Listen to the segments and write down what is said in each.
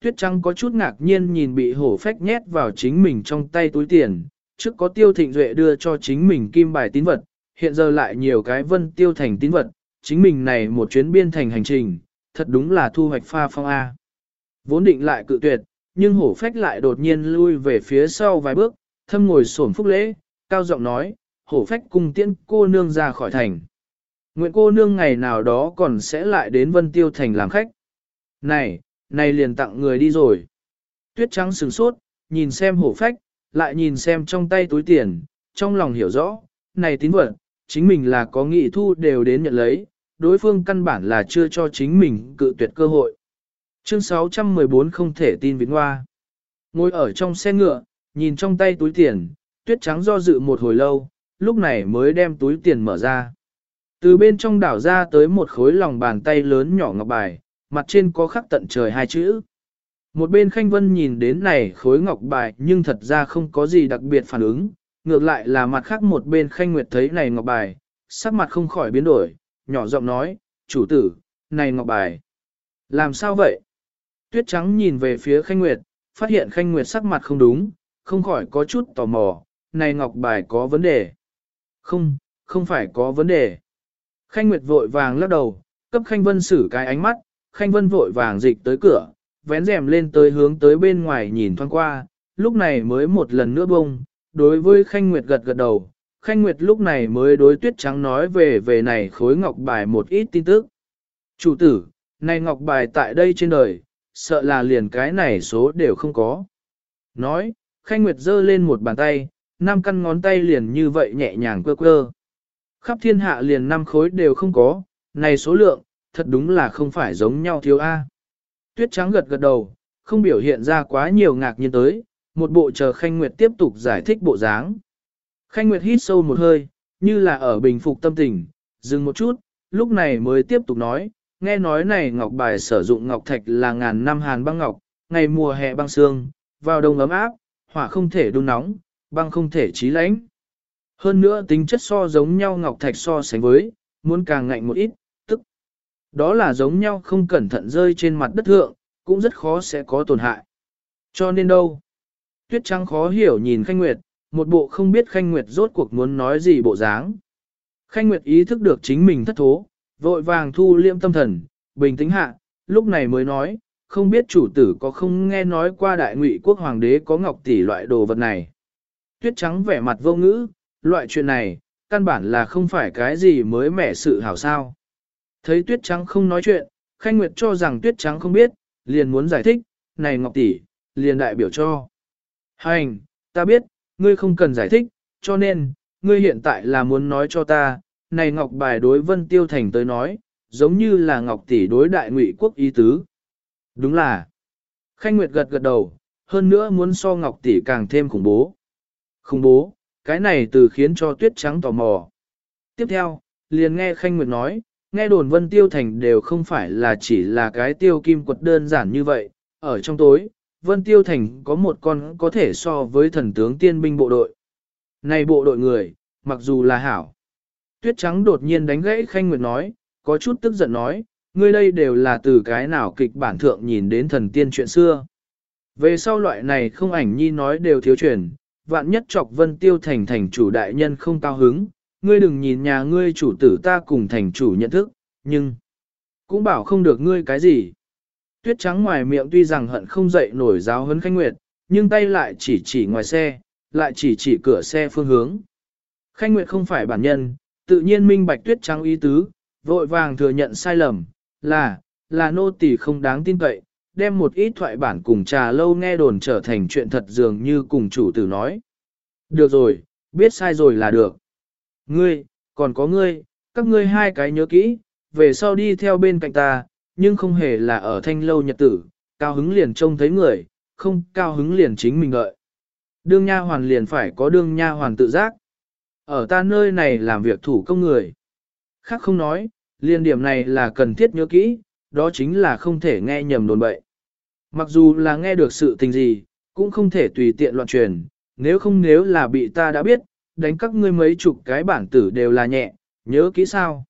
Tuyết Trắng có chút ngạc nhiên nhìn bị hổ phách nhét vào chính mình trong tay túi tiền, trước có tiêu thịnh duệ đưa cho chính mình kim bài tín vật, hiện giờ lại nhiều cái vân tiêu thành tín vật, chính mình này một chuyến biên thành hành trình, thật đúng là thu hoạch pha phong A. Vốn định lại cự tuyệt, nhưng hổ phách lại đột nhiên lui về phía sau vài bước, thâm ngồi sổn phúc lễ, cao giọng nói, hổ phách cùng tiễn cô nương ra khỏi thành. Nguyện cô nương ngày nào đó còn sẽ lại đến Vân Tiêu Thành làm khách. Này, này liền tặng người đi rồi. Tuyết trắng sừng sốt, nhìn xem hổ phách, lại nhìn xem trong tay túi tiền, trong lòng hiểu rõ, này tín vật, chính mình là có nghị thu đều đến nhận lấy, đối phương căn bản là chưa cho chính mình cự tuyệt cơ hội. Chương 614 không thể tin Vĩnh Hoa. Ngồi ở trong xe ngựa, nhìn trong tay túi tiền, tuyết trắng do dự một hồi lâu, lúc này mới đem túi tiền mở ra. Từ bên trong đảo ra tới một khối lòng bàn tay lớn nhỏ ngọc bài, mặt trên có khắc tận trời hai chữ. Một bên Khanh Vân nhìn đến này khối ngọc bài nhưng thật ra không có gì đặc biệt phản ứng, ngược lại là mặt khác một bên Khanh Nguyệt thấy này ngọc bài, sắc mặt không khỏi biến đổi, nhỏ giọng nói, chủ tử, này ngọc bài. Làm sao vậy? Tuyết trắng nhìn về phía Khanh Nguyệt, phát hiện Khanh Nguyệt sắc mặt không đúng, không khỏi có chút tò mò, này ngọc bài có vấn đề. Không, không phải có vấn đề. Khanh Nguyệt vội vàng lắc đầu, cấp Khanh Vân xử cái ánh mắt, Khanh Vân vội vàng dịch tới cửa, vén rèm lên tới hướng tới bên ngoài nhìn thoáng qua, lúc này mới một lần nữa bông, đối với Khanh Nguyệt gật gật đầu, Khanh Nguyệt lúc này mới đối tuyết trắng nói về về này khối ngọc bài một ít tin tức. Chủ tử, này ngọc bài tại đây trên đời, sợ là liền cái này số đều không có. Nói, Khanh Nguyệt giơ lên một bàn tay, năm căn ngón tay liền như vậy nhẹ nhàng quơ quơ. Khắp thiên hạ liền năm khối đều không có, này số lượng, thật đúng là không phải giống nhau thiếu A. Tuyết trắng gật gật đầu, không biểu hiện ra quá nhiều ngạc nhiên tới, một bộ chờ Khanh Nguyệt tiếp tục giải thích bộ dáng. Khanh Nguyệt hít sâu một hơi, như là ở bình phục tâm tình, dừng một chút, lúc này mới tiếp tục nói, nghe nói này ngọc bài sử dụng ngọc thạch là ngàn năm hàn băng ngọc, ngày mùa hè băng sương, vào đông ấm áp, hỏa không thể đun nóng, băng không thể trí lãnh. Hơn nữa tính chất so giống nhau ngọc thạch so sánh với, muốn càng ngạnh một ít. Đó là giống nhau không cẩn thận rơi trên mặt đất thượng, cũng rất khó sẽ có tổn hại. Cho nên đâu? Tuyết trắng khó hiểu nhìn Khanh Nguyệt, một bộ không biết Khanh Nguyệt rốt cuộc muốn nói gì bộ dáng. Khanh Nguyệt ý thức được chính mình thất thố, vội vàng thu liêm tâm thần, bình tĩnh hạ, lúc này mới nói, không biết chủ tử có không nghe nói qua đại ngụy quốc hoàng đế có ngọc tỷ loại đồ vật này. Tuyết trắng vẻ mặt vô ngữ, loại chuyện này, căn bản là không phải cái gì mới mẻ sự hảo sao. Thấy tuyết trắng không nói chuyện, Khanh Nguyệt cho rằng tuyết trắng không biết, liền muốn giải thích, này ngọc tỷ, liền đại biểu cho. Hành, ta biết, ngươi không cần giải thích, cho nên, ngươi hiện tại là muốn nói cho ta, này ngọc bài đối vân tiêu thành tới nói, giống như là ngọc tỷ đối đại ngụy quốc ý tứ. Đúng là. Khanh Nguyệt gật gật đầu, hơn nữa muốn so ngọc tỷ càng thêm khủng bố. Khủng bố, cái này từ khiến cho tuyết trắng tò mò. Tiếp theo, liền nghe Khanh Nguyệt nói, nghe đồn vân tiêu thành đều không phải là chỉ là cái tiêu kim quật đơn giản như vậy, ở trong tối, vân tiêu thành có một con có thể so với thần tướng tiên binh bộ đội. Này bộ đội người, mặc dù là hảo. Tuyết trắng đột nhiên đánh gãy Khanh Nguyệt nói, có chút tức giận nói, ngươi đây đều là từ cái nào kịch bản thượng nhìn đến thần tiên chuyện xưa. Về sau loại này không ảnh nhi nói đều thiếu truyền, vạn nhất chọc vân tiêu thành thành chủ đại nhân không cao hứng, ngươi đừng nhìn nhà ngươi chủ tử ta cùng thành chủ nhận thức, nhưng cũng bảo không được ngươi cái gì. Tuyết trắng ngoài miệng tuy rằng hận không dậy nổi giáo huấn khanh nguyệt, nhưng tay lại chỉ chỉ ngoài xe, lại chỉ chỉ cửa xe phương hướng. Khanh nguyệt không phải bản nhân, tự nhiên minh bạch tuyết trắng ý tứ, vội vàng thừa nhận sai lầm, là, là nô tỳ không đáng tin cậy, đem một ít thoại bản cùng trà lâu nghe đồn trở thành chuyện thật dường như cùng chủ tử nói. Được rồi, biết sai rồi là được. Ngươi, còn có ngươi, các ngươi hai cái nhớ kỹ, về sau đi theo bên cạnh ta, nhưng không hề là ở thanh lâu nhật tử, cao hứng liền trông thấy người, không cao hứng liền chính mình đợi. Đương nha hoàn liền phải có đương nha hoàn tự giác. Ở ta nơi này làm việc thủ công người. Khác không nói, liên điểm này là cần thiết nhớ kỹ, đó chính là không thể nghe nhầm đồn bậy. Mặc dù là nghe được sự tình gì, cũng không thể tùy tiện loạn truyền, nếu không nếu là bị ta đã biết, đánh các ngươi mấy chục cái bản tử đều là nhẹ, nhớ kỹ sao?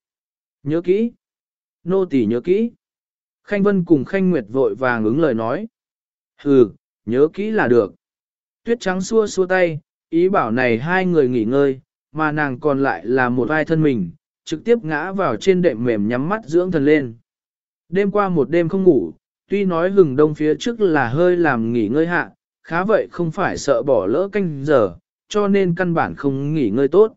Nhớ kỹ. Nô tỳ nhớ kỹ. Khanh Vân cùng Khanh Nguyệt vội vàng ứng lời nói. Hừ, nhớ kỹ là được. Tuyết trắng xua xua tay, ý bảo này hai người nghỉ ngơi, mà nàng còn lại là một vai thân mình, trực tiếp ngã vào trên đệm mềm nhắm mắt dưỡng thần lên. Đêm qua một đêm không ngủ, tuy nói hừng đông phía trước là hơi làm nghỉ ngơi hạ, khá vậy không phải sợ bỏ lỡ canh giờ, cho nên căn bản không nghỉ ngơi tốt.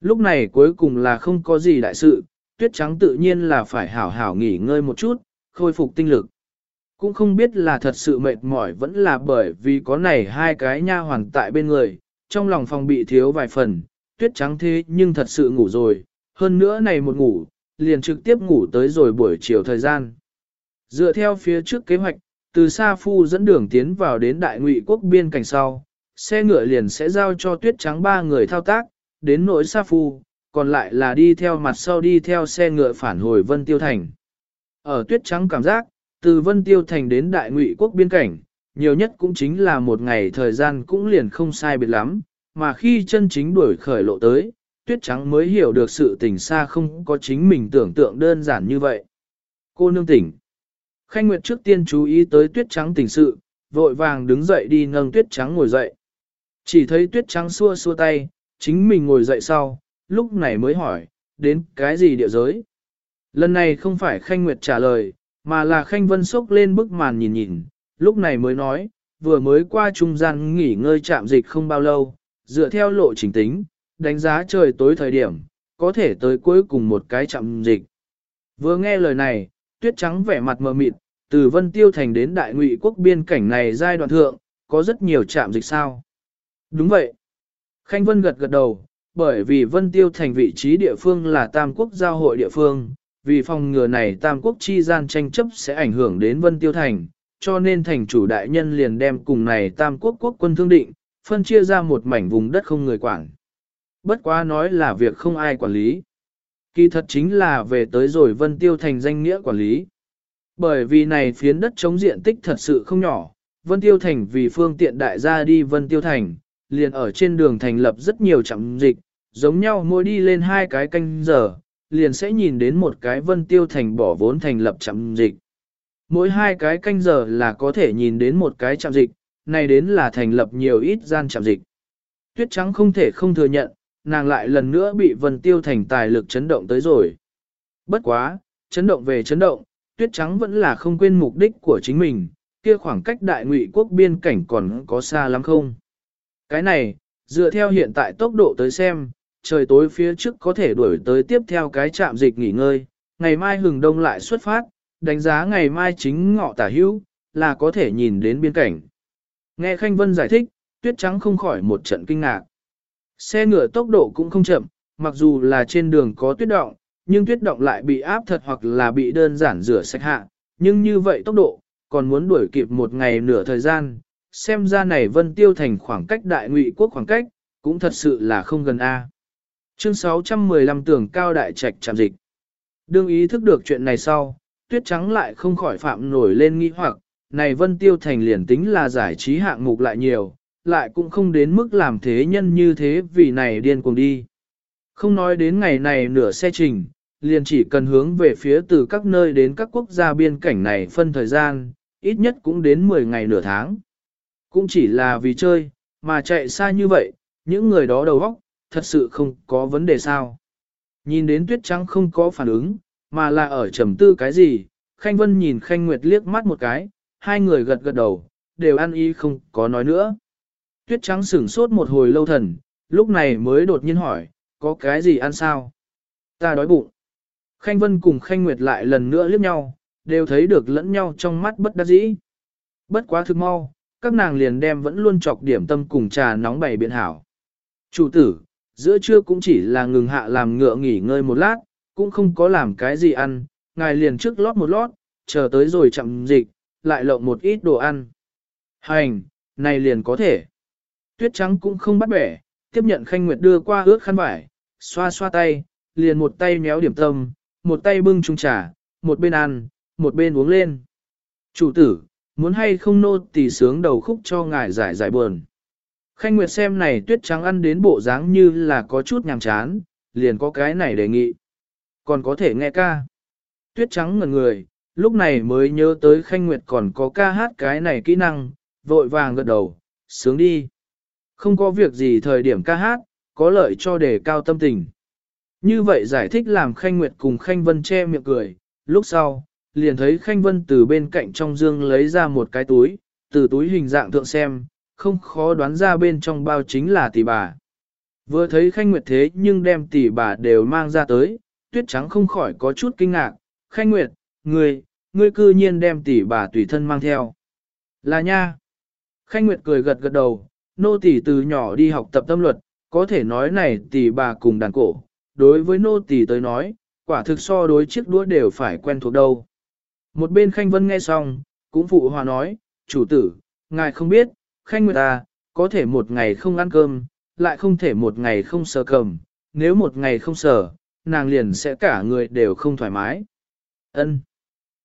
Lúc này cuối cùng là không có gì đại sự, tuyết trắng tự nhiên là phải hảo hảo nghỉ ngơi một chút, khôi phục tinh lực. Cũng không biết là thật sự mệt mỏi vẫn là bởi vì có này hai cái nha hoàn tại bên người, trong lòng phòng bị thiếu vài phần, tuyết trắng thế nhưng thật sự ngủ rồi, hơn nữa này một ngủ, liền trực tiếp ngủ tới rồi buổi chiều thời gian. Dựa theo phía trước kế hoạch, từ Sa Phu dẫn đường tiến vào đến đại ngụy quốc biên cảnh sau, xe ngựa liền sẽ giao cho tuyết trắng ba người thao tác, đến nỗi Sa Phu, còn lại là đi theo mặt sau đi theo xe ngựa phản hồi Vân Tiêu Thành. Ở tuyết trắng cảm giác, từ Vân Tiêu Thành đến đại ngụy quốc biên cảnh, nhiều nhất cũng chính là một ngày thời gian cũng liền không sai biệt lắm, mà khi chân chính đuổi khởi lộ tới, tuyết trắng mới hiểu được sự tình xa không có chính mình tưởng tượng đơn giản như vậy. Cô nương tỉnh. Khanh Nguyệt trước tiên chú ý tới tuyết trắng tình sự, vội vàng đứng dậy đi nâng tuyết trắng ngồi dậy. Chỉ thấy tuyết trắng xua xua tay, chính mình ngồi dậy sau, lúc này mới hỏi, đến cái gì địa giới? Lần này không phải Khanh Nguyệt trả lời, mà là Khanh Vân sốc lên bức màn nhìn nhìn, lúc này mới nói, vừa mới qua trung gian nghỉ ngơi chạm dịch không bao lâu, dựa theo lộ trình tính, đánh giá trời tối thời điểm, có thể tới cuối cùng một cái chạm dịch. Vừa nghe lời này, tuyết trắng vẻ mặt mờ mịt, từ Vân Tiêu Thành đến Đại Ngụy quốc biên cảnh này giai đoạn thượng, có rất nhiều trạm dịch sao. Đúng vậy. Khanh Vân gật gật đầu, bởi vì Vân Tiêu Thành vị trí địa phương là Tam Quốc giao hội địa phương, vì phòng ngừa này Tam Quốc chi gian tranh chấp sẽ ảnh hưởng đến Vân Tiêu Thành, cho nên thành chủ đại nhân liền đem cùng này Tam Quốc quốc quân thương định, phân chia ra một mảnh vùng đất không người quản. Bất quá nói là việc không ai quản lý. Kỳ thật chính là về tới rồi Vân Tiêu Thành danh nghĩa quản lý. Bởi vì này phiến đất chống diện tích thật sự không nhỏ, Vân Tiêu Thành vì phương tiện đại gia đi Vân Tiêu Thành, liền ở trên đường thành lập rất nhiều trạm dịch, giống nhau mỗi đi lên hai cái canh giờ, liền sẽ nhìn đến một cái Vân Tiêu Thành bỏ vốn thành lập trạm dịch. Mỗi hai cái canh giờ là có thể nhìn đến một cái trạm dịch, này đến là thành lập nhiều ít gian trạm dịch. Tuyết Trắng không thể không thừa nhận, nàng lại lần nữa bị Vân Tiêu Thành tài lực chấn động tới rồi. Bất quá, chấn động về chấn động, Tuyết Trắng vẫn là không quên mục đích của chính mình, kia khoảng cách đại ngụy quốc biên cảnh còn có xa lắm không. Cái này, dựa theo hiện tại tốc độ tới xem, trời tối phía trước có thể đuổi tới tiếp theo cái trạm dịch nghỉ ngơi, ngày mai hừng đông lại xuất phát, đánh giá ngày mai chính ngọ tả hữu, là có thể nhìn đến biên cảnh. Nghe Khanh Vân giải thích, tuyết trắng không khỏi một trận kinh ngạc. Xe ngựa tốc độ cũng không chậm, mặc dù là trên đường có tuyết động, nhưng tuyết động lại bị áp thật hoặc là bị đơn giản rửa sạch hạ, nhưng như vậy tốc độ, còn muốn đuổi kịp một ngày nửa thời gian, xem ra này vân tiêu thành khoảng cách đại ngụy quốc khoảng cách, cũng thật sự là không gần A. Chương 615 tưởng cao đại trạch chạm dịch. Đương ý thức được chuyện này sau, tuyết trắng lại không khỏi phạm nổi lên nghi hoặc, này vân tiêu thành liền tính là giải trí hạng mục lại nhiều, lại cũng không đến mức làm thế nhân như thế vì này điên cuồng đi. Không nói đến ngày này nửa xe trình, liền chỉ cần hướng về phía từ các nơi đến các quốc gia biên cảnh này phân thời gian, ít nhất cũng đến 10 ngày nửa tháng. Cũng chỉ là vì chơi, mà chạy xa như vậy, những người đó đầu óc, thật sự không có vấn đề sao. Nhìn đến tuyết trắng không có phản ứng, mà là ở trầm tư cái gì, Khanh Vân nhìn Khanh Nguyệt liếc mắt một cái, hai người gật gật đầu, đều ăn y không có nói nữa. Tuyết trắng sửng sốt một hồi lâu thần, lúc này mới đột nhiên hỏi, có cái gì ăn sao? Ta đói bụng. Khanh Vân cùng Khanh Nguyệt lại lần nữa liếc nhau, đều thấy được lẫn nhau trong mắt bất đắc dĩ. Bất quá thực mau, các nàng liền đem vẫn luôn chọc điểm tâm cùng trà nóng bày biện hảo. Chủ tử, giữa trưa cũng chỉ là ngừng hạ làm ngựa nghỉ ngơi một lát, cũng không có làm cái gì ăn, ngài liền trước lót một lót, chờ tới rồi chậm dịch, lại lộng một ít đồ ăn. Hành, này liền có thể. Tuyết trắng cũng không bắt bẻ, tiếp nhận khanh nguyệt đưa qua ướt khăn vải, xoa xoa tay, liền một tay méo điểm tâm, một tay bưng chung trà, một bên ăn, một bên uống lên. Chủ tử, muốn hay không nô tỳ sướng đầu khúc cho ngài giải giải buồn. Khanh Nguyệt xem này tuyết trắng ăn đến bộ dáng như là có chút nhàm chán, liền có cái này đề nghị. Còn có thể nghe ca. Tuyết trắng ngần người, lúc này mới nhớ tới Khanh Nguyệt còn có ca hát cái này kỹ năng, vội vàng gật đầu, sướng đi. Không có việc gì thời điểm ca hát, có lợi cho đề cao tâm tình. Như vậy giải thích làm Khanh Nguyệt cùng Khanh Vân che miệng cười, lúc sau, liền thấy Khanh Vân từ bên cạnh trong dương lấy ra một cái túi, từ túi hình dạng thượng xem, không khó đoán ra bên trong bao chính là tỷ bà. Vừa thấy Khanh Nguyệt thế nhưng đem tỷ bà đều mang ra tới, tuyết trắng không khỏi có chút kinh ngạc, Khanh Nguyệt, ngươi, ngươi cư nhiên đem tỷ bà tùy thân mang theo. Là nha. Khanh Nguyệt cười gật gật đầu, nô tỷ từ nhỏ đi học tập tâm luật, có thể nói này tỷ bà cùng đàn cổ, đối với nô tỷ tới nói, quả thực so đối chiếc đũa đều phải quen thuộc đâu. Một bên Khanh Vân nghe xong, cũng phụ hòa nói, chủ tử, ngài không biết, Khanh Nguyệt ta, có thể một ngày không ăn cơm, lại không thể một ngày không sờ cầm, nếu một ngày không sờ, nàng liền sẽ cả người đều không thoải mái. Ân.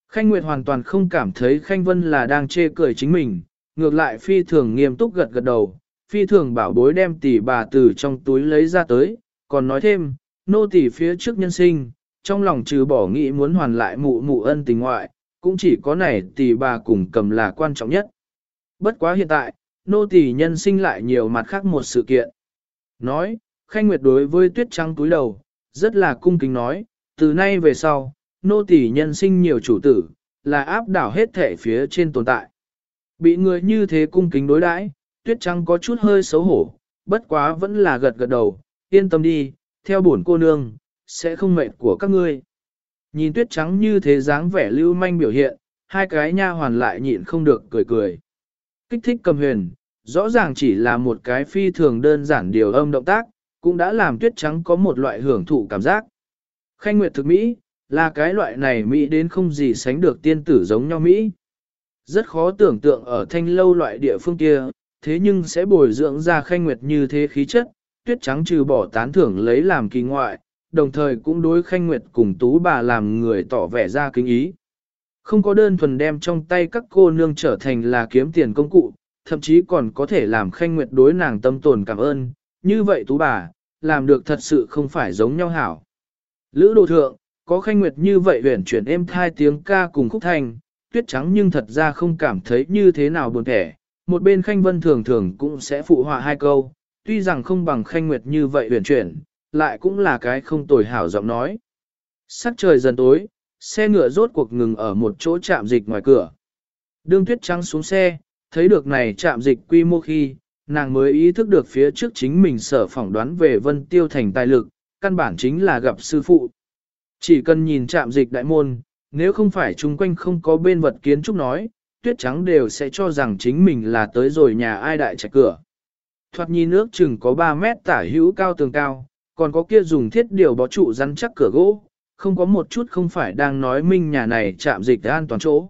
Khanh Nguyệt hoàn toàn không cảm thấy Khanh Vân là đang chê cười chính mình, ngược lại phi thường nghiêm túc gật gật đầu, phi thường bảo bối đem tỷ bà từ trong túi lấy ra tới, còn nói thêm, nô tỷ phía trước nhân sinh, trong lòng trừ bỏ nghĩ muốn hoàn lại mụ mụ ân tình ngoại, cũng chỉ có này tỷ bà cùng cầm là quan trọng nhất. Bất quá hiện tại, nô tỷ nhân sinh lại nhiều mặt khác một sự kiện. Nói, Khanh Nguyệt đối với tuyết trắng túi đầu, rất là cung kính nói, từ nay về sau, nô tỷ nhân sinh nhiều chủ tử, là áp đảo hết thể phía trên tồn tại. Bị người như thế cung kính đối đãi, tuyết trắng có chút hơi xấu hổ, bất quá vẫn là gật gật đầu, yên tâm đi, theo bổn cô nương, sẽ không mệt của các ngươi. Nhìn tuyết trắng như thế dáng vẻ lưu manh biểu hiện, hai cái nha hoàn lại nhịn không được cười cười. Kích thích cầm huyền, rõ ràng chỉ là một cái phi thường đơn giản điều âm động tác, cũng đã làm tuyết trắng có một loại hưởng thụ cảm giác. Khanh Nguyệt thực Mỹ, là cái loại này Mỹ đến không gì sánh được tiên tử giống nhau Mỹ. Rất khó tưởng tượng ở thanh lâu loại địa phương kia, thế nhưng sẽ bồi dưỡng ra Khanh Nguyệt như thế khí chất, tuyết trắng trừ bỏ tán thưởng lấy làm kỳ ngoại, đồng thời cũng đối Khanh Nguyệt cùng tú bà làm người tỏ vẻ ra kính ý. Không có đơn thuần đem trong tay các cô nương trở thành là kiếm tiền công cụ, thậm chí còn có thể làm Khanh Nguyệt đối nàng tâm tồn cảm ơn, như vậy tú bà, làm được thật sự không phải giống nhau hảo. Lữ đồ thượng, có Khanh Nguyệt như vậy huyển chuyển êm thai tiếng ca cùng khúc thành, tuyết trắng nhưng thật ra không cảm thấy như thế nào buồn thẻ. Một bên Khanh Vân thường thường cũng sẽ phụ họa hai câu, tuy rằng không bằng Khanh Nguyệt như vậy huyển chuyển, lại cũng là cái không tồi hảo giọng nói. Sắc trời dần tối, xe ngựa rốt cuộc ngừng ở một chỗ trạm dịch ngoài cửa. Đương tuyết trắng xuống xe, thấy được này trạm dịch quy mô khi, nàng mới ý thức được phía trước chính mình sở phỏng đoán về vân tiêu thành tài lực, căn bản chính là gặp sư phụ. Chỉ cần nhìn trạm dịch đại môn, nếu không phải chung quanh không có bên vật kiến trúc nói, tuyết trắng đều sẽ cho rằng chính mình là tới rồi nhà ai đại chạy cửa. Thoạt nhìn nước chừng có 3 mét tả hữu cao tường cao, còn có kia dùng thiết điều bó trụ rắn chắc cửa gỗ, không có một chút không phải đang nói minh nhà này chạm dịch an toàn chỗ.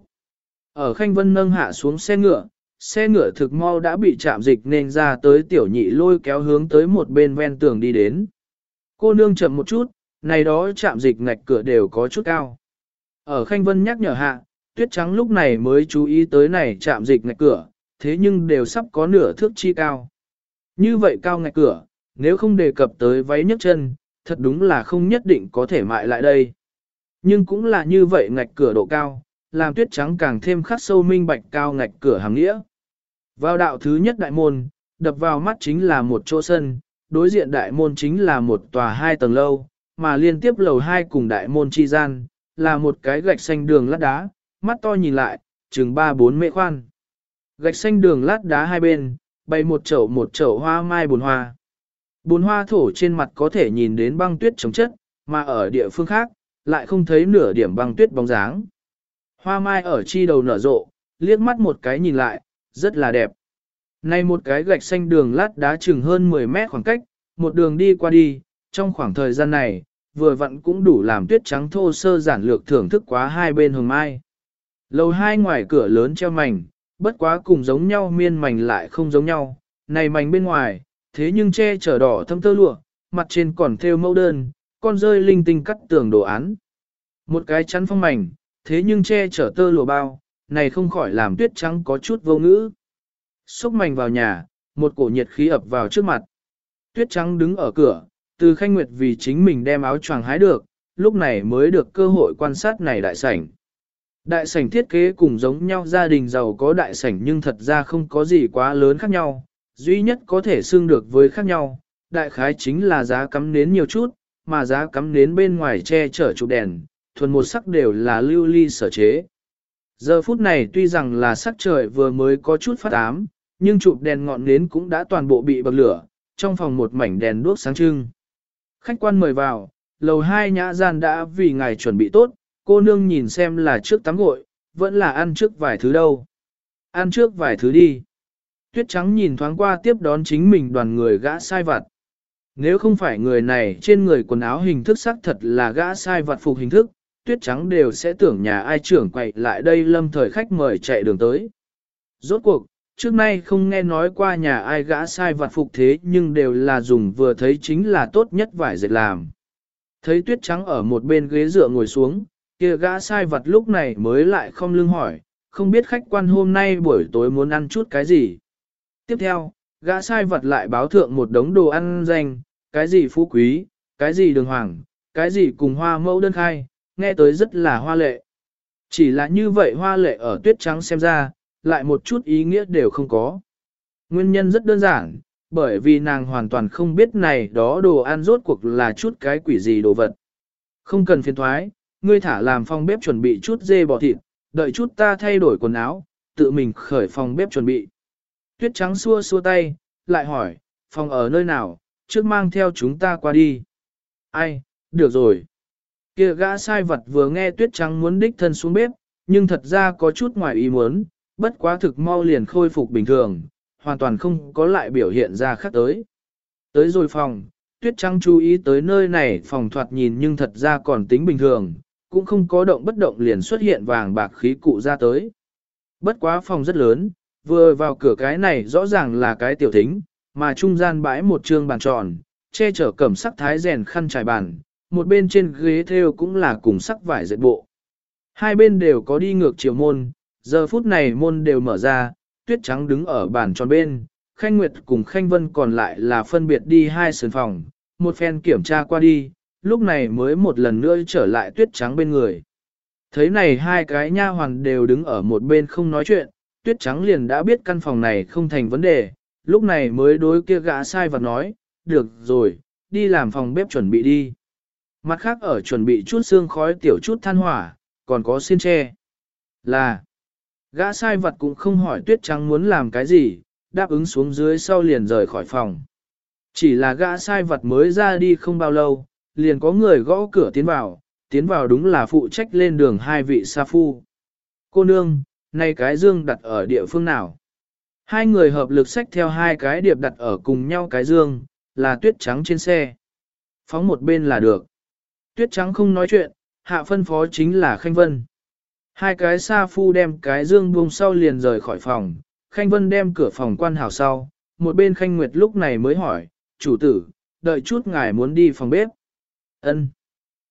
Ở Khanh Vân nâng hạ xuống xe ngựa, xe ngựa thực mau đã bị chạm dịch nên ra tới tiểu nhị lôi kéo hướng tới một bên ven tường đi đến. Cô nương chậm một chút, này đó chạm dịch ngạch cửa đều có chút cao. Ở Khanh Vân nhắc nhở hạ, tuyết trắng lúc này mới chú ý tới này chạm dịch ngạch cửa, thế nhưng đều sắp có nửa thước chi cao. Như vậy cao ngạch cửa, nếu không đề cập tới váy nhấc chân, thật đúng là không nhất định có thể mại lại đây. Nhưng cũng là như vậy ngạch cửa độ cao, làm tuyết trắng càng thêm khắc sâu minh bạch cao ngạch cửa hàng nghĩa. Vào đạo thứ nhất đại môn, đập vào mắt chính là một chỗ sân, đối diện đại môn chính là một tòa hai tầng lâu, mà liên tiếp lầu hai cùng đại môn chi gian, là một cái gạch xanh đường lát đá, mắt to nhìn lại, chừng ba bốn mễ khoan. Gạch xanh đường lát đá hai bên, bày một chậu một chậu hoa mai bùn hoa. Bùn hoa thổ trên mặt có thể nhìn đến băng tuyết chống chất, mà ở địa phương khác, lại không thấy nửa điểm băng tuyết bóng dáng. Hoa mai ở chi đầu nở rộ, liếc mắt một cái nhìn lại, rất là đẹp. Này một cái gạch xanh đường lát đá chừng hơn 10 mét khoảng cách, một đường đi qua đi, trong khoảng thời gian này, vừa vặn cũng đủ làm tuyết trắng thô sơ giản lược thưởng thức quá hai bên hồng mai. Lầu hai ngoài cửa lớn treo mảnh, bất quá cùng giống nhau miên mảnh lại không giống nhau, này mảnh bên ngoài, thế nhưng che chở đỏ thâm tơ lụa, mặt trên còn thêu mẫu đơn, con rơi linh tinh cắt tường đồ án. Một cái chắn phong mảnh, thế nhưng che chở tơ lụa bao, này không khỏi làm tuyết trắng có chút vô ngữ. Xúc mảnh vào nhà, một cổ nhiệt khí ập vào trước mặt. Tuyết trắng đứng ở cửa, từ khanh nguyệt vì chính mình đem áo choàng hái được, lúc này mới được cơ hội quan sát này đại sảnh. Đại sảnh thiết kế cùng giống nhau gia đình giàu có đại sảnh nhưng thật ra không có gì quá lớn khác nhau, duy nhất có thể xương được với khác nhau, đại khái chính là giá cắm nến nhiều chút, mà giá cắm nến bên ngoài che chở trụ đèn, thuần một sắc đều là lưu ly sở chế. Giờ phút này tuy rằng là sắc trời vừa mới có chút phát ám, nhưng chụp đèn ngọn nến cũng đã toàn bộ bị bậc lửa, trong phòng một mảnh đèn đuốc sáng trưng. Khách quan mời vào, lầu hai nhã gian đã vì ngài chuẩn bị tốt, cô nương nhìn xem là trước tắm gội, vẫn là ăn trước vài thứ đâu. Ăn trước vài thứ đi. Tuyết trắng nhìn thoáng qua tiếp đón chính mình đoàn người gã sai vặt. Nếu không phải người này trên người quần áo hình thức sắc thật là gã sai vặt phục hình thức, tuyết trắng đều sẽ tưởng nhà ai trưởng quậy lại đây lâm thời khách mời chạy đường tới. Rốt cuộc, trước nay không nghe nói qua nhà ai gã sai vặt phục thế nhưng đều là dùng vừa thấy chính là tốt nhất vải dệt làm. Thấy tuyết trắng ở một bên ghế dựa ngồi xuống, kia gã sai vặt lúc này mới lại không lưng hỏi, không biết khách quan hôm nay buổi tối muốn ăn chút cái gì. Tiếp theo, gã sai vật lại báo thượng một đống đồ ăn danh, cái gì phú quý, cái gì đường hoàng, cái gì cùng hoa mẫu đơn khai, nghe tới rất là hoa lệ. Chỉ là như vậy hoa lệ ở tuyết trắng xem ra, lại một chút ý nghĩa đều không có. Nguyên nhân rất đơn giản, bởi vì nàng hoàn toàn không biết này đó đồ ăn rốt cuộc là chút cái quỷ gì đồ vật. Không cần phiền thoái, ngươi thả làm phòng bếp chuẩn bị chút dê bò thịt, đợi chút ta thay đổi quần áo, tự mình khởi phòng bếp chuẩn bị. Tuyết trắng xua xua tay, lại hỏi, phòng ở nơi nào, trước mang theo chúng ta qua đi. Ai, được rồi. Kia gã sai vật vừa nghe tuyết trắng muốn đích thân xuống bếp, nhưng thật ra có chút ngoài ý muốn, bất quá thực mau liền khôi phục bình thường, hoàn toàn không có lại biểu hiện ra khác tới. Tới rồi phòng, tuyết trắng chú ý tới nơi này phòng thoạt nhìn nhưng thật ra còn tính bình thường, cũng không có động bất động liền xuất hiện vàng bạc khí cụ ra tới. Bất quá phòng rất lớn, vừa vào cửa cái này rõ ràng là cái tiểu thính, mà trung gian bãi một trương bàn tròn, che chở cẩm sắc thái rèn khăn trải bàn, một bên trên ghế theo cũng là cùng sắc vải dệt bộ. Hai bên đều có đi ngược chiều môn, giờ phút này môn đều mở ra, tuyết trắng đứng ở bàn tròn bên, Khanh Nguyệt cùng Khanh Vân còn lại là phân biệt đi hai sườn phòng, một phen kiểm tra qua đi, lúc này mới một lần nữa trở lại tuyết trắng bên người. Thấy này hai cái nha hoàn đều đứng ở một bên không nói chuyện, tuyết trắng liền đã biết căn phòng này không thành vấn đề, lúc này mới đối kia gã sai vật nói, được rồi, đi làm phòng bếp chuẩn bị đi. Mặt khác ở chuẩn bị chút xương khói tiểu chút than hỏa, còn có xiên tre. Là, gã sai vật cũng không hỏi tuyết trắng muốn làm cái gì, đáp ứng xuống dưới sau liền rời khỏi phòng. Chỉ là gã sai vật mới ra đi không bao lâu, liền có người gõ cửa tiến vào, tiến vào đúng là phụ trách lên đường hai vị sa phu. Cô nương, nay cái dương đặt ở địa phương nào? Hai người hợp lực xách theo hai cái điệp đặt ở cùng nhau cái dương, là tuyết trắng trên xe. Phóng một bên là được. Tuyết trắng không nói chuyện, hạ phân phó chính là Khanh Vân. Hai cái sa phu đem cái dương buông sau liền rời khỏi phòng, Khanh Vân đem cửa phòng quan hảo sau, một bên Khanh Nguyệt lúc này mới hỏi, chủ tử, đợi chút ngài muốn đi phòng bếp. Ân.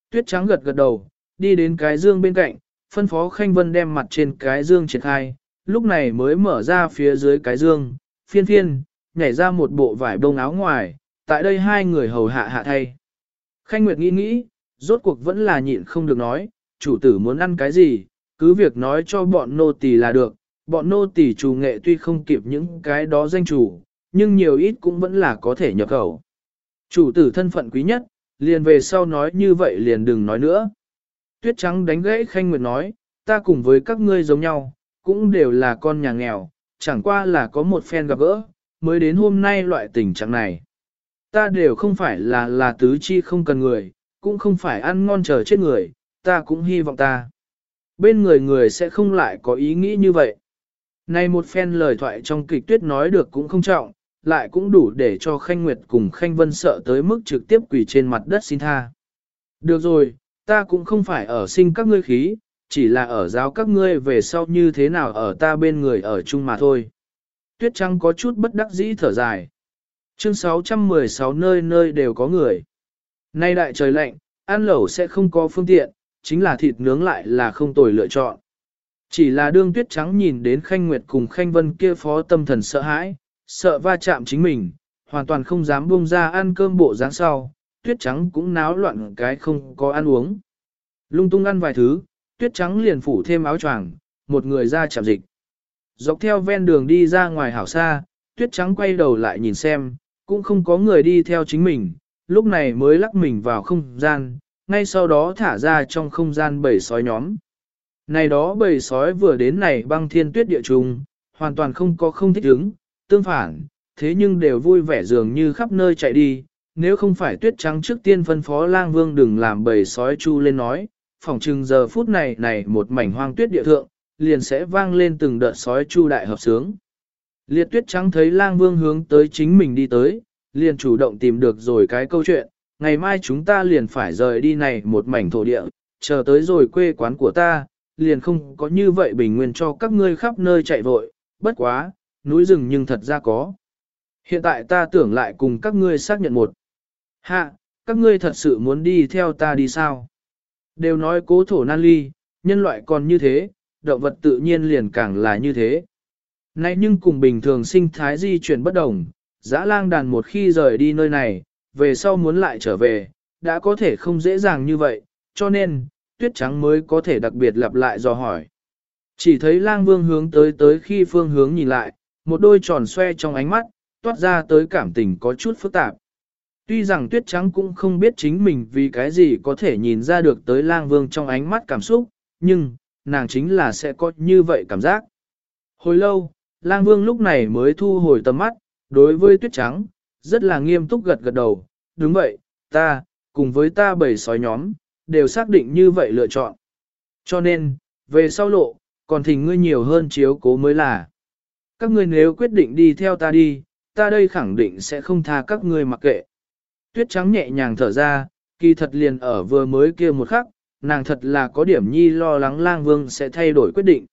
Tuyết trắng gật gật đầu, đi đến cái dương bên cạnh, phân phó Khanh Vân đem mặt trên cái dương triển khai, lúc này mới mở ra phía dưới cái dương, phiên phiên, nhảy ra một bộ vải bông áo ngoài, tại đây hai người hầu hạ hạ thay. Khanh Nguyệt nghĩ nghĩ, rốt cuộc vẫn là nhịn không được nói, chủ tử muốn ăn cái gì, cứ việc nói cho bọn nô tỳ là được, bọn nô tỳ chủ nghệ tuy không kịp những cái đó danh chủ, nhưng nhiều ít cũng vẫn là có thể nhập khẩu. Chủ tử thân phận quý nhất, liền về sau nói như vậy liền đừng nói nữa. Tuyết trắng đánh gãy Khanh Nguyệt nói, ta cùng với các ngươi giống nhau, cũng đều là con nhà nghèo, chẳng qua là có một phen gặp gỡ, mới đến hôm nay loại tình trạng này. Ta đều không phải là là tứ chi không cần người, cũng không phải ăn ngon chờ chết người, ta cũng hy vọng ta. Bên người người sẽ không lại có ý nghĩ như vậy. Này một phen lời thoại trong kịch tuyết nói được cũng không trọng, lại cũng đủ để cho Khanh Nguyệt cùng Khanh Vân sợ tới mức trực tiếp quỳ trên mặt đất xin tha. Được rồi, ta cũng không phải ở sinh các ngươi khí, chỉ là ở giáo các ngươi về sau như thế nào ở ta bên người ở chung mà thôi. Tuyết Trăng có chút bất đắc dĩ thở dài. Chương 616 nơi nơi đều có người. Nay đại trời lạnh, ăn lẩu sẽ không có phương tiện, chính là thịt nướng lại là không tồi lựa chọn. Chỉ là đương tuyết trắng nhìn đến Khanh Nguyệt cùng Khanh Vân kia phó tâm thần sợ hãi, sợ va chạm chính mình, hoàn toàn không dám buông ra ăn cơm bộ dáng sau, tuyết trắng cũng náo loạn cái không có ăn uống. Lung tung ăn vài thứ, tuyết trắng liền phủ thêm áo choàng, một người ra chạm dịch. Dọc theo ven đường đi ra ngoài hảo xa, tuyết trắng quay đầu lại nhìn xem, cũng không có người đi theo chính mình, lúc này mới lắc mình vào không gian, ngay sau đó thả ra trong không gian bầy sói nhóm. Này đó bầy sói vừa đến này băng thiên tuyết địa trùng, hoàn toàn không có không thích ứng, tương phản, thế nhưng đều vui vẻ dường như khắp nơi chạy đi, nếu không phải tuyết trắng trước tiên phân phó lang vương đừng làm bầy sói chu lên nói, phỏng chừng giờ phút này này một mảnh hoang tuyết địa thượng, liền sẽ vang lên từng đợt sói chu đại hợp sướng. Liệt tuyết trắng thấy lang vương hướng tới chính mình đi tới, liền chủ động tìm được rồi cái câu chuyện, ngày mai chúng ta liền phải rời đi này một mảnh thổ địa, chờ tới rồi quê quán của ta, liền không có như vậy bình nguyên cho các ngươi khắp nơi chạy vội, bất quá, núi rừng nhưng thật ra có. Hiện tại ta tưởng lại cùng các ngươi xác nhận một. Hạ, các ngươi thật sự muốn đi theo ta đi sao? Đều nói cố thổ nan ly, nhân loại còn như thế, động vật tự nhiên liền càng là như thế. Nay nhưng cùng bình thường sinh thái di chuyển bất đồng, dã lang đàn một khi rời đi nơi này, về sau muốn lại trở về, đã có thể không dễ dàng như vậy, cho nên, tuyết trắng mới có thể đặc biệt lặp lại dò hỏi. Chỉ thấy lang vương hướng tới tới khi phương hướng nhìn lại, một đôi tròn xoe trong ánh mắt, toát ra tới cảm tình có chút phức tạp. Tuy rằng tuyết trắng cũng không biết chính mình vì cái gì có thể nhìn ra được tới lang vương trong ánh mắt cảm xúc, nhưng, nàng chính là sẽ có như vậy cảm giác. Hồi lâu, lang vương lúc này mới thu hồi tầm mắt, đối với tuyết trắng, rất là nghiêm túc gật gật đầu, đúng vậy, ta, cùng với ta bảy sói nhóm, đều xác định như vậy lựa chọn. Cho nên, về sau lộ, còn thỉnh ngươi nhiều hơn chiếu cố mới là. Các ngươi nếu quyết định đi theo ta đi, ta đây khẳng định sẽ không tha các ngươi mặc kệ. Tuyết trắng nhẹ nhàng thở ra, kỳ thật liền ở vừa mới kia một khắc, nàng thật là có điểm nhi lo lắng lang vương sẽ thay đổi quyết định.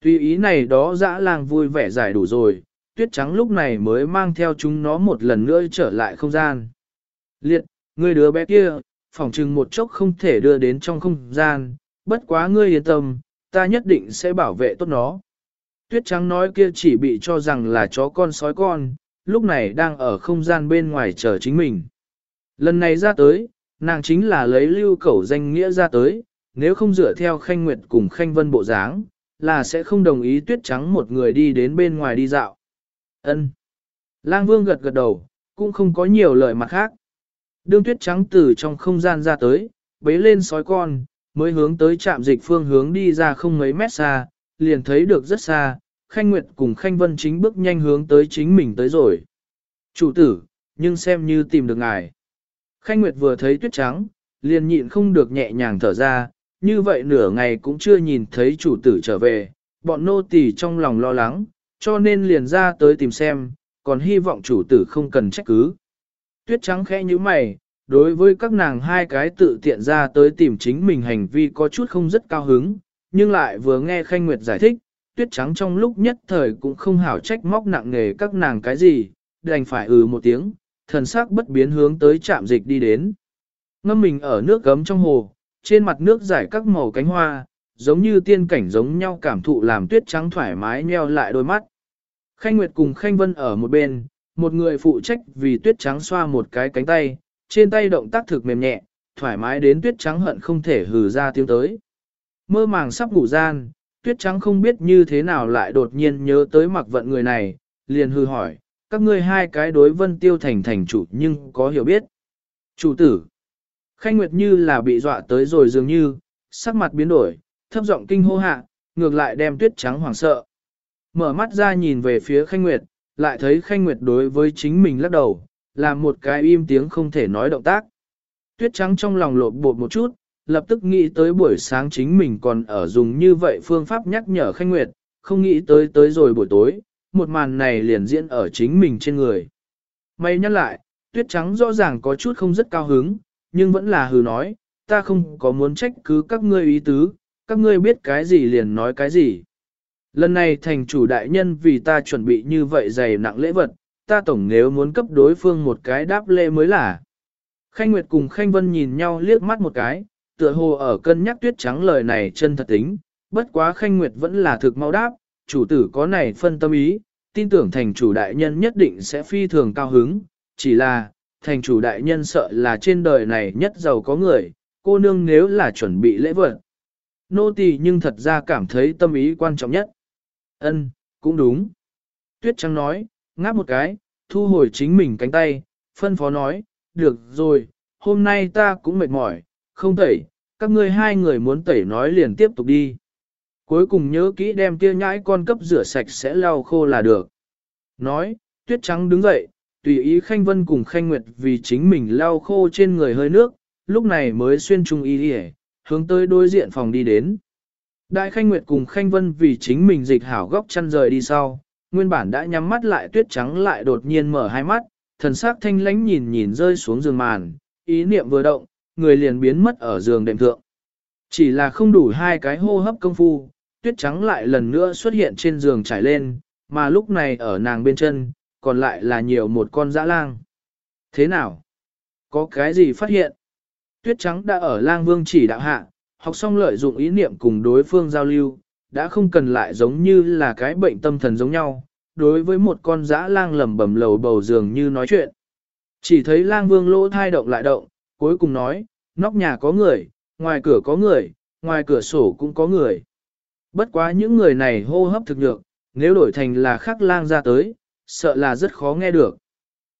Tuy ý này đó dã lang vui vẻ giải đủ rồi, tuyết trắng lúc này mới mang theo chúng nó một lần nữa trở lại không gian. Liệt, ngươi đứa bé kia, phỏng chừng một chốc không thể đưa đến trong không gian, bất quá ngươi yên tâm, ta nhất định sẽ bảo vệ tốt nó. Tuyết trắng nói kia chỉ bị cho rằng là chó con sói con, lúc này đang ở không gian bên ngoài chờ chính mình. Lần này ra tới, nàng chính là lấy lưu cẩu danh nghĩa ra tới, nếu không dựa theo khanh nguyệt cùng khanh vân bộ dáng, là sẽ không đồng ý tuyết trắng một người đi đến bên ngoài đi dạo. Ân. Lang vương gật gật đầu, cũng không có nhiều lời mặt khác. Đương tuyết trắng từ trong không gian ra tới, bế lên sói con, mới hướng tới trạm dịch phương hướng đi ra không mấy mét xa, liền thấy được rất xa, Khanh Nguyệt cùng Khanh Vân chính bước nhanh hướng tới chính mình tới rồi. Chủ tử, nhưng xem như tìm được ngài. Khanh Nguyệt vừa thấy tuyết trắng, liền nhịn không được nhẹ nhàng thở ra, như vậy nửa ngày cũng chưa nhìn thấy chủ tử trở về, bọn nô tỳ trong lòng lo lắng, cho nên liền ra tới tìm xem, còn hy vọng chủ tử không cần trách cứ. Tuyết trắng khẽ như mày, đối với các nàng hai cái tự tiện ra tới tìm chính mình hành vi có chút không rất cao hứng, nhưng lại vừa nghe Khanh Nguyệt giải thích, tuyết trắng trong lúc nhất thời cũng không hảo trách móc nặng nề các nàng cái gì, đành phải ừ một tiếng, thần sắc bất biến hướng tới trạm dịch đi đến. Ngâm mình ở nước gấm trong hồ, trên mặt nước giải các màu cánh hoa, giống như tiên cảnh giống nhau cảm thụ làm tuyết trắng thoải mái nheo lại đôi mắt. Khanh Nguyệt cùng Khanh Vân ở một bên, một người phụ trách vì tuyết trắng xoa một cái cánh tay, trên tay động tác thực mềm nhẹ, thoải mái đến tuyết trắng hận không thể hừ ra tiếng tới. Mơ màng sắp ngủ gian, tuyết trắng không biết như thế nào lại đột nhiên nhớ tới mặc vận người này, liền hư hỏi, các ngươi hai cái đối vân tiêu thành thành chủ nhưng có hiểu biết. Chủ tử, Khanh Nguyệt như là bị dọa tới rồi dường như, sắc mặt biến đổi, thấp giọng kinh hô hạ, ngược lại đem tuyết trắng hoảng sợ. Mở mắt ra nhìn về phía Khanh Nguyệt, lại thấy Khanh Nguyệt đối với chính mình lắc đầu, làm một cái im tiếng không thể nói động tác. Tuyết trắng trong lòng lột bột một chút, lập tức nghĩ tới buổi sáng chính mình còn ở dùng như vậy phương pháp nhắc nhở Khanh Nguyệt, không nghĩ tới tới rồi buổi tối, một màn này liền diễn ở chính mình trên người. May nhắc lại, tuyết trắng rõ ràng có chút không rất cao hứng, nhưng vẫn là hừ nói, ta không có muốn trách cứ các ngươi ý tứ, các ngươi biết cái gì liền nói cái gì. Lần này thành chủ đại nhân vì ta chuẩn bị như vậy dày nặng lễ vật, ta tổng nếu muốn cấp đối phương một cái đáp lễ mới là. Khanh Nguyệt cùng Khanh Vân nhìn nhau liếc mắt một cái, tựa hồ ở cân nhắc tuyết trắng lời này chân thật tính, bất quá Khanh Nguyệt vẫn là thực mau đáp, chủ tử có này phân tâm ý, tin tưởng thành chủ đại nhân nhất định sẽ phi thường cao hứng, chỉ là, thành chủ đại nhân sợ là trên đời này nhất giàu có người, cô nương nếu là chuẩn bị lễ vật. nô tỳ nhưng thật ra cảm thấy tâm ý quan trọng nhất. Ân, cũng đúng. Tuyết trắng nói, ngáp một cái, thu hồi chính mình cánh tay, phân phó nói, được rồi, hôm nay ta cũng mệt mỏi, không tẩy, các ngươi hai người muốn tẩy nói liền tiếp tục đi. Cuối cùng nhớ kỹ đem kia nhãi con cấp rửa sạch sẽ lau khô là được. Nói, tuyết trắng đứng dậy, tùy ý Khanh Vân cùng Khanh Nguyệt vì chính mình lau khô trên người hơi nước, lúc này mới xuyên trung y đi hướng tới đối diện phòng đi đến. Đại Khanh Nguyệt cùng Khanh Vân vì chính mình dịch hảo góc chăn rời đi sau, nguyên bản đã nhắm mắt lại tuyết trắng lại đột nhiên mở hai mắt, thần sắc thanh lánh nhìn nhìn rơi xuống giường màn, ý niệm vừa động, người liền biến mất ở giường đệm thượng. Chỉ là không đủ hai cái hô hấp công phu, tuyết trắng lại lần nữa xuất hiện trên giường trải lên, mà lúc này ở nàng bên chân, còn lại là nhiều một con dã lang. Thế nào? Có cái gì phát hiện? Tuyết trắng đã ở lang vương chỉ đạo hạ, học xong lợi dụng ý niệm cùng đối phương giao lưu, đã không cần lại giống như là cái bệnh tâm thần giống nhau, đối với một con dã lang lầm bầm lầu bầu giường như nói chuyện. Chỉ thấy lang vương lỗ thai động lại động, cuối cùng nói, nóc nhà có người, ngoài cửa có người, ngoài cửa sổ cũng có người. Bất quá những người này hô hấp thực nhược, nếu đổi thành là khắc lang ra tới, sợ là rất khó nghe được.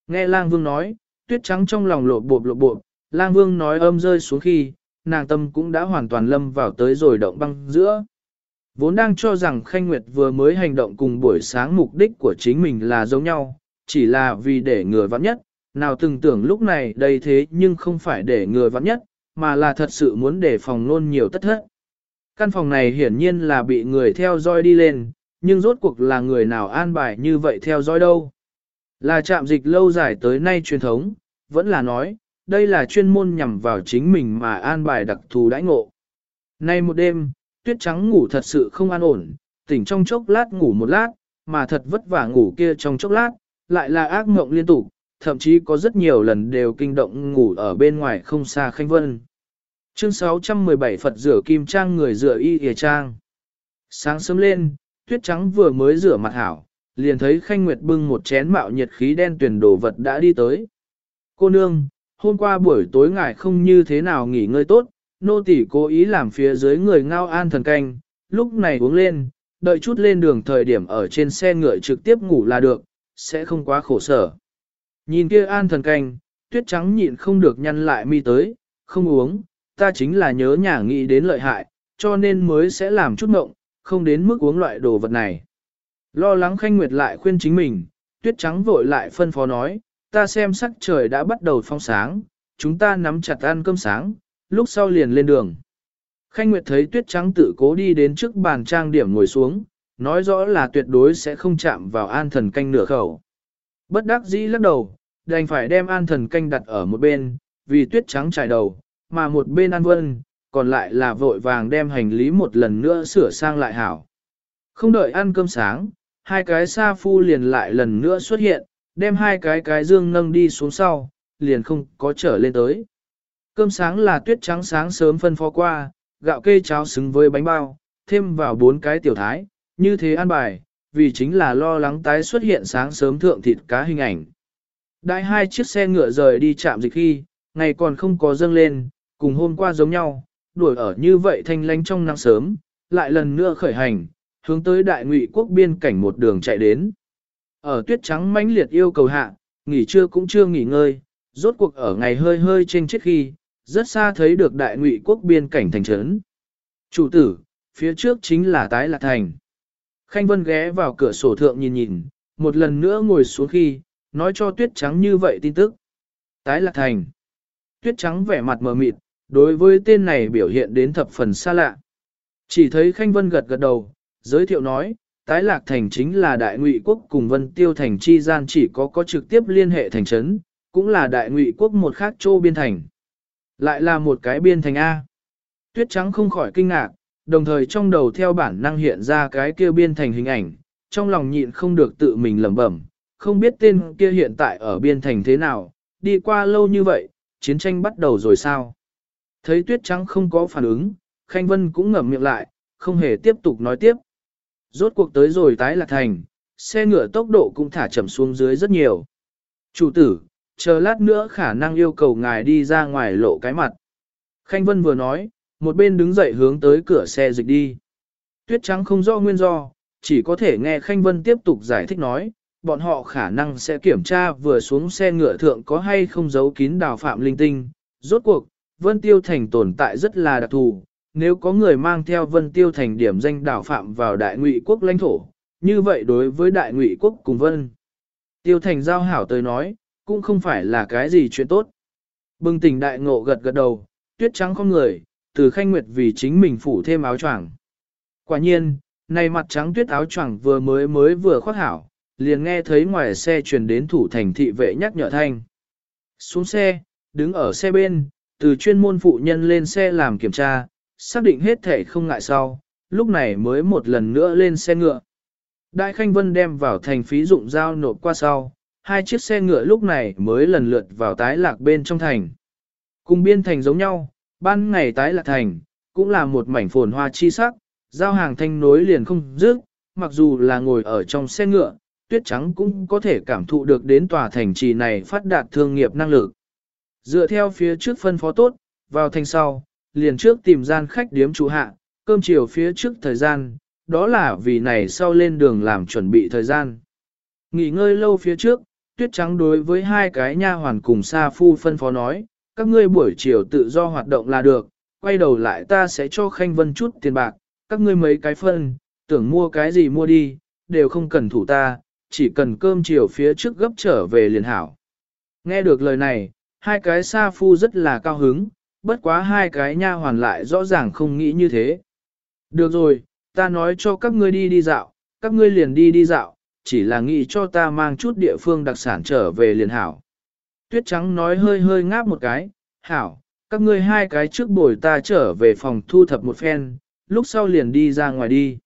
Nghe lang vương nói, tuyết trắng trong lòng lộ bộp lộ bộp, lang vương nói âm rơi xuống khi, nàng tâm cũng đã hoàn toàn lâm vào tới rồi động băng giữa. Vốn đang cho rằng Khanh Nguyệt vừa mới hành động cùng buổi sáng mục đích của chính mình là giống nhau, chỉ là vì để người vắng nhất, nào từng tưởng lúc này đây thế nhưng không phải để người vắng nhất, mà là thật sự muốn để phòng nôn nhiều tất hết. Căn phòng này hiển nhiên là bị người theo dõi đi lên, nhưng rốt cuộc là người nào an bài như vậy theo dõi đâu. Là trạm dịch lâu dài tới nay truyền thống, vẫn là nói, đây là chuyên môn nhằm vào chính mình mà an bài đặc thù đãi ngộ. Nay một đêm, tuyết trắng ngủ thật sự không an ổn, tỉnh trong chốc lát ngủ một lát, mà thật vất vả ngủ kia trong chốc lát, lại là ác mộng liên tục, thậm chí có rất nhiều lần đều kinh động ngủ ở bên ngoài không xa Khanh Vân. Chương 617 Phật rửa kim trang người rửa y hề trang. Sáng sớm lên, tuyết trắng vừa mới rửa mặt hảo, liền thấy Khanh Nguyệt bưng một chén mạo nhiệt khí đen tuyển đồ vật đã đi tới. Cô nương, hôm qua buổi tối ngài không như thế nào nghỉ ngơi tốt, nô tỳ cố ý làm phía dưới người ngao an thần canh, lúc này uống lên, đợi chút lên đường thời điểm ở trên xe ngựa trực tiếp ngủ là được, sẽ không quá khổ sở. Nhìn kia an thần canh, tuyết trắng nhịn không được nhăn lại mi tới, không uống, ta chính là nhớ nhà nghĩ đến lợi hại, cho nên mới sẽ làm chút mộng, không đến mức uống loại đồ vật này. Lo lắng khanh nguyệt lại khuyên chính mình, tuyết trắng vội lại phân phó nói, ta xem sắc trời đã bắt đầu phong sáng, chúng ta nắm chặt ăn cơm sáng, lúc sau liền lên đường. Khanh Nguyệt thấy tuyết trắng tự cố đi đến trước bàn trang điểm ngồi xuống, nói rõ là tuyệt đối sẽ không chạm vào an thần canh nửa khẩu. Bất đắc dĩ lắc đầu, đành phải đem an thần canh đặt ở một bên, vì tuyết trắng trải đầu, mà một bên an vân, còn lại là vội vàng đem hành lý một lần nữa sửa sang lại hảo. Không đợi ăn cơm sáng, hai cái sa phu liền lại lần nữa xuất hiện, đem hai cái cái dương nâng đi xuống sau, liền không có trở lên tới. Cơm sáng là tuyết trắng sáng sớm phân phó qua, gạo kê cháo xứng với bánh bao, thêm vào bốn cái tiểu thái, như thế ăn bài, vì chính là lo lắng tái xuất hiện sáng sớm thượng thịt cá hình ảnh. Đại hai chiếc xe ngựa rời đi chạm dịch khi, ngày còn không có dâng lên, cùng hôm qua giống nhau, đuổi ở như vậy thanh lánh trong nắng sớm, lại lần nữa khởi hành, hướng tới đại ngụy quốc biên cảnh một đường chạy đến. Ở tuyết trắng mãnh liệt yêu cầu hạ, nghỉ trưa cũng chưa nghỉ ngơi, rốt cuộc ở ngày hơi hơi trên chết khi, rất xa thấy được đại ngụy quốc biên cảnh thành trấn. Chủ tử, phía trước chính là tái lạc thành. Khanh Vân ghé vào cửa sổ thượng nhìn nhìn, một lần nữa ngồi xuống khi, nói cho tuyết trắng như vậy tin tức. Tái lạc thành. Tuyết trắng vẻ mặt mờ mịt, đối với tên này biểu hiện đến thập phần xa lạ. Chỉ thấy Khanh Vân gật gật đầu, giới thiệu nói, tái lạc thành chính là đại ngụy quốc cùng vân tiêu thành chi gian chỉ có có trực tiếp liên hệ thành trấn, cũng là đại ngụy quốc một khác châu biên thành. Lại là một cái biên thành A. Tuyết trắng không khỏi kinh ngạc, đồng thời trong đầu theo bản năng hiện ra cái kia biên thành hình ảnh, trong lòng nhịn không được tự mình lẩm bẩm, không biết tên kia hiện tại ở biên thành thế nào, đi qua lâu như vậy, chiến tranh bắt đầu rồi sao? Thấy tuyết trắng không có phản ứng, Khanh Vân cũng ngậm miệng lại, không hề tiếp tục nói tiếp. Rốt cuộc tới rồi tái lạc thành, xe ngựa tốc độ cũng thả chậm xuống dưới rất nhiều. Chủ tử, chờ lát nữa khả năng yêu cầu ngài đi ra ngoài lộ cái mặt. Khanh Vân vừa nói, một bên đứng dậy hướng tới cửa xe dịch đi. Tuyết trắng không rõ nguyên do, chỉ có thể nghe Khanh Vân tiếp tục giải thích nói, bọn họ khả năng sẽ kiểm tra vừa xuống xe ngựa thượng có hay không giấu kín đào phạm linh tinh. Rốt cuộc, Vân Tiêu Thành tồn tại rất là đặc thù, nếu có người mang theo Vân Tiêu Thành điểm danh đảo phạm vào đại ngụy quốc lãnh thổ, như vậy đối với đại ngụy quốc cùng Vân. Tiêu Thành giao hảo tới nói, cũng không phải là cái gì chuyện tốt. Bừng tỉnh đại ngộ gật gật đầu, tuyết trắng không người, từ khanh nguyệt vì chính mình phủ thêm áo choàng. Quả nhiên, này mặt trắng tuyết áo choàng vừa mới mới vừa khoác hảo, liền nghe thấy ngoài xe truyền đến thủ thành thị vệ nhắc nhở thanh. Xuống xe, đứng ở xe bên, từ chuyên môn phụ nhân lên xe làm kiểm tra, xác định hết thể không ngại sau, lúc này mới một lần nữa lên xe ngựa. Đại Khanh Vân đem vào thành phí dụng giao nộp qua sau, hai chiếc xe ngựa lúc này mới lần lượt vào tái lạc bên trong thành. Cùng biên thành giống nhau, ban ngày tái lạc thành, cũng là một mảnh phồn hoa chi sắc, giao hàng thanh nối liền không dứt, mặc dù là ngồi ở trong xe ngựa, tuyết trắng cũng có thể cảm thụ được đến tòa thành trì này phát đạt thương nghiệp năng lực. Dựa theo phía trước phân phó tốt, vào thành sau, liền trước tìm gian khách điếm trụ hạ, cơm chiều phía trước thời gian, đó là vì này sau lên đường làm chuẩn bị thời gian. Nghỉ ngơi lâu phía trước, tuyết trắng đối với hai cái nha hoàn cùng sa phu phân phó nói, các ngươi buổi chiều tự do hoạt động là được, quay đầu lại ta sẽ cho khanh vân chút tiền bạc, các ngươi mấy cái phân, tưởng mua cái gì mua đi, đều không cần thủ ta, chỉ cần cơm chiều phía trước gấp trở về liền hảo. Nghe được lời này, hai cái sa phu rất là cao hứng, bất quá hai cái nha hoàn lại rõ ràng không nghĩ như thế. Được rồi, ta nói cho các ngươi đi đi dạo, các ngươi liền đi đi dạo, chỉ là nghĩ cho ta mang chút địa phương đặc sản trở về liền hảo. Tuyết trắng nói hơi hơi ngáp một cái, hảo, các ngươi hai cái trước bồi ta trở về phòng thu thập một phen, lúc sau liền đi ra ngoài đi.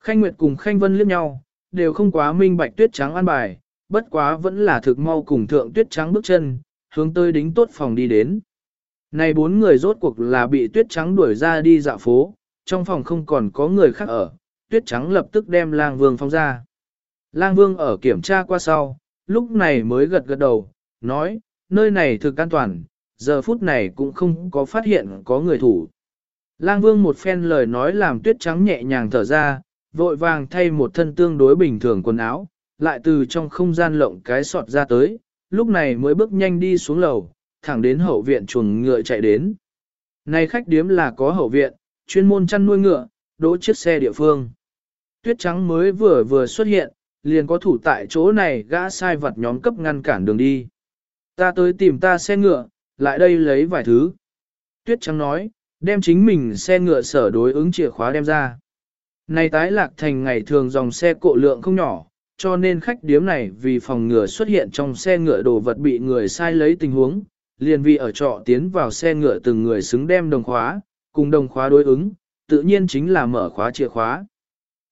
Khanh Nguyệt cùng Khanh Vân liếc nhau, đều không quá minh bạch tuyết trắng an bài, bất quá vẫn là thực mau cùng thượng tuyết trắng bước chân, hướng tới đính tốt phòng đi đến. Này bốn người rốt cuộc là bị tuyết trắng đuổi ra đi dạo phố, trong phòng không còn có người khác ở, tuyết trắng lập tức đem lang vương phong ra. Lang vương ở kiểm tra qua sau, lúc này mới gật gật đầu, nói, nơi này thực an toàn, giờ phút này cũng không có phát hiện có người thủ. Lang vương một phen lời nói làm tuyết trắng nhẹ nhàng thở ra, vội vàng thay một thân tương đối bình thường quần áo, lại từ trong không gian lộng cái sọt ra tới, lúc này mới bước nhanh đi xuống lầu, thẳng đến hậu viện chuồng ngựa chạy đến. Này khách điếm là có hậu viện, chuyên môn chăn nuôi ngựa, đỗ chiếc xe địa phương. Tuyết trắng mới vừa vừa xuất hiện, liền có thủ tại chỗ này gã sai vật nhóm cấp ngăn cản đường đi. Ta tới tìm ta xe ngựa, lại đây lấy vài thứ. Tuyết trắng nói, đem chính mình xe ngựa sở đối ứng chìa khóa đem ra. Này tái lạc thành ngày thường dòng xe cộ lượng không nhỏ, cho nên khách điếm này vì phòng ngừa xuất hiện trong xe ngựa đồ vật bị người sai lấy tình huống, liền vì ở trọ tiến vào xe ngựa từng người xứng đem đồng khóa, cùng đồng khóa đối ứng, tự nhiên chính là mở khóa chìa khóa.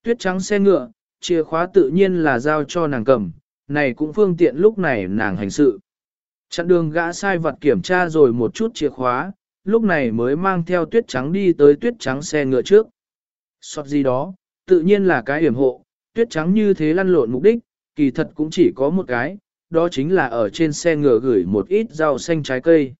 Tuyết trắng xe ngựa, chìa khóa tự nhiên là giao cho nàng cầm, này cũng phương tiện lúc này nàng hành sự. Chặn đường gã sai vật kiểm tra rồi một chút chìa khóa, lúc này mới mang theo tuyết trắng đi tới tuyết trắng xe ngựa trước. Xót gì đó, tự nhiên là cái hiểm hộ, tuyết trắng như thế lăn lộn mục đích, kỳ thật cũng chỉ có một cái, đó chính là ở trên xe ngựa gửi một ít rau xanh trái cây.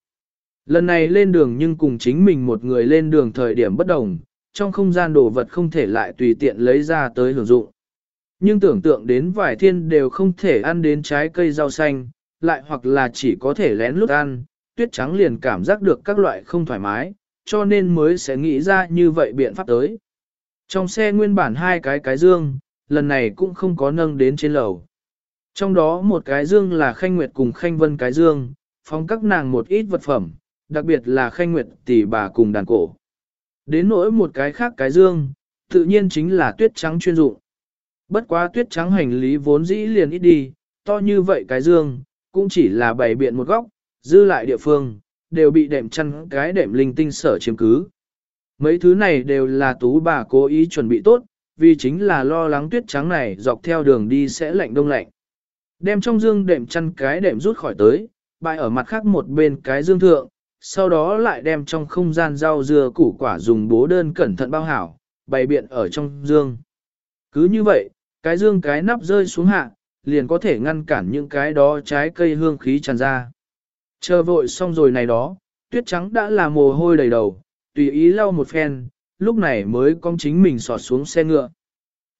Lần này lên đường nhưng cùng chính mình một người lên đường thời điểm bất đồng, trong không gian đồ vật không thể lại tùy tiện lấy ra tới hưởng dụng. Nhưng tưởng tượng đến vài thiên đều không thể ăn đến trái cây rau xanh, lại hoặc là chỉ có thể lén lút ăn, tuyết trắng liền cảm giác được các loại không thoải mái, cho nên mới sẽ nghĩ ra như vậy biện pháp tới. Trong xe nguyên bản hai cái cái dương, lần này cũng không có nâng đến trên lầu. Trong đó một cái dương là Khanh Nguyệt cùng Khanh Vân cái dương, phóng các nàng một ít vật phẩm, đặc biệt là Khanh Nguyệt tỷ bà cùng đàn cổ. Đến nỗi một cái khác cái dương, tự nhiên chính là tuyết trắng chuyên dụng. Bất quá tuyết trắng hành lý vốn dĩ liền ít đi, to như vậy cái dương, cũng chỉ là bày biện một góc, dư lại địa phương, đều bị đệm chăn cái đệm linh tinh sở chiếm cứ. Mấy thứ này đều là tú bà cố ý chuẩn bị tốt, vì chính là lo lắng tuyết trắng này dọc theo đường đi sẽ lạnh đông lạnh. Đem trong dương đệm chăn cái đệm rút khỏi tới, bày ở mặt khác một bên cái dương thượng, sau đó lại đem trong không gian rau dưa củ quả dùng bố đơn cẩn thận bao hảo, bày biện ở trong dương. Cứ như vậy, cái dương cái nắp rơi xuống hạ, liền có thể ngăn cản những cái đó trái cây hương khí tràn ra. Chờ vội xong rồi này đó, tuyết trắng đã là mồ hôi đầy đầu, tùy ý lau một phen, lúc này mới con chính mình sọt xuống xe ngựa.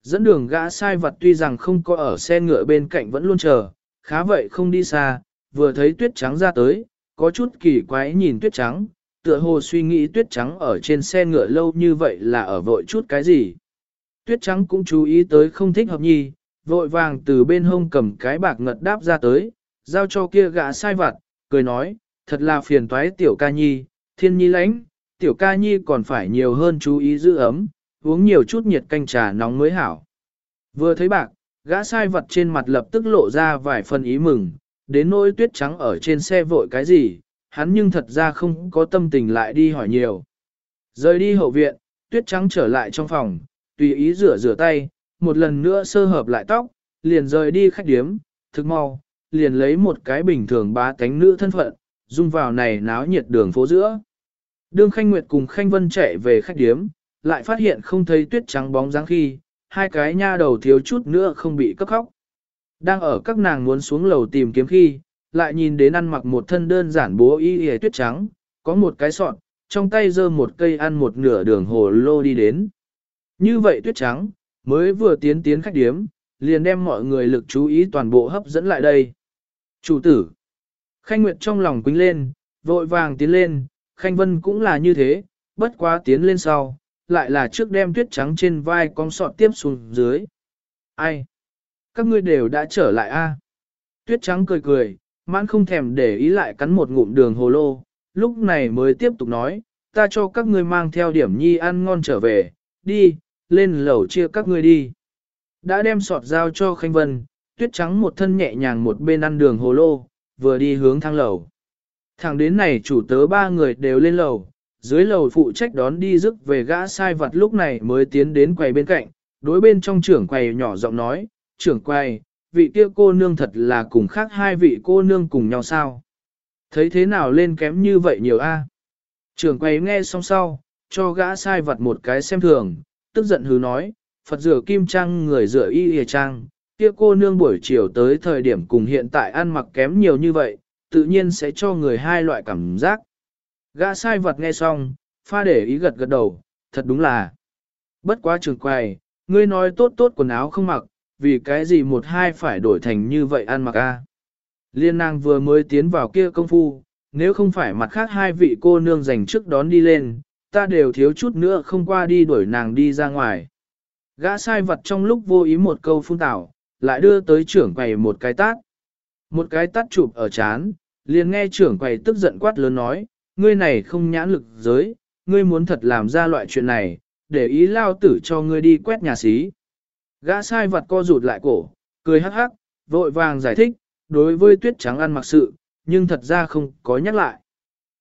Dẫn đường gã sai vật tuy rằng không có ở xe ngựa bên cạnh vẫn luôn chờ, khá vậy không đi xa, vừa thấy tuyết trắng ra tới, có chút kỳ quái nhìn tuyết trắng, tựa hồ suy nghĩ tuyết trắng ở trên xe ngựa lâu như vậy là ở vội chút cái gì. Tuyết trắng cũng chú ý tới không thích hợp nhi, vội vàng từ bên hông cầm cái bạc ngật đáp ra tới, giao cho kia gã sai vặt, cười nói, thật là phiền toái tiểu ca nhi, thiên nhi lãnh, tiểu ca nhi còn phải nhiều hơn chú ý giữ ấm, uống nhiều chút nhiệt canh trà nóng mới hảo. Vừa thấy bạc, gã sai vật trên mặt lập tức lộ ra vài phần ý mừng, đến nỗi tuyết trắng ở trên xe vội cái gì, hắn nhưng thật ra không có tâm tình lại đi hỏi nhiều. Rời đi hậu viện, tuyết trắng trở lại trong phòng, tùy ý rửa rửa tay, một lần nữa sơ hợp lại tóc, liền rời đi khách điếm, thực mau, liền lấy một cái bình thường bá tánh nữ thân phận, dung vào này náo nhiệt đường phố giữa. Đương Khanh Nguyệt cùng Khanh Vân chạy về khách điếm, lại phát hiện không thấy tuyết trắng bóng dáng khi, hai cái nha đầu thiếu chút nữa không bị cấp khóc. Đang ở các nàng muốn xuống lầu tìm kiếm khi, lại nhìn đến ăn mặc một thân đơn giản bố y y tuyết trắng, có một cái sọn, trong tay giơ một cây ăn một nửa đường hồ lô đi đến. Như vậy tuyết trắng, mới vừa tiến tiến khách điếm, liền đem mọi người lực chú ý toàn bộ hấp dẫn lại đây. Chủ tử, Khanh Nguyệt trong lòng quính lên, vội vàng tiến lên, Khanh Vân cũng là như thế, bất quá tiến lên sau, lại là trước đem tuyết trắng trên vai con sọt tiếp xuống dưới. Ai? Các ngươi đều đã trở lại a? Tuyết trắng cười cười, mãn không thèm để ý lại cắn một ngụm đường hồ lô, lúc này mới tiếp tục nói, ta cho các ngươi mang theo điểm nhi ăn ngon trở về, đi, lên lầu chia các ngươi đi. Đã đem sọt giao cho Khanh Vân, tuyết trắng một thân nhẹ nhàng một bên ăn đường hồ lô, vừa đi hướng thang lầu. Thẳng đến này chủ tớ ba người đều lên lầu, dưới lầu phụ trách đón đi rước về gã sai vật lúc này mới tiến đến quầy bên cạnh, đối bên trong trưởng quầy nhỏ giọng nói, trưởng quầy, vị kia cô nương thật là cùng khác hai vị cô nương cùng nhau sao? Thấy thế nào lên kém như vậy nhiều a? Trưởng quầy nghe xong sau, cho gã sai vật một cái xem thường, tức giận hứ nói, Phật rửa kim trang người rửa y hề trang, kia cô nương buổi chiều tới thời điểm cùng hiện tại ăn mặc kém nhiều như vậy, tự nhiên sẽ cho người hai loại cảm giác. Gã sai vật nghe xong, pha để ý gật gật đầu, thật đúng là. Bất quá trường quầy, ngươi nói tốt tốt quần áo không mặc, vì cái gì một hai phải đổi thành như vậy ăn mặc a? Liên nàng vừa mới tiến vào kia công phu, nếu không phải mặt khác hai vị cô nương dành trước đón đi lên, ta đều thiếu chút nữa không qua đi đuổi nàng đi ra ngoài. Gã sai vật trong lúc vô ý một câu phun tảo, lại đưa tới trưởng quầy một cái tát. Một cái tát chụp ở chán, liền nghe trưởng quầy tức giận quát lớn nói, ngươi này không nhãn lực giới, ngươi muốn thật làm ra loại chuyện này, để ý lao tử cho ngươi đi quét nhà xí. Gã sai vật co rụt lại cổ, cười hắc hắc, vội vàng giải thích, đối với tuyết trắng ăn mặc sự, nhưng thật ra không có nhắc lại.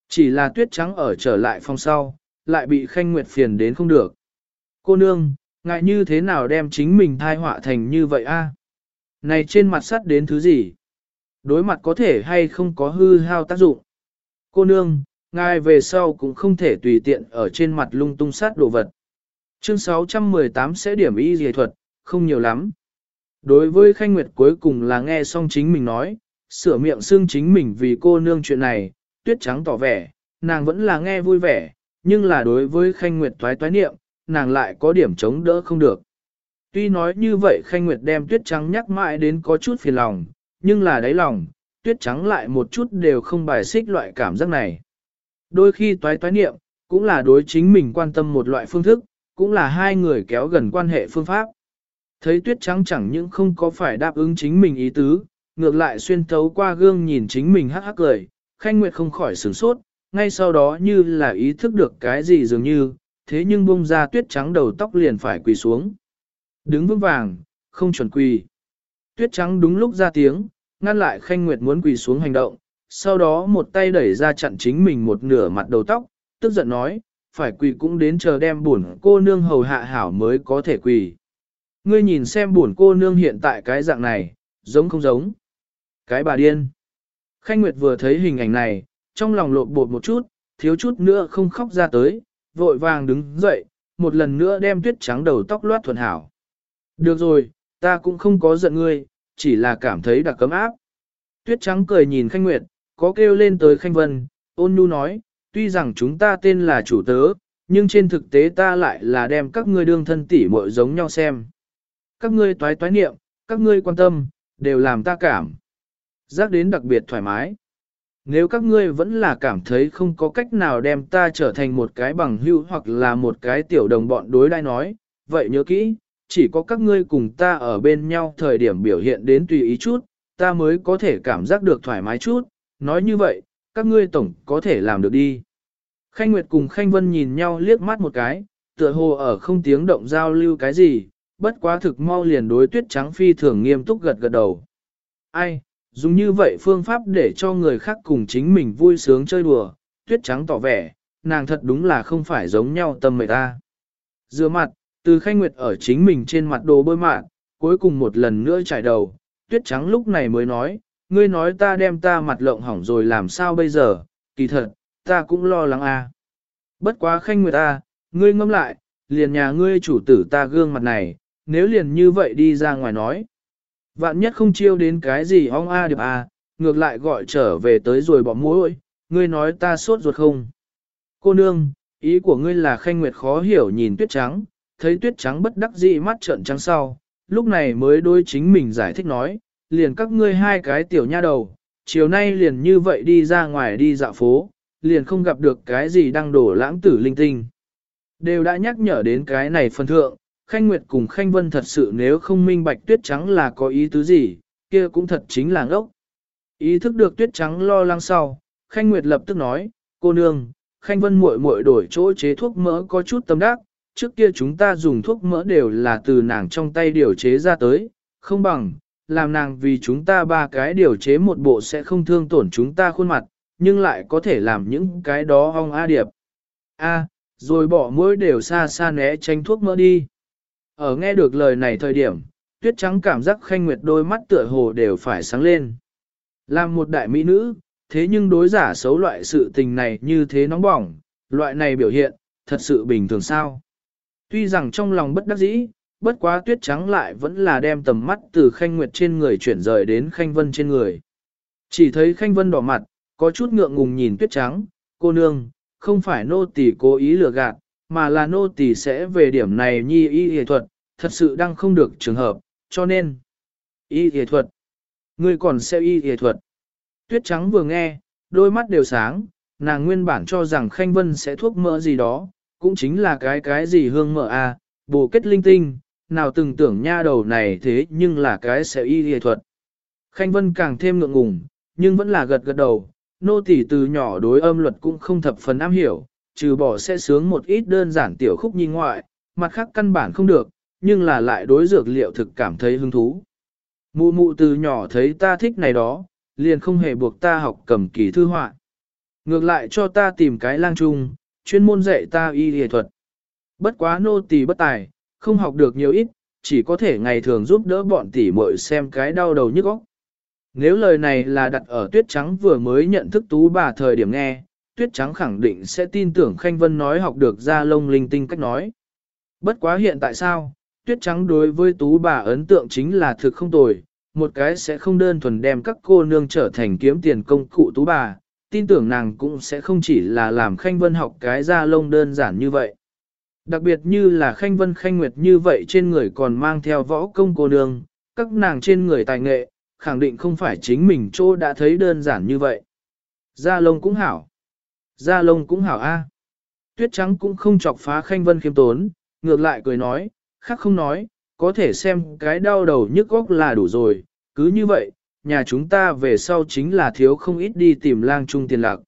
Chỉ là tuyết trắng ở trở lại phòng sau, lại bị khanh nguyệt phiền đến không được. Cô nương, ngại như thế nào đem chính mình thai họa thành như vậy a? Này trên mặt sắt đến thứ gì? Đối mặt có thể hay không có hư hao tác dụng? Cô nương, ngài về sau cũng không thể tùy tiện ở trên mặt lung tung sát đồ vật. Chương 618 sẽ điểm y dề thuật, không nhiều lắm. Đối với Khanh Nguyệt cuối cùng là nghe xong chính mình nói, sửa miệng xương chính mình vì cô nương chuyện này, tuyết trắng tỏ vẻ, nàng vẫn là nghe vui vẻ, nhưng là đối với Khanh Nguyệt toái toái niệm, nàng lại có điểm chống đỡ không được. Tuy nói như vậy Khanh Nguyệt đem tuyết trắng nhắc mãi đến có chút phiền lòng, nhưng là đáy lòng, tuyết trắng lại một chút đều không bài xích loại cảm giác này. Đôi khi toái toái niệm, cũng là đối chính mình quan tâm một loại phương thức, cũng là hai người kéo gần quan hệ phương pháp. Thấy tuyết trắng chẳng những không có phải đáp ứng chính mình ý tứ, ngược lại xuyên thấu qua gương nhìn chính mình hắc hắc cười, Khanh Nguyệt không khỏi sửng sốt, ngay sau đó như là ý thức được cái gì dường như, thế nhưng bông ra tuyết trắng đầu tóc liền phải quỳ xuống. Đứng vững vàng, không chuẩn quỳ. Tuyết trắng đúng lúc ra tiếng, ngăn lại Khanh Nguyệt muốn quỳ xuống hành động, sau đó một tay đẩy ra chặn chính mình một nửa mặt đầu tóc, tức giận nói, phải quỳ cũng đến chờ đem buồn cô nương hầu hạ hảo mới có thể quỳ. Ngươi nhìn xem buồn cô nương hiện tại cái dạng này, giống không giống. Cái bà điên. Khanh Nguyệt vừa thấy hình ảnh này, trong lòng lộn bột một chút, thiếu chút nữa không khóc ra tới, vội vàng đứng dậy, một lần nữa đem tuyết trắng đầu tóc loát thuần hảo. Được rồi, ta cũng không có giận ngươi, chỉ là cảm thấy đặc cấm áp. Tuyết trắng cười nhìn Khanh Nguyệt, có kêu lên tới Khanh Vân, ôn nhu nói, tuy rằng chúng ta tên là chủ tớ, nhưng trên thực tế ta lại là đem các ngươi đương thân tỷ muội giống nhau xem. Các ngươi toái toái niệm, các ngươi quan tâm, đều làm ta cảm. Giác đến đặc biệt thoải mái. Nếu các ngươi vẫn là cảm thấy không có cách nào đem ta trở thành một cái bằng hữu hoặc là một cái tiểu đồng bọn đối đai nói, vậy nhớ kỹ, chỉ có các ngươi cùng ta ở bên nhau thời điểm biểu hiện đến tùy ý chút, ta mới có thể cảm giác được thoải mái chút, nói như vậy, các ngươi tổng có thể làm được đi. Khanh Nguyệt cùng Khanh Vân nhìn nhau liếc mắt một cái, tựa hồ ở không tiếng động giao lưu cái gì, bất quá thực mau liền đối tuyết trắng phi thường nghiêm túc gật gật đầu. Ai, dùng như vậy phương pháp để cho người khác cùng chính mình vui sướng chơi đùa, tuyết trắng tỏ vẻ, nàng thật đúng là không phải giống nhau tâm mệnh ta. Dựa mặt, từ Khanh Nguyệt ở chính mình trên mặt đồ bơi mạn, cuối cùng một lần nữa trải đầu, tuyết trắng lúc này mới nói, ngươi nói ta đem ta mặt lộng hỏng rồi làm sao bây giờ, kỳ thật, ta cũng lo lắng a. À. Bất quá Khanh Nguyệt ta, ngươi ngâm lại, liền nhà ngươi chủ tử ta gương mặt này, nếu liền như vậy đi ra ngoài nói. Vạn nhất không chiêu đến cái gì ong a điệp a, ngược lại gọi trở về tới rồi bỏ mũi, ngươi nói ta sốt ruột không? Cô nương, ý của ngươi là khanh nguyệt khó hiểu nhìn tuyết trắng, thấy tuyết trắng bất đắc dĩ mắt trợn trắng sau, lúc này mới đối chính mình giải thích nói, liền các ngươi hai cái tiểu nha đầu, chiều nay liền như vậy đi ra ngoài đi dạo phố, liền không gặp được cái gì đang đổ lãng tử linh tinh. Đều đã nhắc nhở đến cái này phân thượng, Khanh Nguyệt cùng Khanh Vân thật sự nếu không minh bạch tuyết trắng là có ý tứ gì, kia cũng thật chính là ngốc. Ý thức được tuyết trắng lo lắng sau, Khanh Nguyệt lập tức nói, cô nương, Khanh Vân muội muội đổi chỗ chế thuốc mỡ có chút tâm đắc, trước kia chúng ta dùng thuốc mỡ đều là từ nàng trong tay điều chế ra tới, không bằng, làm nàng vì chúng ta ba cái điều chế một bộ sẽ không thương tổn chúng ta khuôn mặt, nhưng lại có thể làm những cái đó ong a điệp. A, rồi bỏ mỗi đều xa xa né tránh thuốc mỡ đi. Ở nghe được lời này thời điểm, tuyết trắng cảm giác khanh nguyệt đôi mắt tựa hồ đều phải sáng lên. Làm một đại mỹ nữ, thế nhưng đối giả xấu loại sự tình này như thế nóng bỏng, loại này biểu hiện, thật sự bình thường sao. Tuy rằng trong lòng bất đắc dĩ, bất quá tuyết trắng lại vẫn là đem tầm mắt từ khanh nguyệt trên người chuyển rời đến khanh vân trên người. Chỉ thấy khanh vân đỏ mặt, có chút ngượng ngùng nhìn tuyết trắng, cô nương, không phải nô tỳ cố ý lừa gạt, mà là nô tỳ sẽ về điểm này nhi y y thuật, thật sự đang không được trường hợp, cho nên y y thuật. Ngươi còn sẽ y y thuật. Tuyết trắng vừa nghe, đôi mắt đều sáng, nàng nguyên bản cho rằng Khanh Vân sẽ thuốc mỡ gì đó, cũng chính là cái cái gì hương mở a, à, kết linh tinh, nào từng tưởng nha đầu này thế nhưng là cái sẽ y y thuật. Khanh Vân càng thêm ngượng ngùng, nhưng vẫn là gật gật đầu, nô tỷ từ nhỏ đối âm luật cũng không thập phần am hiểu, trừ bỏ sẽ sướng một ít đơn giản tiểu khúc nhìn ngoại, mặt khác căn bản không được, nhưng là lại đối dược liệu thực cảm thấy hứng thú. Mụ mụ từ nhỏ thấy ta thích này đó, liền không hề buộc ta học cầm kỳ thư họa. Ngược lại cho ta tìm cái lang trung, chuyên môn dạy ta y y thuật. Bất quá nô tỳ bất tài, không học được nhiều ít, chỉ có thể ngày thường giúp đỡ bọn tỷ muội xem cái đau đầu nhức óc. Nếu lời này là đặt ở tuyết trắng vừa mới nhận thức tú bà thời điểm nghe, tuyết trắng khẳng định sẽ tin tưởng Khanh Vân nói học được ra lông linh tinh cách nói. Bất quá hiện tại sao, tuyết trắng đối với tú bà ấn tượng chính là thực không tồi, một cái sẽ không đơn thuần đem các cô nương trở thành kiếm tiền công cụ tú bà, tin tưởng nàng cũng sẽ không chỉ là làm Khanh Vân học cái da lông đơn giản như vậy. Đặc biệt như là Khanh Vân Khanh Nguyệt như vậy trên người còn mang theo võ công cô nương, các nàng trên người tài nghệ, khẳng định không phải chính mình chỗ đã thấy đơn giản như vậy. da lông cũng hảo. da lông cũng hảo a. Tuyết trắng cũng không chọc phá khanh vân khiêm tốn, ngược lại cười nói, khác không nói, có thể xem cái đau đầu nhức góc là đủ rồi, cứ như vậy, nhà chúng ta về sau chính là thiếu không ít đi tìm lang trung tiền lạc.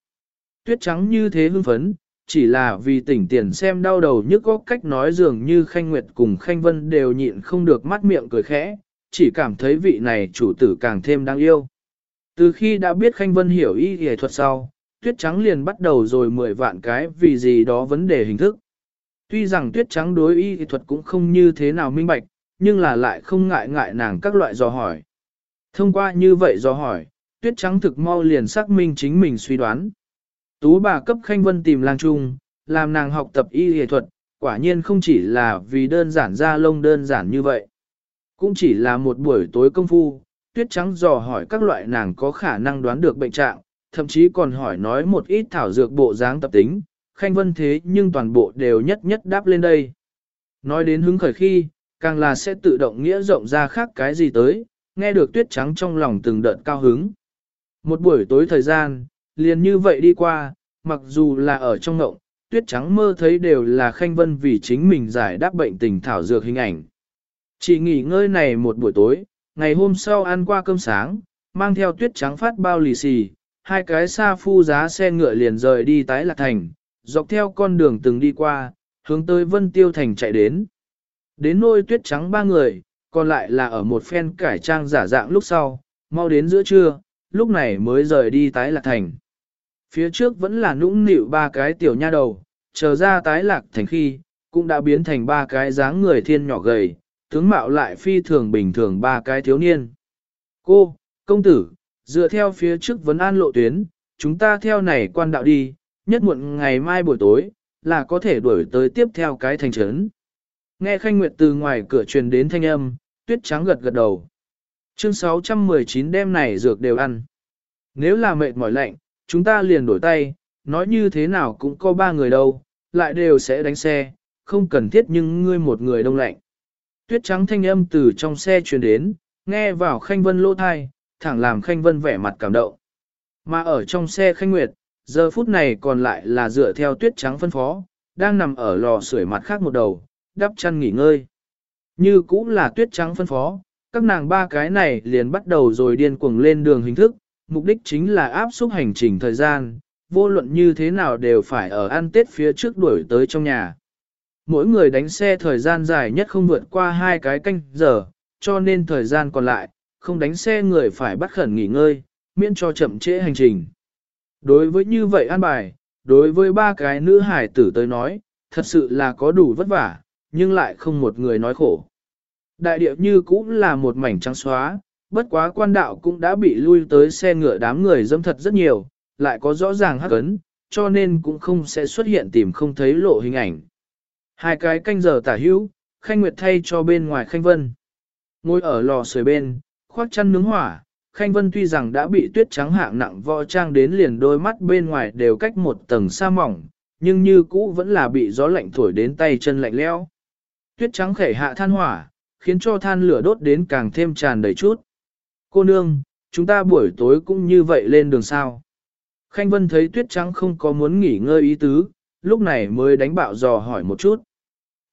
Tuyết trắng như thế hưng phấn, chỉ là vì tỉnh tiền xem đau đầu nhức góc cách nói dường như Khanh Nguyệt cùng Khanh Vân đều nhịn không được mắt miệng cười khẽ, chỉ cảm thấy vị này chủ tử càng thêm đáng yêu. Từ khi đã biết Khanh Vân hiểu y y thuật sau, tuyết trắng liền bắt đầu rồi 10 vạn cái vì gì đó vấn đề hình thức. Tuy rằng tuyết trắng đối y thuật cũng không như thế nào minh bạch, nhưng là lại không ngại ngại nàng các loại dò hỏi. Thông qua như vậy dò hỏi, tuyết trắng thực mau liền xác minh chính mình suy đoán. Tú bà cấp khanh vân tìm lang trung, làm nàng học tập y y thuật, quả nhiên không chỉ là vì đơn giản ra lông đơn giản như vậy. Cũng chỉ là một buổi tối công phu, tuyết trắng dò hỏi các loại nàng có khả năng đoán được bệnh trạng, thậm chí còn hỏi nói một ít thảo dược bộ dáng tập tính, Khanh Vân thế nhưng toàn bộ đều nhất nhất đáp lên đây. Nói đến hứng khởi khi, càng là sẽ tự động nghĩa rộng ra khác cái gì tới, nghe được tuyết trắng trong lòng từng đợt cao hứng. Một buổi tối thời gian, liền như vậy đi qua, mặc dù là ở trong ngộng, tuyết trắng mơ thấy đều là Khanh Vân vì chính mình giải đáp bệnh tình thảo dược hình ảnh. Chỉ nghỉ ngơi này một buổi tối, ngày hôm sau ăn qua cơm sáng, mang theo tuyết trắng phát bao lì xì, hai cái xa phu giá xe ngựa liền rời đi tái lạc thành, dọc theo con đường từng đi qua, hướng tới Vân Tiêu Thành chạy đến. Đến nôi tuyết trắng ba người, còn lại là ở một phen cải trang giả dạng lúc sau, mau đến giữa trưa, lúc này mới rời đi tái lạc thành. Phía trước vẫn là nũng nịu ba cái tiểu nha đầu, chờ ra tái lạc thành khi, cũng đã biến thành ba cái dáng người thiên nhỏ gầy, tướng mạo lại phi thường bình thường ba cái thiếu niên. Cô, công tử, dựa theo phía trước vấn an lộ tuyến, chúng ta theo này quan đạo đi, nhất muộn ngày mai buổi tối, là có thể đuổi tới tiếp theo cái thành trấn. Nghe Khanh Nguyệt từ ngoài cửa truyền đến thanh âm, tuyết trắng gật gật đầu. Chương 619 đêm này dược đều ăn. Nếu là mệt mỏi lạnh, chúng ta liền đổi tay, nói như thế nào cũng có ba người đâu, lại đều sẽ đánh xe, không cần thiết nhưng ngươi một người đông lạnh. Tuyết trắng thanh âm từ trong xe truyền đến, nghe vào Khanh Vân lỗ thai, thẳng làm Khanh Vân vẻ mặt cảm động. Mà ở trong xe Khanh Nguyệt, giờ phút này còn lại là dựa theo tuyết trắng phân phó, đang nằm ở lò sưởi mặt khác một đầu, đắp chăn nghỉ ngơi. Như cũng là tuyết trắng phân phó, các nàng ba cái này liền bắt đầu rồi điên cuồng lên đường hình thức, mục đích chính là áp suất hành trình thời gian, vô luận như thế nào đều phải ở ăn tết phía trước đuổi tới trong nhà. Mỗi người đánh xe thời gian dài nhất không vượt qua hai cái canh giờ, cho nên thời gian còn lại, không đánh xe người phải bắt khẩn nghỉ ngơi, miễn cho chậm trễ hành trình. Đối với như vậy an bài, đối với ba cái nữ hải tử tới nói, thật sự là có đủ vất vả, nhưng lại không một người nói khổ. Đại địa như cũng là một mảnh trắng xóa, bất quá quan đạo cũng đã bị lui tới xe ngựa đám người dâm thật rất nhiều, lại có rõ ràng hắc ấn, cho nên cũng không sẽ xuất hiện tìm không thấy lộ hình ảnh. Hai cái canh giờ tả hữu, Khanh Nguyệt thay cho bên ngoài Khanh Vân. Ngồi ở lò sưởi bên, khoác chăn nướng hỏa, Khanh Vân tuy rằng đã bị tuyết trắng hạng nặng võ trang đến liền đôi mắt bên ngoài đều cách một tầng sa mỏng, nhưng như cũ vẫn là bị gió lạnh thổi đến tay chân lạnh leo. Tuyết trắng khẩy hạ than hỏa, khiến cho than lửa đốt đến càng thêm tràn đầy chút. Cô nương, chúng ta buổi tối cũng như vậy lên đường sao. Khanh Vân thấy tuyết trắng không có muốn nghỉ ngơi ý tứ, lúc này mới đánh bạo dò hỏi một chút.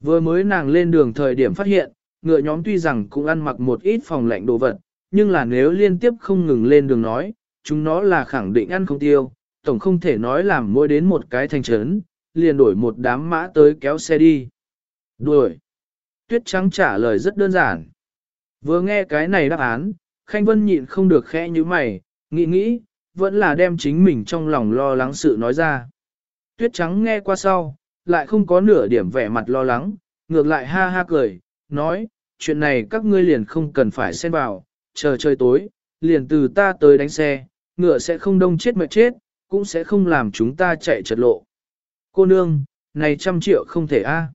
Vừa mới nàng lên đường thời điểm phát hiện, ngựa nhóm tuy rằng cũng ăn mặc một ít phòng lạnh đồ vật, nhưng là nếu liên tiếp không ngừng lên đường nói, chúng nó là khẳng định ăn không tiêu, tổng không thể nói làm mỗi đến một cái thành trấn, liền đổi một đám mã tới kéo xe đi. Đuổi. Tuyết trắng trả lời rất đơn giản. Vừa nghe cái này đáp án, Khanh Vân nhịn không được khẽ như mày, nghĩ nghĩ, vẫn là đem chính mình trong lòng lo lắng sự nói ra. Tuyết trắng nghe qua sau, lại không có nửa điểm vẻ mặt lo lắng, ngược lại ha ha cười, nói, chuyện này các ngươi liền không cần phải xen vào, chờ trời tối, liền từ ta tới đánh xe, ngựa sẽ không đông chết mệt chết, cũng sẽ không làm chúng ta chạy trật lộ. Cô nương, này trăm triệu không thể a.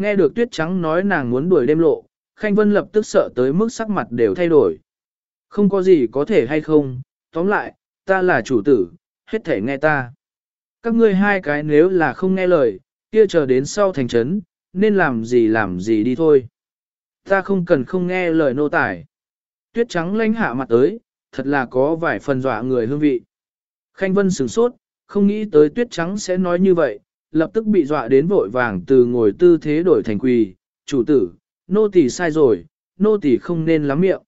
Nghe được tuyết trắng nói nàng muốn đuổi đêm lộ, Khanh Vân lập tức sợ tới mức sắc mặt đều thay đổi. Không có gì có thể hay không, tóm lại, ta là chủ tử, hết thể nghe ta. Các ngươi hai cái nếu là không nghe lời, kia chờ đến sau thành trấn, nên làm gì làm gì đi thôi. Ta không cần không nghe lời nô tài. Tuyết trắng lanh hạ mặt tới, thật là có vài phần dọa người hương vị. Khanh Vân sửng sốt, không nghĩ tới tuyết trắng sẽ nói như vậy, lập tức bị dọa đến vội vàng từ ngồi tư thế đổi thành quỳ, chủ tử, nô tỳ sai rồi, nô tỳ không nên lắm miệng.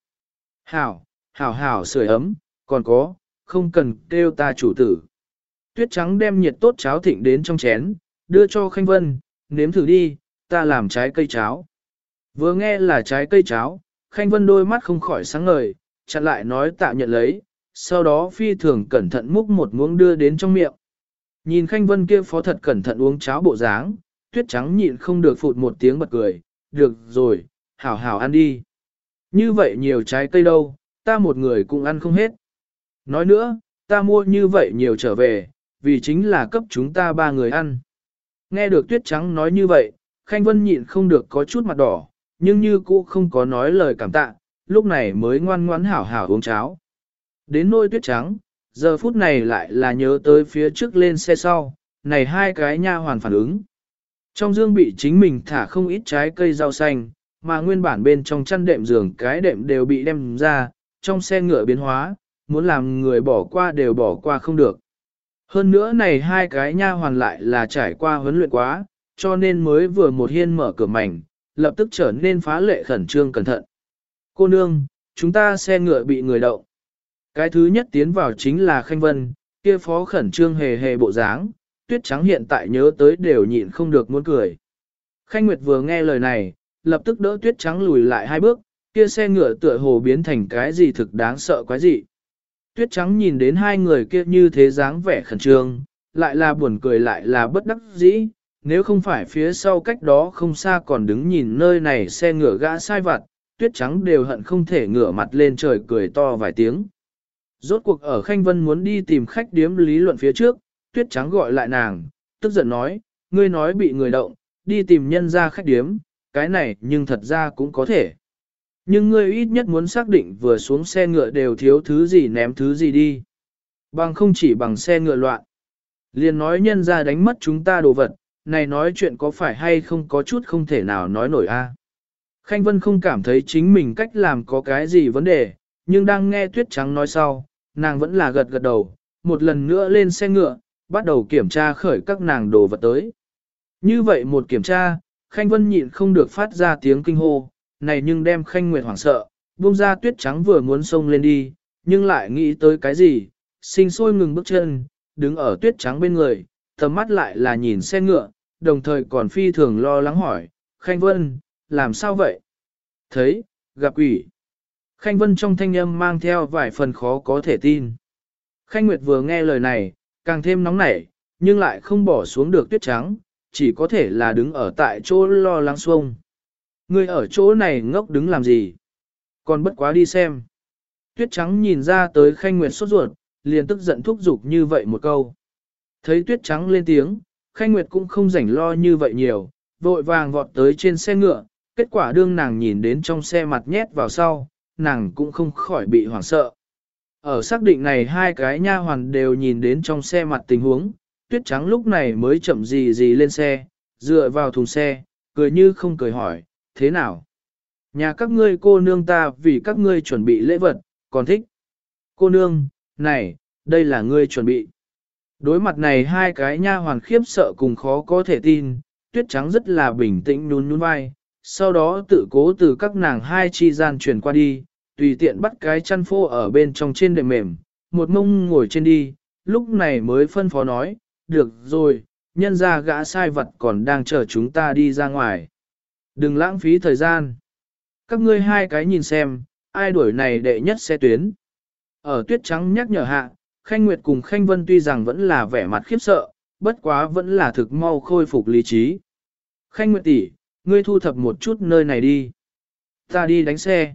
Hảo, hảo hảo sưởi ấm, còn có, không cần kêu ta chủ tử. Tuyết trắng đem nhiệt tốt cháo thịnh đến trong chén, đưa cho Khanh Vân, nếm thử đi, ta làm trái cây cháo. Vừa nghe là trái cây cháo, Khanh Vân đôi mắt không khỏi sáng ngời, chặn lại nói tạm nhận lấy, sau đó phi thường cẩn thận múc một muỗng đưa đến trong miệng. Nhìn Khanh Vân kia phó thật cẩn thận uống cháo bộ dáng, tuyết trắng nhịn không được phụt một tiếng bật cười, được rồi, hảo hảo ăn đi. Như vậy nhiều trái cây đâu, ta một người cũng ăn không hết. Nói nữa, ta mua như vậy nhiều trở về, vì chính là cấp chúng ta ba người ăn. Nghe được tuyết trắng nói như vậy, Khanh Vân nhịn không được có chút mặt đỏ, nhưng như cũ không có nói lời cảm tạ, lúc này mới ngoan ngoãn hảo hảo uống cháo. Đến nôi tuyết trắng, giờ phút này lại là nhớ tới phía trước lên xe sau, này hai cái nha hoàn phản ứng. Trong dương bị chính mình thả không ít trái cây rau xanh, mà nguyên bản bên trong chăn đệm giường cái đệm đều bị đem ra, trong xe ngựa biến hóa, muốn làm người bỏ qua đều bỏ qua không được. Hơn nữa này hai cái nha hoàn lại là trải qua huấn luyện quá, cho nên mới vừa một hiên mở cửa mảnh, lập tức trở nên phá lệ khẩn trương cẩn thận. Cô nương, chúng ta xe ngựa bị người động. Cái thứ nhất tiến vào chính là Khanh Vân, kia phó khẩn trương hề hề bộ dáng, tuyết trắng hiện tại nhớ tới đều nhịn không được muốn cười. Khanh Nguyệt vừa nghe lời này, lập tức đỡ tuyết trắng lùi lại hai bước, kia xe ngựa tựa hồ biến thành cái gì thực đáng sợ quái gì. Tuyết trắng nhìn đến hai người kia như thế dáng vẻ khẩn trương, lại là buồn cười lại là bất đắc dĩ, nếu không phải phía sau cách đó không xa còn đứng nhìn nơi này xe ngựa gã sai vặt, tuyết trắng đều hận không thể ngửa mặt lên trời cười to vài tiếng. Rốt cuộc ở Khanh Vân muốn đi tìm khách điếm lý luận phía trước, tuyết trắng gọi lại nàng, tức giận nói, ngươi nói bị người động, đi tìm nhân ra khách điếm, cái này nhưng thật ra cũng có thể. Nhưng ngươi ít nhất muốn xác định vừa xuống xe ngựa đều thiếu thứ gì ném thứ gì đi. Bằng không chỉ bằng xe ngựa loạn. Liền nói nhân ra đánh mất chúng ta đồ vật, này nói chuyện có phải hay không có chút không thể nào nói nổi a. Khanh Vân không cảm thấy chính mình cách làm có cái gì vấn đề, nhưng đang nghe Tuyết Trắng nói sau, nàng vẫn là gật gật đầu, một lần nữa lên xe ngựa, bắt đầu kiểm tra khởi các nàng đồ vật tới. Như vậy một kiểm tra, Khanh Vân nhịn không được phát ra tiếng kinh hô, này nhưng đem Khanh Nguyệt hoảng sợ, buông ra Tuyết Trắng vừa muốn xông lên đi, nhưng lại nghĩ tới cái gì, sinh sôi ngừng bước chân, đứng ở Tuyết Trắng bên người, tầm mắt lại là nhìn xe ngựa, đồng thời còn phi thường lo lắng hỏi, Khanh Vân, làm sao vậy? Thấy, gặp quỷ. Khanh Vân trong thanh âm mang theo vài phần khó có thể tin. Khanh Nguyệt vừa nghe lời này, càng thêm nóng nảy, nhưng lại không bỏ xuống được tuyết trắng, chỉ có thể là đứng ở tại chỗ lo lắng xuông. Người ở chỗ này ngốc đứng làm gì? Còn bất quá đi xem. Tuyết trắng nhìn ra tới Khanh Nguyệt sốt ruột, liền tức giận thúc giục như vậy một câu. Thấy tuyết trắng lên tiếng, Khanh Nguyệt cũng không rảnh lo như vậy nhiều, vội vàng vọt tới trên xe ngựa, kết quả đương nàng nhìn đến trong xe mặt nhét vào sau, nàng cũng không khỏi bị hoảng sợ. Ở xác định này hai cái nha hoàn đều nhìn đến trong xe mặt tình huống, tuyết trắng lúc này mới chậm gì gì lên xe, dựa vào thùng xe, cười như không cười hỏi, thế nào? Nhà các ngươi cô nương ta vì các ngươi chuẩn bị lễ vật, còn thích. Cô nương, này, đây là ngươi chuẩn bị. Đối mặt này hai cái nha hoàn khiếp sợ cùng khó có thể tin, tuyết trắng rất là bình tĩnh nhún nhún vai, sau đó tự cố từ các nàng hai chi gian chuyển qua đi, tùy tiện bắt cái chăn phô ở bên trong trên đệm mềm, một mông ngồi trên đi, lúc này mới phân phó nói, được rồi, nhân ra gã sai vật còn đang chờ chúng ta đi ra ngoài. Đừng lãng phí thời gian. Các ngươi hai cái nhìn xem, ai đuổi này đệ nhất xe tuyến. Ở tuyết trắng nhắc nhở hạ, Khanh Nguyệt cùng Khanh Vân tuy rằng vẫn là vẻ mặt khiếp sợ, bất quá vẫn là thực mau khôi phục lý trí. Khanh Nguyệt tỷ, ngươi thu thập một chút nơi này đi. Ta đi đánh xe.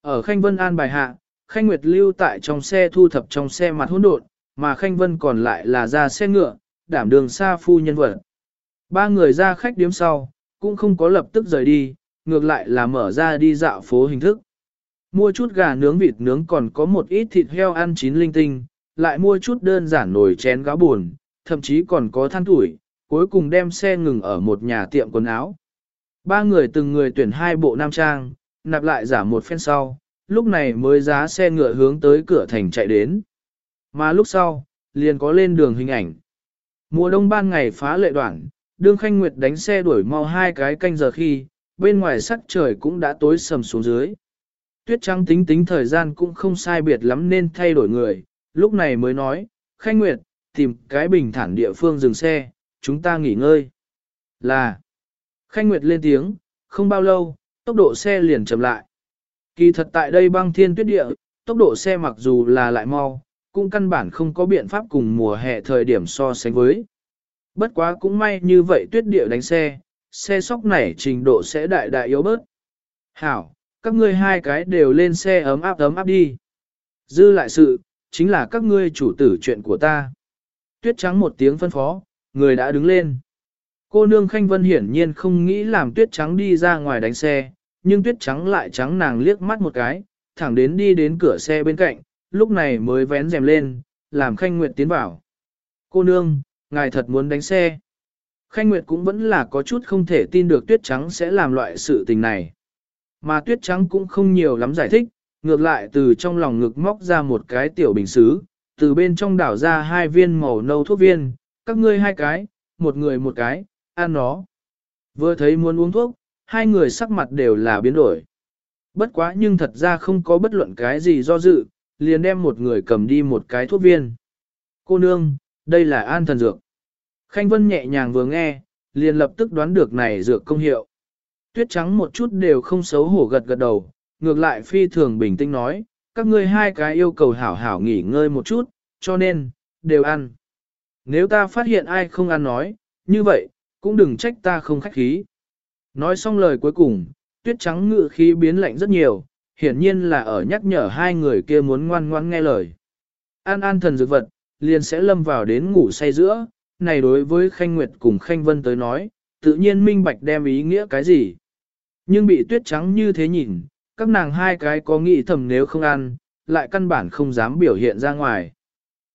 Ở Khanh Vân an bài hạ, Khanh Nguyệt lưu tại trong xe thu thập trong xe mặt hỗn độn, mà Khanh Vân còn lại là ra xe ngựa, đảm đường xa phu nhân vật. Ba người ra khách điếm sau, cũng không có lập tức rời đi, ngược lại là mở ra đi dạo phố hình thức. Mua chút gà nướng vịt nướng còn có một ít thịt heo ăn chín linh tinh, lại mua chút đơn giản nồi chén gáo buồn, thậm chí còn có than tuổi, cuối cùng đem xe ngừng ở một nhà tiệm quần áo. Ba người từng người tuyển hai bộ nam trang, nạp lại giả một phen sau, lúc này mới giá xe ngựa hướng tới cửa thành chạy đến. Mà lúc sau, liền có lên đường hình ảnh. Mùa đông ban ngày phá lệ đoạn, đương khanh nguyệt đánh xe đuổi mau hai cái canh giờ khi, bên ngoài sắc trời cũng đã tối sầm xuống dưới. Tuyết trắng tính tính thời gian cũng không sai biệt lắm nên thay đổi người, lúc này mới nói, khanh nguyệt, tìm cái bình thản địa phương dừng xe, chúng ta nghỉ ngơi. Là, khanh nguyệt lên tiếng, không bao lâu, tốc độ xe liền chậm lại. Kỳ thật tại đây băng thiên tuyết địa, tốc độ xe mặc dù là lại mau, cũng căn bản không có biện pháp cùng mùa hè thời điểm so sánh với. Bất quá cũng may như vậy tuyết địa đánh xe, xe sóc nảy trình độ sẽ đại đại yếu bớt. Hảo, các ngươi hai cái đều lên xe ấm áp ấm áp đi. Dư lại sự, chính là các ngươi chủ tử chuyện của ta. Tuyết trắng một tiếng phân phó, người đã đứng lên. Cô nương Khanh Vân hiển nhiên không nghĩ làm tuyết trắng đi ra ngoài đánh xe, nhưng tuyết trắng lại trắng nàng liếc mắt một cái, thẳng đến đi đến cửa xe bên cạnh, lúc này mới vén rèm lên, làm Khanh Nguyệt tiến vào. Cô nương, ngài thật muốn đánh xe. Khanh Nguyệt cũng vẫn là có chút không thể tin được tuyết trắng sẽ làm loại sự tình này. Mà tuyết trắng cũng không nhiều lắm giải thích, ngược lại từ trong lòng ngực móc ra một cái tiểu bình xứ, từ bên trong đảo ra hai viên màu nâu thuốc viên, các ngươi hai cái, một người một cái, ăn nó. Vừa thấy muốn uống thuốc, hai người sắc mặt đều là biến đổi. Bất quá nhưng thật ra không có bất luận cái gì do dự, liền đem một người cầm đi một cái thuốc viên. Cô nương, đây là an thần dược. Khanh Vân nhẹ nhàng vừa nghe, liền lập tức đoán được này dược công hiệu. Tuyết trắng một chút đều không xấu hổ gật gật đầu, ngược lại phi thường bình tĩnh nói, các ngươi hai cái yêu cầu hảo hảo nghỉ ngơi một chút, cho nên, đều ăn. Nếu ta phát hiện ai không ăn nói, như vậy, cũng đừng trách ta không khách khí. Nói xong lời cuối cùng, tuyết trắng ngự khí biến lạnh rất nhiều, hiển nhiên là ở nhắc nhở hai người kia muốn ngoan ngoãn nghe lời. An an thần dược vật, liền sẽ lâm vào đến ngủ say giữa, này đối với Khanh Nguyệt cùng Khanh Vân tới nói, tự nhiên minh bạch đem ý nghĩa cái gì. Nhưng bị tuyết trắng như thế nhìn, các nàng hai cái có nghĩ thầm nếu không ăn, lại căn bản không dám biểu hiện ra ngoài.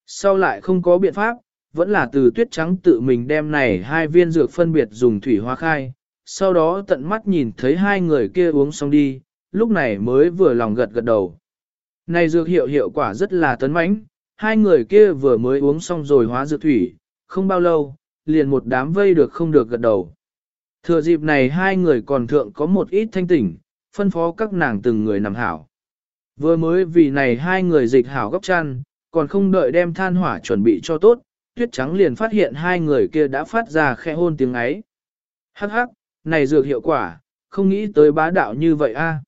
Sau lại không có biện pháp, vẫn là từ tuyết trắng tự mình đem này hai viên dược phân biệt dùng thủy hoa khai, sau đó tận mắt nhìn thấy hai người kia uống xong đi, lúc này mới vừa lòng gật gật đầu. Này dược hiệu hiệu quả rất là tấn mãnh, hai người kia vừa mới uống xong rồi hóa dược thủy, không bao lâu, liền một đám vây được không được gật đầu. Thừa dịp này hai người còn thượng có một ít thanh tỉnh, phân phó các nàng từng người nằm hảo. Vừa mới vì này hai người dịch hảo góc chăn, còn không đợi đem than hỏa chuẩn bị cho tốt, tuyết trắng liền phát hiện hai người kia đã phát ra khẽ hôn tiếng ấy. Hắc hắc, này dược hiệu quả, không nghĩ tới bá đạo như vậy a.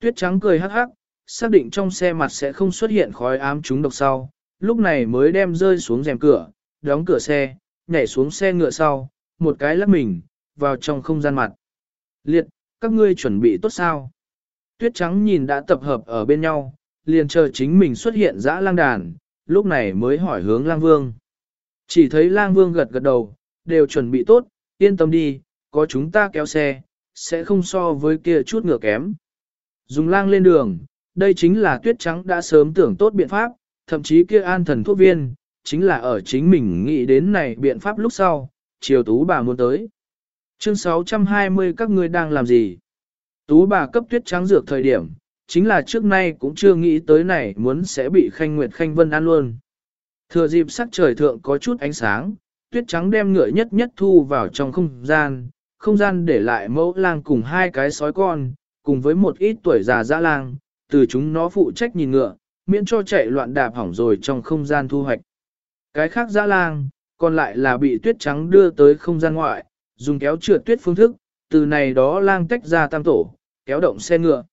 Tuyết trắng cười hắc hắc, xác định trong xe mặt sẽ không xuất hiện khói ám chúng độc sau, lúc này mới đem rơi xuống rèm cửa, đóng cửa xe, nhảy xuống xe ngựa sau, một cái lắc mình, vào trong không gian mặt. Liệt, các ngươi chuẩn bị tốt sao? Tuyết trắng nhìn đã tập hợp ở bên nhau, liền chờ chính mình xuất hiện dã lang đàn, lúc này mới hỏi hướng lang vương. Chỉ thấy lang vương gật gật đầu, đều chuẩn bị tốt, yên tâm đi, có chúng ta kéo xe, sẽ không so với kia chút ngựa kém. Dùng lang lên đường, đây chính là tuyết trắng đã sớm tưởng tốt biện pháp, thậm chí kia an thần thuốc viên, chính là ở chính mình nghĩ đến này biện pháp lúc sau, chiều tú bà muốn tới. Chương 620 các ngươi đang làm gì? Tú bà cấp tuyết trắng dược thời điểm, chính là trước nay cũng chưa nghĩ tới này muốn sẽ bị khanh nguyệt khanh vân ăn luôn. Thừa dịp sắc trời thượng có chút ánh sáng, tuyết trắng đem ngựa nhất nhất thu vào trong không gian, không gian để lại mẫu lang cùng hai cái sói con, cùng với một ít tuổi già dã lang, từ chúng nó phụ trách nhìn ngựa, miễn cho chạy loạn đạp hỏng rồi trong không gian thu hoạch. Cái khác dã lang, còn lại là bị tuyết trắng đưa tới không gian ngoại, dùng kéo trượt tuyết phương thức, từ này đó lang tách ra tam tổ, kéo động xe ngựa.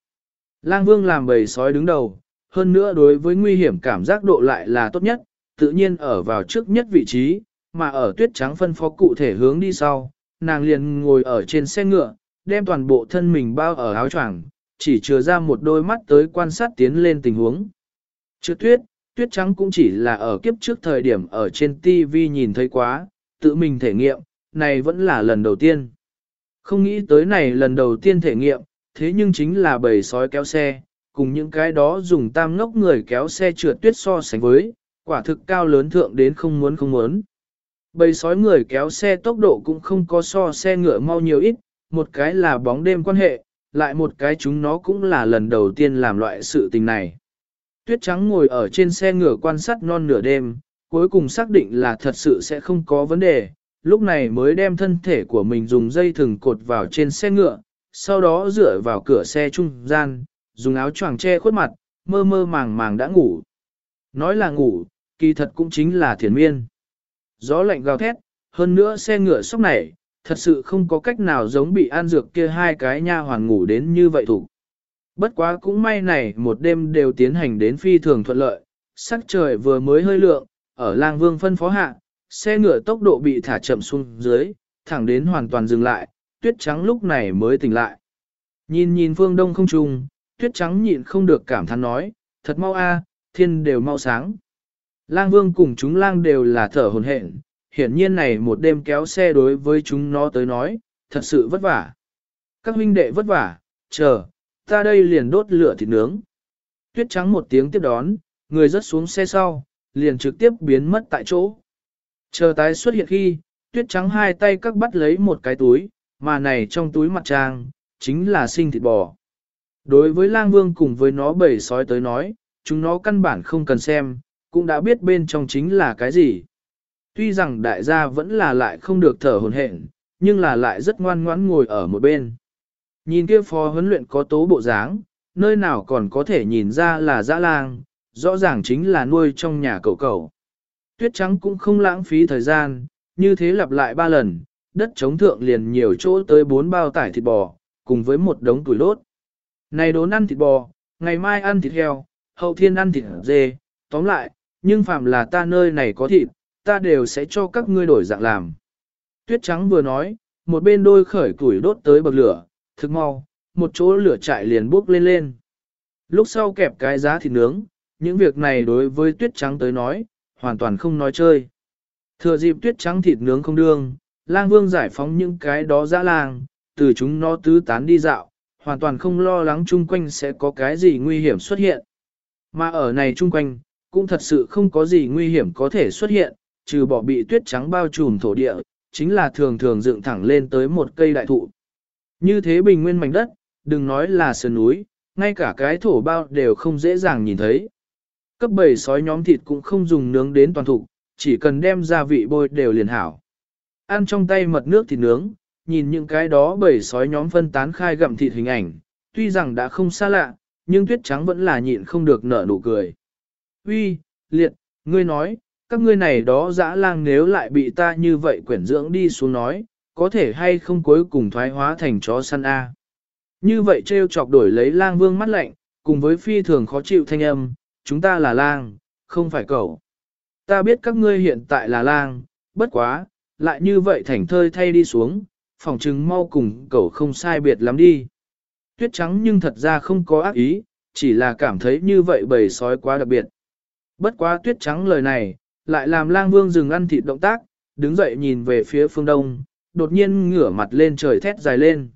Lang vương làm bầy sói đứng đầu, hơn nữa đối với nguy hiểm cảm giác độ lại là tốt nhất, tự nhiên ở vào trước nhất vị trí, mà ở tuyết trắng phân phó cụ thể hướng đi sau, nàng liền ngồi ở trên xe ngựa, đem toàn bộ thân mình bao ở áo choàng, chỉ chừa ra một đôi mắt tới quan sát tiến lên tình huống. Trước tuyết, tuyết trắng cũng chỉ là ở kiếp trước thời điểm ở trên TV nhìn thấy quá, tự mình thể nghiệm, này vẫn là lần đầu tiên. Không nghĩ tới này lần đầu tiên thể nghiệm, thế nhưng chính là bầy sói kéo xe, cùng những cái đó dùng tam ngốc người kéo xe trượt tuyết so sánh với, quả thực cao lớn thượng đến không muốn không muốn. Bầy sói người kéo xe tốc độ cũng không có so xe ngựa mau nhiều ít, một cái là bóng đêm quan hệ, lại một cái chúng nó cũng là lần đầu tiên làm loại sự tình này. Tuyết trắng ngồi ở trên xe ngựa quan sát non nửa đêm, cuối cùng xác định là thật sự sẽ không có vấn đề, lúc này mới đem thân thể của mình dùng dây thừng cột vào trên xe ngựa, sau đó dựa vào cửa xe trung gian, dùng áo choàng che khuất mặt, mơ mơ màng màng đã ngủ. Nói là ngủ, kỳ thật cũng chính là thiền miên. Gió lạnh gào thét, hơn nữa xe ngựa sốc này, thật sự không có cách nào giống bị an dược kia hai cái nha hoàn ngủ đến như vậy thủ. Bất quá cũng may này một đêm đều tiến hành đến phi thường thuận lợi, sắc trời vừa mới hơi lượng, ở lang vương phân phó hạ, xe ngựa tốc độ bị thả chậm xuống dưới, thẳng đến hoàn toàn dừng lại, tuyết trắng lúc này mới tỉnh lại. Nhìn nhìn phương đông không trùng, tuyết trắng nhịn không được cảm thán nói, thật mau a, thiên đều mau sáng. Lang vương cùng chúng lang đều là thở hồn hển, hiển nhiên này một đêm kéo xe đối với chúng nó tới nói, thật sự vất vả. Các huynh đệ vất vả, chờ, ta đây liền đốt lửa thịt nướng. Tuyết trắng một tiếng tiếp đón, người rớt xuống xe sau, liền trực tiếp biến mất tại chỗ. Chờ tái xuất hiện khi, tuyết trắng hai tay các bắt lấy một cái túi, mà này trong túi mặt trang, chính là sinh thịt bò. Đối với lang vương cùng với nó bầy sói tới nói, chúng nó căn bản không cần xem, cũng đã biết bên trong chính là cái gì. Tuy rằng đại gia vẫn là lại không được thở hồn hển, nhưng là lại rất ngoan ngoãn ngồi ở một bên. Nhìn kia phó huấn luyện có tố bộ dáng, nơi nào còn có thể nhìn ra là dã lang, rõ ràng chính là nuôi trong nhà cậu cậu. Tuyết trắng cũng không lãng phí thời gian, như thế lặp lại ba lần, đất chống thượng liền nhiều chỗ tới bốn bao tải thịt bò, cùng với một đống tuổi lốt. Này đốn ăn thịt bò, ngày mai ăn thịt heo, hậu thiên ăn thịt dê, tóm lại, nhưng phạm là ta nơi này có thịt, ta đều sẽ cho các ngươi đổi dạng làm. Tuyết trắng vừa nói, một bên đôi khởi củi đốt tới bậc lửa, thực mau, một chỗ lửa chạy liền bốc lên lên. Lúc sau kẹp cái giá thịt nướng, những việc này đối với tuyết trắng tới nói, hoàn toàn không nói chơi. Thừa dịp tuyết trắng thịt nướng không đương, lang vương giải phóng những cái đó dã lang, từ chúng nó tứ tán đi dạo, hoàn toàn không lo lắng chung quanh sẽ có cái gì nguy hiểm xuất hiện. Mà ở này chung quanh, cũng thật sự không có gì nguy hiểm có thể xuất hiện, trừ bỏ bị tuyết trắng bao trùm thổ địa, chính là thường thường dựng thẳng lên tới một cây đại thụ. Như thế bình nguyên mảnh đất, đừng nói là sườn núi, ngay cả cái thổ bao đều không dễ dàng nhìn thấy. Cấp bầy sói nhóm thịt cũng không dùng nướng đến toàn thụ, chỉ cần đem gia vị bôi đều liền hảo. Ăn trong tay mật nước thịt nướng, nhìn những cái đó bầy sói nhóm phân tán khai gặm thịt hình ảnh, tuy rằng đã không xa lạ, nhưng tuyết trắng vẫn là nhịn không được nở nụ cười. Uy, liệt, ngươi nói, các ngươi này đó dã lang nếu lại bị ta như vậy quyển dưỡng đi xuống nói, có thể hay không cuối cùng thoái hóa thành chó săn A. Như vậy trêu chọc đổi lấy lang vương mắt lạnh, cùng với phi thường khó chịu thanh âm, chúng ta là lang, không phải cậu. Ta biết các ngươi hiện tại là lang, bất quá, lại như vậy thành thơi thay đi xuống, phòng trừng mau cùng cậu không sai biệt lắm đi. Tuyết trắng nhưng thật ra không có ác ý, chỉ là cảm thấy như vậy bầy sói quá đặc biệt. Bất quá tuyết trắng lời này, lại làm lang vương dừng ăn thịt động tác, đứng dậy nhìn về phía phương đông, đột nhiên ngửa mặt lên trời thét dài lên.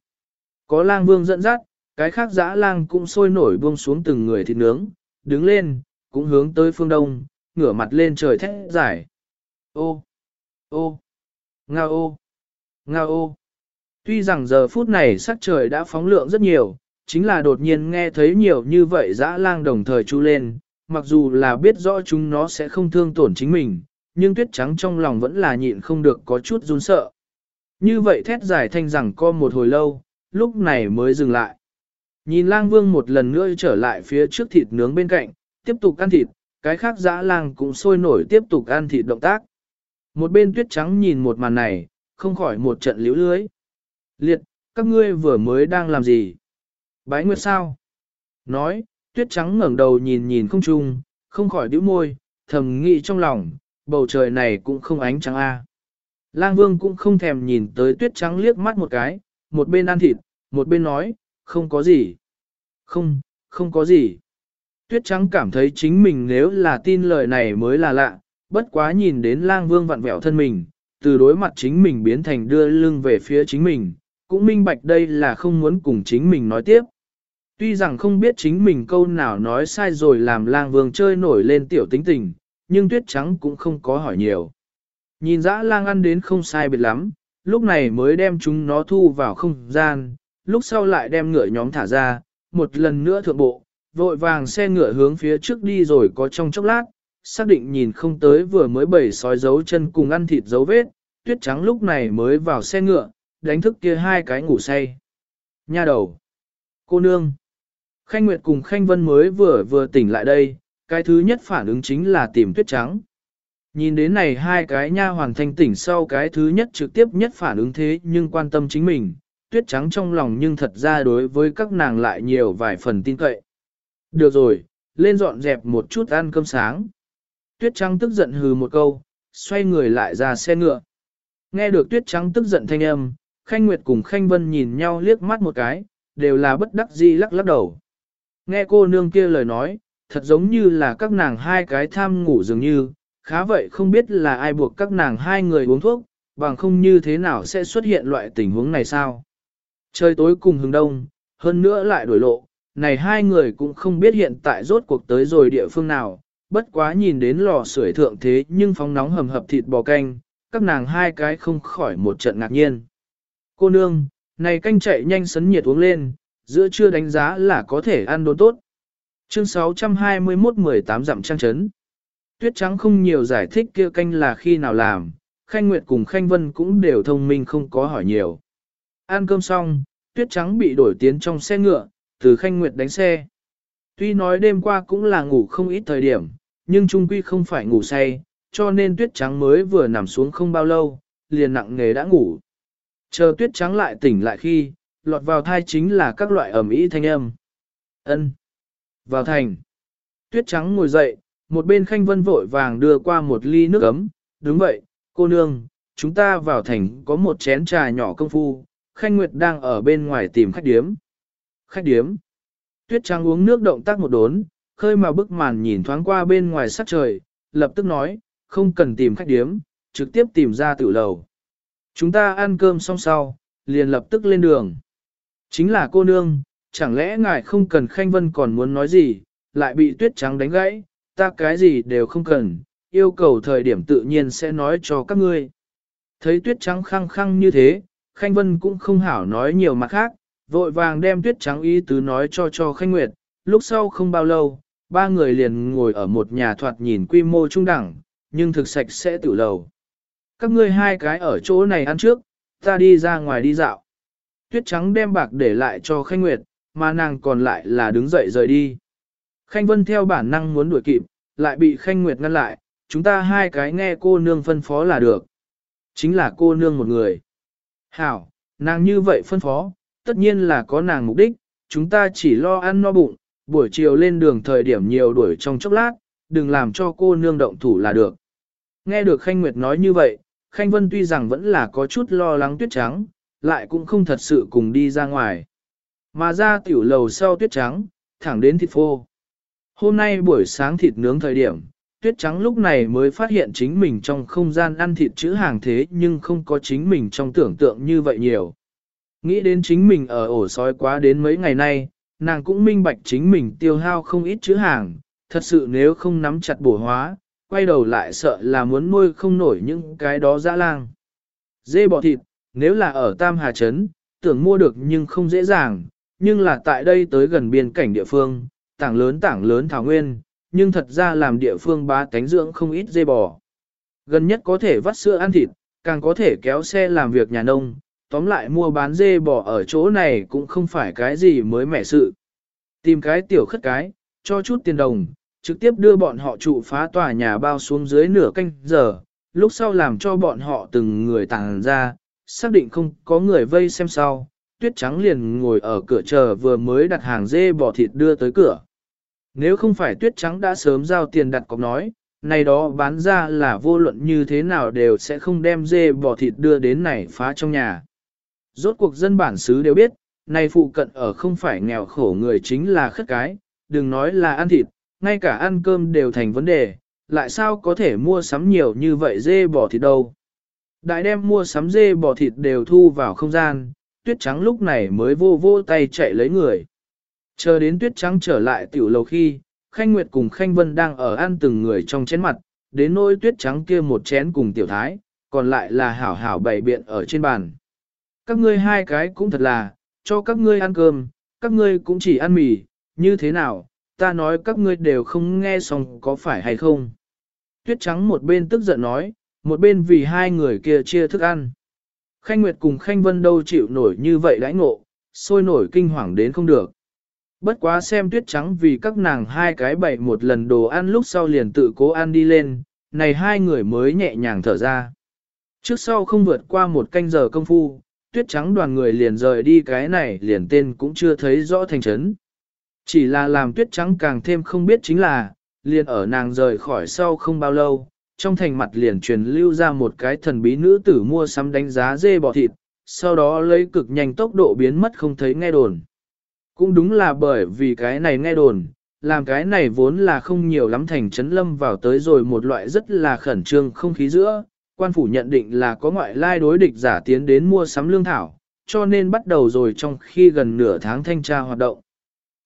Có lang vương dẫn dắt, cái khác dã lang cũng sôi nổi buông xuống từng người thịt nướng, đứng lên, cũng hướng tới phương đông, ngửa mặt lên trời thét dài. Ô, ô, nga ô, nga ô. Tuy rằng giờ phút này sắc trời đã phóng lượng rất nhiều, chính là đột nhiên nghe thấy nhiều như vậy dã lang đồng thời chu lên, mặc dù là biết rõ chúng nó sẽ không thương tổn chính mình, nhưng tuyết trắng trong lòng vẫn là nhịn không được có chút run sợ. Như vậy thét giải thanh rằng co một hồi lâu, lúc này mới dừng lại. Nhìn lang vương một lần nữa trở lại phía trước thịt nướng bên cạnh, tiếp tục ăn thịt, cái khác dã lang cũng sôi nổi tiếp tục ăn thịt động tác. Một bên tuyết trắng nhìn một màn này, không khỏi một trận liễu lưới. Liệt, các ngươi vừa mới đang làm gì? Bái nguyệt sao? Nói, tuyết trắng ngẩng đầu nhìn nhìn không trung, không khỏi đĩu môi, thầm nghĩ trong lòng, bầu trời này cũng không ánh trắng a. Lang vương cũng không thèm nhìn tới tuyết trắng liếc mắt một cái, một bên ăn thịt, một bên nói, không có gì. Không, không có gì. Tuyết trắng cảm thấy chính mình nếu là tin lời này mới là lạ, bất quá nhìn đến lang vương vặn vẹo thân mình, từ đối mặt chính mình biến thành đưa lưng về phía chính mình, cũng minh bạch đây là không muốn cùng chính mình nói tiếp. Tuy rằng không biết chính mình câu nào nói sai rồi làm lang vương chơi nổi lên tiểu tính tình, nhưng tuyết trắng cũng không có hỏi nhiều. Nhìn dã lang ăn đến không sai biệt lắm, lúc này mới đem chúng nó thu vào không gian, lúc sau lại đem ngựa nhóm thả ra, một lần nữa thượng bộ, vội vàng xe ngựa hướng phía trước đi rồi có trong chốc lát, xác định nhìn không tới vừa mới bảy sói dấu chân cùng ăn thịt dấu vết, tuyết trắng lúc này mới vào xe ngựa, đánh thức kia hai cái ngủ say. Nha đầu! Cô nương! Khanh Nguyệt cùng Khanh Vân mới vừa vừa tỉnh lại đây, cái thứ nhất phản ứng chính là tìm tuyết trắng. Nhìn đến này hai cái nha hoàn thanh tỉnh sau cái thứ nhất trực tiếp nhất phản ứng thế nhưng quan tâm chính mình, tuyết trắng trong lòng nhưng thật ra đối với các nàng lại nhiều vài phần tin cậy. Được rồi, lên dọn dẹp một chút ăn cơm sáng. Tuyết trắng tức giận hừ một câu, xoay người lại ra xe ngựa. Nghe được tuyết trắng tức giận thanh âm, Khanh Nguyệt cùng Khanh Vân nhìn nhau liếc mắt một cái, đều là bất đắc dĩ lắc lắc đầu. Nghe cô nương kia lời nói, thật giống như là các nàng hai cái tham ngủ dường như, khá vậy không biết là ai buộc các nàng hai người uống thuốc, bằng không như thế nào sẽ xuất hiện loại tình huống này sao. Trời tối cùng hướng đông, hơn nữa lại đổi lộ, này hai người cũng không biết hiện tại rốt cuộc tới rồi địa phương nào, bất quá nhìn đến lò sưởi thượng thế nhưng phóng nóng hầm hập thịt bò canh, các nàng hai cái không khỏi một trận ngạc nhiên. Cô nương, này canh chạy nhanh sấn nhiệt uống lên, giữa trưa đánh giá là có thể ăn đốn tốt. Chương 621-18 dặm trang trấn Tuyết trắng không nhiều giải thích kia canh là khi nào làm, Khanh Nguyệt cùng Khanh Vân cũng đều thông minh không có hỏi nhiều. Ăn cơm xong, Tuyết trắng bị đổi tiến trong xe ngựa, từ Khanh Nguyệt đánh xe. Tuy nói đêm qua cũng là ngủ không ít thời điểm, nhưng trung quy không phải ngủ say, cho nên Tuyết trắng mới vừa nằm xuống không bao lâu, liền nặng nghề đã ngủ. Chờ Tuyết trắng lại tỉnh lại khi, lọt vào thai chính là các loại ẩm ý thanh âm. Ân. Vào thành. Tuyết trắng ngồi dậy, một bên khanh vân vội vàng đưa qua một ly nước ấm. Đúng vậy, cô nương, chúng ta vào thành có một chén trà nhỏ công phu. Khanh Nguyệt đang ở bên ngoài tìm khách điếm. Khách điếm. Tuyết trắng uống nước động tác một đốn, khơi mà bức màn nhìn thoáng qua bên ngoài sắc trời, lập tức nói, không cần tìm khách điếm, trực tiếp tìm ra tử lầu. Chúng ta ăn cơm xong sau, liền lập tức lên đường. Chính là cô nương, chẳng lẽ ngài không cần Khanh Vân còn muốn nói gì, lại bị tuyết trắng đánh gãy, ta cái gì đều không cần, yêu cầu thời điểm tự nhiên sẽ nói cho các ngươi. Thấy tuyết trắng khăng khăng như thế, Khanh Vân cũng không hảo nói nhiều mặt khác, vội vàng đem tuyết trắng ý tứ nói cho cho Khanh Nguyệt, lúc sau không bao lâu, ba người liền ngồi ở một nhà thoạt nhìn quy mô trung đẳng, nhưng thực sạch sẽ tự lầu. Các ngươi hai cái ở chỗ này ăn trước, ta đi ra ngoài đi dạo. Tuyết trắng đem bạc để lại cho Khanh Nguyệt, mà nàng còn lại là đứng dậy rời đi. Khanh Vân theo bản năng muốn đuổi kịp, lại bị Khanh Nguyệt ngăn lại, chúng ta hai cái nghe cô nương phân phó là được. Chính là cô nương một người. Hảo, nàng như vậy phân phó, tất nhiên là có nàng mục đích, chúng ta chỉ lo ăn no bụng, buổi chiều lên đường thời điểm nhiều đuổi trong chốc lát, đừng làm cho cô nương động thủ là được. Nghe được Khanh Nguyệt nói như vậy, Khanh Vân tuy rằng vẫn là có chút lo lắng tuyết trắng, lại cũng không thật sự cùng đi ra ngoài. Mà ra tiểu lầu sau tuyết trắng, thẳng đến thịt phô. Hôm nay buổi sáng thịt nướng thời điểm, tuyết trắng lúc này mới phát hiện chính mình trong không gian ăn thịt chữ hàng thế nhưng không có chính mình trong tưởng tượng như vậy nhiều. Nghĩ đến chính mình ở ổ sói quá đến mấy ngày nay, nàng cũng minh bạch chính mình tiêu hao không ít chữ hàng, thật sự nếu không nắm chặt bổ hóa, quay đầu lại sợ là muốn nuôi không nổi những cái đó dã lang. Dê bò thịt, nếu là ở Tam Hà Trấn, tưởng mua được nhưng không dễ dàng, nhưng là tại đây tới gần biên cảnh địa phương, tảng lớn tảng lớn thảo nguyên, nhưng thật ra làm địa phương bá tánh dưỡng không ít dê bò. Gần nhất có thể vắt sữa ăn thịt, càng có thể kéo xe làm việc nhà nông, tóm lại mua bán dê bò ở chỗ này cũng không phải cái gì mới mẻ sự. Tìm cái tiểu khất cái, cho chút tiền đồng, trực tiếp đưa bọn họ trụ phá tòa nhà bao xuống dưới nửa canh giờ, lúc sau làm cho bọn họ từng người tàng ra, xác định không có người vây xem sau, tuyết trắng liền ngồi ở cửa chờ vừa mới đặt hàng dê bò thịt đưa tới cửa. Nếu không phải tuyết trắng đã sớm giao tiền đặt cọc nói, này đó bán ra là vô luận như thế nào đều sẽ không đem dê bò thịt đưa đến này phá trong nhà. Rốt cuộc dân bản xứ đều biết, này phụ cận ở không phải nghèo khổ người chính là khất cái, đừng nói là ăn thịt, ngay cả ăn cơm đều thành vấn đề, lại sao có thể mua sắm nhiều như vậy dê bò thịt đâu. Đại đem mua sắm dê bò thịt đều thu vào không gian, tuyết trắng lúc này mới vô vô tay chạy lấy người. Chờ đến tuyết trắng trở lại tiểu lầu khi, Khanh Nguyệt cùng Khanh Vân đang ở ăn từng người trong chén mặt, đến nỗi tuyết trắng kia một chén cùng tiểu thái, còn lại là hảo hảo bày biện ở trên bàn. Các ngươi hai cái cũng thật là, cho các ngươi ăn cơm, các ngươi cũng chỉ ăn mì, như thế nào, ta nói các ngươi đều không nghe xong có phải hay không. Tuyết trắng một bên tức giận nói, một bên vì hai người kia chia thức ăn. Khanh Nguyệt cùng Khanh Vân đâu chịu nổi như vậy đãi ngộ, sôi nổi kinh hoàng đến không được. Bất quá xem tuyết trắng vì các nàng hai cái bậy một lần đồ ăn lúc sau liền tự cố ăn đi lên, này hai người mới nhẹ nhàng thở ra. Trước sau không vượt qua một canh giờ công phu, tuyết trắng đoàn người liền rời đi cái này liền tên cũng chưa thấy rõ thành chấn. Chỉ là làm tuyết trắng càng thêm không biết chính là, liền ở nàng rời khỏi sau không bao lâu, trong thành mặt liền truyền lưu ra một cái thần bí nữ tử mua sắm đánh giá dê bò thịt, sau đó lấy cực nhanh tốc độ biến mất không thấy nghe đồn. Cũng đúng là bởi vì cái này nghe đồn, làm cái này vốn là không nhiều lắm thành chấn lâm vào tới rồi một loại rất là khẩn trương không khí giữa, quan phủ nhận định là có ngoại lai đối địch giả tiến đến mua sắm lương thảo, cho nên bắt đầu rồi trong khi gần nửa tháng thanh tra hoạt động.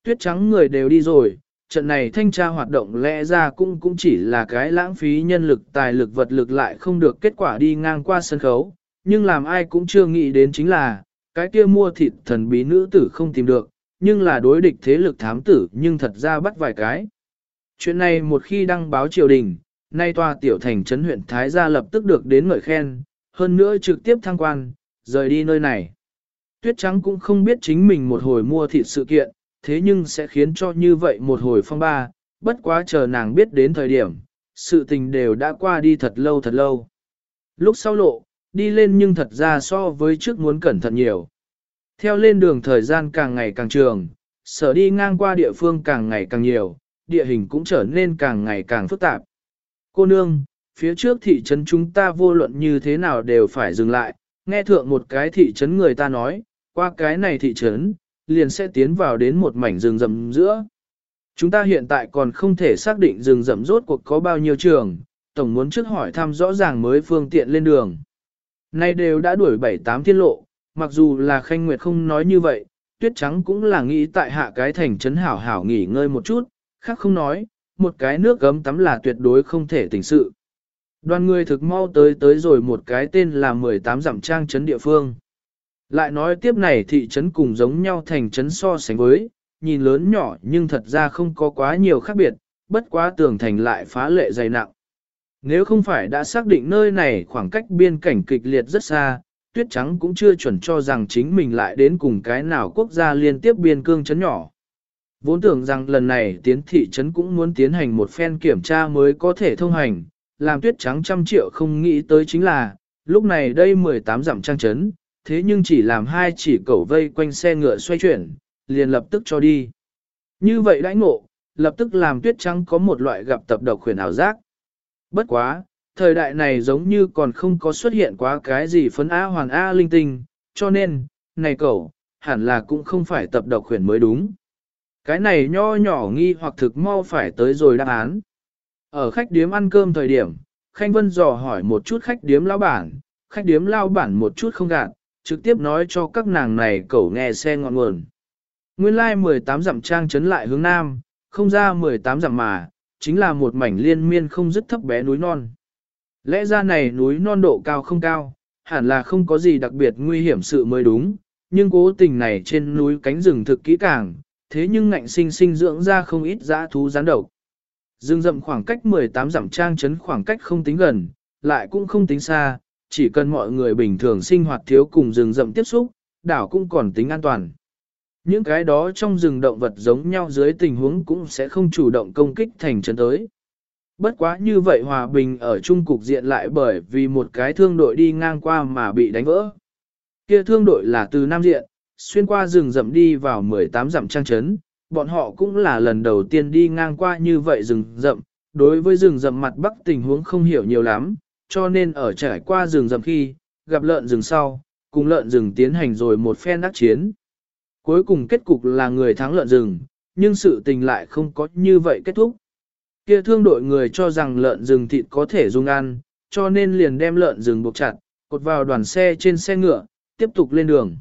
Tuyết trắng người đều đi rồi, trận này thanh tra hoạt động lẽ ra cũng cũng chỉ là cái lãng phí nhân lực tài lực vật lực lại không được kết quả đi ngang qua sân khấu, nhưng làm ai cũng chưa nghĩ đến chính là, cái kia mua thịt thần bí nữ tử không tìm được, nhưng là đối địch thế lực thám tử nhưng thật ra bắt vài cái. Chuyện này một khi đăng báo triều đình, nay tòa tiểu thành trấn huyện Thái gia lập tức được đến ngợi khen, hơn nữa trực tiếp thăng quan, rời đi nơi này. Tuyết trắng cũng không biết chính mình một hồi mua thịt sự kiện, thế nhưng sẽ khiến cho như vậy một hồi phong ba, bất quá chờ nàng biết đến thời điểm, sự tình đều đã qua đi thật lâu thật lâu. Lúc sau lộ, đi lên nhưng thật ra so với trước muốn cẩn thận nhiều. Theo lên đường thời gian càng ngày càng trường, sở đi ngang qua địa phương càng ngày càng nhiều, địa hình cũng trở nên càng ngày càng phức tạp. Cô nương, phía trước thị trấn chúng ta vô luận như thế nào đều phải dừng lại, nghe thượng một cái thị trấn người ta nói, qua cái này thị trấn, liền sẽ tiến vào đến một mảnh rừng rậm giữa. Chúng ta hiện tại còn không thể xác định rừng rậm rốt cuộc có bao nhiêu trường, tổng muốn trước hỏi thăm rõ ràng mới phương tiện lên đường. Nay đều đã đuổi bảy tám thiên lộ, mặc dù là khanh nguyệt không nói như vậy, tuyết trắng cũng là nghĩ tại hạ cái thành trấn hảo hảo nghỉ ngơi một chút, khác không nói, một cái nước gấm tắm là tuyệt đối không thể tỉnh sự. Đoàn người thực mau tới tới rồi một cái tên là 18 dặm trang trấn địa phương. Lại nói tiếp này thị trấn cùng giống nhau thành trấn so sánh với, nhìn lớn nhỏ nhưng thật ra không có quá nhiều khác biệt, bất quá tường thành lại phá lệ dày nặng. Nếu không phải đã xác định nơi này khoảng cách biên cảnh kịch liệt rất xa, tuyết trắng cũng chưa chuẩn cho rằng chính mình lại đến cùng cái nào quốc gia liên tiếp biên cương trấn nhỏ. Vốn tưởng rằng lần này tiến thị trấn cũng muốn tiến hành một phen kiểm tra mới có thể thông hành, làm tuyết trắng trăm triệu không nghĩ tới chính là, lúc này đây 18 dặm trang trấn, thế nhưng chỉ làm hai chỉ cẩu vây quanh xe ngựa xoay chuyển, liền lập tức cho đi. Như vậy đãi ngộ, lập tức làm tuyết trắng có một loại gặp tập độc khuyển ảo giác. Bất quá, thời đại này giống như còn không có xuất hiện quá cái gì phấn A hoàn A linh tinh, cho nên, này cậu, hẳn là cũng không phải tập độc khuyển mới đúng. Cái này nho nhỏ nghi hoặc thực mau phải tới rồi đáp án. Ở khách điếm ăn cơm thời điểm, Khanh Vân dò hỏi một chút khách điếm lao bản, khách điếm lao bản một chút không gạt, trực tiếp nói cho các nàng này cậu nghe xe ngọn nguồn. Nguyên lai like 18 dặm trang trấn lại hướng nam, không ra 18 dặm mà, chính là một mảnh liên miên không dứt thấp bé núi non. Lẽ ra này núi non độ cao không cao, hẳn là không có gì đặc biệt nguy hiểm sự mới đúng, nhưng cố tình này trên núi cánh rừng thực kỹ càng, thế nhưng ngạnh sinh sinh dưỡng ra không ít dã thú gián độc. Dương rậm khoảng cách 18 dặm trang trấn khoảng cách không tính gần, lại cũng không tính xa, chỉ cần mọi người bình thường sinh hoạt thiếu cùng rừng rậm tiếp xúc, đảo cũng còn tính an toàn. Những cái đó trong rừng động vật giống nhau dưới tình huống cũng sẽ không chủ động công kích thành trấn tới. Bất quá như vậy hòa bình ở chung cục diện lại bởi vì một cái thương đội đi ngang qua mà bị đánh vỡ. Kia thương đội là từ Nam Diện, xuyên qua rừng rậm đi vào 18 dặm trang trấn, bọn họ cũng là lần đầu tiên đi ngang qua như vậy rừng rậm, đối với rừng rậm mặt bắc tình huống không hiểu nhiều lắm, cho nên ở trải qua rừng rậm khi, gặp lợn rừng sau, cùng lợn rừng tiến hành rồi một phen đắc chiến. Cuối cùng kết cục là người thắng lợn rừng, nhưng sự tình lại không có như vậy kết thúc. Kia thương đội người cho rằng lợn rừng thịt có thể dùng ăn, cho nên liền đem lợn rừng buộc chặt, cột vào đoàn xe trên xe ngựa, tiếp tục lên đường.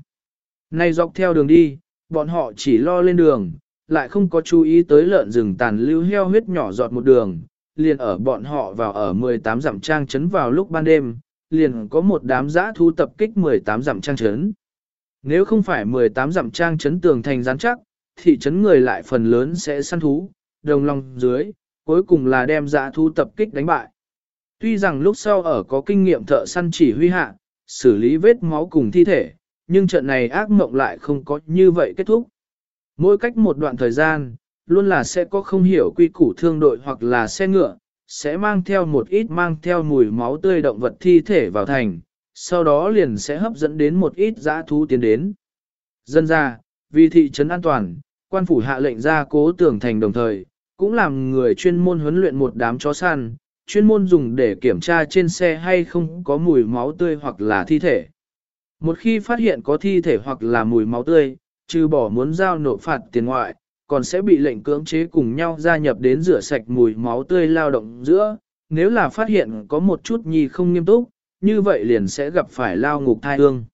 Nay dọc theo đường đi, bọn họ chỉ lo lên đường, lại không có chú ý tới lợn rừng tàn lưu heo huyết nhỏ giọt một đường, liền ở bọn họ vào ở 18 dặm trang trấn vào lúc ban đêm, liền có một đám giã thu tập kích 18 dặm trang trấn. Nếu không phải 18 dặm trang trấn tường thành rắn chắc, thị trấn người lại phần lớn sẽ săn thú, đồng lòng dưới, cuối cùng là đem giã thu tập kích đánh bại. Tuy rằng lúc sau ở có kinh nghiệm thợ săn chỉ huy hạ, xử lý vết máu cùng thi thể, nhưng trận này ác mộng lại không có như vậy kết thúc. Mỗi cách một đoạn thời gian, luôn là sẽ có không hiểu quy củ thương đội hoặc là xe ngựa, sẽ mang theo một ít mang theo mùi máu tươi động vật thi thể vào thành, sau đó liền sẽ hấp dẫn đến một ít dã thú tiến đến. Dân ra, vì thị trấn an toàn, quan phủ hạ lệnh ra cố tường thành đồng thời, cũng làm người chuyên môn huấn luyện một đám chó săn, chuyên môn dùng để kiểm tra trên xe hay không có mùi máu tươi hoặc là thi thể. Một khi phát hiện có thi thể hoặc là mùi máu tươi, trừ bỏ muốn giao nộp phạt tiền ngoại, còn sẽ bị lệnh cưỡng chế cùng nhau gia nhập đến rửa sạch mùi máu tươi lao động giữa. Nếu là phát hiện có một chút nhi không nghiêm túc, như vậy liền sẽ gặp phải lao ngục thai ương.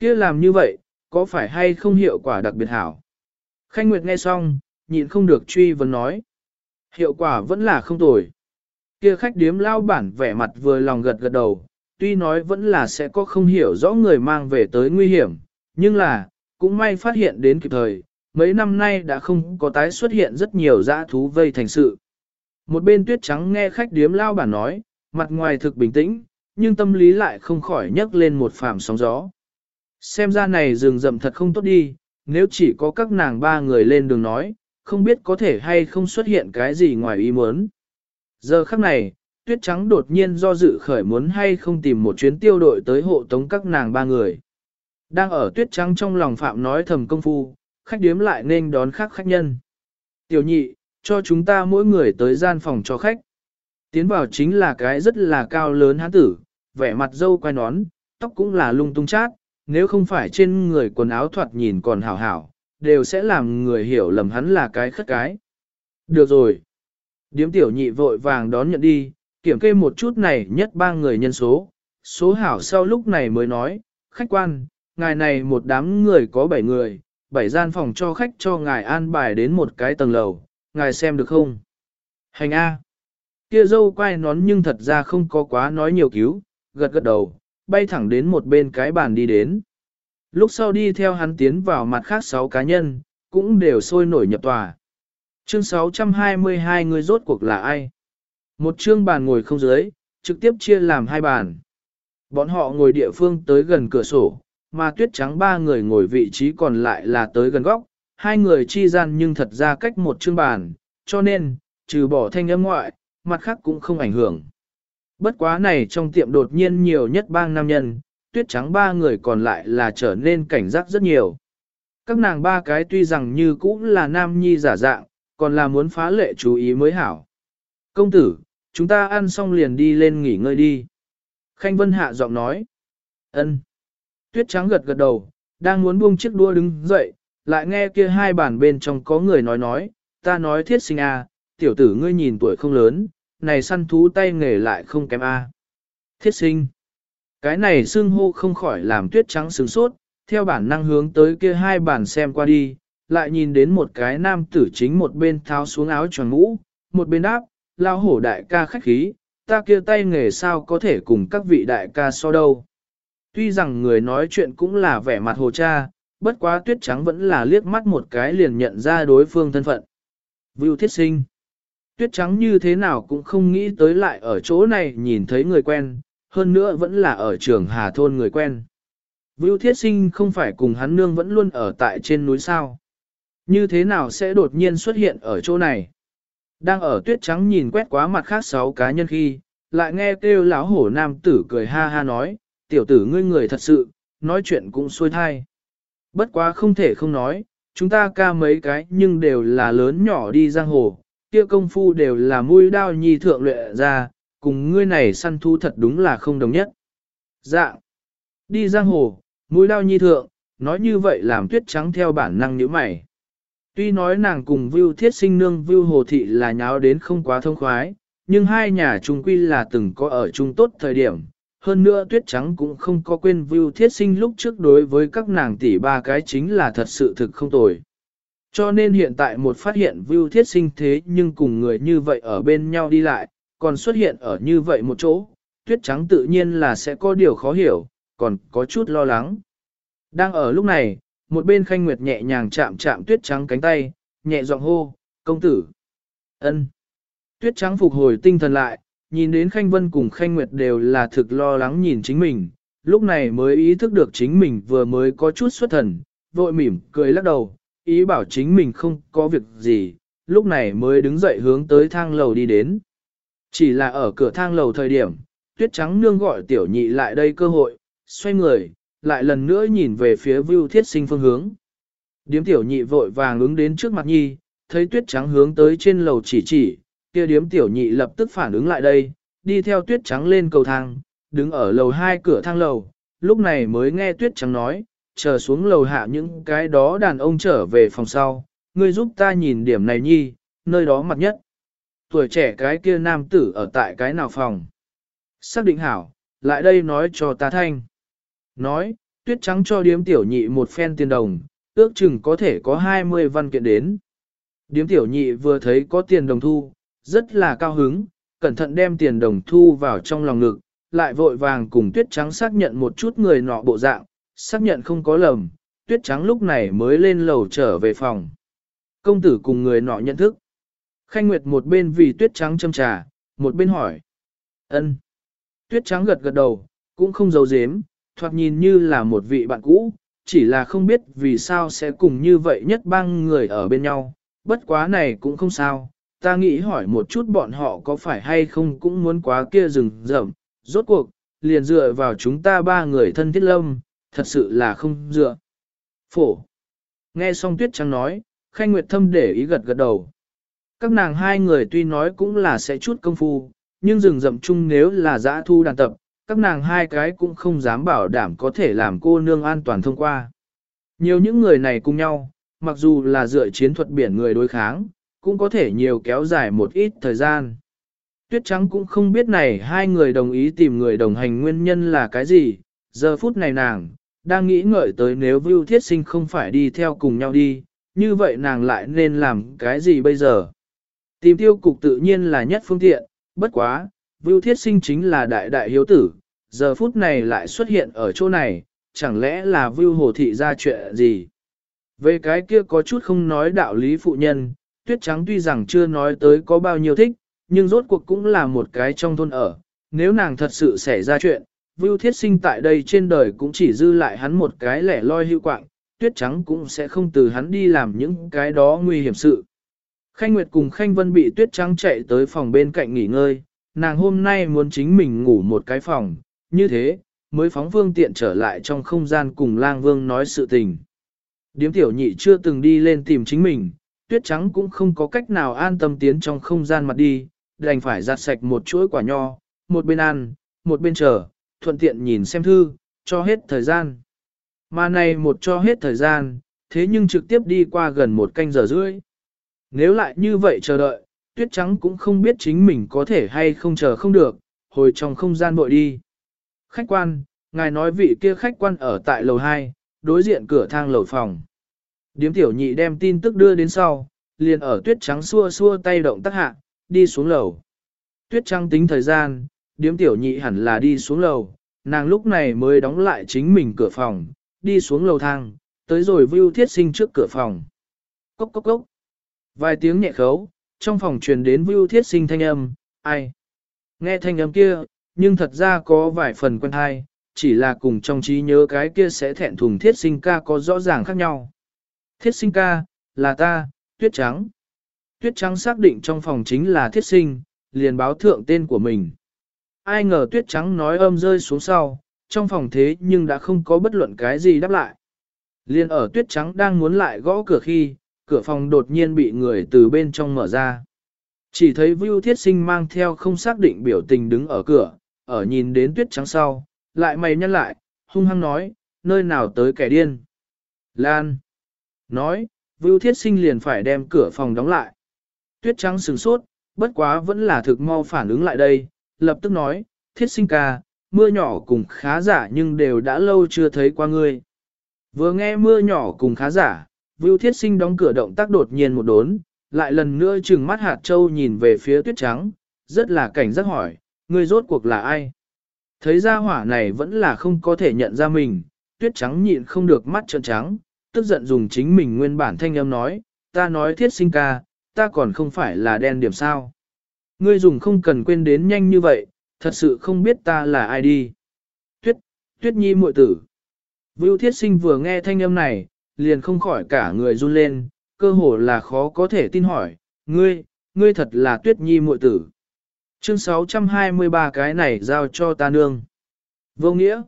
kia làm như vậy, có phải hay không hiệu quả đặc biệt hảo? Khanh Nguyệt nghe xong, nhịn không được truy vấn nói. Hiệu quả vẫn là không tồi. Kia khách điếm lao bản vẻ mặt vừa lòng gật gật đầu, tuy nói vẫn là sẽ có không hiểu rõ người mang về tới nguy hiểm, nhưng là, cũng may phát hiện đến kịp thời, mấy năm nay đã không có tái xuất hiện rất nhiều dã thú vây thành sự. Một bên tuyết trắng nghe khách điếm lao bản nói, mặt ngoài thực bình tĩnh, nhưng tâm lý lại không khỏi nhấc lên một phàm sóng gió. Xem ra này rừng rậm thật không tốt đi, nếu chỉ có các nàng ba người lên đường nói, không biết có thể hay không xuất hiện cái gì ngoài ý muốn. Giờ khắc này, tuyết trắng đột nhiên do dự khởi muốn hay không tìm một chuyến tiêu đội tới hộ tống các nàng ba người. Đang ở tuyết trắng trong lòng phạm nói thầm công phu, khách điếm lại nên đón khác khách nhân. Tiểu nhị, cho chúng ta mỗi người tới gian phòng cho khách. Tiến vào chính là cái rất là cao lớn hán tử, vẻ mặt dâu quai nón, tóc cũng là lung tung chát, nếu không phải trên người quần áo thoạt nhìn còn hảo hảo, đều sẽ làm người hiểu lầm hắn là cái khất cái. Được rồi. Điếm tiểu nhị vội vàng đón nhận đi, kiểm kê một chút này nhất ba người nhân số. Số hảo sau lúc này mới nói, khách quan, ngài này một đám người có bảy người, bảy gian phòng cho khách cho ngài an bài đến một cái tầng lầu, ngài xem được không? Hành A. Kia dâu quay nón nhưng thật ra không có quá nói nhiều cứu, gật gật đầu, bay thẳng đến một bên cái bàn đi đến. Lúc sau đi theo hắn tiến vào mặt khác sáu cá nhân, cũng đều sôi nổi nhập tòa. Chương 622 người rốt cuộc là ai? Một chương bàn ngồi không dưới, trực tiếp chia làm hai bàn. Bọn họ ngồi địa phương tới gần cửa sổ, mà tuyết trắng ba người ngồi vị trí còn lại là tới gần góc, hai người chi gian nhưng thật ra cách một chương bàn, cho nên, trừ bỏ thanh âm ngoại, mặt khác cũng không ảnh hưởng. Bất quá này trong tiệm đột nhiên nhiều nhất bang nam nhân, tuyết trắng ba người còn lại là trở nên cảnh giác rất nhiều. Các nàng ba cái tuy rằng như cũng là nam nhi giả dạng, còn là muốn phá lệ chú ý mới hảo. Công tử, chúng ta ăn xong liền đi lên nghỉ ngơi đi. Khanh Vân hạ giọng nói. ân. Tuyết trắng gật gật đầu, đang muốn buông chiếc đua đứng dậy, lại nghe kia hai bàn bên trong có người nói nói, ta nói thiết sinh a, tiểu tử ngươi nhìn tuổi không lớn, này săn thú tay nghề lại không kém a. Thiết sinh. Cái này xưng hô không khỏi làm tuyết trắng sướng sốt, theo bản năng hướng tới kia hai bàn xem qua đi, lại nhìn đến một cái nam tử chính một bên tháo xuống áo tròn mũ, một bên đáp, lao hổ đại ca khách khí, ta kia tay nghề sao có thể cùng các vị đại ca so đâu. Tuy rằng người nói chuyện cũng là vẻ mặt hồ cha, bất quá tuyết trắng vẫn là liếc mắt một cái liền nhận ra đối phương thân phận. Vưu thiết sinh. Tuyết trắng như thế nào cũng không nghĩ tới lại ở chỗ này nhìn thấy người quen, hơn nữa vẫn là ở trường Hà Thôn người quen. Vưu Thiết Sinh không phải cùng hắn nương vẫn luôn ở tại trên núi sao. Như thế nào sẽ đột nhiên xuất hiện ở chỗ này? Đang ở tuyết trắng nhìn quét quá mặt khác sáu cá nhân khi, lại nghe kêu lão hổ nam tử cười ha ha nói, tiểu tử ngươi người thật sự, nói chuyện cũng xuôi thai. Bất quá không thể không nói, chúng ta ca mấy cái nhưng đều là lớn nhỏ đi giang hồ, kia công phu đều là mũi đao nhi thượng luyện ra, cùng ngươi này săn thu thật đúng là không đồng nhất. Dạ, đi giang hồ, mũi đao nhi thượng, nói như vậy làm tuyết trắng theo bản năng như mày. Tuy nói nàng cùng Vưu Thiết Sinh Nương Vưu Hồ Thị là nháo đến không quá thông khoái, nhưng hai nhà chung quy là từng có ở chung tốt thời điểm. Hơn nữa Tuyết Trắng cũng không có quên view Thiết Sinh lúc trước đối với các nàng tỷ ba cái chính là thật sự thực không tồi. Cho nên hiện tại một phát hiện view Thiết Sinh thế nhưng cùng người như vậy ở bên nhau đi lại, còn xuất hiện ở như vậy một chỗ, Tuyết Trắng tự nhiên là sẽ có điều khó hiểu, còn có chút lo lắng. Đang ở lúc này, một bên khanh nguyệt nhẹ nhàng chạm chạm tuyết trắng cánh tay, nhẹ giọng hô, công tử. ân. Tuyết trắng phục hồi tinh thần lại, nhìn đến khanh vân cùng khanh nguyệt đều là thực lo lắng nhìn chính mình, lúc này mới ý thức được chính mình vừa mới có chút xuất thần, vội mỉm cười lắc đầu, ý bảo chính mình không có việc gì, lúc này mới đứng dậy hướng tới thang lầu đi đến. Chỉ là ở cửa thang lầu thời điểm, tuyết trắng nương gọi tiểu nhị lại đây cơ hội, xoay người, lại lần nữa nhìn về phía Vưu Thiết Sinh phương hướng. Điếm tiểu nhị vội vàng ứng đến trước mặt nhi, thấy tuyết trắng hướng tới trên lầu chỉ chỉ, kia điếm tiểu nhị lập tức phản ứng lại đây, đi theo tuyết trắng lên cầu thang, đứng ở lầu hai cửa thang lầu, lúc này mới nghe tuyết trắng nói, chờ xuống lầu hạ những cái đó đàn ông trở về phòng sau, ngươi giúp ta nhìn điểm này nhi, nơi đó mặt nhất. Tuổi trẻ cái kia nam tử ở tại cái nào phòng. Xác định hảo, lại đây nói cho ta thanh. Nói, tuyết trắng cho điếm tiểu nhị một phen tiền đồng, ước chừng có thể có 20 văn kiện đến. Điếm tiểu nhị vừa thấy có tiền đồng thu, rất là cao hứng, cẩn thận đem tiền đồng thu vào trong lòng ngực, lại vội vàng cùng tuyết trắng xác nhận một chút người nọ bộ dạng, xác nhận không có lầm, tuyết trắng lúc này mới lên lầu trở về phòng. Công tử cùng người nọ nhận thức. Khanh Nguyệt một bên vì tuyết trắng châm trà, một bên hỏi. ân. Tuyết trắng gật gật đầu, cũng không giấu giếm, thoạt nhìn như là một vị bạn cũ, chỉ là không biết vì sao sẽ cùng như vậy nhất bang người ở bên nhau, bất quá này cũng không sao, ta nghĩ hỏi một chút bọn họ có phải hay không cũng muốn quá kia rừng rậm, rốt cuộc, liền dựa vào chúng ta ba người thân thiết lâm, thật sự là không dựa. Phổ. Nghe xong tuyết trắng nói, Khanh Nguyệt Thâm để ý gật gật đầu. Các nàng hai người tuy nói cũng là sẽ chút công phu, nhưng rừng rậm chung nếu là dã thu đàn tập, các nàng hai cái cũng không dám bảo đảm có thể làm cô nương an toàn thông qua. Nhiều những người này cùng nhau, mặc dù là dựa chiến thuật biển người đối kháng, cũng có thể nhiều kéo dài một ít thời gian. Tuyết Trắng cũng không biết này hai người đồng ý tìm người đồng hành nguyên nhân là cái gì, giờ phút này nàng, đang nghĩ ngợi tới nếu Vưu Thiết Sinh không phải đi theo cùng nhau đi, như vậy nàng lại nên làm cái gì bây giờ? Tìm tiêu cục tự nhiên là nhất phương tiện, bất quá, Vưu Thiết Sinh chính là đại đại hiếu tử, giờ phút này lại xuất hiện ở chỗ này, chẳng lẽ là Vưu Hồ Thị ra chuyện gì? Về cái kia có chút không nói đạo lý phụ nhân, Tuyết Trắng tuy rằng chưa nói tới có bao nhiêu thích, nhưng rốt cuộc cũng là một cái trong thôn ở. Nếu nàng thật sự xảy ra chuyện, Vưu Thiết Sinh tại đây trên đời cũng chỉ dư lại hắn một cái lẻ loi hưu quạng, Tuyết Trắng cũng sẽ không từ hắn đi làm những cái đó nguy hiểm sự. Khanh Nguyệt cùng Khanh Vân bị Tuyết Trắng chạy tới phòng bên cạnh nghỉ ngơi, nàng hôm nay muốn chính mình ngủ một cái phòng, như thế, mới phóng vương tiện trở lại trong không gian cùng lang vương nói sự tình. Điếm tiểu nhị chưa từng đi lên tìm chính mình, tuyết trắng cũng không có cách nào an tâm tiến trong không gian mặt đi, đành phải giặt sạch một chuỗi quả nho, một bên ăn, một bên chờ, thuận tiện nhìn xem thư, cho hết thời gian. Mà này một cho hết thời gian, thế nhưng trực tiếp đi qua gần một canh giờ rưỡi. Nếu lại như vậy chờ đợi, tuyết trắng cũng không biết chính mình có thể hay không chờ không được, hồi trong không gian bội đi. Khách quan, ngài nói vị kia khách quan ở tại lầu 2, đối diện cửa thang lầu phòng. Điếm tiểu nhị đem tin tức đưa đến sau, liền ở tuyết trắng xua xua tay động tác hạ, đi xuống lầu. Tuyết trắng tính thời gian, điếm tiểu nhị hẳn là đi xuống lầu, nàng lúc này mới đóng lại chính mình cửa phòng, đi xuống lầu thang, tới rồi view thiết sinh trước cửa phòng. Cốc cốc cốc. Vài tiếng nhẹ khấu, trong phòng truyền đến view thiết sinh thanh âm, ai? Nghe thanh âm kia, nhưng thật ra có vài phần quen hay, chỉ là cùng trong trí nhớ cái kia sẽ thẹn thùng thiết sinh ca có rõ ràng khác nhau. Thiết sinh ca, là ta, tuyết trắng. Tuyết trắng xác định trong phòng chính là thiết sinh, liền báo thượng tên của mình. Ai ngờ tuyết trắng nói âm rơi xuống sau, trong phòng thế nhưng đã không có bất luận cái gì đáp lại. Liên ở tuyết trắng đang muốn lại gõ cửa khi, cửa phòng đột nhiên bị người từ bên trong mở ra. Chỉ thấy Vưu Thiết Sinh mang theo không xác định biểu tình đứng ở cửa, ở nhìn đến tuyết trắng sau, lại mày nhăn lại, hung hăng nói, nơi nào tới kẻ điên. Lan. Nói, Vưu Thiết Sinh liền phải đem cửa phòng đóng lại. Tuyết trắng sừng sốt, bất quá vẫn là thực mau phản ứng lại đây, lập tức nói, Thiết Sinh ca, mưa nhỏ cùng khá giả nhưng đều đã lâu chưa thấy qua ngươi. Vừa nghe mưa nhỏ cùng khá giả, Vưu Thiết Sinh đóng cửa động tác đột nhiên một đốn, lại lần nữa trừng mắt hạt châu nhìn về phía tuyết trắng, rất là cảnh giác hỏi, ngươi rốt cuộc là ai? Thấy ra hỏa này vẫn là không có thể nhận ra mình, tuyết trắng nhịn không được mắt trợn trắng, tức giận dùng chính mình nguyên bản thanh âm nói, ta nói thiết sinh ca, ta còn không phải là đen điểm sao. Ngươi dùng không cần quên đến nhanh như vậy, thật sự không biết ta là ai đi. Tuyết, tuyết nhi muội tử. Vưu thiết sinh vừa nghe thanh âm này, liền không khỏi cả người run lên, cơ hồ là khó có thể tin hỏi, ngươi, ngươi thật là tuyết nhi muội tử. Chương 623 cái này giao cho ta nương. Vô nghĩa.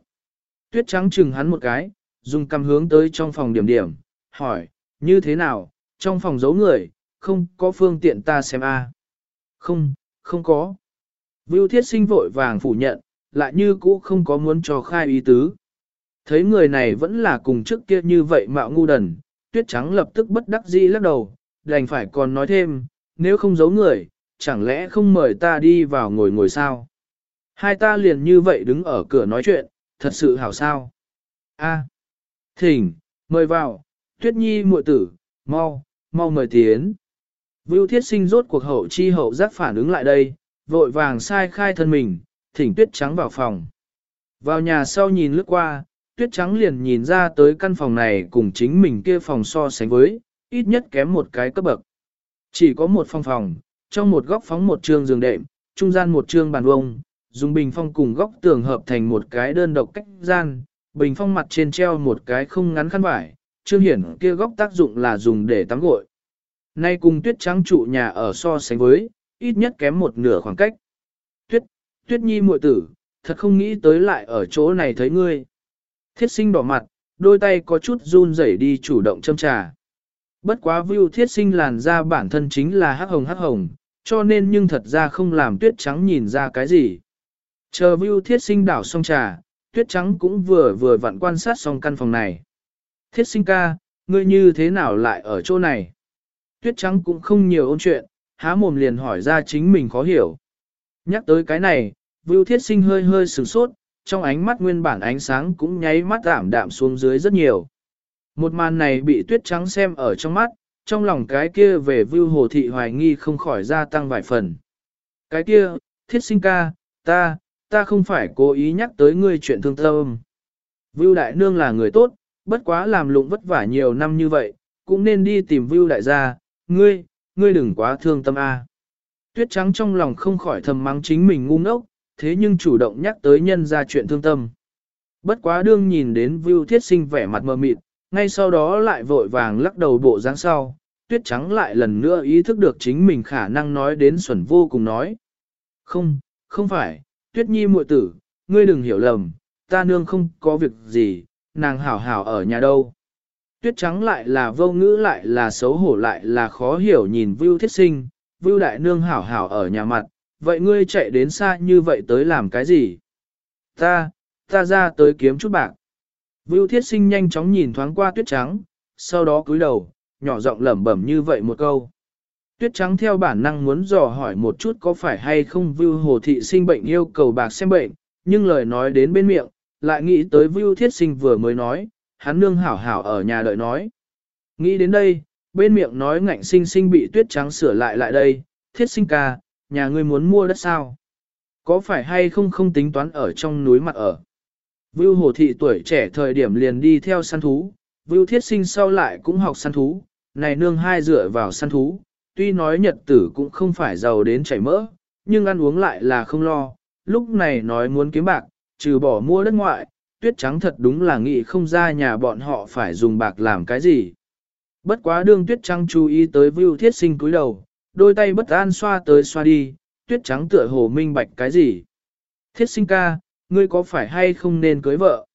Tuyết trắng chừng hắn một cái, dùng cầm hướng tới trong phòng điểm điểm, hỏi, như thế nào, trong phòng giấu người, không có phương tiện ta xem a Không, không có. Vưu thiết sinh vội vàng phủ nhận, lại như cũ không có muốn cho khai ý tứ. Thấy người này vẫn là cùng trước kia như vậy mạo ngu đần, tuyết trắng lập tức bất đắc dĩ lắc đầu, đành phải còn nói thêm, nếu không giấu người, chẳng lẽ không mời ta đi vào ngồi ngồi sao? Hai ta liền như vậy đứng ở cửa nói chuyện, thật sự hảo sao? A, thỉnh, mời vào, tuyết nhi muội tử, mau, mau mời tiến. Vưu thiết sinh rốt cuộc hậu chi hậu giác phản ứng lại đây, vội vàng sai khai thân mình, thỉnh tuyết trắng vào phòng. Vào nhà sau nhìn lướt qua, tuyết trắng liền nhìn ra tới căn phòng này cùng chính mình kia phòng so sánh với, ít nhất kém một cái cấp bậc. Chỉ có một phòng phòng, trong một góc phóng một trường giường đệm, trung gian một trường bàn vông, dùng bình phong cùng góc tường hợp thành một cái đơn độc cách gian, bình phong mặt trên treo một cái không ngắn khăn vải, trương hiển kia góc tác dụng là dùng để tắm gội. Nay cùng tuyết trắng trụ nhà ở so sánh với, ít nhất kém một nửa khoảng cách. Tuyết, tuyết nhi muội tử, thật không nghĩ tới lại ở chỗ này thấy ngươi. Thiết sinh đỏ mặt, đôi tay có chút run rẩy đi chủ động châm trà. Bất quá view thiết sinh làn da bản thân chính là hắc hồng hắc hồng, cho nên nhưng thật ra không làm tuyết trắng nhìn ra cái gì. Chờ view thiết sinh đảo xong trà, tuyết trắng cũng vừa vừa vặn quan sát xong căn phòng này. Thiết sinh ca, ngươi như thế nào lại ở chỗ này? Tuyết trắng cũng không nhiều ôn chuyện, há mồm liền hỏi ra chính mình khó hiểu. Nhắc tới cái này, Vưu thiết sinh hơi hơi sửng sốt, trong ánh mắt nguyên bản ánh sáng cũng nháy mắt giảm đạm xuống dưới rất nhiều. Một màn này bị tuyết trắng xem ở trong mắt, trong lòng cái kia về Vưu hồ thị hoài nghi không khỏi gia tăng vài phần. Cái kia, thiết sinh ca, ta, ta không phải cố ý nhắc tới ngươi chuyện thương tâm. Vưu đại nương là người tốt, bất quá làm lụng vất vả nhiều năm như vậy, cũng nên đi tìm Vưu đại gia, ngươi, ngươi đừng quá thương tâm a. Tuyết trắng trong lòng không khỏi thầm mắng chính mình ngu ngốc, thế nhưng chủ động nhắc tới nhân ra chuyện thương tâm. Bất quá đương nhìn đến Vưu thiết sinh vẻ mặt mờ mịt, ngay sau đó lại vội vàng lắc đầu bộ dáng sau, tuyết trắng lại lần nữa ý thức được chính mình khả năng nói đến xuẩn vô cùng nói. Không, không phải, tuyết nhi muội tử, ngươi đừng hiểu lầm, ta nương không có việc gì, nàng hảo hảo ở nhà đâu. Tuyết trắng lại là vô ngữ lại là xấu hổ lại là khó hiểu nhìn Vưu thiết sinh, Vưu đại nương hảo hảo ở nhà mặt, vậy ngươi chạy đến xa như vậy tới làm cái gì? Ta, ta ra tới kiếm chút bạc. Vưu thiết sinh nhanh chóng nhìn thoáng qua tuyết trắng, sau đó cúi đầu, nhỏ giọng lẩm bẩm như vậy một câu. Tuyết trắng theo bản năng muốn dò hỏi một chút có phải hay không Vưu hồ thị sinh bệnh yêu cầu bạc xem bệnh, nhưng lời nói đến bên miệng, lại nghĩ tới Vưu thiết sinh vừa mới nói, hắn nương hảo hảo ở nhà đợi nói. Nghĩ đến đây, bên miệng nói ngạnh sinh sinh bị tuyết trắng sửa lại lại đây, thiết sinh ca, nhà ngươi muốn mua đất sao? Có phải hay không không tính toán ở trong núi mặt ở? Vưu Hồ Thị tuổi trẻ thời điểm liền đi theo săn thú, Vưu Thiết Sinh sau lại cũng học săn thú, này nương hai dựa vào săn thú, tuy nói nhật tử cũng không phải giàu đến chảy mỡ, nhưng ăn uống lại là không lo, lúc này nói muốn kiếm bạc, trừ bỏ mua đất ngoại, tuyết trắng thật đúng là nghĩ không ra nhà bọn họ phải dùng bạc làm cái gì. Bất quá đương tuyết trắng chú ý tới Vưu Thiết Sinh cúi đầu, đôi tay bất an xoa tới xoa đi, tuyết trắng tựa hồ minh bạch cái gì. Thiết sinh ca, ngươi có phải hay không nên cưới vợ?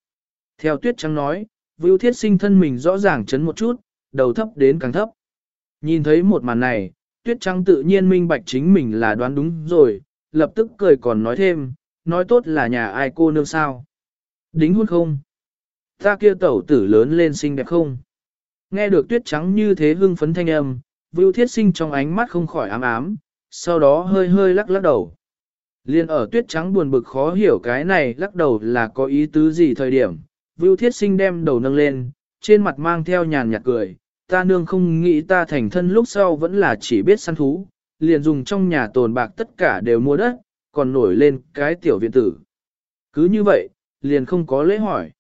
Theo tuyết trắng nói, Vưu thiết sinh thân mình rõ ràng chấn một chút, đầu thấp đến càng thấp. Nhìn thấy một màn này, tuyết trắng tự nhiên minh bạch chính mình là đoán đúng rồi, lập tức cười còn nói thêm, nói tốt là nhà ai cô nương sao. Đính hôn không? Ta kia tẩu tử lớn lên xinh đẹp không? Nghe được tuyết trắng như thế hưng phấn thanh âm, Vưu Thiết Sinh trong ánh mắt không khỏi ám ám, sau đó hơi hơi lắc lắc đầu. Liên ở tuyết trắng buồn bực khó hiểu cái này lắc đầu là có ý tứ gì thời điểm. Vưu Thiết Sinh đem đầu nâng lên, trên mặt mang theo nhàn nhạt cười, ta nương không nghĩ ta thành thân lúc sau vẫn là chỉ biết săn thú, liền dùng trong nhà tồn bạc tất cả đều mua đất, còn nổi lên cái tiểu viện tử. Cứ như vậy, liền không có lễ hỏi.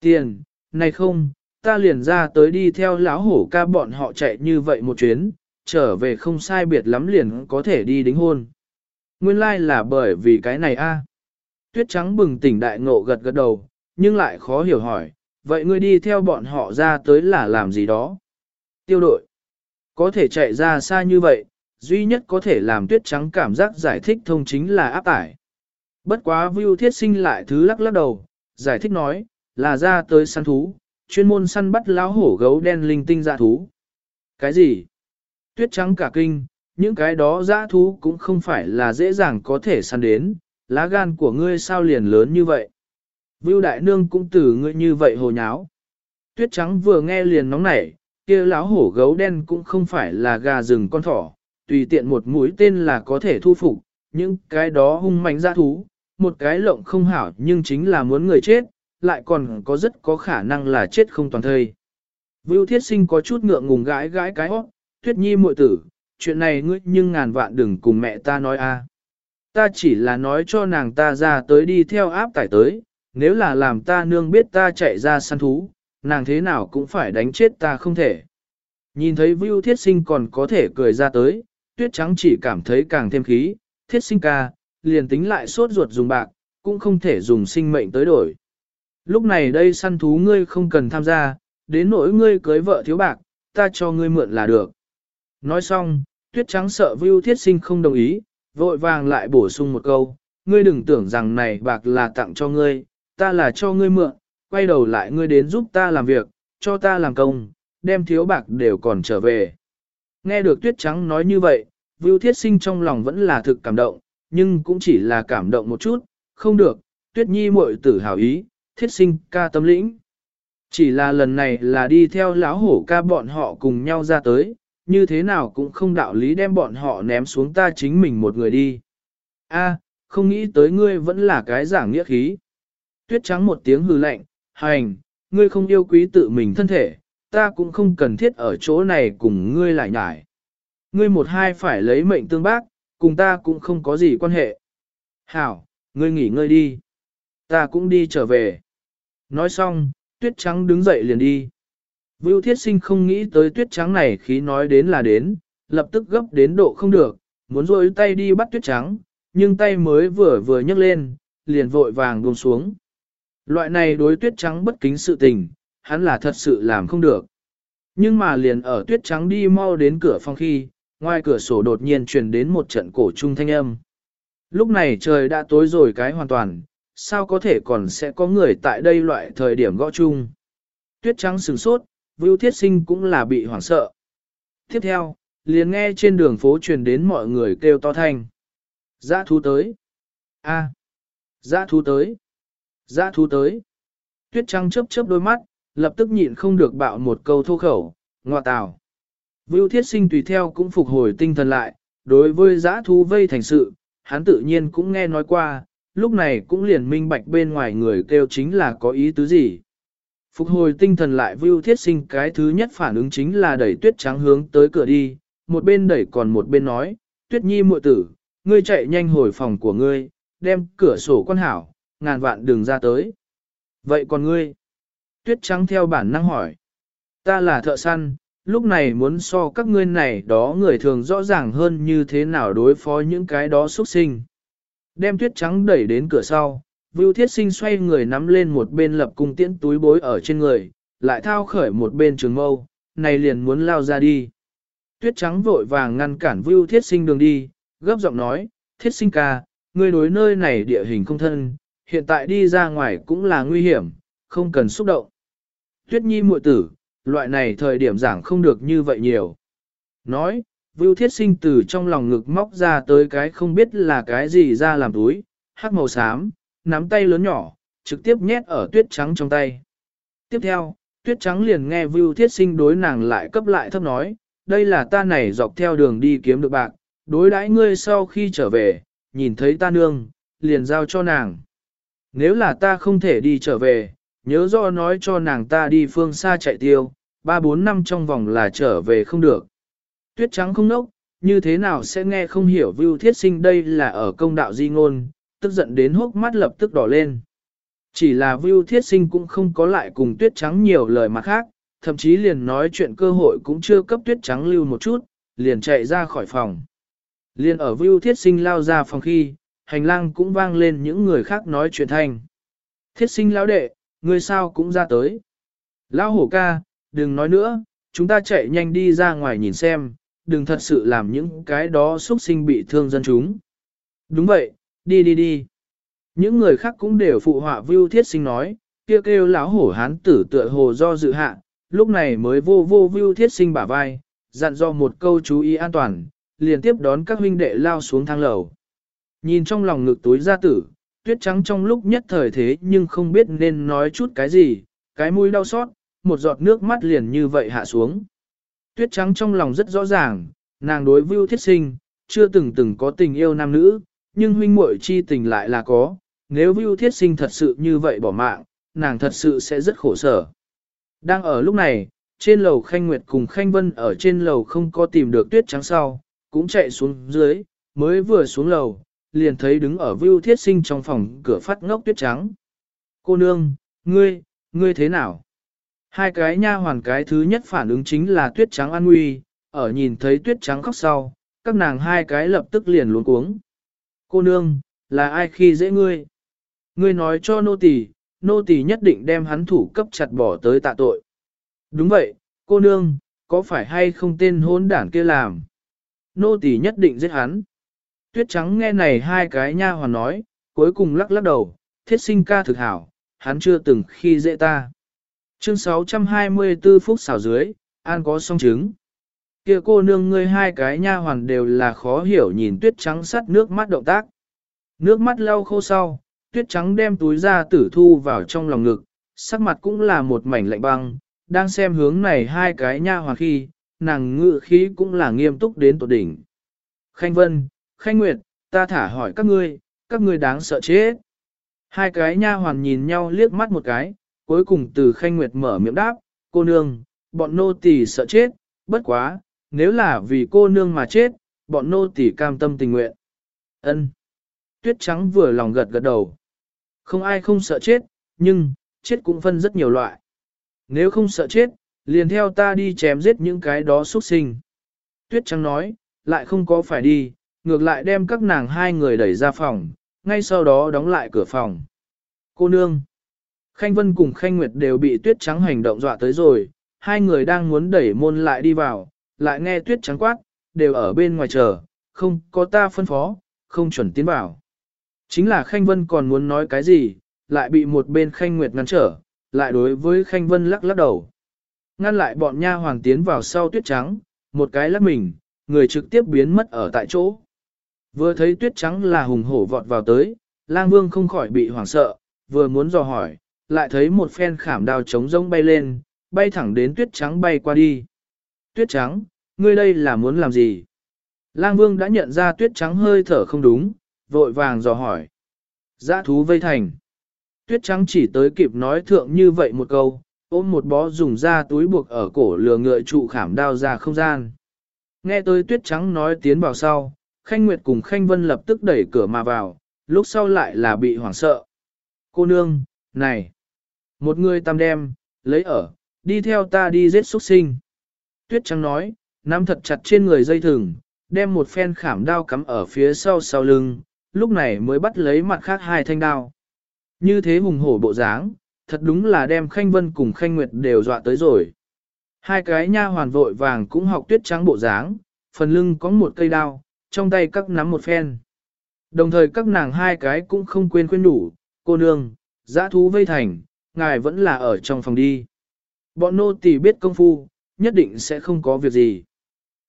Tiền, này không, ta liền ra tới đi theo lão hổ ca bọn họ chạy như vậy một chuyến, trở về không sai biệt lắm liền có thể đi đính hôn. Nguyên lai like là bởi vì cái này a. Tuyết trắng bừng tỉnh đại ngộ gật gật đầu, nhưng lại khó hiểu hỏi, vậy ngươi đi theo bọn họ ra tới là làm gì đó? Tiêu đội. Có thể chạy ra xa như vậy, duy nhất có thể làm tuyết trắng cảm giác giải thích thông chính là áp tải. Bất quá view thiết sinh lại thứ lắc lắc đầu, giải thích nói, là ra tới săn thú, chuyên môn săn bắt lão hổ gấu đen linh tinh dạ thú. Cái gì? Tuyết trắng cả kinh, những cái đó dã thú cũng không phải là dễ dàng có thể săn đến, lá gan của ngươi sao liền lớn như vậy. Vưu đại nương cũng từ ngươi như vậy hồ nháo. Tuyết trắng vừa nghe liền nóng nảy, kia lão hổ gấu đen cũng không phải là gà rừng con thỏ, tùy tiện một mũi tên là có thể thu phục, những cái đó hung mạnh ra thú, một cái lộng không hảo nhưng chính là muốn người chết, lại còn có rất có khả năng là chết không toàn thây. Vưu thiết sinh có chút ngượng ngùng gãi gãi cái hót, tuyết nhi muội tử, chuyện này ngươi nhưng ngàn vạn đừng cùng mẹ ta nói a. Ta chỉ là nói cho nàng ta ra tới đi theo áp tải tới, nếu là làm ta nương biết ta chạy ra săn thú, nàng thế nào cũng phải đánh chết ta không thể. Nhìn thấy Vưu Thiết Sinh còn có thể cười ra tới, tuyết trắng chỉ cảm thấy càng thêm khí, Thiết Sinh ca, liền tính lại sốt ruột dùng bạc, cũng không thể dùng sinh mệnh tới đổi. Lúc này đây săn thú ngươi không cần tham gia, đến nỗi ngươi cưới vợ thiếu bạc, ta cho ngươi mượn là được. Nói xong, tuyết trắng sợ Vưu Thiết Sinh không đồng ý, vội vàng lại bổ sung một câu, ngươi đừng tưởng rằng này bạc là tặng cho ngươi, ta là cho ngươi mượn, quay đầu lại ngươi đến giúp ta làm việc, cho ta làm công, đem thiếu bạc đều còn trở về. Nghe được tuyết trắng nói như vậy, Vưu Thiết Sinh trong lòng vẫn là thực cảm động, nhưng cũng chỉ là cảm động một chút, không được, tuyết nhi muội tử hảo ý, thiết sinh ca tâm lĩnh. Chỉ là lần này là đi theo lão hổ ca bọn họ cùng nhau ra tới, như thế nào cũng không đạo lý đem bọn họ ném xuống ta chính mình một người đi. A, không nghĩ tới ngươi vẫn là cái giảng nghĩa khí. Tuyết trắng một tiếng hừ lạnh, hành, ngươi không yêu quý tự mình thân thể, ta cũng không cần thiết ở chỗ này cùng ngươi lại nhải. Ngươi một hai phải lấy mệnh tương bác, cùng ta cũng không có gì quan hệ. Hảo, ngươi nghỉ ngơi đi. Ta cũng đi trở về. Nói xong, tuyết trắng đứng dậy liền đi. Vưu thiết sinh không nghĩ tới tuyết trắng này khi nói đến là đến, lập tức gấp đến độ không được, muốn rôi tay đi bắt tuyết trắng, nhưng tay mới vừa vừa nhấc lên, liền vội vàng buông xuống. Loại này đối tuyết trắng bất kính sự tình, hắn là thật sự làm không được. Nhưng mà liền ở tuyết trắng đi mau đến cửa phòng khi, ngoài cửa sổ đột nhiên truyền đến một trận cổ trung thanh âm. Lúc này trời đã tối rồi cái hoàn toàn, sao có thể còn sẽ có người tại đây loại thời điểm gõ chung. Tuyết trắng sừng sốt, Vưu Thiết Sinh cũng là bị hoảng sợ. Tiếp theo, liền nghe trên đường phố truyền đến mọi người kêu to thanh. Dã thú tới. A. À. Dã thú tới. Dã thú tới. Tuyết trắng chớp chớp đôi mắt, lập tức nhịn không được bạo một câu thô khẩu, ngọa tào. Vưu Thiết Sinh tùy theo cũng phục hồi tinh thần lại, đối với dã thú vây thành sự, hắn tự nhiên cũng nghe nói qua, lúc này cũng liền minh bạch bên ngoài người kêu chính là có ý tứ gì. Phục hồi tinh thần lại Vưu Thiết Sinh cái thứ nhất phản ứng chính là đẩy tuyết trắng hướng tới cửa đi, một bên đẩy còn một bên nói, tuyết nhi muội tử, ngươi chạy nhanh hồi phòng của ngươi, đem cửa sổ quan hảo, ngàn vạn đường ra tới. Vậy còn ngươi? Tuyết trắng theo bản năng hỏi. Ta là thợ săn, lúc này muốn so các ngươi này đó người thường rõ ràng hơn như thế nào đối phó những cái đó xuất sinh. Đem tuyết trắng đẩy đến cửa sau, Vưu Thiết Sinh xoay người nắm lên một bên lập cung tiễn túi bối ở trên người, lại thao khởi một bên trường mâu, này liền muốn lao ra đi. Tuyết trắng vội vàng ngăn cản Vưu Thiết Sinh đường đi, gấp giọng nói, Thiết Sinh ca, ngươi đối nơi này địa hình không thân, hiện tại đi ra ngoài cũng là nguy hiểm, không cần xúc động. Tuyết Nhi muội tử, loại này thời điểm giảng không được như vậy nhiều. Nói, Vưu Thiết Sinh từ trong lòng ngực móc ra tới cái không biết là cái gì ra làm túi, hắc màu xám, nắm tay lớn nhỏ, trực tiếp nhét ở tuyết trắng trong tay. Tiếp theo, tuyết trắng liền nghe Vưu Thiết Sinh đối nàng lại cấp lại thấp nói, đây là ta này dọc theo đường đi kiếm được bạc, đối đãi ngươi sau khi trở về, nhìn thấy ta nương, liền giao cho nàng. Nếu là ta không thể đi trở về, nhớ rõ nói cho nàng ta đi phương xa chạy tiêu, ba bốn năm trong vòng là trở về không được. Tuyết trắng không nốc, như thế nào sẽ nghe không hiểu Vưu Thiết Sinh đây là ở công đạo di ngôn, tức giận đến hốc mắt lập tức đỏ lên. Chỉ là Vưu Thiết Sinh cũng không có lại cùng Tuyết Trắng nhiều lời mặt khác, thậm chí liền nói chuyện cơ hội cũng chưa cấp Tuyết Trắng lưu một chút, liền chạy ra khỏi phòng. Liền ở Vưu Thiết Sinh lao ra phòng khi, hành lang cũng vang lên những người khác nói chuyện thanh. Thiết Sinh lão đệ, người sao cũng ra tới. Lão hổ ca, đừng nói nữa, chúng ta chạy nhanh đi ra ngoài nhìn xem, đừng thật sự làm những cái đó xuất sinh bị thương dân chúng. Đúng vậy, đi đi đi. Những người khác cũng đều phụ họa view Thiết Sinh nói, kia kêu, kêu lão hổ hán tử tựa hồ do dự hạ, lúc này mới vô vô view Thiết Sinh bả vai, dặn do một câu chú ý an toàn, liền tiếp đón các huynh đệ lao xuống thang lầu. Nhìn trong lòng ngực túi gia tử, tuyết trắng trong lúc nhất thời thế nhưng không biết nên nói chút cái gì, cái mũi đau xót, một giọt nước mắt liền như vậy hạ xuống. Tuyết trắng trong lòng rất rõ ràng, nàng đối Vưu Thiết Sinh, chưa từng từng có tình yêu nam nữ, nhưng huynh muội chi tình lại là có, nếu Vưu Thiết Sinh thật sự như vậy bỏ mạng, nàng thật sự sẽ rất khổ sở. Đang ở lúc này, trên lầu Khanh Nguyệt cùng Khanh Vân ở trên lầu không có tìm được tuyết trắng sau, cũng chạy xuống dưới, mới vừa xuống lầu, liền thấy đứng ở Vưu Thiết Sinh trong phòng cửa phát ngốc tuyết trắng. Cô nương, ngươi, ngươi thế nào? Hai cái nha hoàn cái thứ nhất phản ứng chính là tuyết trắng an nguy, ở nhìn thấy tuyết trắng khóc sau, các nàng hai cái lập tức liền luống cuống. Cô nương, là ai khi dễ ngươi? Ngươi nói cho nô tỳ, nô tỳ nhất định đem hắn thủ cấp chặt bỏ tới tạ tội. Đúng vậy, cô nương, có phải hay không tên hôn đảng kia làm? Nô tỳ nhất định giết hắn. Tuyết trắng nghe này hai cái nha hoàn nói, cuối cùng lắc lắc đầu, thiết sinh ca thực hảo, hắn chưa từng khi dễ ta. Chương 624 phút xào dưới, an có song chứng. Kia cô nương ngươi hai cái nha hoàn đều là khó hiểu nhìn tuyết trắng sắt nước mắt động tác. Nước mắt lau khô sau, tuyết trắng đem túi ra tử thu vào trong lòng ngực, sắc mặt cũng là một mảnh lạnh băng, đang xem hướng này hai cái nha hoàn khi, nàng ngự khí cũng là nghiêm túc đến tột đỉnh. Khanh Vân, Khanh Nguyệt, ta thả hỏi các ngươi, các ngươi đáng sợ chết. Hai cái nha hoàn nhìn nhau liếc mắt một cái, cuối cùng từ Khanh Nguyệt mở miệng đáp, cô nương, bọn nô tỳ sợ chết, bất quá, nếu là vì cô nương mà chết, bọn nô tỳ cam tâm tình nguyện. Ân. Tuyết trắng vừa lòng gật gật đầu. Không ai không sợ chết, nhưng, chết cũng phân rất nhiều loại. Nếu không sợ chết, liền theo ta đi chém giết những cái đó xuất sinh. Tuyết trắng nói, lại không có phải đi, ngược lại đem các nàng hai người đẩy ra phòng, ngay sau đó đóng lại cửa phòng. Cô nương. Khanh Vân cùng Khanh Nguyệt đều bị tuyết trắng hành động dọa tới rồi, hai người đang muốn đẩy môn lại đi vào, lại nghe tuyết trắng quát, đều ở bên ngoài chờ, không có ta phân phó, không chuẩn tiến vào. Chính là Khanh Vân còn muốn nói cái gì, lại bị một bên Khanh Nguyệt ngăn trở, lại đối với Khanh Vân lắc lắc đầu. Ngăn lại bọn nha hoàng tiến vào sau tuyết trắng, một cái lắc mình, người trực tiếp biến mất ở tại chỗ. Vừa thấy tuyết trắng là hùng hổ vọt vào tới, lang vương không khỏi bị hoảng sợ, vừa muốn dò hỏi, lại thấy một phen khảm đao trống rông bay lên, bay thẳng đến tuyết trắng bay qua đi. Tuyết trắng, ngươi đây là muốn làm gì? Lang vương đã nhận ra tuyết trắng hơi thở không đúng, vội vàng dò hỏi. Giã thú vây thành. Tuyết trắng chỉ tới kịp nói thượng như vậy một câu, ôm một bó dùng ra túi buộc ở cổ lừa ngựa trụ khảm đao ra không gian. Nghe tới tuyết trắng nói tiến vào sau, Khanh Nguyệt cùng Khanh Vân lập tức đẩy cửa mà vào, lúc sau lại là bị hoảng sợ. Cô nương, này, một người tam đem, lấy ở, đi theo ta đi giết xuất sinh. Tuyết trắng nói, nắm thật chặt trên người dây thừng, đem một phen khảm đao cắm ở phía sau sau lưng, lúc này mới bắt lấy mặt khác hai thanh đao. Như thế hùng hổ bộ dáng, thật đúng là đem Khanh Vân cùng Khanh Nguyệt đều dọa tới rồi. Hai cái nha hoàn vội vàng cũng học tuyết trắng bộ dáng, phần lưng có một cây đao, trong tay các nắm một phen. Đồng thời các nàng hai cái cũng không quên khuyên đủ, cô nương, giã thú vây thành, ngài vẫn là ở trong phòng đi. Bọn nô tỳ biết công phu, nhất định sẽ không có việc gì.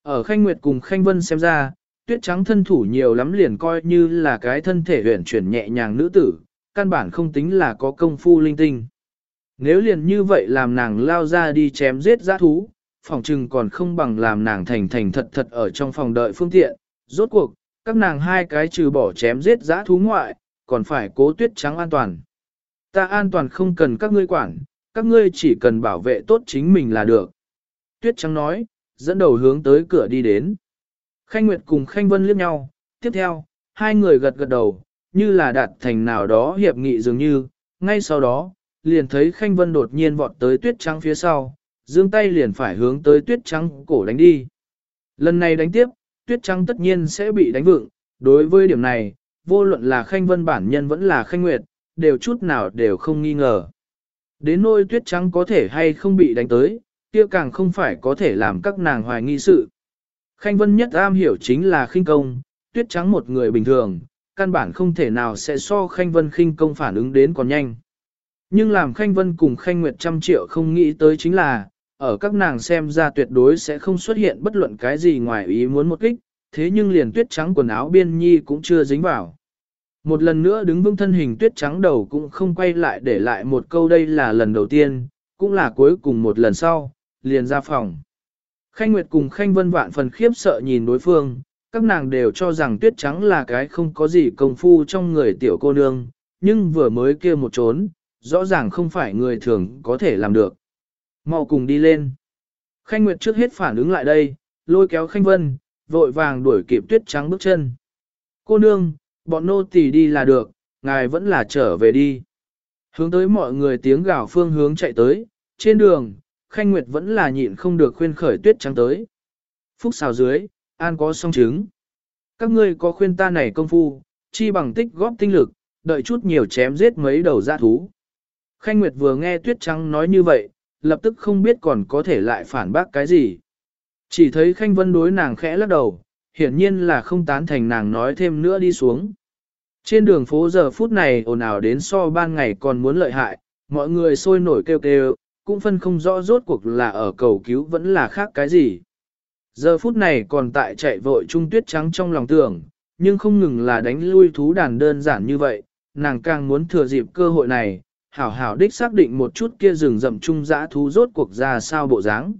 Ở Khanh Nguyệt cùng Khanh Vân xem ra, tuyết trắng thân thủ nhiều lắm liền coi như là cái thân thể huyển chuyển nhẹ nhàng nữ tử, căn bản không tính là có công phu linh tinh. Nếu liền như vậy làm nàng lao ra đi chém giết giã thú, phòng trừng còn không bằng làm nàng thành thành thật thật ở trong phòng đợi phương tiện. Rốt cuộc, các nàng hai cái trừ bỏ chém giết giã thú ngoại, còn phải cố tuyết trắng an toàn. Ta an toàn không cần các ngươi quản, các ngươi chỉ cần bảo vệ tốt chính mình là được. Tuyết trắng nói, dẫn đầu hướng tới cửa đi đến. Khanh Nguyệt cùng Khanh Vân liếc nhau, tiếp theo, hai người gật gật đầu, như là đạt thành nào đó hiệp nghị dường như, ngay sau đó, liền thấy Khanh Vân đột nhiên vọt tới tuyết trắng phía sau, dương tay liền phải hướng tới tuyết trắng cổ đánh đi. Lần này đánh tiếp, tuyết trắng tất nhiên sẽ bị đánh vựng, đối với điểm này, vô luận là Khanh Vân bản nhân vẫn là Khanh Nguyệt, đều chút nào đều không nghi ngờ. Đến nôi tuyết trắng có thể hay không bị đánh tới, kia càng không phải có thể làm các nàng hoài nghi sự. Khanh Vân nhất am hiểu chính là khinh công, tuyết trắng một người bình thường, căn bản không thể nào sẽ so Khanh Vân khinh công phản ứng đến còn nhanh. Nhưng làm Khanh Vân cùng Khanh Nguyệt trăm triệu không nghĩ tới chính là, ở các nàng xem ra tuyệt đối sẽ không xuất hiện bất luận cái gì ngoài ý muốn một kích, thế nhưng liền tuyết trắng quần áo biên nhi cũng chưa dính vào. Một lần nữa đứng vững thân hình tuyết trắng đầu cũng không quay lại để lại một câu đây là lần đầu tiên, cũng là cuối cùng một lần sau, liền ra phòng. Khanh Nguyệt cùng Khanh Vân vạn phần khiếp sợ nhìn đối phương, các nàng đều cho rằng tuyết trắng là cái không có gì công phu trong người tiểu cô nương, nhưng vừa mới kia một trốn, rõ ràng không phải người thường có thể làm được. Mau cùng đi lên. Khanh Nguyệt trước hết phản ứng lại đây, lôi kéo Khanh Vân, vội vàng đuổi kịp tuyết trắng bước chân. Cô nương, bọn nô tỳ đi là được, ngài vẫn là trở về đi. Hướng tới mọi người tiếng gào phương hướng chạy tới, trên đường, Khanh Nguyệt vẫn là nhịn không được khuyên khởi tuyết trắng tới. Phúc xào dưới, an có song chứng. Các ngươi có khuyên ta này công phu, chi bằng tích góp tinh lực, đợi chút nhiều chém giết mấy đầu dã thú. Khanh Nguyệt vừa nghe tuyết trắng nói như vậy, lập tức không biết còn có thể lại phản bác cái gì. Chỉ thấy Khanh Vân đối nàng khẽ lắc đầu, hiển nhiên là không tán thành nàng nói thêm nữa đi xuống. Trên đường phố giờ phút này ồn ào đến so ban ngày còn muốn lợi hại, mọi người sôi nổi kêu kêu, cũng phân không rõ rốt cuộc là ở cầu cứu vẫn là khác cái gì. Giờ phút này còn tại chạy vội trung tuyết trắng trong lòng tưởng, nhưng không ngừng là đánh lui thú đàn đơn giản như vậy, nàng càng muốn thừa dịp cơ hội này, hảo hảo đích xác định một chút kia rừng rậm trung dã thú rốt cuộc ra sao bộ dáng.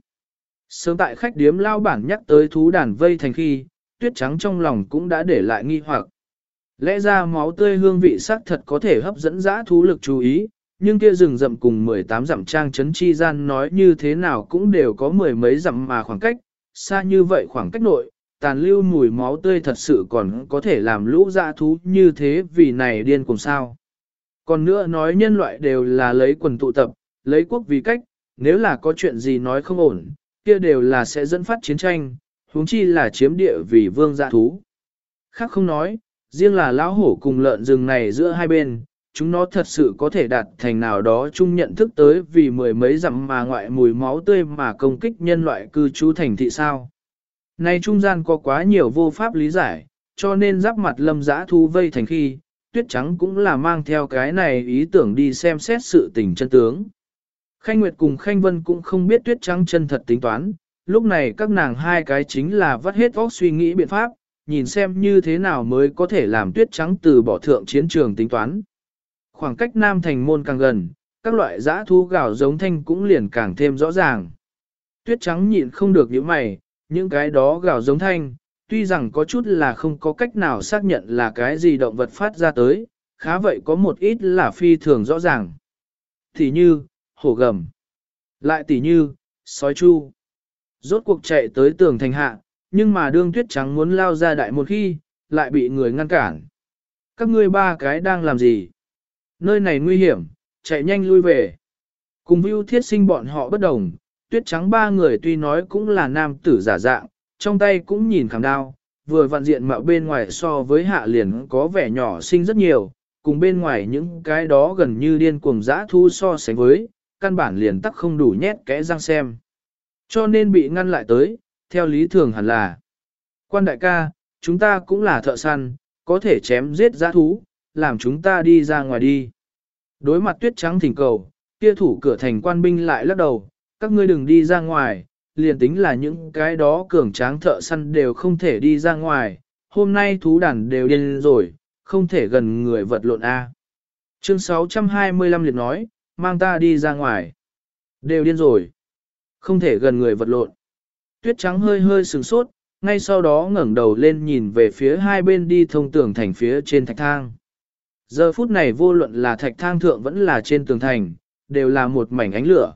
Sớm tại khách điếm lao bản nhắc tới thú đàn vây thành khi, tuyết trắng trong lòng cũng đã để lại nghi hoặc. Lẽ ra máu tươi hương vị sắc thật có thể hấp dẫn dã thú lực chú ý, nhưng kia rừng rậm cùng 18 dặm trang chấn chi gian nói như thế nào cũng đều có mười mấy dặm mà khoảng cách, xa như vậy khoảng cách nội, tàn lưu mùi máu tươi thật sự còn có thể làm lũ dã thú như thế vì này điên cùng sao. Còn nữa nói nhân loại đều là lấy quần tụ tập, lấy quốc vì cách, nếu là có chuyện gì nói không ổn, kia đều là sẽ dẫn phát chiến tranh, huống chi là chiếm địa vì vương dạ thú. Khác không nói, riêng là lão hổ cùng lợn rừng này giữa hai bên, chúng nó thật sự có thể đạt thành nào đó chung nhận thức tới vì mười mấy dặm mà ngoại mùi máu tươi mà công kích nhân loại cư trú thành thị sao. Này trung gian có quá nhiều vô pháp lý giải, cho nên giáp mặt lâm giã thú vây thành khi, tuyết trắng cũng là mang theo cái này ý tưởng đi xem xét sự tình chân tướng. Khanh Nguyệt cùng Khanh Vân cũng không biết tuyết trắng chân thật tính toán, lúc này các nàng hai cái chính là vắt hết óc suy nghĩ biện pháp, nhìn xem như thế nào mới có thể làm tuyết trắng từ bỏ thượng chiến trường tính toán. Khoảng cách Nam Thành môn càng gần, các loại giã thu gạo giống thanh cũng liền càng thêm rõ ràng. Tuyết trắng nhịn không được những mày, những cái đó gạo giống thanh, tuy rằng có chút là không có cách nào xác nhận là cái gì động vật phát ra tới, khá vậy có một ít là phi thường rõ ràng. Thì như, hổ gầm, lại tỉ như, sói chu. Rốt cuộc chạy tới tường thành hạ, nhưng mà đương tuyết trắng muốn lao ra đại một khi, lại bị người ngăn cản. Các ngươi ba cái đang làm gì? Nơi này nguy hiểm, chạy nhanh lui về. Cùng view thiết sinh bọn họ bất đồng, tuyết trắng ba người tuy nói cũng là nam tử giả dạng, trong tay cũng nhìn khảm đao, vừa vạn diện mạo bên ngoài so với hạ liền có vẻ nhỏ xinh rất nhiều, cùng bên ngoài những cái đó gần như điên cuồng dã thu so sánh với, căn bản liền tắc không đủ nhét kẽ răng xem. Cho nên bị ngăn lại tới, theo lý thường hẳn là. Quan đại ca, chúng ta cũng là thợ săn, có thể chém giết dã thú, làm chúng ta đi ra ngoài đi. Đối mặt tuyết trắng thỉnh cầu, kia thủ cửa thành quan binh lại lắc đầu, các ngươi đừng đi ra ngoài, liền tính là những cái đó cường tráng thợ săn đều không thể đi ra ngoài, hôm nay thú đàn đều điên rồi, không thể gần người vật lộn A. Chương 625 liệt nói, mang ta đi ra ngoài. Đều điên rồi. Không thể gần người vật lộn. Tuyết trắng hơi hơi sừng sốt, ngay sau đó ngẩng đầu lên nhìn về phía hai bên đi thông tường thành phía trên thạch thang. Giờ phút này vô luận là thạch thang thượng vẫn là trên tường thành, đều là một mảnh ánh lửa.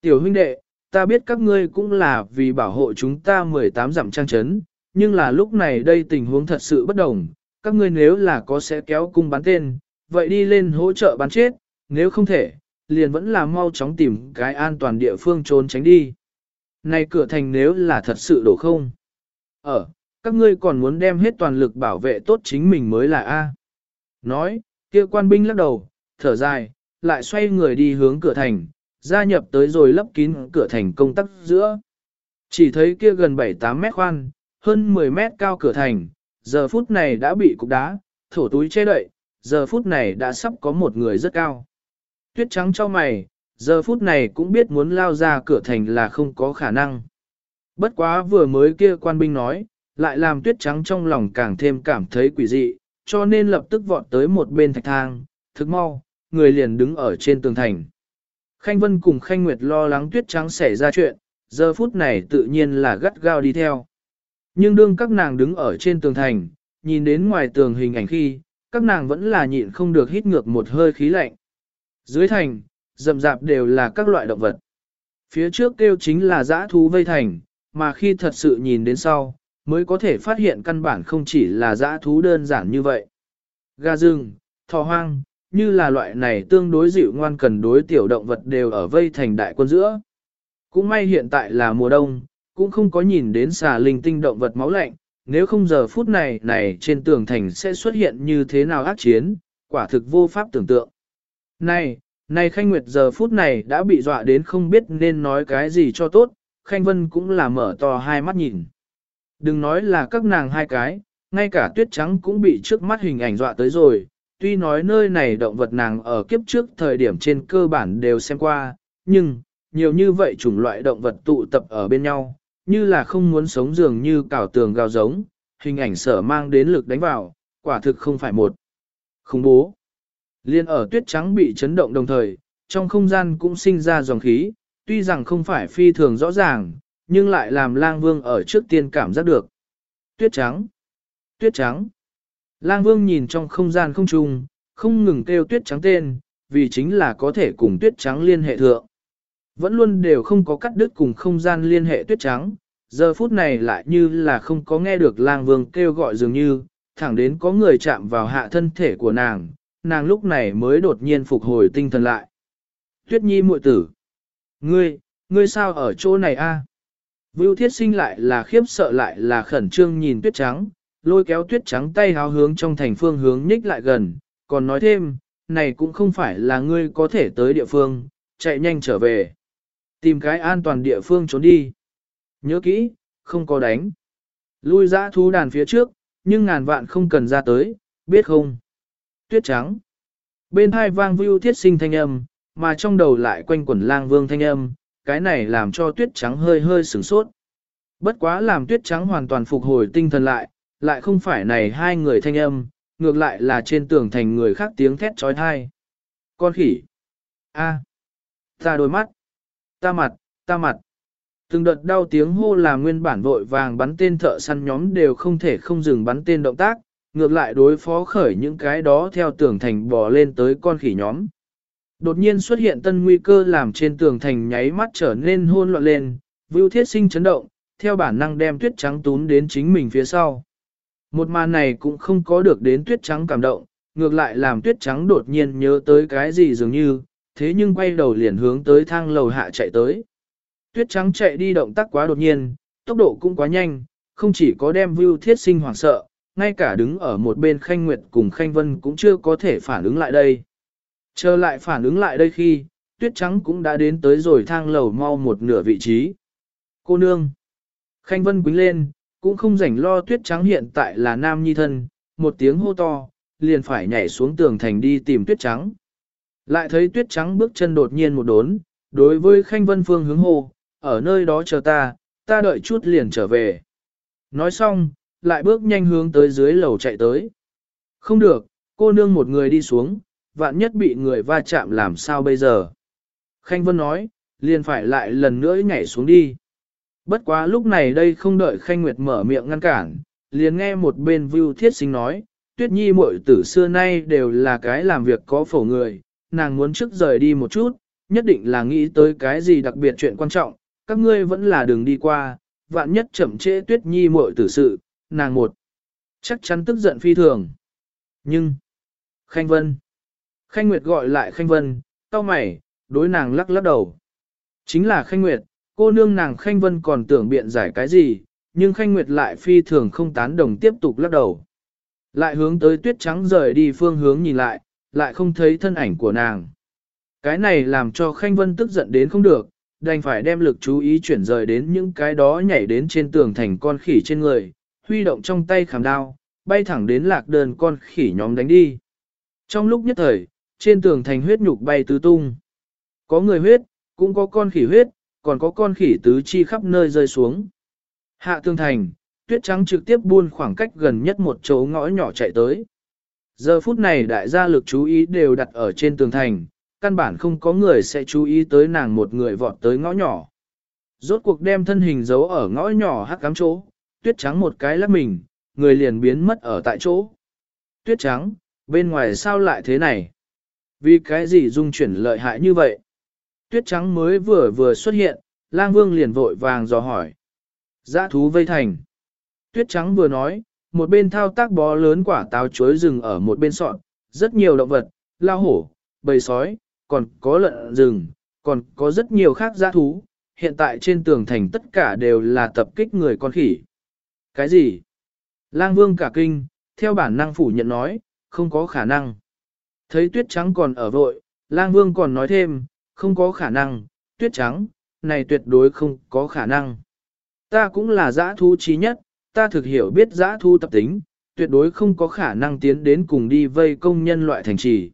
Tiểu huynh đệ, ta biết các ngươi cũng là vì bảo hộ chúng ta 18 dặm trang trấn, nhưng là lúc này đây tình huống thật sự bất đồng, các ngươi nếu là có sẽ kéo cung bắn tên, vậy đi lên hỗ trợ bắn chết, nếu không thể, liền vẫn là mau chóng tìm cái an toàn địa phương trốn tránh đi. Này cửa thành nếu là thật sự đổ không? Ở, các ngươi còn muốn đem hết toàn lực bảo vệ tốt chính mình mới là A. Nói, kia quan binh lắc đầu, thở dài, lại xoay người đi hướng cửa thành, gia nhập tới rồi lấp kín cửa thành công tắc giữa. Chỉ thấy kia gần 7-8 mét khoan, hơn 10 mét cao cửa thành, giờ phút này đã bị cục đá, thổ túi che đậy, giờ phút này đã sắp có một người rất cao. Tuyết trắng cho mày, giờ phút này cũng biết muốn lao ra cửa thành là không có khả năng. Bất quá vừa mới kia quan binh nói, lại làm tuyết trắng trong lòng càng thêm cảm thấy quỷ dị, cho nên lập tức vọt tới một bên thạch thang, thức mau, người liền đứng ở trên tường thành. Khanh Vân cùng Khanh Nguyệt lo lắng tuyết trắng xảy ra chuyện, giờ phút này tự nhiên là gắt gao đi theo. Nhưng đương các nàng đứng ở trên tường thành, nhìn đến ngoài tường hình ảnh khi, các nàng vẫn là nhịn không được hít ngược một hơi khí lạnh. Dưới thành, rậm rạp đều là các loại động vật. Phía trước kêu chính là dã thú vây thành, mà khi thật sự nhìn đến sau, mới có thể phát hiện căn bản không chỉ là dã thú đơn giản như vậy. Gà rừng, thỏ hoang, như là loại này tương đối dịu ngoan cần đối tiểu động vật đều ở vây thành đại quân giữa. Cũng may hiện tại là mùa đông, cũng không có nhìn đến xà linh tinh động vật máu lạnh, nếu không giờ phút này này trên tường thành sẽ xuất hiện như thế nào ác chiến, quả thực vô pháp tưởng tượng. Này, này Khanh Nguyệt giờ phút này đã bị dọa đến không biết nên nói cái gì cho tốt, Khanh Vân cũng là mở to hai mắt nhìn. Đừng nói là các nàng hai cái, ngay cả tuyết trắng cũng bị trước mắt hình ảnh dọa tới rồi, tuy nói nơi này động vật nàng ở kiếp trước thời điểm trên cơ bản đều xem qua, nhưng, nhiều như vậy chủng loại động vật tụ tập ở bên nhau, như là không muốn sống dường như cào tường gào giống, hình ảnh sở mang đến lực đánh vào, quả thực không phải một. Không bố. Liên ở tuyết trắng bị chấn động đồng thời, trong không gian cũng sinh ra dòng khí, tuy rằng không phải phi thường rõ ràng, nhưng lại làm lang vương ở trước tiên cảm giác được. Tuyết trắng. Tuyết trắng. Lang vương nhìn trong không gian không trung, không ngừng kêu tuyết trắng tên, vì chính là có thể cùng tuyết trắng liên hệ thượng. Vẫn luôn đều không có cắt đứt cùng không gian liên hệ tuyết trắng, giờ phút này lại như là không có nghe được lang vương kêu gọi dường như, thẳng đến có người chạm vào hạ thân thể của nàng, nàng lúc này mới đột nhiên phục hồi tinh thần lại. Tuyết nhi muội tử. Ngươi, ngươi sao ở chỗ này a? Vưu thiết sinh lại là khiếp sợ lại là khẩn trương nhìn tuyết trắng, lôi kéo tuyết trắng tay háo hướng trong thành phương hướng nhích lại gần, còn nói thêm, này cũng không phải là ngươi có thể tới địa phương, chạy nhanh trở về. Tìm cái an toàn địa phương trốn đi. Nhớ kỹ, không có đánh. Lui ra thú đàn phía trước, nhưng ngàn vạn không cần ra tới, biết không? Tuyết trắng. Bên hai vang view thiết sinh thanh âm, mà trong đầu lại quanh quẩn lang vương thanh âm, cái này làm cho tuyết trắng hơi hơi sửng sốt. Bất quá làm tuyết trắng hoàn toàn phục hồi tinh thần lại, lại không phải này hai người thanh âm, ngược lại là trên tường thành người khác tiếng thét trói thai. Con khỉ. a Ta đôi mắt. Ta mặt, ta mặt. Từng đợt đau tiếng hô là nguyên bản vội vàng bắn tên thợ săn nhóm đều không thể không dừng bắn tên động tác, ngược lại đối phó khởi những cái đó theo tường thành bò lên tới con khỉ nhóm. Đột nhiên xuất hiện tân nguy cơ làm trên tường thành nháy mắt trở nên hôn loạn lên, Vưu Thiết Sinh chấn động, theo bản năng đem tuyết trắng tún đến chính mình phía sau. Một màn này cũng không có được đến tuyết trắng cảm động, ngược lại làm tuyết trắng đột nhiên nhớ tới cái gì dường như, thế nhưng quay đầu liền hướng tới thang lầu hạ chạy tới. Tuyết trắng chạy đi động tác quá đột nhiên, tốc độ cũng quá nhanh, không chỉ có đem view Thiết Sinh hoảng sợ, ngay cả đứng ở một bên Khanh Nguyệt cùng Khanh Vân cũng chưa có thể phản ứng lại đây. Chờ lại phản ứng lại đây khi, tuyết trắng cũng đã đến tới rồi thang lầu mau một nửa vị trí. Cô nương. Khanh Vân quính lên, cũng không rảnh lo tuyết trắng hiện tại là nam nhi thân, một tiếng hô to, liền phải nhảy xuống tường thành đi tìm tuyết trắng. Lại thấy tuyết trắng bước chân đột nhiên một đốn, đối với Khanh Vân Phương hướng hô, ở nơi đó chờ ta, ta đợi chút liền trở về. Nói xong, lại bước nhanh hướng tới dưới lầu chạy tới. Không được, cô nương một người đi xuống, vạn nhất bị người va chạm làm sao bây giờ. Khanh Vân nói, liền phải lại lần nữa nhảy xuống đi. Bất quá lúc này đây không đợi Khanh Nguyệt mở miệng ngăn cản, liền nghe một bên Vưu Thiết Sinh nói, Tuyết Nhi muội tử xưa nay đều là cái làm việc có phổ người, nàng muốn trước rời đi một chút, nhất định là nghĩ tới cái gì đặc biệt chuyện quan trọng, các ngươi vẫn là đường đi qua, vạn nhất chậm trễ Tuyết Nhi muội tử sự, nàng một. Chắc chắn tức giận phi thường. Nhưng, Khanh Vân, Khanh Nguyệt gọi lại Khanh Vân, tao mày, đối nàng lắc lắc đầu. Chính là Khanh Nguyệt, cô nương nàng Khanh Vân còn tưởng biện giải cái gì, nhưng Khanh Nguyệt lại phi thường không tán đồng tiếp tục lắc đầu. Lại hướng tới tuyết trắng rời đi phương hướng nhìn lại, lại không thấy thân ảnh của nàng. Cái này làm cho Khanh Vân tức giận đến không được, đành phải đem lực chú ý chuyển rời đến những cái đó nhảy đến trên tường thành con khỉ trên người, huy động trong tay khảm đao, bay thẳng đến lạc đơn con khỉ nhóm đánh đi. Trong lúc nhất thời, trên tường thành huyết nhục bay tứ tung. Có người huyết, cũng có con khỉ huyết, còn có con khỉ tứ chi khắp nơi rơi xuống. Hạ tường thành, tuyết trắng trực tiếp buôn khoảng cách gần nhất một chỗ ngõ nhỏ chạy tới. Giờ phút này đại gia lực chú ý đều đặt ở trên tường thành, căn bản không có người sẽ chú ý tới nàng một người vọt tới ngõ nhỏ. Rốt cuộc đem thân hình giấu ở ngõ nhỏ hắc cám chỗ, tuyết trắng một cái lắc mình, người liền biến mất ở tại chỗ. Tuyết trắng, bên ngoài sao lại thế này? Vì cái gì dung chuyển lợi hại như vậy? Tuyết trắng mới vừa vừa xuất hiện, lang vương liền vội vàng dò hỏi. Dã thú vây thành. Tuyết trắng vừa nói, một bên thao tác bó lớn quả táo chuối rừng ở một bên sọn, rất nhiều động vật, lao hổ, bầy sói, còn có lợn rừng, còn có rất nhiều khác dã thú, hiện tại trên tường thành tất cả đều là tập kích người con khỉ. Cái gì? Lang vương cả kinh, theo bản năng phủ nhận nói, không có khả năng. Thấy tuyết trắng còn ở vội, lang vương còn nói thêm, không có khả năng, tuyết trắng, này tuyệt đối không có khả năng. Ta cũng là giã thú trí nhất, ta thực hiểu biết giã thu tập tính, tuyệt đối không có khả năng tiến đến cùng đi vây công nhân loại thành trì.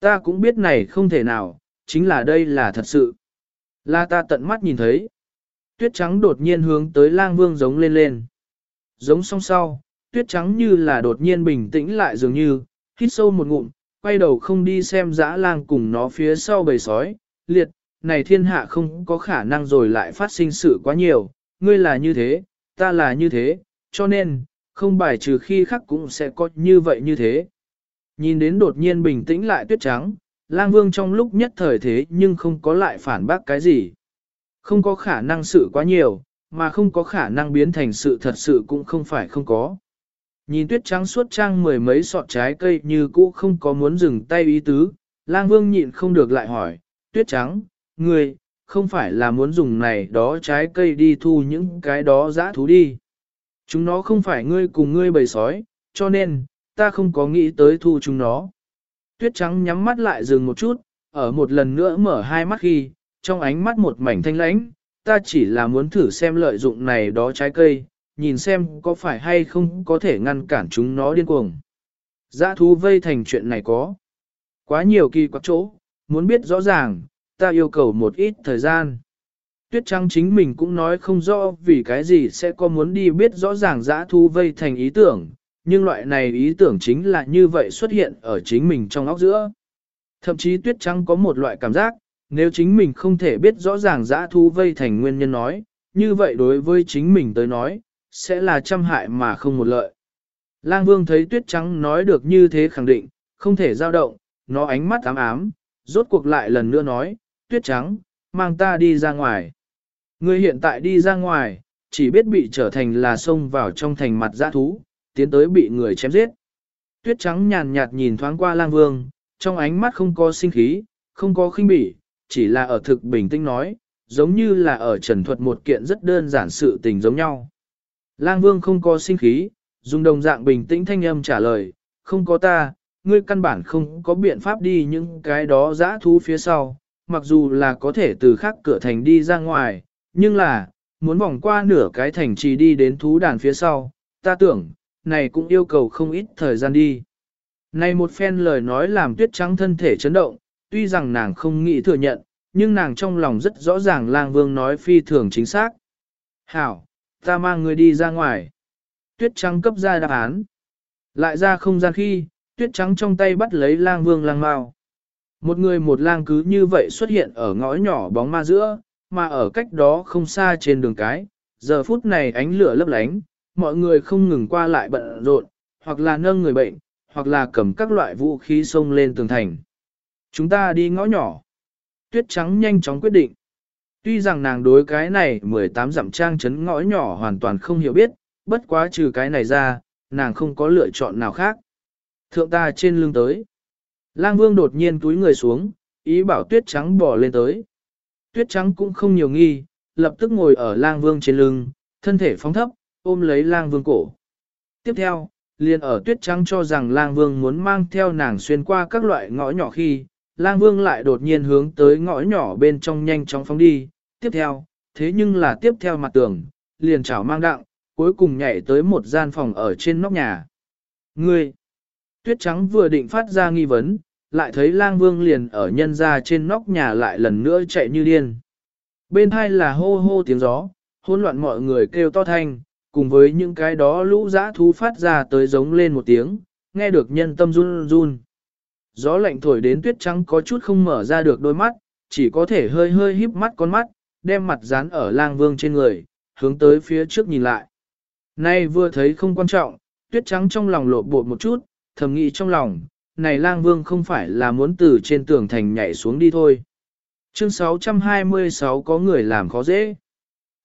Ta cũng biết này không thể nào, chính là đây là thật sự. Là ta tận mắt nhìn thấy. Tuyết trắng đột nhiên hướng tới lang vương giống lên lên. Giống song sau, tuyết trắng như là đột nhiên bình tĩnh lại dường như, hít sâu một ngụm, quay đầu không đi xem dã lang cùng nó phía sau bầy sói, liệt, này thiên hạ không có khả năng rồi lại phát sinh sự quá nhiều, ngươi là như thế, ta là như thế, cho nên, không bài trừ khi khác cũng sẽ có như vậy như thế. Nhìn đến đột nhiên bình tĩnh lại tuyết trắng, lang vương trong lúc nhất thời thế nhưng không có lại phản bác cái gì. Không có khả năng sự quá nhiều, mà không có khả năng biến thành sự thật sự cũng không phải không có. Nhìn tuyết trắng suốt trang mười mấy sọt trái cây như cũ không có muốn dừng tay ý tứ, lang vương nhịn không được lại hỏi, tuyết trắng, ngươi, không phải là muốn dùng này đó trái cây đi thu những cái đó dã thú đi. Chúng nó không phải ngươi cùng ngươi bầy sói, cho nên, ta không có nghĩ tới thu chúng nó. Tuyết trắng nhắm mắt lại dừng một chút, ở một lần nữa mở hai mắt khi, trong ánh mắt một mảnh thanh lãnh, ta chỉ là muốn thử xem lợi dụng này đó trái cây, nhìn xem có phải hay không có thể ngăn cản chúng nó điên cuồng. Dã thú vây thành chuyện này có. Quá nhiều kỳ quặc chỗ, muốn biết rõ ràng, ta yêu cầu một ít thời gian. Tuyết Trăng chính mình cũng nói không rõ vì cái gì sẽ có muốn đi biết rõ ràng dã thú vây thành ý tưởng, nhưng loại này ý tưởng chính là như vậy xuất hiện ở chính mình trong óc giữa. Thậm chí Tuyết Trăng có một loại cảm giác, nếu chính mình không thể biết rõ ràng dã thú vây thành nguyên nhân nói, như vậy đối với chính mình tới nói, sẽ là trăm hại mà không một lợi. Lang Vương thấy Tuyết Trắng nói được như thế khẳng định, không thể dao động, nó ánh mắt ám ám, rốt cuộc lại lần nữa nói, tuyết trắng, mang ta đi ra ngoài. Ngươi hiện tại đi ra ngoài, chỉ biết bị trở thành là xông vào trong thành mặt dã thú, tiến tới bị người chém giết. Tuyết trắng nhàn nhạt nhìn thoáng qua lang vương, trong ánh mắt không có sinh khí, không có khinh bỉ, chỉ là ở thực bình tĩnh nói, giống như là ở trần thuật một kiện rất đơn giản sự tình giống nhau. Lang vương không có sinh khí, dùng đồng dạng bình tĩnh thanh âm trả lời, không có ta, ngươi căn bản không có biện pháp đi những cái đó dã thú phía sau, mặc dù là có thể từ khác cửa thành đi ra ngoài, nhưng là, muốn vòng qua nửa cái thành trì đi đến thú đàn phía sau, ta tưởng, này cũng yêu cầu không ít thời gian đi. Này một phen lời nói làm tuyết trắng thân thể chấn động, tuy rằng nàng không nghĩ thừa nhận, nhưng nàng trong lòng rất rõ ràng lang vương nói phi thường chính xác. Hảo, ta mang người đi ra ngoài. Tuyết trắng cấp ra đáp án. Lại ra không gian khi, tuyết trắng trong tay bắt lấy lang vương lang mao. Một người một lang cứ như vậy xuất hiện ở ngõ nhỏ bóng ma giữa, mà ở cách đó không xa trên đường cái, giờ phút này ánh lửa lấp lánh, mọi người không ngừng qua lại bận rộn, hoặc là nâng người bệnh, hoặc là cầm các loại vũ khí xông lên tường thành. Chúng ta đi ngõ nhỏ. Tuyết trắng nhanh chóng quyết định. Tuy rằng nàng đối cái này 18 dặm trang trấn ngõ nhỏ hoàn toàn không hiểu biết, bất quá trừ cái này ra, nàng không có lựa chọn nào khác. Thượng ta trên lưng tới. Lang vương đột nhiên túi người xuống, ý bảo tuyết trắng bỏ lên tới. Tuyết trắng cũng không nhiều nghi, lập tức ngồi ở lang vương trên lưng, thân thể phóng thấp, ôm lấy lang vương cổ. Tiếp theo, liền ở tuyết trắng cho rằng lang vương muốn mang theo nàng xuyên qua các loại ngõ nhỏ khi, lang vương lại đột nhiên hướng tới ngõ nhỏ bên trong nhanh chóng phóng đi. Tiếp theo, thế nhưng là tiếp theo mặt tường, liền chảo mang đặng, cuối cùng nhảy tới một gian phòng ở trên nóc nhà. Ngươi! Tuyết trắng vừa định phát ra nghi vấn, lại thấy lang vương liền ở nhân ra trên nóc nhà lại lần nữa chạy như điên. Bên hai là hô hô tiếng gió, hỗn loạn mọi người kêu to thanh, cùng với những cái đó lũ dã thú phát ra tới giống lên một tiếng, nghe được nhân tâm run run. Gió lạnh thổi đến tuyết trắng có chút không mở ra được đôi mắt, chỉ có thể hơi hơi híp mắt con mắt, đem mặt dán ở lang vương trên người, hướng tới phía trước nhìn lại. Nay vừa thấy không quan trọng, tuyết trắng trong lòng lộ bột một chút, thầm nghĩ trong lòng, này lang vương không phải là muốn từ trên tường thành nhảy xuống đi thôi. Chương 626 có người làm khó dễ.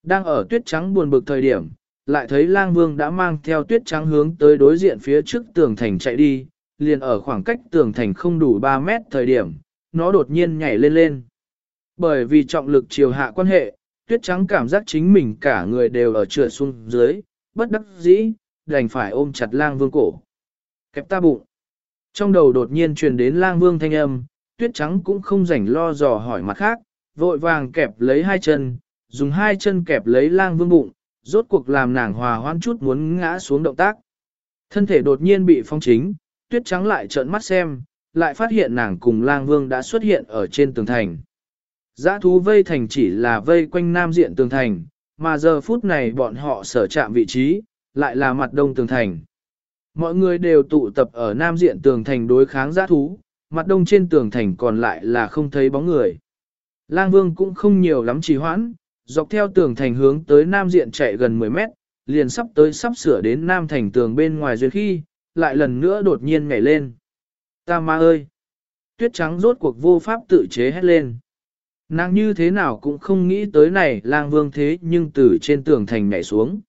Đang ở tuyết trắng buồn bực thời điểm, lại thấy lang vương đã mang theo tuyết trắng hướng tới đối diện phía trước tường thành chạy đi, liền ở khoảng cách tường thành không đủ 3 mét thời điểm, nó đột nhiên nhảy lên lên. Bởi vì trọng lực chiều hạ quan hệ, tuyết trắng cảm giác chính mình cả người đều ở trượt xuống dưới, bất đắc dĩ, đành phải ôm chặt lang vương cổ. Kẹp ta bụng. Trong đầu đột nhiên truyền đến lang vương thanh âm, tuyết trắng cũng không rảnh lo dò hỏi mặt khác, vội vàng kẹp lấy hai chân, dùng hai chân kẹp lấy lang vương bụng, rốt cuộc làm nàng hòa hoan chút muốn ngã xuống động tác. Thân thể đột nhiên bị phong chính, tuyết trắng lại trợn mắt xem, lại phát hiện nàng cùng lang vương đã xuất hiện ở trên tường thành. Giã thú vây thành chỉ là vây quanh nam diện tường thành, mà giờ phút này bọn họ sở chạm vị trí, lại là mặt đông tường thành. Mọi người đều tụ tập ở nam diện tường thành đối kháng giã thú, mặt đông trên tường thành còn lại là không thấy bóng người. Lang vương cũng không nhiều lắm trì hoãn, dọc theo tường thành hướng tới nam diện chạy gần 10 mét, liền sắp tới sắp sửa đến nam thành tường bên ngoài duyên khi, lại lần nữa đột nhiên nhảy lên. Ta ma ơi! Tuyết trắng rốt cuộc vô pháp tự chế hết lên. Nàng như thế nào cũng không nghĩ tới này lang vương thế nhưng từ trên tường thành nhảy xuống.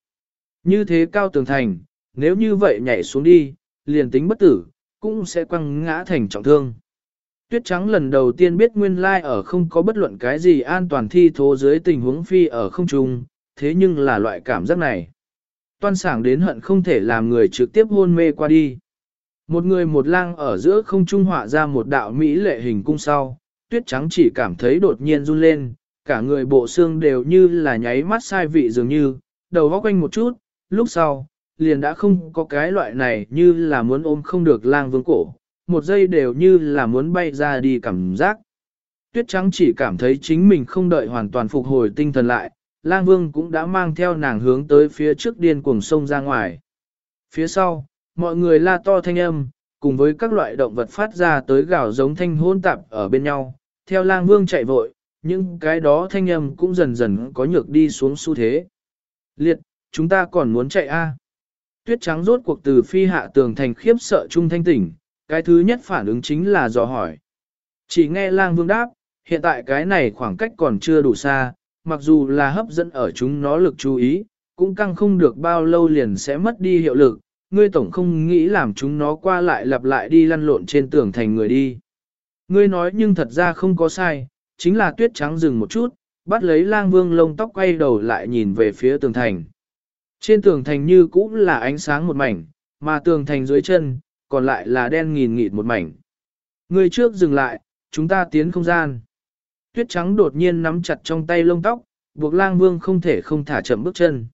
Như thế cao tường thành, nếu như vậy nhảy xuống đi, liền tính bất tử, cũng sẽ quăng ngã thành trọng thương. Tuyết trắng lần đầu tiên biết nguyên lai ở không có bất luận cái gì an toàn thi thố dưới tình huống phi ở không trung, thế nhưng là loại cảm giác này. Toan sảng đến hận không thể làm người trực tiếp hôn mê qua đi. Một người một lang ở giữa không trung họa ra một đạo mỹ lệ hình cung sau, tuyết trắng chỉ cảm thấy đột nhiên run lên, cả người bộ xương đều như là nháy mắt sai vị dường như, đầu góc quanh một chút, lúc sau, liền đã không có cái loại này như là muốn ôm không được lang vương cổ, một giây đều như là muốn bay ra đi cảm giác. Tuyết trắng chỉ cảm thấy chính mình không đợi hoàn toàn phục hồi tinh thần lại, lang vương cũng đã mang theo nàng hướng tới phía trước điên cuồng sông ra ngoài. Phía sau, mọi người la to thanh âm, cùng với các loại động vật phát ra tới gào giống thanh hôn tạp ở bên nhau, theo lang vương chạy vội, nhưng cái đó thanh âm cũng dần dần có nhược đi xuống xu thế. Liệt, chúng ta còn muốn chạy a? Tuyết trắng rốt cuộc từ phi hạ tường thành khiếp sợ trung thanh tỉnh, cái thứ nhất phản ứng chính là dò hỏi. Chỉ nghe lang vương đáp, hiện tại cái này khoảng cách còn chưa đủ xa, mặc dù là hấp dẫn ở chúng nó lực chú ý, cũng căng không được bao lâu liền sẽ mất đi hiệu lực, ngươi tổng không nghĩ làm chúng nó qua lại lặp lại đi lăn lộn trên tường thành người đi. Ngươi nói nhưng thật ra không có sai, chính là tuyết trắng dừng một chút, bắt lấy lang vương lông tóc quay đầu lại nhìn về phía tường thành. Trên tường thành như cũng là ánh sáng một mảnh, mà tường thành dưới chân, còn lại là đen nghìn nghịt một mảnh. Người trước dừng lại, chúng ta tiến không gian. Tuyết trắng đột nhiên nắm chặt trong tay lông tóc, buộc lang vương không thể không thả chậm bước chân.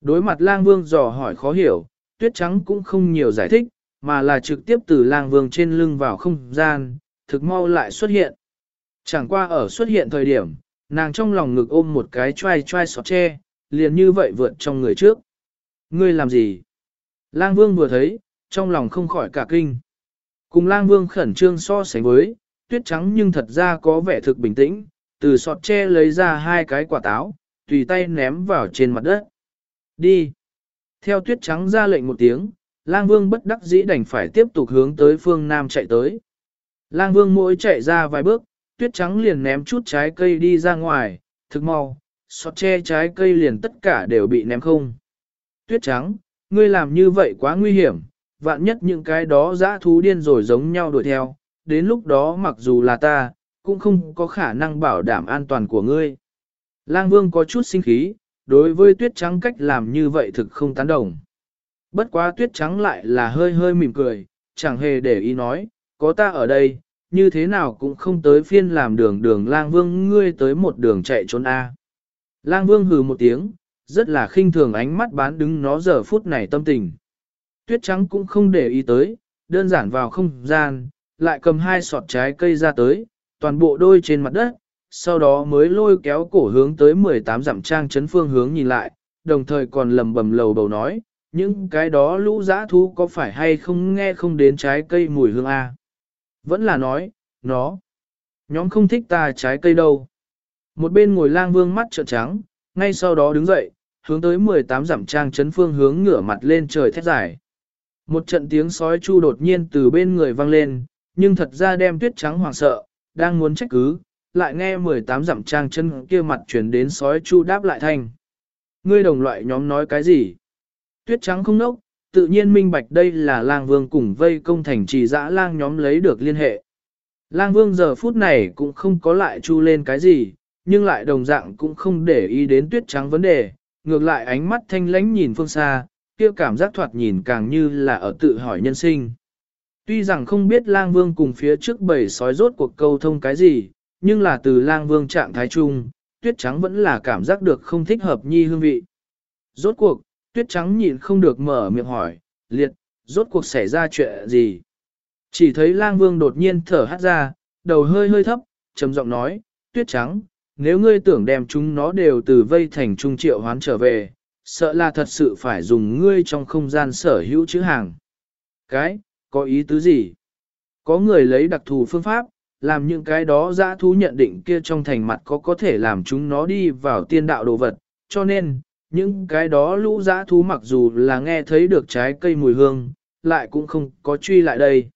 Đối mặt lang vương dò hỏi khó hiểu, tuyết trắng cũng không nhiều giải thích, mà là trực tiếp từ lang vương trên lưng vào không gian, thực mau lại xuất hiện. Chẳng qua ở xuất hiện thời điểm, nàng trong lòng ngực ôm một cái trai trai sọt tre, liền như vậy vượt trong người trước. Ngươi làm gì? Lang vương vừa thấy, trong lòng không khỏi cả kinh. Cùng lang vương khẩn trương so sánh với, tuyết trắng nhưng thật ra có vẻ thực bình tĩnh, từ sọt tre lấy ra hai cái quả táo, tùy tay ném vào trên mặt đất. Đi! Theo tuyết trắng ra lệnh một tiếng, lang vương bất đắc dĩ đành phải tiếp tục hướng tới phương Nam chạy tới. Lang vương mỗi chạy ra vài bước, tuyết trắng liền ném chút trái cây đi ra ngoài, thực mau, sọt tre trái cây liền tất cả đều bị ném không. Tuyết trắng, ngươi làm như vậy quá nguy hiểm, vạn nhất những cái đó dã thú điên rồi giống nhau đuổi theo, đến lúc đó mặc dù là ta, cũng không có khả năng bảo đảm an toàn của ngươi. Lang Vương có chút sinh khí, đối với tuyết trắng cách làm như vậy thực không tán đồng. Bất quá tuyết trắng lại là hơi hơi mỉm cười, chẳng hề để ý nói, có ta ở đây, như thế nào cũng không tới phiên làm đường đường lang vương ngươi tới một đường chạy trốn A. Lang vương hừ một tiếng, rất là khinh thường ánh mắt bán đứng nó giờ phút này tâm tình. Tuyết trắng cũng không để ý tới, đơn giản vào không gian, lại cầm hai sọt trái cây ra tới, toàn bộ đôi trên mặt đất, sau đó mới lôi kéo cổ hướng tới 18 dặm trang trấn phương hướng nhìn lại, đồng thời còn lầm bầm lầu bầu nói, những cái đó lũ giã thú có phải hay không nghe không đến trái cây mùi hương A. Vẫn là nói, nó, nhóm không thích ta trái cây đâu. Một bên ngồi lang vương mắt trợn trắng, ngay sau đó đứng dậy, hướng tới 18 dặm trang trấn phương hướng ngửa mặt lên trời thét dài. Một trận tiếng sói chu đột nhiên từ bên người vang lên, nhưng thật ra đem tuyết trắng hoảng sợ, đang muốn trách cứ, lại nghe 18 dặm trang chân kia mặt chuyển đến sói chu đáp lại thanh. Ngươi đồng loại nhóm nói cái gì? Tuyết trắng không nốc, tự nhiên minh bạch đây là lang vương cùng vây công thành trì dã lang nhóm lấy được liên hệ. Lang vương giờ phút này cũng không có lại chu lên cái gì, nhưng lại đồng dạng cũng không để ý đến tuyết trắng vấn đề, ngược lại ánh mắt thanh lánh nhìn phương xa, kia cảm giác thoạt nhìn càng như là ở tự hỏi nhân sinh. Tuy rằng không biết lang vương cùng phía trước bầy sói rốt cuộc câu thông cái gì, nhưng là từ lang vương trạng thái chung, tuyết trắng vẫn là cảm giác được không thích hợp nhi hương vị. Rốt cuộc, tuyết trắng nhịn không được mở miệng hỏi, liệt, rốt cuộc xảy ra chuyện gì? Chỉ thấy lang vương đột nhiên thở hắt ra, đầu hơi hơi thấp, trầm giọng nói, tuyết trắng, nếu ngươi tưởng đem chúng nó đều từ vây thành trung triệu hoán trở về, sợ là thật sự phải dùng ngươi trong không gian sở hữu chữ hàng. Cái, có ý tứ gì? Có người lấy đặc thù phương pháp, làm những cái đó dã thú nhận định kia trong thành mặt có có thể làm chúng nó đi vào tiên đạo đồ vật, cho nên, những cái đó lũ dã thú mặc dù là nghe thấy được trái cây mùi hương, lại cũng không có truy lại đây.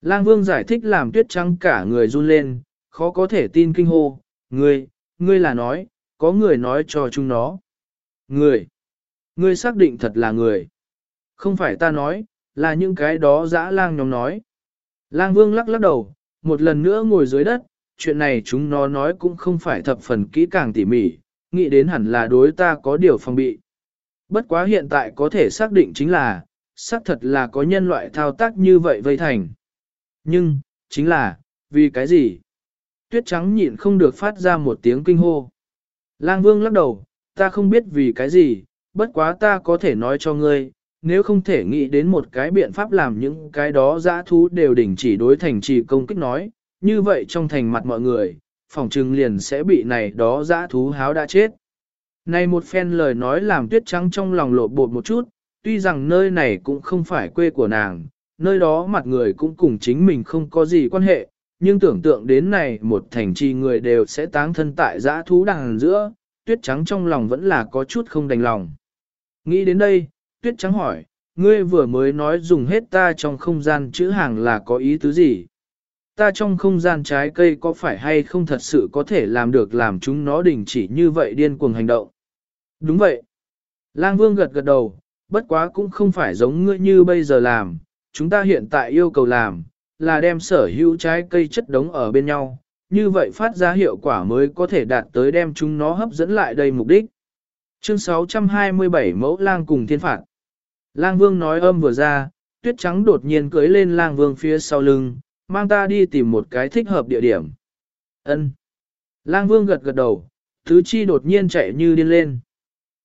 Lang Vương giải thích làm tuyết trắng cả người run lên, khó có thể tin kinh hô, ngươi, ngươi là nói, có người nói cho chúng nó. Người, ngươi xác định thật là người. Không phải ta nói, là những cái đó dã lang nhóm nói. Lang Vương lắc lắc đầu, một lần nữa ngồi dưới đất, chuyện này chúng nó nói cũng không phải thập phần kỹ càng tỉ mỉ, nghĩ đến hẳn là đối ta có điều phòng bị. Bất quá hiện tại có thể xác định chính là, xác thật là có nhân loại thao tác như vậy vây thành. Nhưng, chính là, vì cái gì? Tuyết trắng nhịn không được phát ra một tiếng kinh hô. Lang vương lắc đầu, ta không biết vì cái gì, bất quá ta có thể nói cho ngươi, nếu không thể nghĩ đến một cái biện pháp làm những cái đó dã thú đều đình chỉ đối thành trì công kích nói, như vậy trong thành mặt mọi người, phòng trừng liền sẽ bị này đó dã thú háo đã chết. Này một phen lời nói làm tuyết trắng trong lòng lộ bột một chút, tuy rằng nơi này cũng không phải quê của nàng, nơi đó mặt người cũng cùng chính mình không có gì quan hệ, nhưng tưởng tượng đến này một thành trì người đều sẽ táng thân tại dã thú đằng giữa, tuyết trắng trong lòng vẫn là có chút không đành lòng. Nghĩ đến đây, tuyết trắng hỏi, ngươi vừa mới nói dùng hết ta trong không gian chữ hàng là có ý tứ gì? Ta trong không gian trái cây có phải hay không thật sự có thể làm được làm chúng nó đình chỉ như vậy điên cuồng hành động? Đúng vậy. Lang Vương gật gật đầu, bất quá cũng không phải giống ngươi như bây giờ làm, chúng ta hiện tại yêu cầu làm, là đem sở hữu trái cây chất đống ở bên nhau, như vậy phát ra hiệu quả mới có thể đạt tới đem chúng nó hấp dẫn lại đây mục đích. Chương 627 mẫu lang cùng thiên phạt. Lang Vương nói âm vừa ra, tuyết trắng đột nhiên cưới lên Lang Vương phía sau lưng, mang ta đi tìm một cái thích hợp địa điểm. Ân. Lang Vương gật gật đầu, thứ chi đột nhiên chạy như điên lên.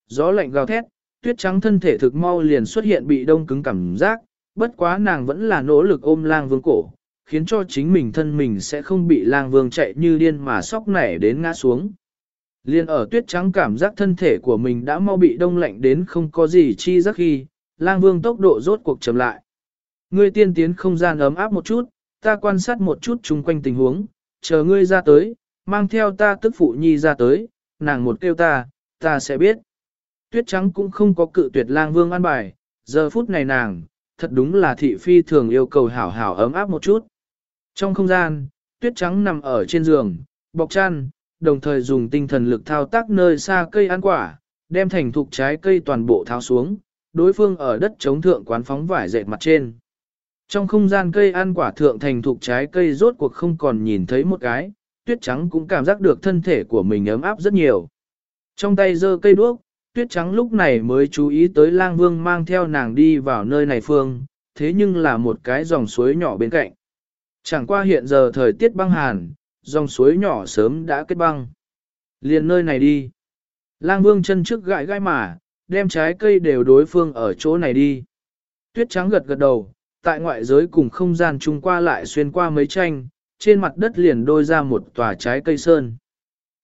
Gió lạnh gào thét, tuyết trắng thân thể thực mau liền xuất hiện bị đông cứng cảm giác, bất quá nàng vẫn là nỗ lực ôm Lang Vương cổ, khiến cho chính mình thân mình sẽ không bị Lang Vương chạy như điên mà sóc nảy đến ngã xuống. Liên ở tuyết trắng cảm giác thân thể của mình đã mau bị đông lạnh đến không có gì chi giác khi, lang vương tốc độ rốt cuộc chậm lại. Ngươi tiên tiến không gian ấm áp một chút, ta quan sát một chút chung quanh tình huống, chờ ngươi ra tới, mang theo ta tức phụ nhi ra tới, nàng một kêu ta, ta sẽ biết. Tuyết trắng cũng không có cự tuyệt lang vương an bài, giờ phút này nàng, thật đúng là thị phi thường yêu cầu hảo hảo ấm áp một chút. Trong không gian, tuyết trắng nằm ở trên giường, bọc chăn, đồng thời dùng tinh thần lực thao tác nơi xa cây ăn quả, đem thành thục trái cây toàn bộ tháo xuống, đối phương ở đất chống thượng quán phóng vải dệt mặt trên. Trong không gian cây ăn quả thượng thành thục trái cây rốt cuộc không còn nhìn thấy một cái, tuyết trắng cũng cảm giác được thân thể của mình ấm áp rất nhiều. Trong tay giơ cây đuốc, tuyết trắng lúc này mới chú ý tới lang vương mang theo nàng đi vào nơi này phương, thế nhưng là một cái dòng suối nhỏ bên cạnh. Chẳng qua hiện giờ thời tiết băng hàn, dòng suối nhỏ sớm đã kết băng. Liền nơi này đi. Lang vương chân trước gãi gai mà, đem trái cây đều đối phương ở chỗ này đi. Tuyết trắng gật gật đầu, tại ngoại giới cùng không gian chung qua lại xuyên qua mấy tranh, trên mặt đất liền đôi ra một tòa trái cây sơn.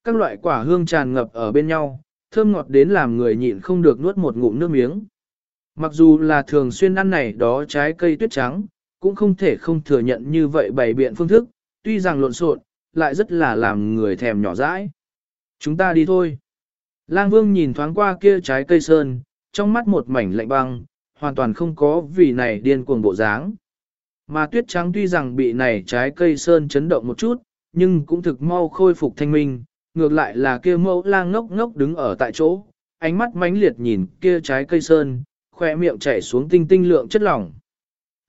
Các loại quả hương tràn ngập ở bên nhau, thơm ngọt đến làm người nhịn không được nuốt một ngụm nước miếng. Mặc dù là thường xuyên ăn này đó trái cây tuyết trắng, cũng không thể không thừa nhận như vậy bày biện phương thức, tuy rằng lộn xộn, lại rất là làm người thèm nhỏ dãi. Chúng ta đi thôi. Lang Vương nhìn thoáng qua kia trái cây sơn, trong mắt một mảnh lạnh băng, hoàn toàn không có vì này điên cuồng bộ dáng. Mà tuyết trắng tuy rằng bị này trái cây sơn chấn động một chút, nhưng cũng thực mau khôi phục thanh minh, ngược lại là kia mẫu lang ngốc ngốc đứng ở tại chỗ, ánh mắt mãnh liệt nhìn kia trái cây sơn, khoe miệng chảy xuống tinh tinh lượng chất lỏng.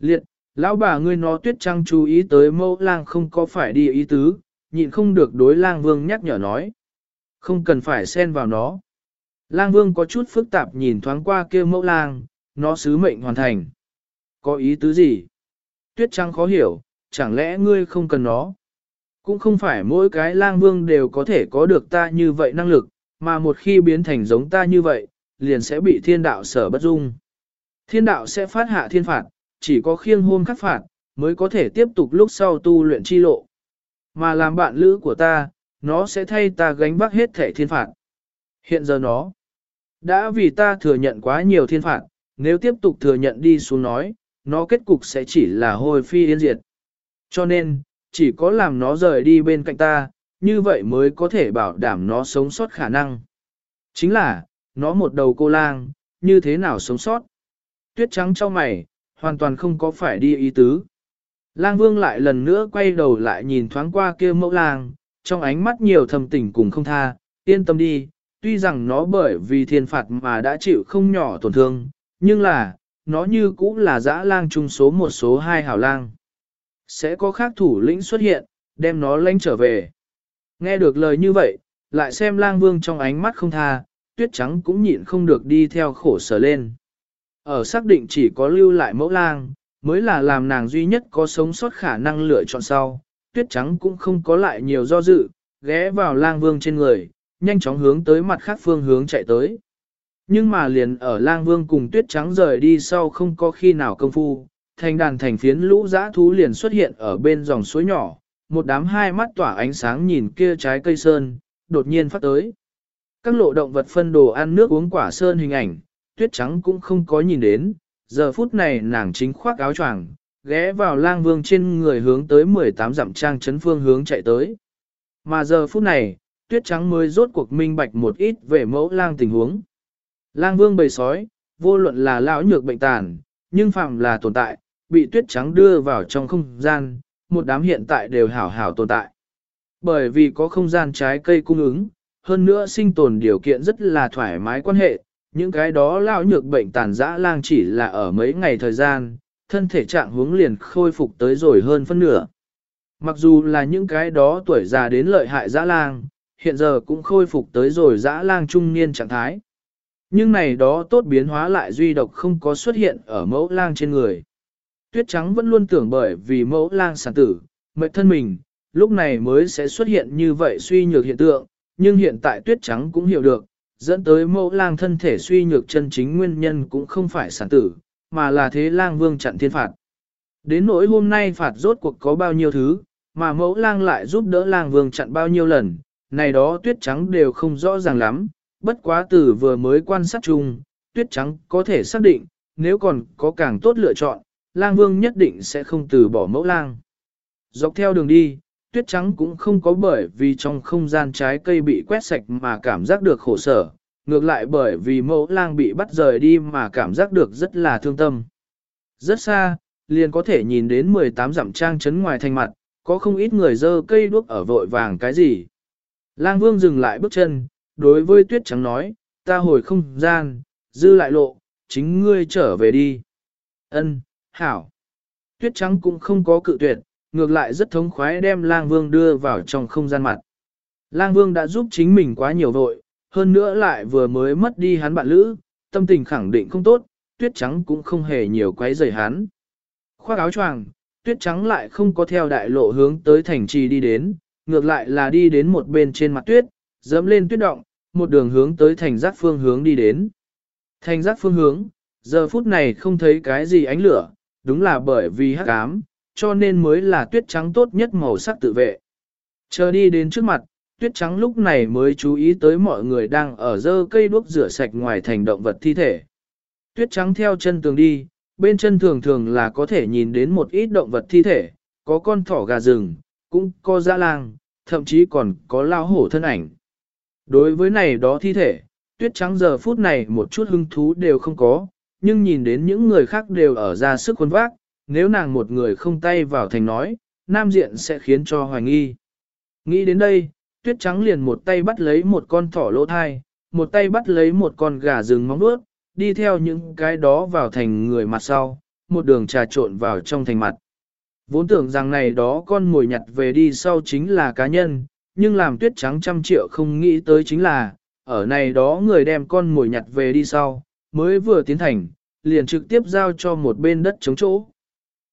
Liệt, lão bà ngươi nó tuyết trăng chú ý tới mẫu lang không có phải đi ý tứ, nhịn không được đối lang vương nhắc nhở nói. Không cần phải xen vào nó. Lang vương có chút phức tạp nhìn thoáng qua kia mẫu lang, nó sứ mệnh hoàn thành. Có ý tứ gì? Tuyết trăng khó hiểu, chẳng lẽ ngươi không cần nó? Cũng không phải mỗi cái lang vương đều có thể có được ta như vậy năng lực, mà một khi biến thành giống ta như vậy, liền sẽ bị thiên đạo sở bất dung. Thiên đạo sẽ phát hạ thiên phạt, chỉ có khiêng hôn khắc phạt, mới có thể tiếp tục lúc sau tu luyện chi lộ. Mà làm bạn lữ của ta, nó sẽ thay ta gánh vác hết thể thiên phạt. Hiện giờ nó đã vì ta thừa nhận quá nhiều thiên phạt, nếu tiếp tục thừa nhận đi xuống nói, nó kết cục sẽ chỉ là hồi phi yên diệt. Cho nên, chỉ có làm nó rời đi bên cạnh ta, như vậy mới có thể bảo đảm nó sống sót khả năng. Chính là, nó một đầu cô lang, như thế nào sống sót? Tuyết trắng trong mày, hoàn toàn không có phải đi ý tứ. Lang vương lại lần nữa quay đầu lại nhìn thoáng qua kia mẫu lang, trong ánh mắt nhiều thầm tình cùng không tha, yên tâm đi, tuy rằng nó bởi vì thiên phạt mà đã chịu không nhỏ tổn thương, nhưng là, nó như cũng là dã lang trung số một số hai hảo lang. Sẽ có khác thủ lĩnh xuất hiện, đem nó lãnh trở về. Nghe được lời như vậy, lại xem lang vương trong ánh mắt không tha, tuyết trắng cũng nhịn không được đi theo khổ sở lên. Ở xác định chỉ có lưu lại mẫu lang, mới là làm nàng duy nhất có sống sót khả năng lựa chọn sau, tuyết trắng cũng không có lại nhiều do dự, ghé vào lang vương trên người, nhanh chóng hướng tới mặt khác phương hướng chạy tới. Nhưng mà liền ở lang vương cùng tuyết trắng rời đi sau không có khi nào công phu, thành đàn thành phiến lũ dã thú liền xuất hiện ở bên dòng suối nhỏ, một đám hai mắt tỏa ánh sáng nhìn kia trái cây sơn, đột nhiên phát tới. Các lộ động vật phân đồ ăn nước uống quả sơn hình ảnh, tuyết trắng cũng không có nhìn đến, giờ phút này nàng chính khoác áo choàng, ghé vào lang vương trên người hướng tới 18 dặm trang chấn phương hướng chạy tới. Mà giờ phút này, tuyết trắng mới rốt cuộc minh bạch một ít về mẫu lang tình huống. Lang vương bầy sói, vô luận là lão nhược bệnh tàn, nhưng phạm là tồn tại, bị tuyết trắng đưa vào trong không gian, một đám hiện tại đều hảo hảo tồn tại. Bởi vì có không gian trái cây cung ứng, hơn nữa sinh tồn điều kiện rất là thoải mái quan hệ, những cái đó lão nhược bệnh tàn dã lang chỉ là ở mấy ngày thời gian, thân thể trạng hướng liền khôi phục tới rồi hơn phân nửa. Mặc dù là những cái đó tuổi già đến lợi hại dã lang, hiện giờ cũng khôi phục tới rồi dã lang trung niên trạng thái. Nhưng này đó tốt biến hóa lại duy độc không có xuất hiện ở mẫu lang trên người. Tuyết trắng vẫn luôn tưởng bởi vì mẫu lang sản tử, mệnh thân mình, lúc này mới sẽ xuất hiện như vậy suy nhược hiện tượng, nhưng hiện tại tuyết trắng cũng hiểu được, dẫn tới mẫu lang thân thể suy nhược chân chính nguyên nhân cũng không phải sản tử, mà là thế lang vương chặn thiên phạt. Đến nỗi hôm nay phạt rốt cuộc có bao nhiêu thứ, mà mẫu lang lại giúp đỡ lang vương chặn bao nhiêu lần, này đó tuyết trắng đều không rõ ràng lắm, bất quá từ vừa mới quan sát chung, tuyết trắng có thể xác định, nếu còn có càng tốt lựa chọn, lang vương nhất định sẽ không từ bỏ mẫu lang. Dọc theo đường đi, tuyết trắng cũng không có bởi vì trong không gian trái cây bị quét sạch mà cảm giác được khổ sở, ngược lại bởi vì mẫu lang bị bắt rời đi mà cảm giác được rất là thương tâm. Rất xa, liền có thể nhìn đến 18 dặm trang chấn ngoài thành mặt, có không ít người dơ cây đuốc ở vội vàng cái gì. Lang vương dừng lại bước chân, đối với tuyết trắng nói, ta hồi không gian, dư lại lộ, chính ngươi trở về đi. Ân, hảo. Tuyết trắng cũng không có cự tuyệt, ngược lại rất thống khoái đem lang vương đưa vào trong không gian mặt. Lang vương đã giúp chính mình quá nhiều vội, hơn nữa lại vừa mới mất đi hắn bạn lữ, tâm tình khẳng định không tốt, tuyết trắng cũng không hề nhiều quấy rầy hắn. Khoác áo choàng, tuyết trắng lại không có theo đại lộ hướng tới thành trì đi đến, ngược lại là đi đến một bên trên mặt tuyết, dẫm lên tuyết động, một đường hướng tới thành giác phương hướng đi đến. Thành giác phương hướng, giờ phút này không thấy cái gì ánh lửa, đúng là bởi vì hắc ám, cho nên mới là tuyết trắng tốt nhất màu sắc tự vệ. Chờ đi đến trước mặt, tuyết trắng lúc này mới chú ý tới mọi người đang ở dơ cây đuốc rửa sạch ngoài thành động vật thi thể. Tuyết trắng theo chân tường đi, bên chân thường thường là có thể nhìn đến một ít động vật thi thể, có con thỏ gà rừng, cũng có dã lang, thậm chí còn có lao hổ thân ảnh. Đối với này đó thi thể, tuyết trắng giờ phút này một chút hứng thú đều không có, nhưng nhìn đến những người khác đều ở ra sức khuôn vác, nếu nàng một người không tay vào thành nói, nam diện sẽ khiến cho hoài nghi. Nghĩ đến đây, tuyết trắng liền một tay bắt lấy một con thỏ lỗ thai, một tay bắt lấy một con gà rừng móng đuốt, đi theo những cái đó vào thành người mặt sau, một đường trà trộn vào trong thành mặt. Vốn tưởng rằng này đó con mồi nhặt về đi sau chính là cá nhân, nhưng làm tuyết trắng trăm triệu không nghĩ tới chính là, ở này đó người đem con mồi nhặt về đi sau, mới vừa tiến thành, liền trực tiếp giao cho một bên đất chống chỗ.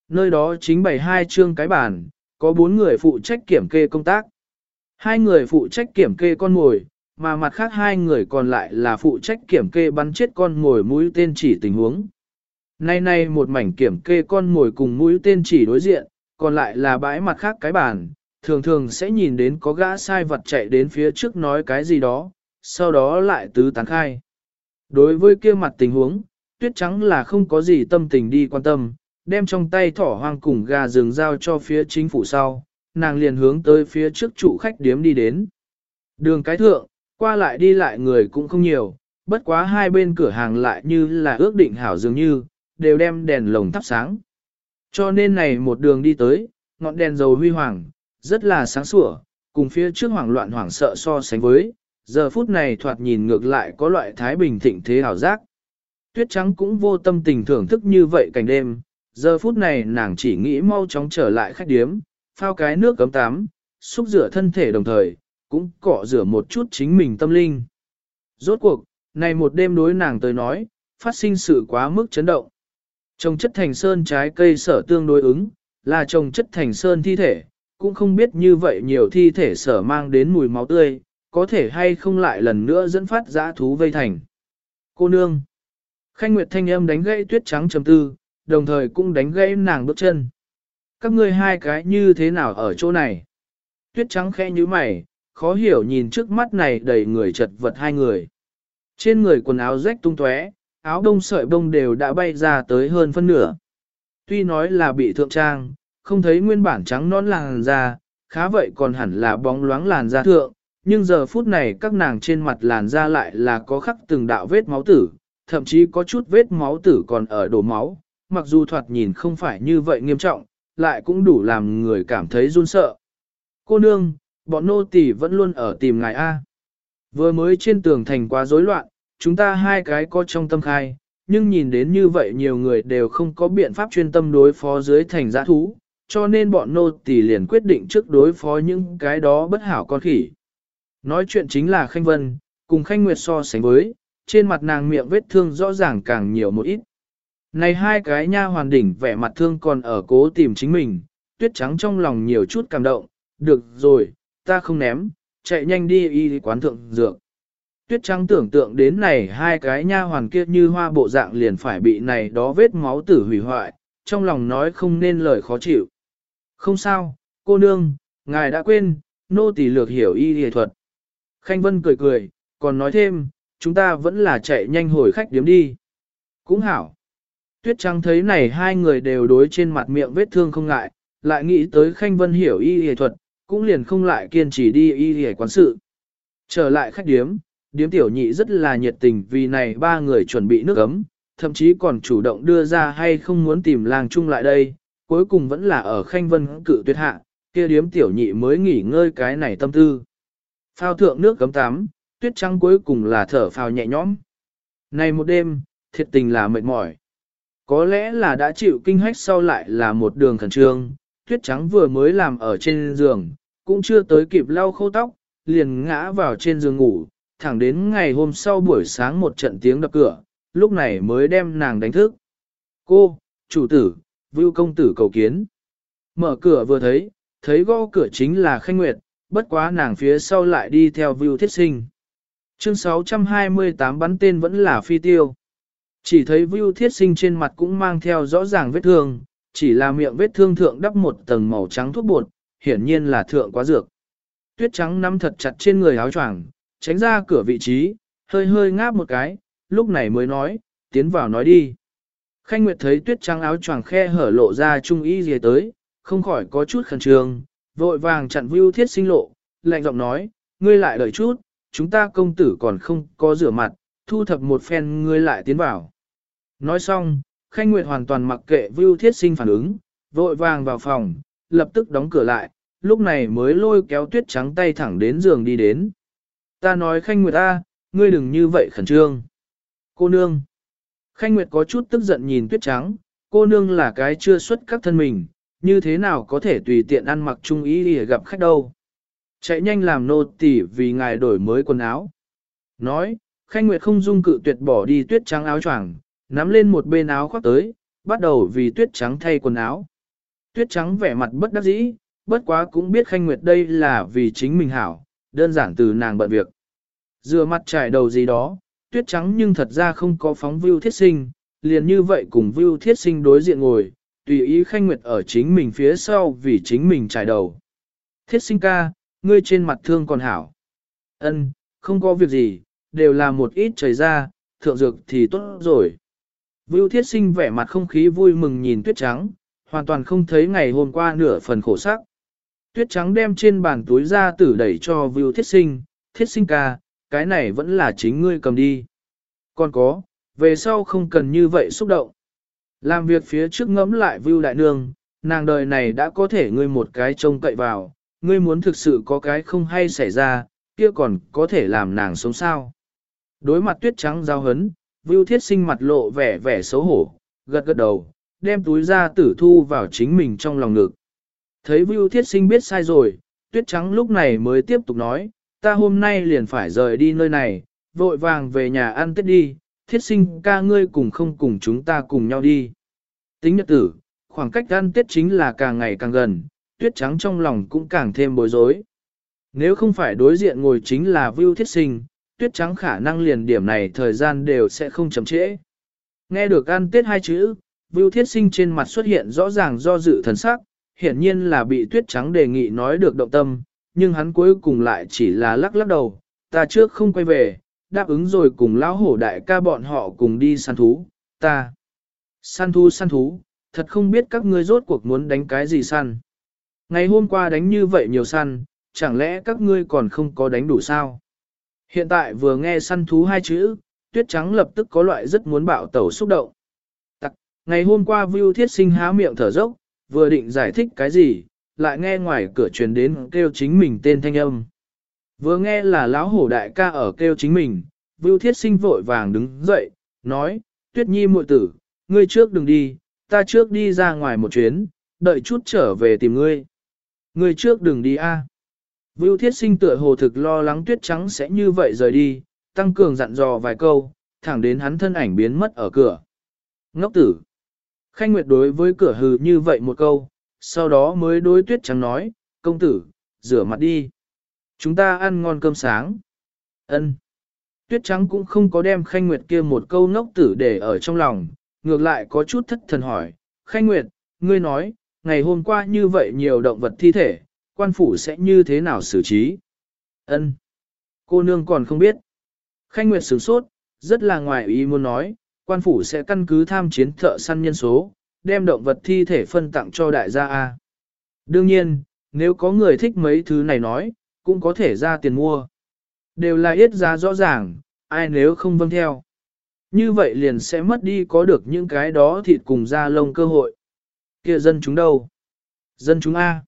Nơi đó chính bày hai chương cái bản, có bốn người phụ trách kiểm kê công tác. Hai người phụ trách kiểm kê con mồi, mà mặt khác hai người còn lại là phụ trách kiểm kê bắn chết con mồi mũi tên chỉ tình huống. Nay nay một mảnh kiểm kê con mồi cùng mũi tên chỉ đối diện, còn lại là bãi mặt khác cái bàn, thường thường sẽ nhìn đến có gã sai vật chạy đến phía trước nói cái gì đó, sau đó lại tứ tán khai. Đối với kia mặt tình huống, tuyết trắng là không có gì tâm tình đi quan tâm, đem trong tay thỏ hoang cùng gà rừng giao cho phía chính phủ sau, nàng liền hướng tới phía trước trụ khách điếm đi đến. Đường cái thượng, qua lại đi lại người cũng không nhiều, bất quá hai bên cửa hàng lại như là ước định hảo dường như, đều đem đèn lồng thắp sáng. Cho nên này một đường đi tới, ngọn đèn dầu huy hoàng, rất là sáng sủa, cùng phía trước hoảng loạn hoảng sợ so sánh với, giờ phút này thoạt nhìn ngược lại có loại thái bình thịnh thế hảo giác. Tuyết trắng cũng vô tâm tình thưởng thức như vậy cảnh đêm, giờ phút này nàng chỉ nghĩ mau chóng trở lại khách điếm, phao cái nước cấm tắm, xúc rửa thân thể đồng thời, cũng cọ rửa một chút chính mình tâm linh. Rốt cuộc, này một đêm đối nàng tới nói, phát sinh sự quá mức chấn động. Trồng chất thành sơn trái cây sở tương đối ứng, là trồng chất thành sơn thi thể, cũng không biết như vậy nhiều thi thể sở mang đến mùi máu tươi, có thể hay không lại lần nữa dẫn phát dã thú vây thành. Cô nương. Khanh Nguyệt thanh âm đánh gãy tuyết trắng chấm tư, đồng thời cũng đánh gãy nàng bước chân. Các ngươi hai cái như thế nào ở chỗ này? Tuyết trắng khẽ như mày, khó hiểu nhìn trước mắt này đầy người chật vật hai người. Trên người quần áo rách tung tóe, áo đông sợi bông đều đã bay ra tới hơn phân nửa. Tuy nói là bị thượng trang, không thấy nguyên bản trắng non làn da, khá vậy còn hẳn là bóng loáng làn da thượng, nhưng giờ phút này các nàng trên mặt làn da lại là có khắc từng đạo vết máu tử, thậm chí có chút vết máu tử còn ở đổ máu, mặc dù thoạt nhìn không phải như vậy nghiêm trọng, lại cũng đủ làm người cảm thấy run sợ. Cô nương, bọn nô tỳ vẫn luôn ở tìm ngài A. Vừa mới trên tường thành quá rối loạn, chúng ta hai cái có trong tâm khai, nhưng nhìn đến như vậy nhiều người đều không có biện pháp chuyên tâm đối phó dưới thành giã thú, cho nên bọn nô tỳ liền quyết định trước đối phó những cái đó bất hảo con khỉ. Nói chuyện chính là Khanh Vân, cùng Khanh Nguyệt so sánh với, trên mặt nàng miệng vết thương rõ ràng càng nhiều một ít. Này hai cái nha hoàn đỉnh vẻ mặt thương còn ở cố tìm chính mình, tuyết trắng trong lòng nhiều chút cảm động, được rồi, ta không ném, chạy nhanh đi y quán thượng dược. Tuyết trắng tưởng tượng đến này hai cái nha hoàn kia như hoa bộ dạng liền phải bị này đó vết máu tử hủy hoại, trong lòng nói không nên lời khó chịu. Không sao, cô nương, ngài đã quên, nô tỳ lược hiểu y y thuật. Khanh Vân cười cười, còn nói thêm, chúng ta vẫn là chạy nhanh hồi khách điếm đi. Cũng hảo. Tuyết Trắng thấy này hai người đều đối trên mặt miệng vết thương không ngại, lại nghĩ tới Khanh Vân hiểu y y thuật, cũng liền không lại kiên trì đi y y quán sự. Trở lại khách điếm, điếm tiểu nhị rất là nhiệt tình vì này ba người chuẩn bị nước ấm, thậm chí còn chủ động đưa ra hay không muốn tìm làng chung lại đây, cuối cùng vẫn là ở Khanh Vân cự tuyệt hạ, kia điếm tiểu nhị mới nghỉ ngơi cái này tâm tư. Phao thượng nước cấm tắm, tuyết trắng cuối cùng là thở phào nhẹ nhõm. Này một đêm, thiệt tình là mệt mỏi. Có lẽ là đã chịu kinh hách sau lại là một đường khẩn trương, tuyết trắng vừa mới làm ở trên giường, cũng chưa tới kịp lau khô tóc, liền ngã vào trên giường ngủ, thẳng đến ngày hôm sau buổi sáng một trận tiếng đập cửa, lúc này mới đem nàng đánh thức. Cô, chủ tử, vưu công tử cầu kiến. Mở cửa vừa thấy, thấy gõ cửa chính là Khanh Nguyệt, bất quá nàng phía sau lại đi theo vưu thiết sinh. Chương 628 bắn tên vẫn là phi tiêu. Chỉ thấy vưu thiết sinh trên mặt cũng mang theo rõ ràng vết thương, chỉ là miệng vết thương thượng đắp một tầng màu trắng thuốc bột, hiển nhiên là thượng quá dược. Tuyết trắng nắm thật chặt trên người áo choàng, tránh ra cửa vị trí, hơi hơi ngáp một cái, lúc này mới nói, tiến vào nói đi. Khanh Nguyệt thấy tuyết trắng áo choàng khe hở lộ ra trung y gì tới, không khỏi có chút khẩn trương, vội vàng chặn Vưu thiết sinh lộ, lạnh giọng nói, ngươi lại đợi chút, chúng ta công tử còn không có rửa mặt, thu thập một phen ngươi lại tiến vào. Nói xong, Khanh Nguyệt hoàn toàn mặc kệ Vưu thiết sinh phản ứng, vội vàng vào phòng, lập tức đóng cửa lại, lúc này mới lôi kéo tuyết trắng tay thẳng đến giường đi đến. Ta nói Khanh Nguyệt A, ngươi đừng như vậy khẩn trương. Cô nương. Khanh Nguyệt có chút tức giận nhìn tuyết trắng, cô nương là cái chưa xuất các thân mình, như thế nào có thể tùy tiện ăn mặc trung ý để gặp khách đâu. Chạy nhanh làm nô tỉ vì ngài đổi mới quần áo. Nói, Khanh Nguyệt không dung cự tuyệt bỏ đi tuyết trắng áo choàng, nắm lên một bên áo khoác tới, bắt đầu vì tuyết trắng thay quần áo. Tuyết trắng vẻ mặt bất đắc dĩ, bất quá cũng biết Khanh Nguyệt đây là vì chính mình hảo, đơn giản từ nàng bận việc. Dừa mặt trải đầu gì đó, tuyết trắng nhưng thật ra không có phóng view thiết sinh, liền như vậy cùng view thiết sinh đối diện ngồi, tùy ý Khanh Nguyệt ở chính mình phía sau vì chính mình trải đầu. Thiết sinh ca, ngươi trên mặt thương còn hảo. Ân, không có việc gì, đều là một ít trời ra, thượng dược thì tốt rồi. Vưu thiết sinh vẻ mặt không khí vui mừng nhìn tuyết trắng, hoàn toàn không thấy ngày hôm qua nửa phần khổ sắc. Tuyết trắng đem trên bàn túi ra tử đẩy cho Vưu thiết sinh, thiết sinh ca, cái này vẫn là chính ngươi cầm đi. Còn có, về sau không cần như vậy xúc động. Làm việc phía trước ngẫm lại Vưu đại nương, nàng đời này đã có thể ngươi một cái trông cậy vào, ngươi muốn thực sự có cái không hay xảy ra, kia còn có thể làm nàng sống sao. Đối mặt tuyết trắng giao hấn, Vưu Thiết Sinh mặt lộ vẻ vẻ xấu hổ, gật gật đầu, đem túi ra tử thu vào chính mình trong lòng ngực. Thấy Vưu Thiết Sinh biết sai rồi, tuyết trắng lúc này mới tiếp tục nói, ta hôm nay liền phải rời đi nơi này, vội vàng về nhà ăn tết đi, thiết sinh ca ngươi cùng không cùng chúng ta cùng nhau đi. Tính nhật tử, khoảng cách ăn tết chính là càng ngày càng gần, tuyết trắng trong lòng cũng càng thêm bối rối. Nếu không phải đối diện ngồi chính là Vưu Thiết Sinh, tuyết trắng khả năng liền điểm này thời gian đều sẽ không chậm trễ. Nghe được ăn tết hai chữ, Vưu Thiết Sinh trên mặt xuất hiện rõ ràng do dự thần sắc, hiển nhiên là bị tuyết trắng đề nghị nói được động tâm, nhưng hắn cuối cùng lại chỉ là lắc lắc đầu, ta trước không quay về, đáp ứng rồi cùng lão hổ đại ca bọn họ cùng đi săn thú, ta. Săn thú săn thú, thật không biết các ngươi rốt cuộc muốn đánh cái gì săn. Ngày hôm qua đánh như vậy nhiều săn, chẳng lẽ các ngươi còn không có đánh đủ sao? Hiện tại vừa nghe săn thú hai chữ, tuyết trắng lập tức có loại rất muốn bạo tẩu xúc động. Tặc, ngày hôm qua Vưu Thiết Sinh há miệng thở dốc, vừa định giải thích cái gì, lại nghe ngoài cửa truyền đến kêu chính mình tên thanh âm. Vừa nghe là lão hổ đại ca ở kêu chính mình, Vưu Thiết Sinh vội vàng đứng dậy, nói, Tuyết Nhi muội tử, ngươi trước đừng đi, ta trước đi ra ngoài một chuyến, đợi chút trở về tìm ngươi. Ngươi trước đừng đi a. À. Vưu Thiết Sinh tựa hồ thực lo lắng Tuyết Trắng sẽ như vậy rời đi, tăng cường dặn dò vài câu, thẳng đến hắn thân ảnh biến mất ở cửa. Ngốc tử. Khanh Nguyệt đối với cửa hừ như vậy một câu, sau đó mới đối Tuyết Trắng nói, công tử, rửa mặt đi. Chúng ta ăn ngon cơm sáng. Ân. Tuyết trắng cũng không có đem Khanh Nguyệt kia một câu ngốc tử để ở trong lòng, ngược lại có chút thất thần hỏi, Khanh Nguyệt, ngươi nói, ngày hôm qua như vậy nhiều động vật thi thể, quan phủ sẽ như thế nào xử trí? Ân. Cô nương còn không biết. Khanh Nguyệt sửng sốt, rất là ngoài ý muốn nói, quan phủ sẽ căn cứ tham chiến thợ săn nhân số, đem động vật thi thể phân tặng cho đại gia A. Đương nhiên, nếu có người thích mấy thứ này nói, cũng có thể ra tiền mua. Đều là ít giá rõ ràng, ai nếu không vâng theo. Như vậy liền sẽ mất đi có được những cái đó thịt cùng da lông cơ hội. kia dân chúng đâu? Dân chúng A.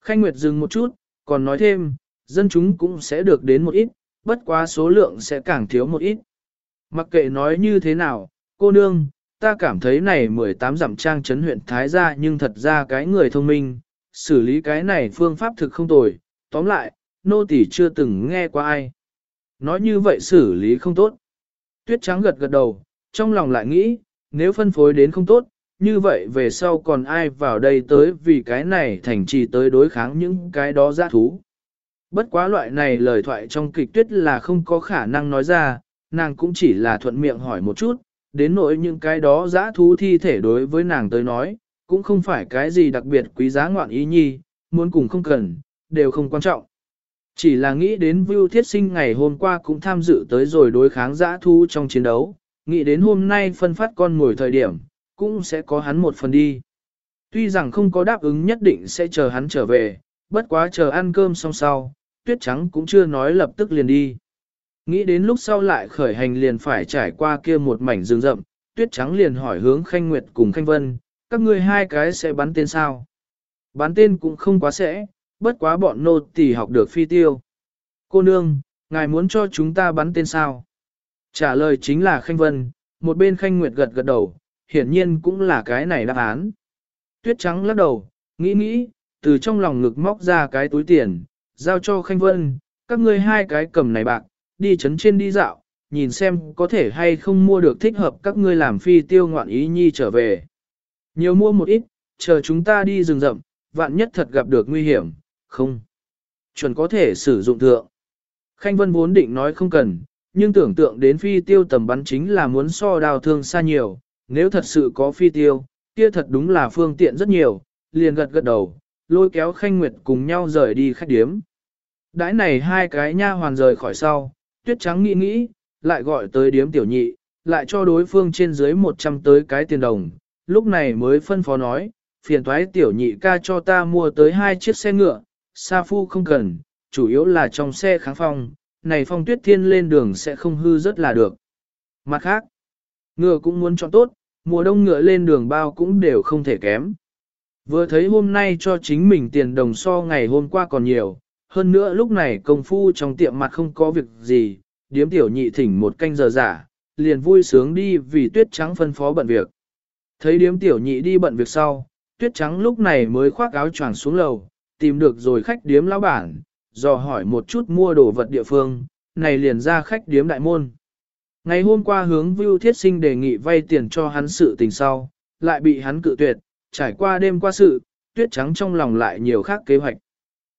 Khanh Nguyệt dừng một chút, còn nói thêm, dân chúng cũng sẽ được đến một ít, bất quá số lượng sẽ càng thiếu một ít. Mặc kệ nói như thế nào, cô nương, ta cảm thấy này 18 dặm trang chấn huyện Thái gia nhưng thật ra cái người thông minh, xử lý cái này phương pháp thực không tồi. Tóm lại, nô tỳ chưa từng nghe qua ai. Nói như vậy xử lý không tốt. Tuyết trắng gật gật đầu, trong lòng lại nghĩ, nếu phân phối đến không tốt, như vậy về sau còn ai vào đây tới vì cái này thành trì tới đối kháng những cái đó giã thú. Bất quá loại này lời thoại trong kịch tuyết là không có khả năng nói ra, nàng cũng chỉ là thuận miệng hỏi một chút, đến nỗi những cái đó giã thú thi thể đối với nàng tới nói, cũng không phải cái gì đặc biệt quý giá ngoạn ý nhi, muốn cùng không cần, đều không quan trọng. Chỉ là nghĩ đến Vưu Thiết Sinh ngày hôm qua cũng tham dự tới rồi đối kháng giã thú trong chiến đấu, nghĩ đến hôm nay phân phát con ngồi thời điểm, cũng sẽ có hắn một phần đi. Tuy rằng không có đáp ứng nhất định sẽ chờ hắn trở về, bất quá chờ ăn cơm xong sau, tuyết trắng cũng chưa nói lập tức liền đi. Nghĩ đến lúc sau lại khởi hành liền phải trải qua kia một mảnh rừng rậm, tuyết trắng liền hỏi hướng Khanh Nguyệt cùng Khanh Vân, các ngươi hai cái sẽ bắn tên sao? Bắn tên cũng không quá sẽ, bất quá bọn nô tỳ học được phi tiêu. Cô nương, Ngài muốn cho chúng ta bắn tên sao? Trả lời chính là Khanh Vân, một bên Khanh Nguyệt gật gật đầu, hiển nhiên cũng là cái này đáp án. Tuyết trắng lắc đầu, nghĩ nghĩ, từ trong lòng ngực móc ra cái túi tiền, giao cho Khanh Vân, các ngươi hai cái cầm này bạc, đi chấn trên đi dạo, nhìn xem có thể hay không mua được thích hợp các ngươi làm phi tiêu ngoạn ý nhi trở về. Nhiều mua một ít, chờ chúng ta đi rừng rậm, vạn nhất thật gặp được nguy hiểm, không. Chuẩn có thể sử dụng thượng. Khanh Vân vốn định nói không cần, nhưng tưởng tượng đến phi tiêu tầm bắn chính là muốn so đào thương xa nhiều, nếu thật sự có phi tiêu, kia thật đúng là phương tiện rất nhiều, liền gật gật đầu, lôi kéo Khanh Nguyệt cùng nhau rời đi khách điếm. Đãi này hai cái nha hoàn rời khỏi sau, tuyết trắng nghĩ nghĩ, lại gọi tới điếm tiểu nhị, lại cho đối phương trên dưới 100 tới cái tiền đồng, lúc này mới phân phó nói, phiền thoái tiểu nhị ca cho ta mua tới hai chiếc xe ngựa, sa phu không cần, chủ yếu là trong xe kháng phong, này phong tuyết thiên lên đường sẽ không hư rất là được. Mặt khác, ngựa cũng muốn chọn tốt, mùa đông ngựa lên đường bao cũng đều không thể kém. Vừa thấy hôm nay cho chính mình tiền đồng so ngày hôm qua còn nhiều, hơn nữa lúc này công phu trong tiệm mặt không có việc gì, điếm tiểu nhị thỉnh một canh giờ giả, liền vui sướng đi vì tuyết trắng phân phó bận việc. Thấy điếm tiểu nhị đi bận việc sau, tuyết trắng lúc này mới khoác áo choàng xuống lầu, tìm được rồi khách điếm lão bản, dò hỏi một chút mua đồ vật địa phương, này liền ra khách điếm đại môn. Ngày hôm qua hướng Vưu Thiết Sinh đề nghị vay tiền cho hắn sự tình sau, lại bị hắn cự tuyệt, trải qua đêm qua sự, tuyết trắng trong lòng lại nhiều khác kế hoạch.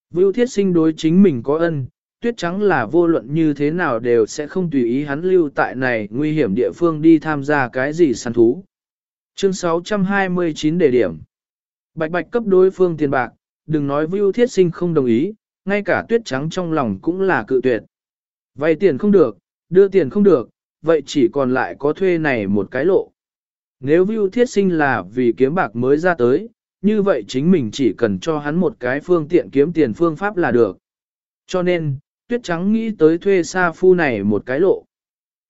Vưu Thiết Sinh đối chính mình có ân, tuyết trắng là vô luận như thế nào đều sẽ không tùy ý hắn lưu tại này nguy hiểm địa phương đi tham gia cái gì săn thú. Chương 629 đề điểm Bạch bạch cấp đối phương tiền bạc, đừng nói Vưu Thiết Sinh không đồng ý, ngay cả tuyết trắng trong lòng cũng là cự tuyệt. Vay tiền không được, đưa tiền không được, vậy chỉ còn lại có thuê này một cái lộ. Nếu Vưu Thiết Sinh là vì kiếm bạc mới ra tới, như vậy chính mình chỉ cần cho hắn một cái phương tiện kiếm tiền phương pháp là được. Cho nên, Tuyết Trắng nghĩ tới thuê Sa Phu này một cái lộ.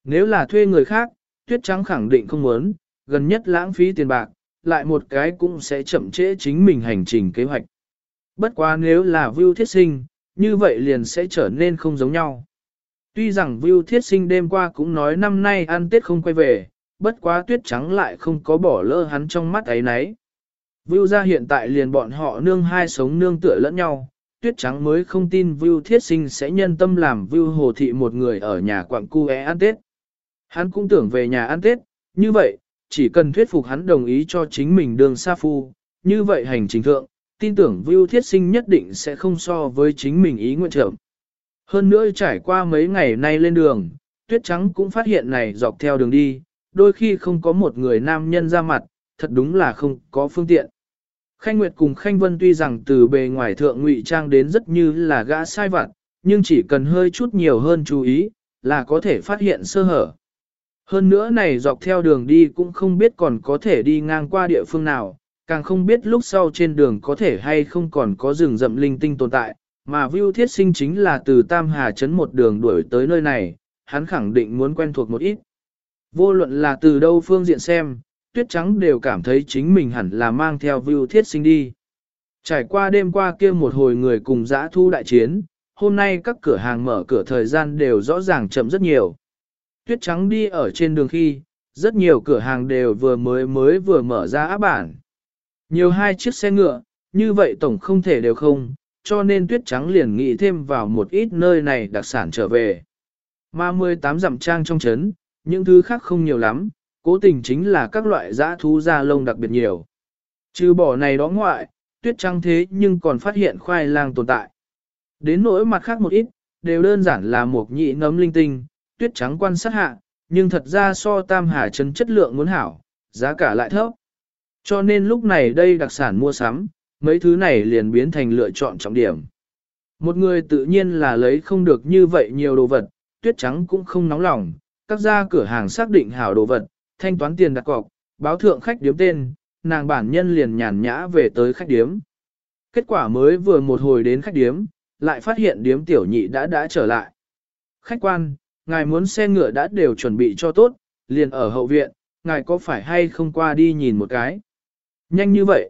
Nếu là thuê người khác, Tuyết Trắng khẳng định không muốn, gần nhất lãng phí tiền bạc, lại một cái cũng sẽ chậm trễ chính mình hành trình kế hoạch. Bất quá nếu là Vưu Thiết Sinh, như vậy liền sẽ trở nên không giống nhau. Tuy rằng Vưu Thiết Sinh đêm qua cũng nói năm nay ăn Tết không quay về, bất quá tuyết trắng lại không có bỏ lỡ hắn trong mắt ấy nấy. Vưu ra hiện tại liền bọn họ nương hai sống nương tựa lẫn nhau, tuyết trắng mới không tin Vưu Thiết Sinh sẽ nhân tâm làm Vưu Hồ Thị một người ở nhà quặng cu é ăn Tết. Hắn cũng tưởng về nhà ăn Tết, như vậy, chỉ cần thuyết phục hắn đồng ý cho chính mình đường xa phu, như vậy hành trình thượng, tin tưởng Vưu Thiết Sinh nhất định sẽ không so với chính mình ý nguyện trưởng. Hơn nữa trải qua mấy ngày nay lên đường, tuyết trắng cũng phát hiện này dọc theo đường đi, đôi khi không có một người nam nhân ra mặt, thật đúng là không có phương tiện. Khanh Nguyệt cùng Khanh Vân tuy rằng từ bề ngoài thượng ngụy trang đến rất như là gã sai vặt, nhưng chỉ cần hơi chút nhiều hơn chú ý, là có thể phát hiện sơ hở. Hơn nữa này dọc theo đường đi cũng không biết còn có thể đi ngang qua địa phương nào, càng không biết lúc sau trên đường có thể hay không còn có rừng rậm linh tinh tồn tại, mà Vưu Thiết Sinh chính là từ Tam Hà Trấn một đường đuổi tới nơi này, hắn khẳng định muốn quen thuộc một ít. Vô luận là từ đâu phương diện xem, Tuyết Trắng đều cảm thấy chính mình hẳn là mang theo Vưu Thiết Sinh đi. Trải qua đêm qua kia một hồi người cùng dã thu đại chiến, hôm nay các cửa hàng mở cửa thời gian đều rõ ràng chậm rất nhiều. Tuyết Trắng đi ở trên đường khi, rất nhiều cửa hàng đều vừa mới mới vừa mở ra áp bản. Nhiều hai chiếc xe ngựa, như vậy tổng không thể đều không, cho nên tuyết trắng liền nghĩ thêm vào một ít nơi này đặc sản trở về. Mà 18 dặm trang trong chấn, những thứ khác không nhiều lắm, cố tình chính là các loại dã thú da lông đặc biệt nhiều. Trừ bỏ này đó ngoại, tuyết trắng thế nhưng còn phát hiện khoai lang tồn tại. Đến nỗi mặt khác một ít, đều đơn giản là một nhị nấm linh tinh, tuyết trắng quan sát hạ, nhưng thật ra so tam hà chấn chất lượng muốn hảo, giá cả lại thấp. Cho nên lúc này đây đặc sản mua sắm, mấy thứ này liền biến thành lựa chọn trọng điểm. Một người tự nhiên là lấy không được như vậy nhiều đồ vật, tuyết trắng cũng không nóng lòng, các gia cửa hàng xác định hảo đồ vật, thanh toán tiền đặt cọc, báo thượng khách điếm tên, nàng bản nhân liền nhàn nhã về tới khách điếm. Kết quả mới vừa một hồi đến khách điếm, lại phát hiện điếm tiểu nhị đã đã trở lại. Khách quan, ngài muốn xe ngựa đã đều chuẩn bị cho tốt, liền ở hậu viện, ngài có phải hay không qua đi nhìn một cái? Nhanh như vậy.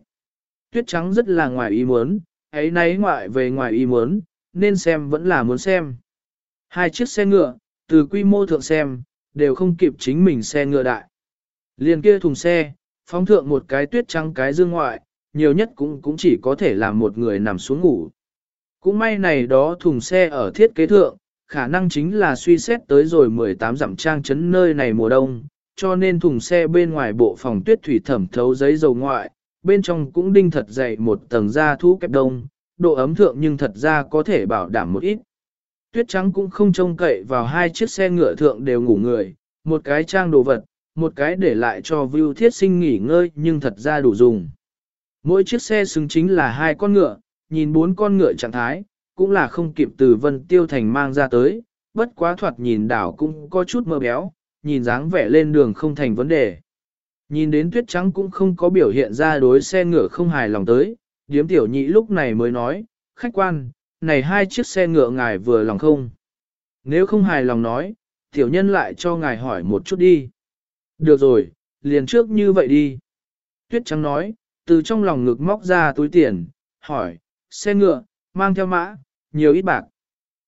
Tuyết trắng rất là ngoài ý muốn, ấy nấy ngoại về ngoài ý muốn, nên xem vẫn là muốn xem. Hai chiếc xe ngựa, từ quy mô thượng xem, đều không kịp chính mình xe ngựa đại. Liền kia thùng xe, phóng thượng một cái tuyết trắng cái dương ngoại, nhiều nhất cũng cũng chỉ có thể làm một người nằm xuống ngủ. Cũng may này đó thùng xe ở thiết kế thượng, khả năng chính là suy xét tới rồi 18 dặm trang chấn nơi này mùa đông, cho nên thùng xe bên ngoài bộ phòng tuyết thủy thẩm thấu giấy dầu ngoại, bên trong cũng đinh thật dày một tầng da thú kẹp đông, độ ấm thượng nhưng thật ra có thể bảo đảm một ít. Tuyết trắng cũng không trông cậy vào hai chiếc xe ngựa thượng đều ngủ người, một cái trang đồ vật, một cái để lại cho Vưu Thiết Sinh nghỉ ngơi nhưng thật ra đủ dùng. Mỗi chiếc xe xứng chính là hai con ngựa, nhìn bốn con ngựa trạng thái, cũng là không kịp từ Vân Tiêu Thành mang ra tới, bất quá thoạt nhìn đảo cũng có chút mơ béo, nhìn dáng vẻ lên đường không thành vấn đề. Nhìn đến tuyết trắng cũng không có biểu hiện ra đối xe ngựa không hài lòng tới, điếm tiểu nhị lúc này mới nói, khách quan, này hai chiếc xe ngựa ngài vừa lòng không? Nếu không hài lòng nói, tiểu nhân lại cho ngài hỏi một chút đi. Được rồi, liền trước như vậy đi. Tuyết trắng nói, từ trong lòng ngực móc ra túi tiền, hỏi, xe ngựa, mang theo mã, nhiều ít bạc.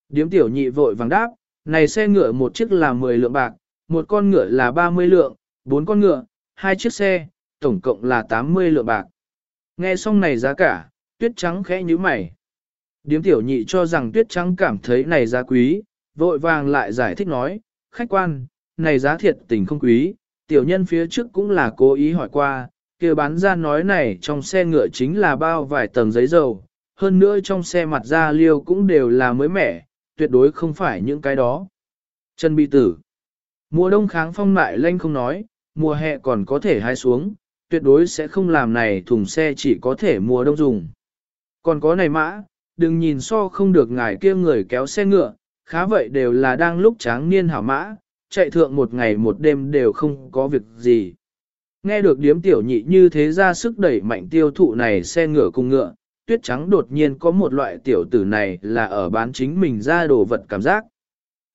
Điếm tiểu nhị vội vàng đáp, này xe ngựa một chiếc là 10 lượng bạc, một con ngựa là 30 lượng, bốn con ngựa, hai chiếc xe, tổng cộng là 80 lượng bạc. Nghe xong này giá cả, tuyết trắng khẽ như mày. Điếm tiểu nhị cho rằng tuyết trắng cảm thấy này giá quý, vội vàng lại giải thích nói, khách quan, này giá thiệt tình không quý, tiểu nhân phía trước cũng là cố ý hỏi qua, kia bán ra nói này trong xe ngựa chính là bao vài tầng giấy dầu, hơn nữa trong xe mặt da liêu cũng đều là mới mẻ, tuyệt đối không phải những cái đó. Trần bị tử. Mùa đông kháng phong lại lanh không nói, mùa hè còn có thể hai xuống, tuyệt đối sẽ không làm này thùng xe chỉ có thể mùa đông dùng. Còn có này mã, đừng nhìn so không được ngài kia người kéo xe ngựa, khá vậy đều là đang lúc tráng niên hảo mã, chạy thượng một ngày một đêm đều không có việc gì. Nghe được điếm tiểu nhị như thế ra sức đẩy mạnh tiêu thụ này xe ngựa cùng ngựa, tuyết trắng đột nhiên có một loại tiểu tử này là ở bán chính mình ra đồ vật cảm giác.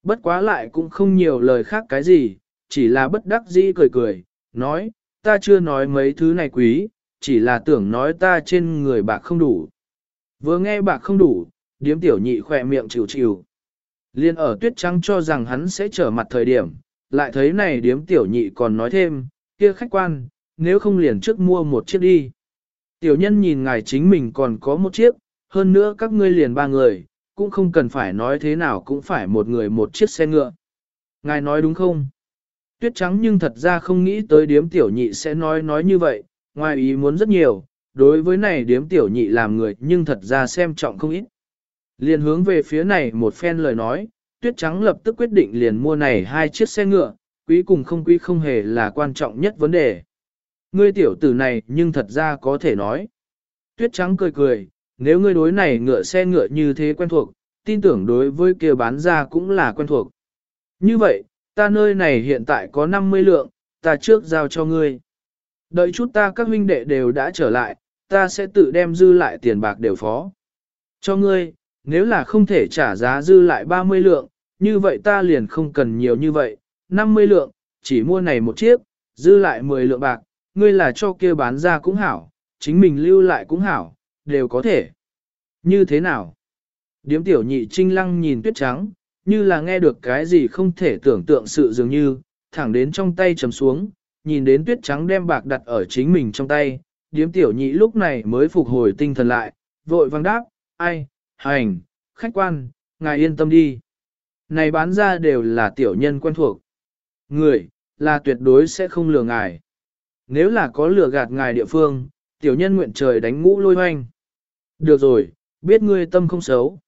Bất quá lại cũng không nhiều lời khác cái gì, chỉ là bất đắc dĩ cười cười, nói, ta chưa nói mấy thứ này quý, chỉ là tưởng nói ta trên người bạc không đủ. Vừa nghe bạc không đủ, điếm tiểu nhị khỏe miệng chịu chịu. Liên ở tuyết trắng cho rằng hắn sẽ trở mặt thời điểm, lại thấy này điếm tiểu nhị còn nói thêm, kia khách quan, nếu không liền trước mua một chiếc đi. Tiểu nhân nhìn ngài chính mình còn có một chiếc, hơn nữa các ngươi liền ba người, cũng không cần phải nói thế nào cũng phải một người một chiếc xe ngựa. Ngài nói đúng không? Tuyết trắng nhưng thật ra không nghĩ tới điếm tiểu nhị sẽ nói nói như vậy, ngoài ý muốn rất nhiều, đối với này điếm tiểu nhị làm người nhưng thật ra xem trọng không ít. Liền hướng về phía này một phen lời nói, tuyết trắng lập tức quyết định liền mua này hai chiếc xe ngựa, quý cùng không quý không hề là quan trọng nhất vấn đề. Ngươi tiểu tử này nhưng thật ra có thể nói. Tuyết trắng cười cười, nếu ngươi đối này ngựa xe ngựa như thế quen thuộc, tin tưởng đối với kia bán ra cũng là quen thuộc. Như vậy, ta nơi này hiện tại có 50 lượng, ta trước giao cho ngươi. Đợi chút ta các huynh đệ đều đã trở lại, ta sẽ tự đem dư lại tiền bạc đều phó. Cho ngươi, nếu là không thể trả giá dư lại 30 lượng, như vậy ta liền không cần nhiều như vậy, 50 lượng, chỉ mua này một chiếc, dư lại 10 lượng bạc, ngươi là cho kia bán ra cũng hảo, chính mình lưu lại cũng hảo, đều có thể. Như thế nào? Điếm tiểu nhị trinh lăng nhìn tuyết trắng, như là nghe được cái gì không thể tưởng tượng sự dường như, thẳng đến trong tay chầm xuống, nhìn đến tuyết trắng đem bạc đặt ở chính mình trong tay, điếm tiểu nhị lúc này mới phục hồi tinh thần lại, vội vang đáp, ai, hành, khách quan, ngài yên tâm đi. Này bán ra đều là tiểu nhân quen thuộc. Người, là tuyệt đối sẽ không lừa ngài. Nếu là có lừa gạt ngài địa phương, tiểu nhân nguyện trời đánh ngũ lôi hoanh. Được rồi, biết ngươi tâm không xấu.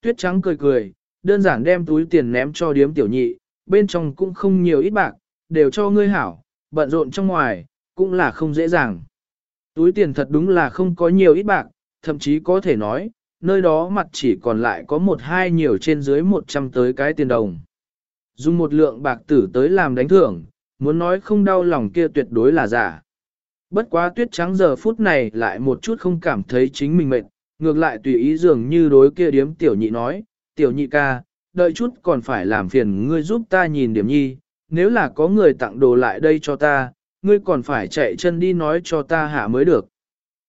Tuyết trắng cười cười, đơn giản đem túi tiền ném cho điếm tiểu nhị, bên trong cũng không nhiều ít bạc, đều cho ngươi hảo, bận rộn trong ngoài, cũng là không dễ dàng. Túi tiền thật đúng là không có nhiều ít bạc, thậm chí có thể nói, nơi đó mặt chỉ còn lại có một hai nhiều trên dưới một trăm tới cái tiền đồng. Dùng một lượng bạc tử tới làm đánh thưởng, muốn nói không đau lòng kia tuyệt đối là giả. Bất quá tuyết trắng giờ phút này lại một chút không cảm thấy chính mình mệt, ngược lại tùy ý dường như đối kia điếm tiểu nhị nói, tiểu nhị ca, đợi chút còn phải làm phiền ngươi giúp ta nhìn điểm nhi, nếu là có người tặng đồ lại đây cho ta, ngươi còn phải chạy chân đi nói cho ta hạ mới được.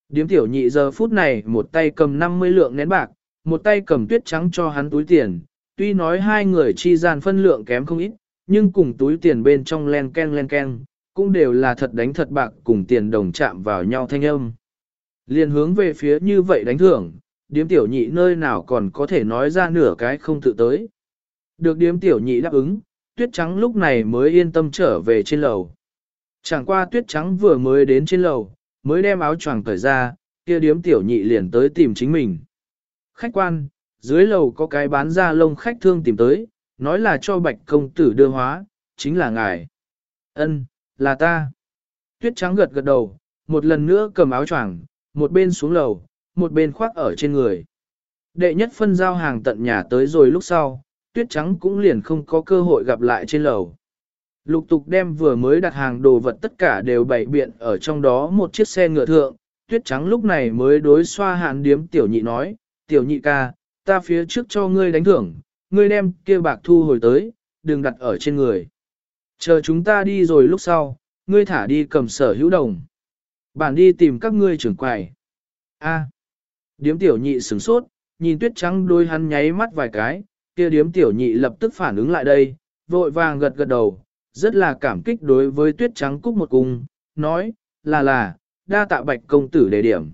Điếm tiểu nhị giờ phút này một tay cầm 50 lượng nén bạc, một tay cầm tuyết trắng cho hắn túi tiền, tuy nói hai người chi gian phân lượng kém không ít, nhưng cùng túi tiền bên trong len ken len ken, cũng đều là thật đánh thật bạc cùng tiền đồng chạm vào nhau thanh âm. Liên hướng về phía như vậy đánh thưởng, điếm tiểu nhị nơi nào còn có thể nói ra nửa cái không tự tới. Được điếm tiểu nhị đáp ứng, tuyết trắng lúc này mới yên tâm trở về trên lầu. Chẳng qua tuyết trắng vừa mới đến trên lầu, mới đem áo choàng cởi ra, kia điếm tiểu nhị liền tới tìm chính mình. Khách quan, dưới lầu có cái bán da lông khách thương tìm tới, nói là cho bạch công tử đưa hóa, chính là ngài. Ân, là ta. Tuyết trắng gật gật đầu, một lần nữa cầm áo choàng, một bên xuống lầu, một bên khoác ở trên người. Đệ nhất phân giao hàng tận nhà tới rồi lúc sau, tuyết trắng cũng liền không có cơ hội gặp lại trên lầu. Lục tục đem vừa mới đặt hàng đồ vật tất cả đều bày biện ở trong đó một chiếc xe ngựa thượng, tuyết trắng lúc này mới đối xoa hạn điếm tiểu nhị nói, tiểu nhị ca, ta phía trước cho ngươi đánh thưởng, ngươi đem kia bạc thu hồi tới, đừng đặt ở trên người. Chờ chúng ta đi rồi lúc sau, ngươi thả đi cầm sở hữu đồng. Bản đi tìm các ngươi trưởng quầy. A. Điếm tiểu nhị sửng sốt, nhìn tuyết trắng đôi hắn nháy mắt vài cái, kia điếm tiểu nhị lập tức phản ứng lại đây, vội vàng gật gật đầu, rất là cảm kích đối với tuyết trắng cúc một cung, nói, là là, đa tạ bạch công tử đề điểm.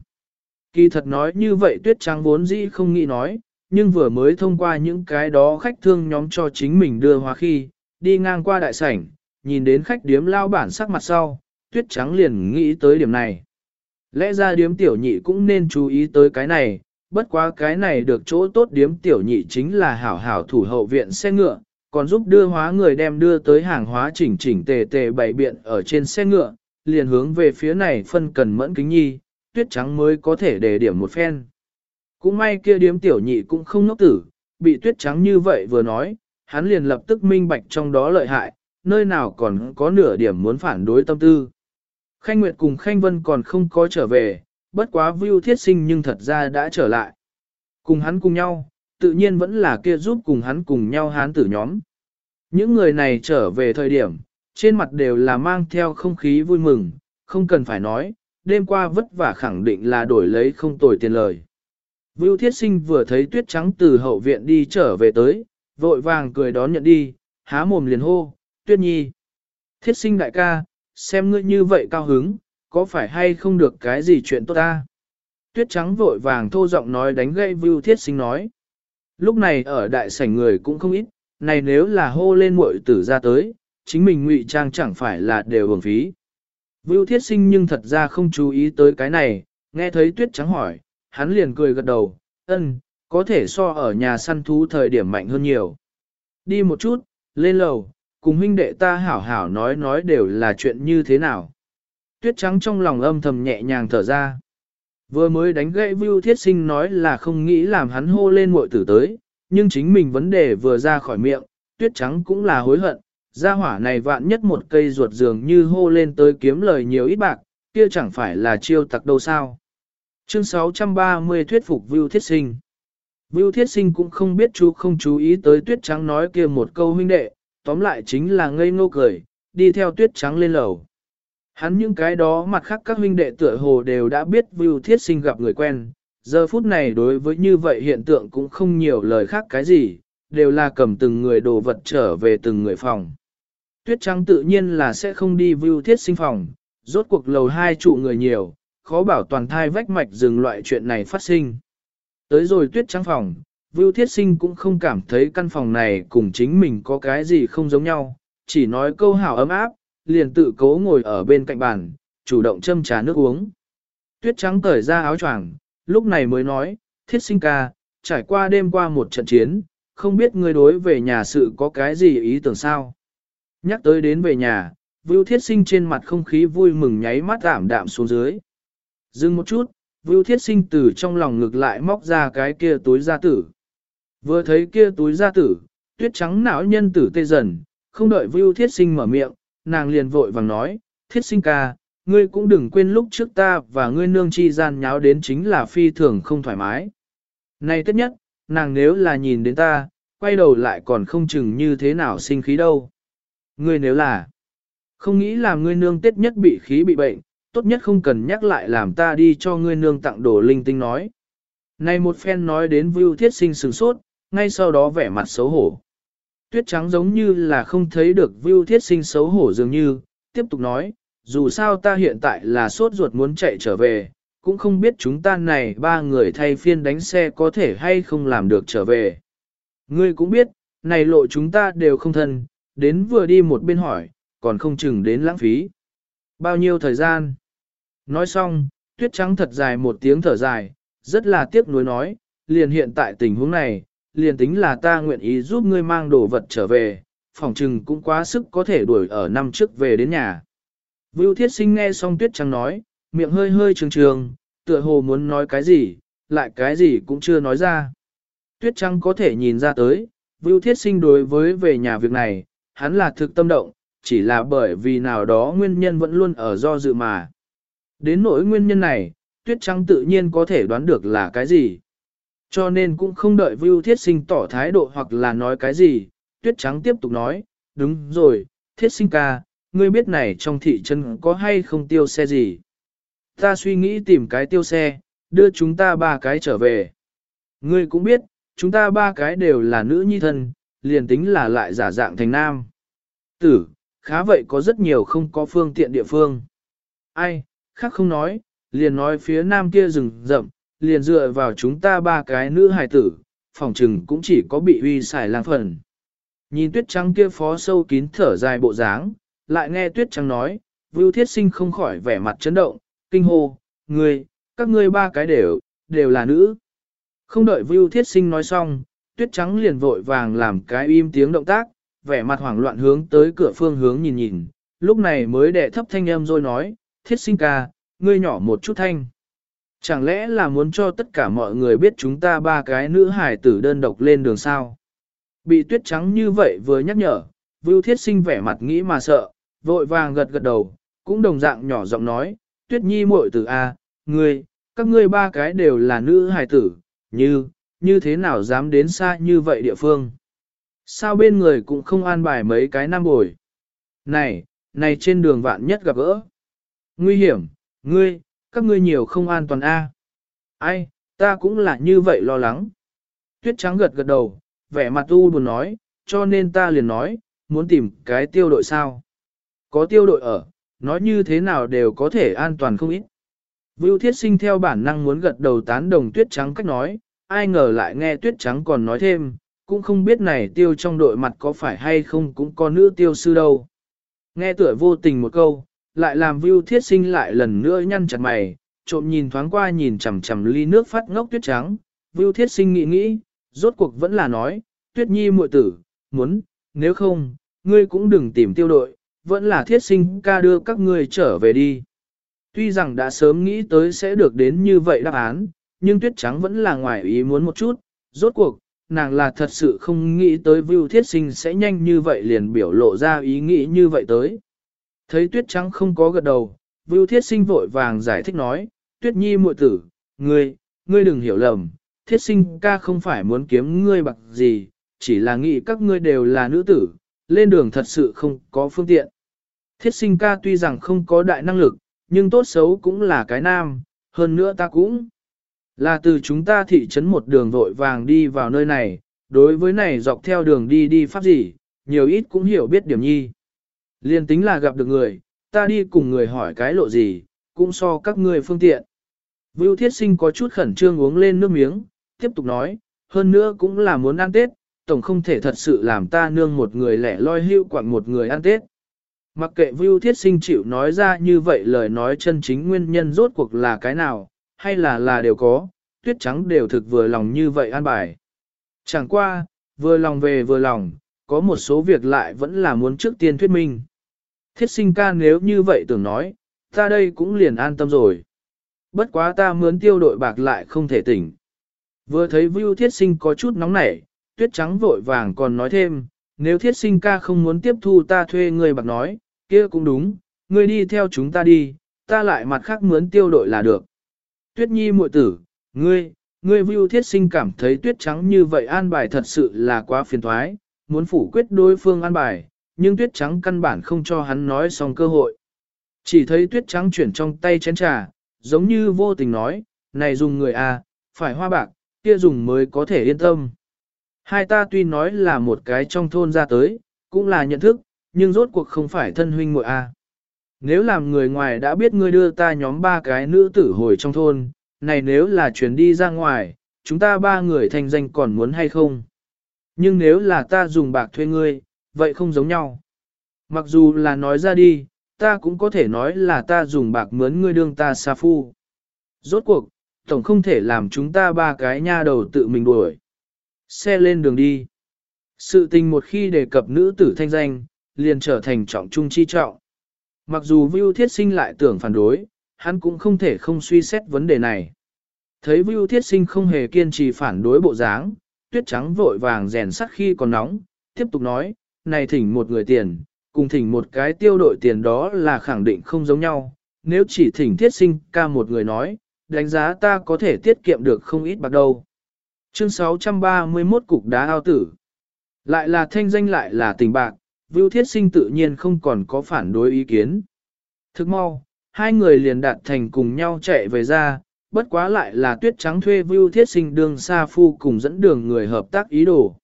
Kỳ thật nói như vậy tuyết trắng vốn dĩ không nghĩ nói, nhưng vừa mới thông qua những cái đó khách thương nhóm cho chính mình đưa hoa khi, đi ngang qua đại sảnh, nhìn đến khách điếm lao bản sắc mặt sau, tuyết trắng liền nghĩ tới điểm này. Lẽ ra điếm tiểu nhị cũng nên chú ý tới cái này, bất quá cái này được chỗ tốt điếm tiểu nhị chính là hảo hảo thủ hậu viện xe ngựa, còn giúp đưa hóa người đem đưa tới hàng hóa chỉnh chỉnh tề tề bày biện ở trên xe ngựa, liền hướng về phía này phân cần mẫn kính nhi, tuyết trắng mới có thể để điểm một phen. Cũng may kia điếm tiểu nhị cũng không ngốc tử, bị tuyết trắng như vậy vừa nói, hắn liền lập tức minh bạch trong đó lợi hại, nơi nào còn có nửa điểm muốn phản đối tâm tư. Khanh Nguyệt cùng Khanh Vân còn không có trở về, bất quá Vưu Thiết Sinh nhưng thật ra đã trở lại. Cùng hắn cùng nhau, tự nhiên vẫn là kia giúp cùng hắn cùng nhau hán tử nhóm. Những người này trở về thời điểm, trên mặt đều là mang theo không khí vui mừng, không cần phải nói, đêm qua vất vả khẳng định là đổi lấy không tồi tiền lời. Vưu Thiết Sinh vừa thấy tuyết trắng từ hậu viện đi trở về tới, vội vàng cười đón nhận đi, há mồm liền hô, tuyết nhi. Thiết sinh đại ca, xem ngươi như vậy cao hứng, có phải hay không được cái gì chuyện tốt ta? Tuyết trắng vội vàng thô giọng nói đánh gây Vưu Thiết Sinh nói. Lúc này ở đại sảnh người cũng không ít, này nếu là hô lên muội tử ra tới, chính mình ngụy trang chẳng phải là đều hưởng phí. Vưu Thiết Sinh nhưng thật ra không chú ý tới cái này, nghe thấy Tuyết trắng hỏi, hắn liền cười gật đầu, ân, có thể so ở nhà săn thú thời điểm mạnh hơn nhiều. Đi một chút, lên lầu, cùng huynh đệ ta hảo hảo nói nói đều là chuyện như thế nào. Tuyết trắng trong lòng âm thầm nhẹ nhàng thở ra. Vừa mới đánh gãy Vưu Thiết Sinh nói là không nghĩ làm hắn hô lên muội tử tới, nhưng chính mình vấn đề vừa ra khỏi miệng, tuyết trắng cũng là hối hận, gia hỏa này vạn nhất một cây ruột dường như hô lên tới kiếm lời nhiều ít bạc, kia chẳng phải là chiêu tặc đâu sao. Chương 630 thuyết phục Vưu Thiết Sinh Vưu Thiết Sinh cũng không biết chú không chú ý tới tuyết trắng nói kia một câu huynh đệ, tóm lại chính là ngây ngô cười, đi theo tuyết trắng lên lầu. Hắn những cái đó mặt khác các huynh đệ tựa hồ đều đã biết Vưu Thiết Sinh gặp người quen, giờ phút này đối với như vậy hiện tượng cũng không nhiều lời khác cái gì, đều là cầm từng người đồ vật trở về từng người phòng. Tuyết trắng tự nhiên là sẽ không đi Vưu Thiết Sinh phòng, rốt cuộc lầu hai trụ người nhiều, khó bảo toàn thai vách mạch dừng loại chuyện này phát sinh. Tới rồi tuyết trắng phòng, Vưu Thiết Sinh cũng không cảm thấy căn phòng này cùng chính mình có cái gì không giống nhau, chỉ nói câu hảo ấm áp, liền tự cố ngồi ở bên cạnh bàn, chủ động châm trà nước uống. Tuyết trắng cởi ra áo choàng, lúc này mới nói, Thiết Sinh ca, trải qua đêm qua một trận chiến, không biết người đối về nhà sự có cái gì ý tưởng sao. Nhắc tới đến về nhà, Vưu Thiết Sinh trên mặt không khí vui mừng nháy mắt ảm đạm xuống dưới. Dừng một chút, Vưu Thiết Sinh từ trong lòng ngực lại móc ra cái kia túi gia tử. Vừa thấy kia túi gia tử, tuyết trắng não nhân tử tê dần, không đợi Vưu Thiết Sinh mở miệng, nàng liền vội vàng nói, Thiết Sinh ca, ngươi cũng đừng quên lúc trước ta và ngươi nương chi gian nháo đến chính là phi thường không thoải mái. Này tất nhất, nàng nếu là nhìn đến ta, quay đầu lại còn không chừng như thế nào sinh khí đâu. Ngươi nếu là không nghĩ làm ngươi nương tết nhất bị khí bị bệnh, tốt nhất không cần nhắc lại làm ta đi cho ngươi nương tặng đồ linh tinh nói. Này một phen nói đến Vưu Thiết Sinh sửng sốt, ngay sau đó vẻ mặt xấu hổ. Tuyết trắng giống như là không thấy được Vưu Thiết Sinh xấu hổ dường như, tiếp tục nói, dù sao ta hiện tại là sốt ruột muốn chạy trở về, cũng không biết chúng ta này ba người thay phiên đánh xe có thể hay không làm được trở về. Ngươi cũng biết, này lộ chúng ta đều không thân, đến vừa đi một bên hỏi, còn không chừng đến lãng phí. Bao nhiêu thời gian? Nói xong, tuyết trắng thật dài một tiếng thở dài, rất là tiếc nuối nói, liền hiện tại tình huống này, liền tính là ta nguyện ý giúp ngươi mang đồ vật trở về, phòng trừng cũng quá sức có thể đuổi ở năm trước về đến nhà. Vưu thiết sinh nghe xong tuyết trắng nói, miệng hơi hơi trường trường, tựa hồ muốn nói cái gì, lại cái gì cũng chưa nói ra. Tuyết trắng có thể nhìn ra tới, Vưu thiết sinh đối với về nhà việc này, hắn là thực tâm động, chỉ là bởi vì nào đó nguyên nhân vẫn luôn ở do dự mà. Đến nỗi nguyên nhân này, tuyết trắng tự nhiên có thể đoán được là cái gì. Cho nên cũng không đợi Vưu Thiết Sinh tỏ thái độ hoặc là nói cái gì, tuyết trắng tiếp tục nói, đúng rồi, Thiết Sinh ca, ngươi biết này trong thị trấn có hay không tiêu xe gì. Ta suy nghĩ tìm cái tiêu xe, đưa chúng ta ba cái trở về. Ngươi cũng biết, chúng ta ba cái đều là nữ nhi thân, liền tính là lại giả dạng thành nam. Tử, khá vậy có rất nhiều không có phương tiện địa phương. Ai, khác không nói, liền nói phía nam kia rừng rậm, liền dựa vào chúng ta ba cái nữ hài tử, phòng trừng cũng chỉ có bị uy xài lang phần. Nhìn tuyết trắng kia phó sâu kín thở dài bộ dáng, lại nghe tuyết trắng nói, Vưu Thiết Sinh không khỏi vẻ mặt chấn động, kinh hô, ngươi, các ngươi ba cái đều, đều là nữ. Không đợi Vưu Thiết Sinh nói xong, tuyết trắng liền vội vàng làm cái im tiếng động tác, vẻ mặt hoảng loạn hướng tới cửa phương hướng nhìn nhìn, lúc này mới đệ thấp thanh âm rồi nói, Thiết Sinh ca, ngươi nhỏ một chút thanh. Chẳng lẽ là muốn cho tất cả mọi người biết chúng ta ba cái nữ hải tử đơn độc lên đường sao? Bị tuyết trắng như vậy vừa nhắc nhở, Vưu Thiết Sinh vẻ mặt nghĩ mà sợ, vội vàng gật gật đầu, cũng đồng dạng nhỏ giọng nói, Tuyết Nhi muội tử a, ngươi, các ngươi ba cái đều là nữ hài tử, như, như thế nào dám đến xa như vậy địa phương? Sao bên người cũng không an bài mấy cái nam bồi? Này, này trên đường vạn nhất gặp gỡ. Nguy hiểm, ngươi, các ngươi nhiều không an toàn a. Ai, ta cũng là như vậy lo lắng. Tuyết trắng gật gật đầu, vẻ mặt u buồn nói, cho nên ta liền nói, muốn tìm cái tiêu đội sao. Có tiêu đội ở, nói như thế nào đều có thể an toàn không ít. Vưu thiết sinh theo bản năng muốn gật đầu tán đồng tuyết trắng cách nói, ai ngờ lại nghe tuyết trắng còn nói thêm, cũng không biết này tiêu trong đội mặt có phải hay không cũng có nữ tiêu sư đâu. Nghe tuổi vô tình một câu, lại làm Vưu Thiết Sinh lại lần nữa nhăn chặt mày, trộm nhìn thoáng qua nhìn chằm chằm ly nước phát ngốc tuyết trắng. Vưu Thiết Sinh nghĩ nghĩ, rốt cuộc vẫn là nói, Tuyết Nhi muội tử, muốn, nếu không, ngươi cũng đừng tìm tiêu đội, vẫn là Thiết Sinh ca đưa các ngươi trở về đi. Tuy rằng đã sớm nghĩ tới sẽ được đến như vậy đáp án, nhưng tuyết trắng vẫn là ngoài ý muốn một chút, rốt cuộc, nàng là thật sự không nghĩ tới Vưu Thiết Sinh sẽ nhanh như vậy liền biểu lộ ra ý nghĩ như vậy tới. Thấy tuyết trắng không có gật đầu, Vưu Thiết Sinh vội vàng giải thích nói, Tuyết Nhi muội tử, ngươi, ngươi đừng hiểu lầm, Thiết Sinh ca không phải muốn kiếm ngươi bạc gì, chỉ là nghĩ các ngươi đều là nữ tử, lên đường thật sự không có phương tiện. Thiết Sinh ca tuy rằng không có đại năng lực, nhưng tốt xấu cũng là cái nam, hơn nữa ta cũng là từ chúng ta thị trấn một đường vội vàng đi vào nơi này, đối với này dọc theo đường đi đi pháp gì, nhiều ít cũng hiểu biết điểm nhi. Liên tính là gặp được người, ta đi cùng người hỏi cái lộ gì, cũng so các ngươi phương tiện. Vưu Thiết Sinh có chút khẩn trương uống lên nước miếng, tiếp tục nói, hơn nữa cũng là muốn ăn Tết, tổng không thể thật sự làm ta nương một người lẻ loi hưu quặng một người ăn Tết. Mặc kệ Vưu Thiết Sinh chịu nói ra như vậy lời nói chân chính nguyên nhân rốt cuộc là cái nào, hay là là đều có, tuyết trắng đều thực vừa lòng như vậy an bài. Chẳng qua, vừa lòng về vừa lòng, có một số việc lại vẫn là muốn trước tiên thuyết minh. Thiết sinh ca nếu như vậy tưởng nói, ta đây cũng liền an tâm rồi. Bất quá ta mướn tiêu đội bạc lại không thể tỉnh. Vừa thấy Vưu thiết sinh có chút nóng nảy, tuyết trắng vội vàng còn nói thêm, nếu thiết sinh ca không muốn tiếp thu ta thuê người bạc nói, kia cũng đúng, ngươi đi theo chúng ta đi, ta lại mặt khác mướn tiêu đội là được. Tuyết nhi muội tử, ngươi, ngươi Vưu thiết sinh cảm thấy tuyết trắng như vậy an bài thật sự là quá phiền thoái, muốn phủ quyết đối phương an bài, nhưng tuyết trắng căn bản không cho hắn nói xong cơ hội. Chỉ thấy tuyết trắng chuyển trong tay chén trà, giống như vô tình nói, này dùng người à, phải hoa bạc, kia dùng mới có thể yên tâm. Hai ta tuy nói là một cái trong thôn ra tới, cũng là nhận thức, nhưng rốt cuộc không phải thân huynh muội a. Nếu làm người ngoài đã biết ngươi đưa ta nhóm ba cái nữ tử hồi trong thôn, này nếu là chuyến đi ra ngoài, chúng ta ba người thành danh còn muốn hay không? Nhưng nếu là ta dùng bạc thuê ngươi, vậy không giống nhau. Mặc dù là nói ra đi, ta cũng có thể nói là ta dùng bạc mướn ngươi đương ta sa phu. Rốt cuộc, tổng không thể làm chúng ta ba cái nha đầu tự mình đuổi. Xe lên đường đi. Sự tình một khi đề cập nữ tử thanh danh, liền trở thành trọng trung chi trọng. Mặc dù Vưu Thiết Sinh lại tưởng phản đối, hắn cũng không thể không suy xét vấn đề này. Thấy Vưu Thiết Sinh không hề kiên trì phản đối bộ dáng, tuyết trắng vội vàng rèn sắt khi còn nóng, tiếp tục nói, này thỉnh một người tiền, cùng thỉnh một cái tiêu đội tiền đó là khẳng định không giống nhau, nếu chỉ thỉnh thiết sinh ca một người nói, đánh giá ta có thể tiết kiệm được không ít bạc đâu. Chương 631 Cục Đá Ao Tử Lại là thanh danh lại là tình bạc, Vưu Thiết Sinh tự nhiên không còn có phản đối ý kiến. Thức mau, hai người liền đạt thành cùng nhau chạy về ra, bất quá lại là tuyết trắng thuê Vưu Thiết Sinh đường xa phu cùng dẫn đường người hợp tác ý đồ.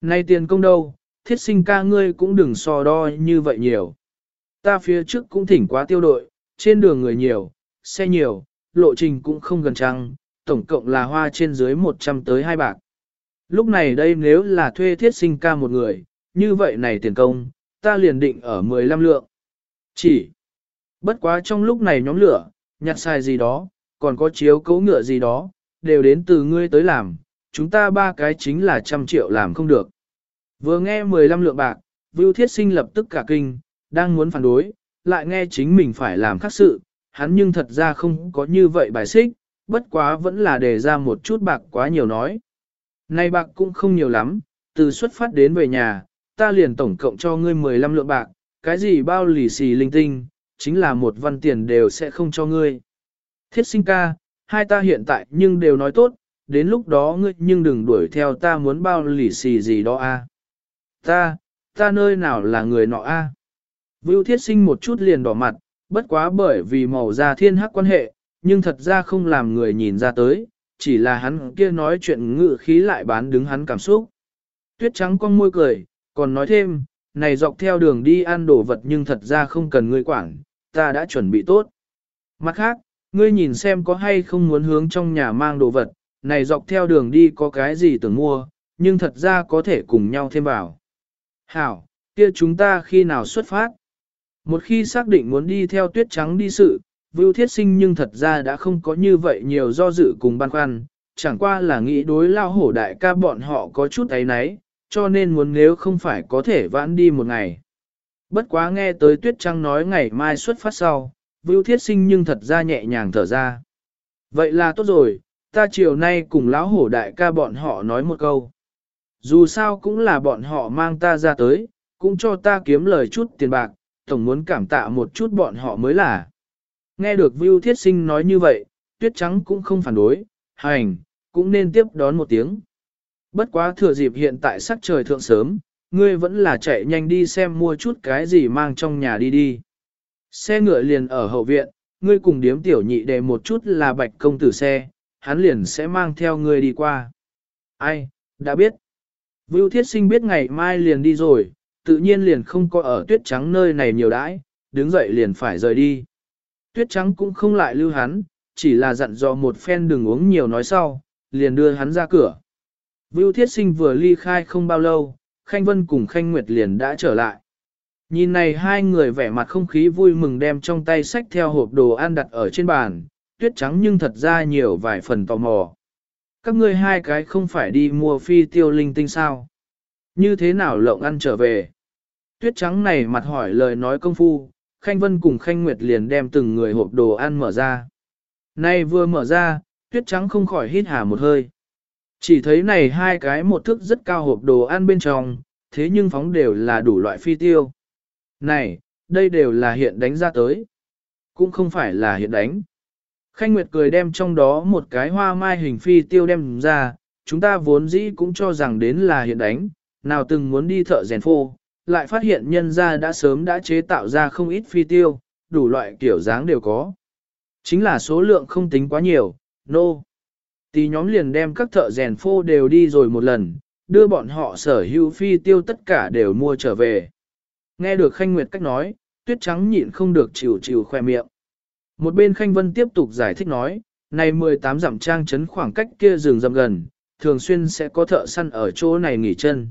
Nay tiền công đâu, thiết sinh ca ngươi cũng đừng so đo như vậy nhiều. Ta phía trước cũng thỉnh quá tiêu đội, trên đường người nhiều, xe nhiều, lộ trình cũng không gần trăng, tổng cộng là hoa trên dưới 100 tới hai bạc. Lúc này đây nếu là thuê thiết sinh ca một người, như vậy này tiền công, ta liền định ở 15 lượng. Chỉ, bất quá trong lúc này nhóm lửa, nhặt xài gì đó, còn có chiếu cấu ngựa gì đó, đều đến từ ngươi tới làm, chúng ta ba cái chính là trăm triệu làm không được. Vừa nghe 15 lượng bạc, Vưu Thiết Sinh lập tức cả kinh, đang muốn phản đối, lại nghe chính mình phải làm khác sự, hắn nhưng thật ra không có như vậy bài xích, bất quá vẫn là đề ra một chút bạc quá nhiều nói. Này bạc cũng không nhiều lắm, từ xuất phát đến về nhà, ta liền tổng cộng cho ngươi 15 lượng bạc, cái gì bao lì xì linh tinh, chính là một văn tiền đều sẽ không cho ngươi. Thiết sinh ca, hai ta hiện tại nhưng đều nói tốt, đến lúc đó ngươi nhưng đừng đuổi theo ta muốn bao lì xì gì đó a. Ta, ta nơi nào là người nọ a? À? Vưu thiết sinh một chút liền đỏ mặt, bất quá bởi vì màu da thiên hắc quan hệ, nhưng thật ra không làm người nhìn ra tới, chỉ là hắn kia nói chuyện ngự khí lại bán đứng hắn cảm xúc. Tuyết trắng con môi cười, còn nói thêm, này dọc theo đường đi ăn đồ vật nhưng thật ra không cần ngươi quản, ta đã chuẩn bị tốt. Mặt khác, ngươi nhìn xem có hay không muốn hướng trong nhà mang đồ vật, này dọc theo đường đi có cái gì tưởng mua, nhưng thật ra có thể cùng nhau thêm vào. Hảo, kia chúng ta khi nào xuất phát? Một khi xác định muốn đi theo tuyết trắng đi sự, Vưu Thiết Sinh nhưng thật ra đã không có như vậy nhiều do dự cùng băn khoăn, chẳng qua là nghĩ đối lao hổ đại ca bọn họ có chút ấy nấy, cho nên muốn nếu không phải có thể vãn đi một ngày. Bất quá nghe tới tuyết trắng nói ngày mai xuất phát sau, Vưu Thiết Sinh nhưng thật ra nhẹ nhàng thở ra. Vậy là tốt rồi, ta chiều nay cùng lão hổ đại ca bọn họ nói một câu. Dù sao cũng là bọn họ mang ta ra tới, cũng cho ta kiếm lời chút tiền bạc, tổng muốn cảm tạ một chút bọn họ mới là. Nghe được Vưu Thiết Sinh nói như vậy, Tuyết Trắng cũng không phản đối, hành, cũng nên tiếp đón một tiếng. Bất quá thừa dịp hiện tại sắc trời thượng sớm, ngươi vẫn là chạy nhanh đi xem mua chút cái gì mang trong nhà đi đi. Xe ngựa liền ở hậu viện, ngươi cùng điếm tiểu nhị để một chút là bạch công tử xe, hắn liền sẽ mang theo ngươi đi qua. Ai, đã biết. Vưu Thiết Sinh biết ngày mai liền đi rồi, tự nhiên liền không có ở tuyết trắng nơi này nhiều đãi, đứng dậy liền phải rời đi. Tuyết trắng cũng không lại lưu hắn, chỉ là dặn dò một phen đừng uống nhiều nói sau, liền đưa hắn ra cửa. Vưu Thiết Sinh vừa ly khai không bao lâu, Khanh Vân cùng Khanh Nguyệt liền đã trở lại. Nhìn này hai người vẻ mặt không khí vui mừng đem trong tay sách theo hộp đồ ăn đặt ở trên bàn, tuyết trắng nhưng thật ra nhiều vài phần tò mò các ngươi hai cái không phải đi mua phi tiêu linh tinh sao? Như thế nào lộng ăn trở về? Tuyết trắng này mặt hỏi lời nói công phu, Khanh Vân cùng Khanh Nguyệt liền đem từng người hộp đồ ăn mở ra. Nay vừa mở ra, tuyết trắng không khỏi hít hà một hơi. Chỉ thấy này hai cái một thức rất cao hộp đồ ăn bên trong, thế nhưng phóng đều là đủ loại phi tiêu. Này, đây đều là hiện đánh ra tới. Cũng không phải là hiện đánh. Khanh Nguyệt cười đem trong đó một cái hoa mai hình phi tiêu đem ra, chúng ta vốn dĩ cũng cho rằng đến là hiện đánh, nào từng muốn đi thợ rèn phô, lại phát hiện nhân ra đã sớm đã chế tạo ra không ít phi tiêu, đủ loại kiểu dáng đều có. Chính là số lượng không tính quá nhiều, nô. No. Tí nhóm liền đem các thợ rèn phô đều đi rồi một lần, đưa bọn họ sở hữu phi tiêu tất cả đều mua trở về. Nghe được Khanh Nguyệt cách nói, tuyết trắng nhịn không được chịu chịu khoe miệng. Một bên Khanh Vân tiếp tục giải thích nói, này 18 dặm trang chấn khoảng cách kia rừng rậm gần, thường xuyên sẽ có thợ săn ở chỗ này nghỉ chân.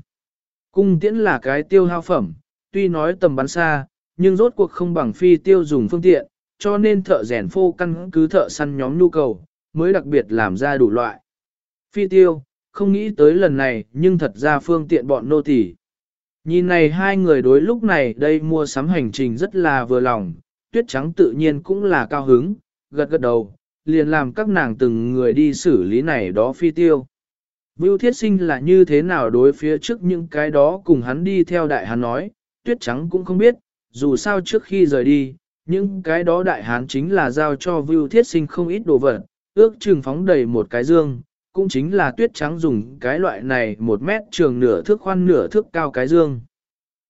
Cung tiễn là cái tiêu hao phẩm, tuy nói tầm bắn xa, nhưng rốt cuộc không bằng phi tiêu dùng phương tiện, cho nên thợ rèn phô căn cứ thợ săn nhóm nhu cầu, mới đặc biệt làm ra đủ loại. Phi tiêu, không nghĩ tới lần này nhưng thật ra phương tiện bọn nô tỳ. Nhìn này hai người đối lúc này đây mua sắm hành trình rất là vừa lòng, tuyết trắng tự nhiên cũng là cao hứng, gật gật đầu, liền làm các nàng từng người đi xử lý này đó phi tiêu. Vưu thiết sinh là như thế nào đối phía trước những cái đó cùng hắn đi theo đại Hán nói, tuyết trắng cũng không biết, dù sao trước khi rời đi, những cái đó đại hán chính là giao cho Vưu Thiết Sinh không ít đồ vật, ước chừng phóng đầy một cái dương, cũng chính là tuyết trắng dùng cái loại này một mét trường nửa thước khoan nửa thước cao cái dương.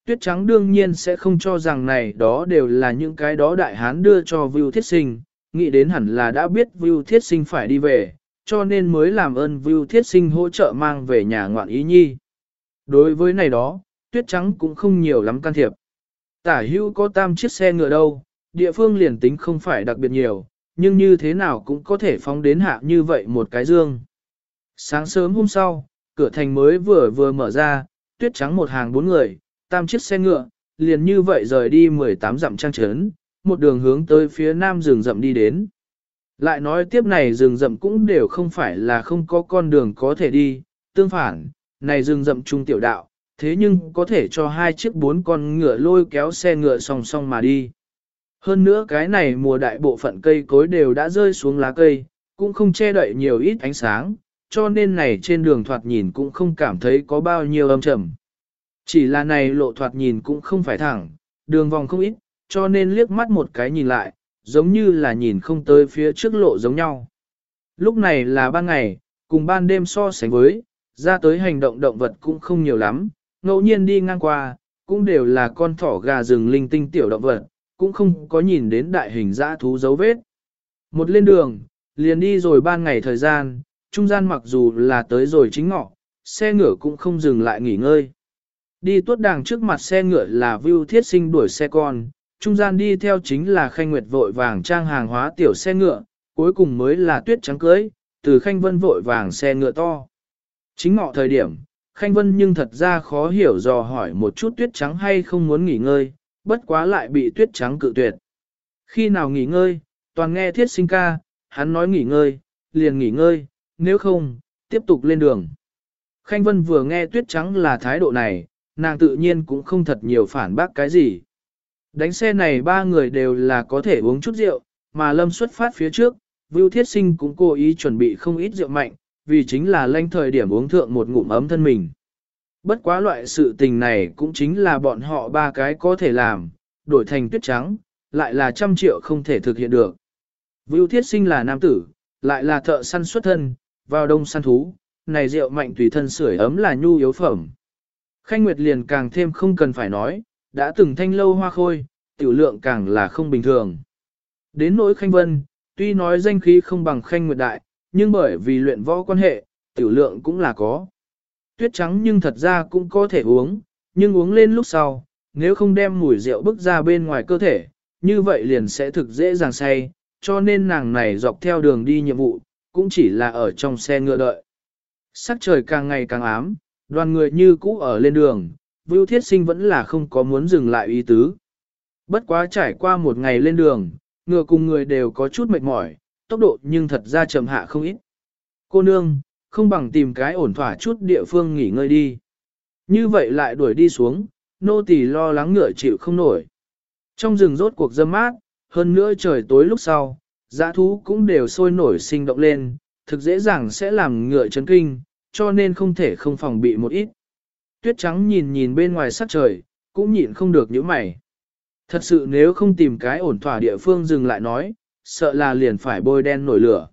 Tuyết trắng đương nhiên sẽ không cho rằng này đó đều là những cái đó đại hán đưa cho Vưu Thiết Sinh, nghĩ đến hẳn là đã biết Vưu Thiết Sinh phải đi về, cho nên mới làm ơn Vưu Thiết Sinh hỗ trợ mang về nhà ngoạn ý nhi. Đối với này đó, Tuyết trắng cũng không nhiều lắm can thiệp. Tả hưu có tam chiếc xe ngựa đâu, địa phương liền tính không phải đặc biệt nhiều, nhưng như thế nào cũng có thể phóng đến hạ như vậy một cái dương. Sáng sớm hôm sau, cửa thành mới vừa vừa mở ra, tuyết trắng một hàng bốn người, tam chiếc xe ngựa, liền như vậy rời đi 18 dặm trang trấn, một đường hướng tới phía nam rừng rậm đi đến. Lại nói tiếp này rừng rậm cũng đều không phải là không có con đường có thể đi, tương phản, này rừng rậm trung tiểu đạo, thế nhưng có thể cho hai chiếc bốn con ngựa lôi kéo xe ngựa song song mà đi. Hơn nữa cái này mùa đại bộ phận cây cối đều đã rơi xuống lá cây, cũng không che đậy nhiều ít ánh sáng, cho nên này trên đường thoạt nhìn cũng không cảm thấy có bao nhiêu âm trầm. Chỉ là này lộ thoạt nhìn cũng không phải thẳng, đường vòng không ít, cho nên liếc mắt một cái nhìn lại, giống như là nhìn không tới phía trước lộ giống nhau. Lúc này là ban ngày, cùng ban đêm so sánh với, ra tới hành động động vật cũng không nhiều lắm, ngẫu nhiên đi ngang qua, cũng đều là con thỏ gà rừng linh tinh tiểu động vật, cũng không có nhìn đến đại hình dã thú dấu vết. Một lên đường, liền đi rồi ban ngày thời gian, trung gian mặc dù là tới rồi chính ngọ, xe ngựa cũng không dừng lại nghỉ ngơi. Đi tuốt đàng trước mặt xe ngựa là Vưu Thiết Sinh đuổi xe con, trung gian đi theo chính là Khanh Nguyệt vội vàng trang hàng hóa tiểu xe ngựa, cuối cùng mới là tuyết trắng cưới, từ Khanh Vân vội vàng xe ngựa to. Chính ngọ thời điểm, Khanh Vân nhưng thật ra khó hiểu dò hỏi một chút tuyết trắng hay không muốn nghỉ ngơi, bất quá lại bị tuyết trắng cự tuyệt. Khi nào nghỉ ngơi, toàn nghe thiết sinh ca, hắn nói nghỉ ngơi, liền nghỉ ngơi, nếu không, tiếp tục lên đường. Khanh Vân vừa nghe tuyết trắng là thái độ này, nàng tự nhiên cũng không thật nhiều phản bác cái gì. Đánh xe này ba người đều là có thể uống chút rượu, mà lâm xuất phát phía trước, Vưu Thiết Sinh cũng cố ý chuẩn bị không ít rượu mạnh, vì chính là lanh thời điểm uống thượng một ngụm ấm thân mình. Bất quá loại sự tình này cũng chính là bọn họ ba cái có thể làm, đổi thành tuyết trắng, lại là trăm triệu không thể thực hiện được. Vưu Thiết Sinh là nam tử, lại là thợ săn xuất thân, vào đông săn thú, này rượu mạnh tùy thân sưởi ấm là nhu yếu phẩm. Khanh Nguyệt liền càng thêm không cần phải nói, đã từng thanh lâu hoa khôi, tiểu lượng càng là không bình thường. Đến nỗi Khanh Vân, tuy nói danh khí không bằng Khanh Nguyệt đại, nhưng bởi vì luyện võ quan hệ, tiểu lượng cũng là có. Tuyết trắng nhưng thật ra cũng có thể uống, nhưng uống lên lúc sau, nếu không đem mùi rượu bức ra bên ngoài cơ thể, như vậy liền sẽ thực dễ dàng say, cho nên nàng này dọc theo đường đi nhiệm vụ, cũng chỉ là ở trong xe ngựa đợi. Sắc trời càng ngày càng ám, đoàn người như cũ ở lên đường, Vưu Thiết Sinh vẫn là không có muốn dừng lại ý tứ. Bất quá trải qua một ngày lên đường, ngựa cùng người đều có chút mệt mỏi, tốc độ nhưng thật ra chậm hạ không ít. Cô nương, không bằng tìm cái ổn thỏa chút địa phương nghỉ ngơi đi. Như vậy lại đuổi đi xuống, nô tỳ lo lắng ngựa chịu không nổi. Trong rừng rốt cuộc dâm mát, hơn nữa trời tối lúc sau, dã thú cũng đều sôi nổi sinh động lên, thực dễ dàng sẽ làm ngựa chấn kinh, cho nên không thể không phòng bị một ít. Tuyết trắng nhìn nhìn bên ngoài sắc trời, cũng nhịn không được những mày. Thật sự nếu không tìm cái ổn thỏa địa phương dừng lại nói, sợ là liền phải bôi đen nổi lửa.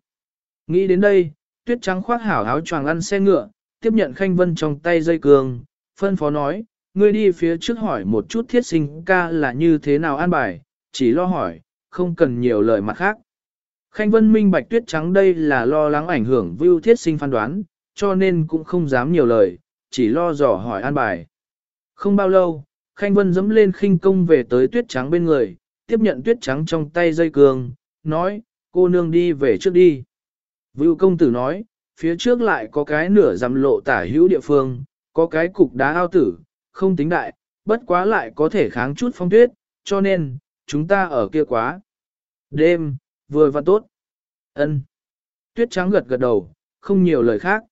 Nghĩ đến đây, tuyết trắng khoác hảo áo choàng ăn xe ngựa, tiếp nhận khanh vân trong tay dây cường, phân phó nói, ngươi đi phía trước hỏi một chút thiết sinh ca là như thế nào an bài, chỉ lo hỏi, không cần nhiều lời mặt khác. Khanh vân minh bạch tuyết trắng đây là lo lắng ảnh hưởng view thiết sinh phán đoán, cho nên cũng không dám nhiều lời, chỉ lo dò hỏi an bài. Không bao lâu, Khanh Vân dẫm lên khinh công về tới tuyết trắng bên người, tiếp nhận tuyết trắng trong tay dây cường, nói, cô nương đi về trước đi. Vưu công tử nói, phía trước lại có cái nửa dằm lộ tả hữu địa phương, có cái cục đá ao tử, không tính đại, bất quá lại có thể kháng chút phong tuyết, cho nên, chúng ta ở kia quá. Đêm, vừa và tốt. ân Tuyết trắng gật gật đầu, không nhiều lời khác.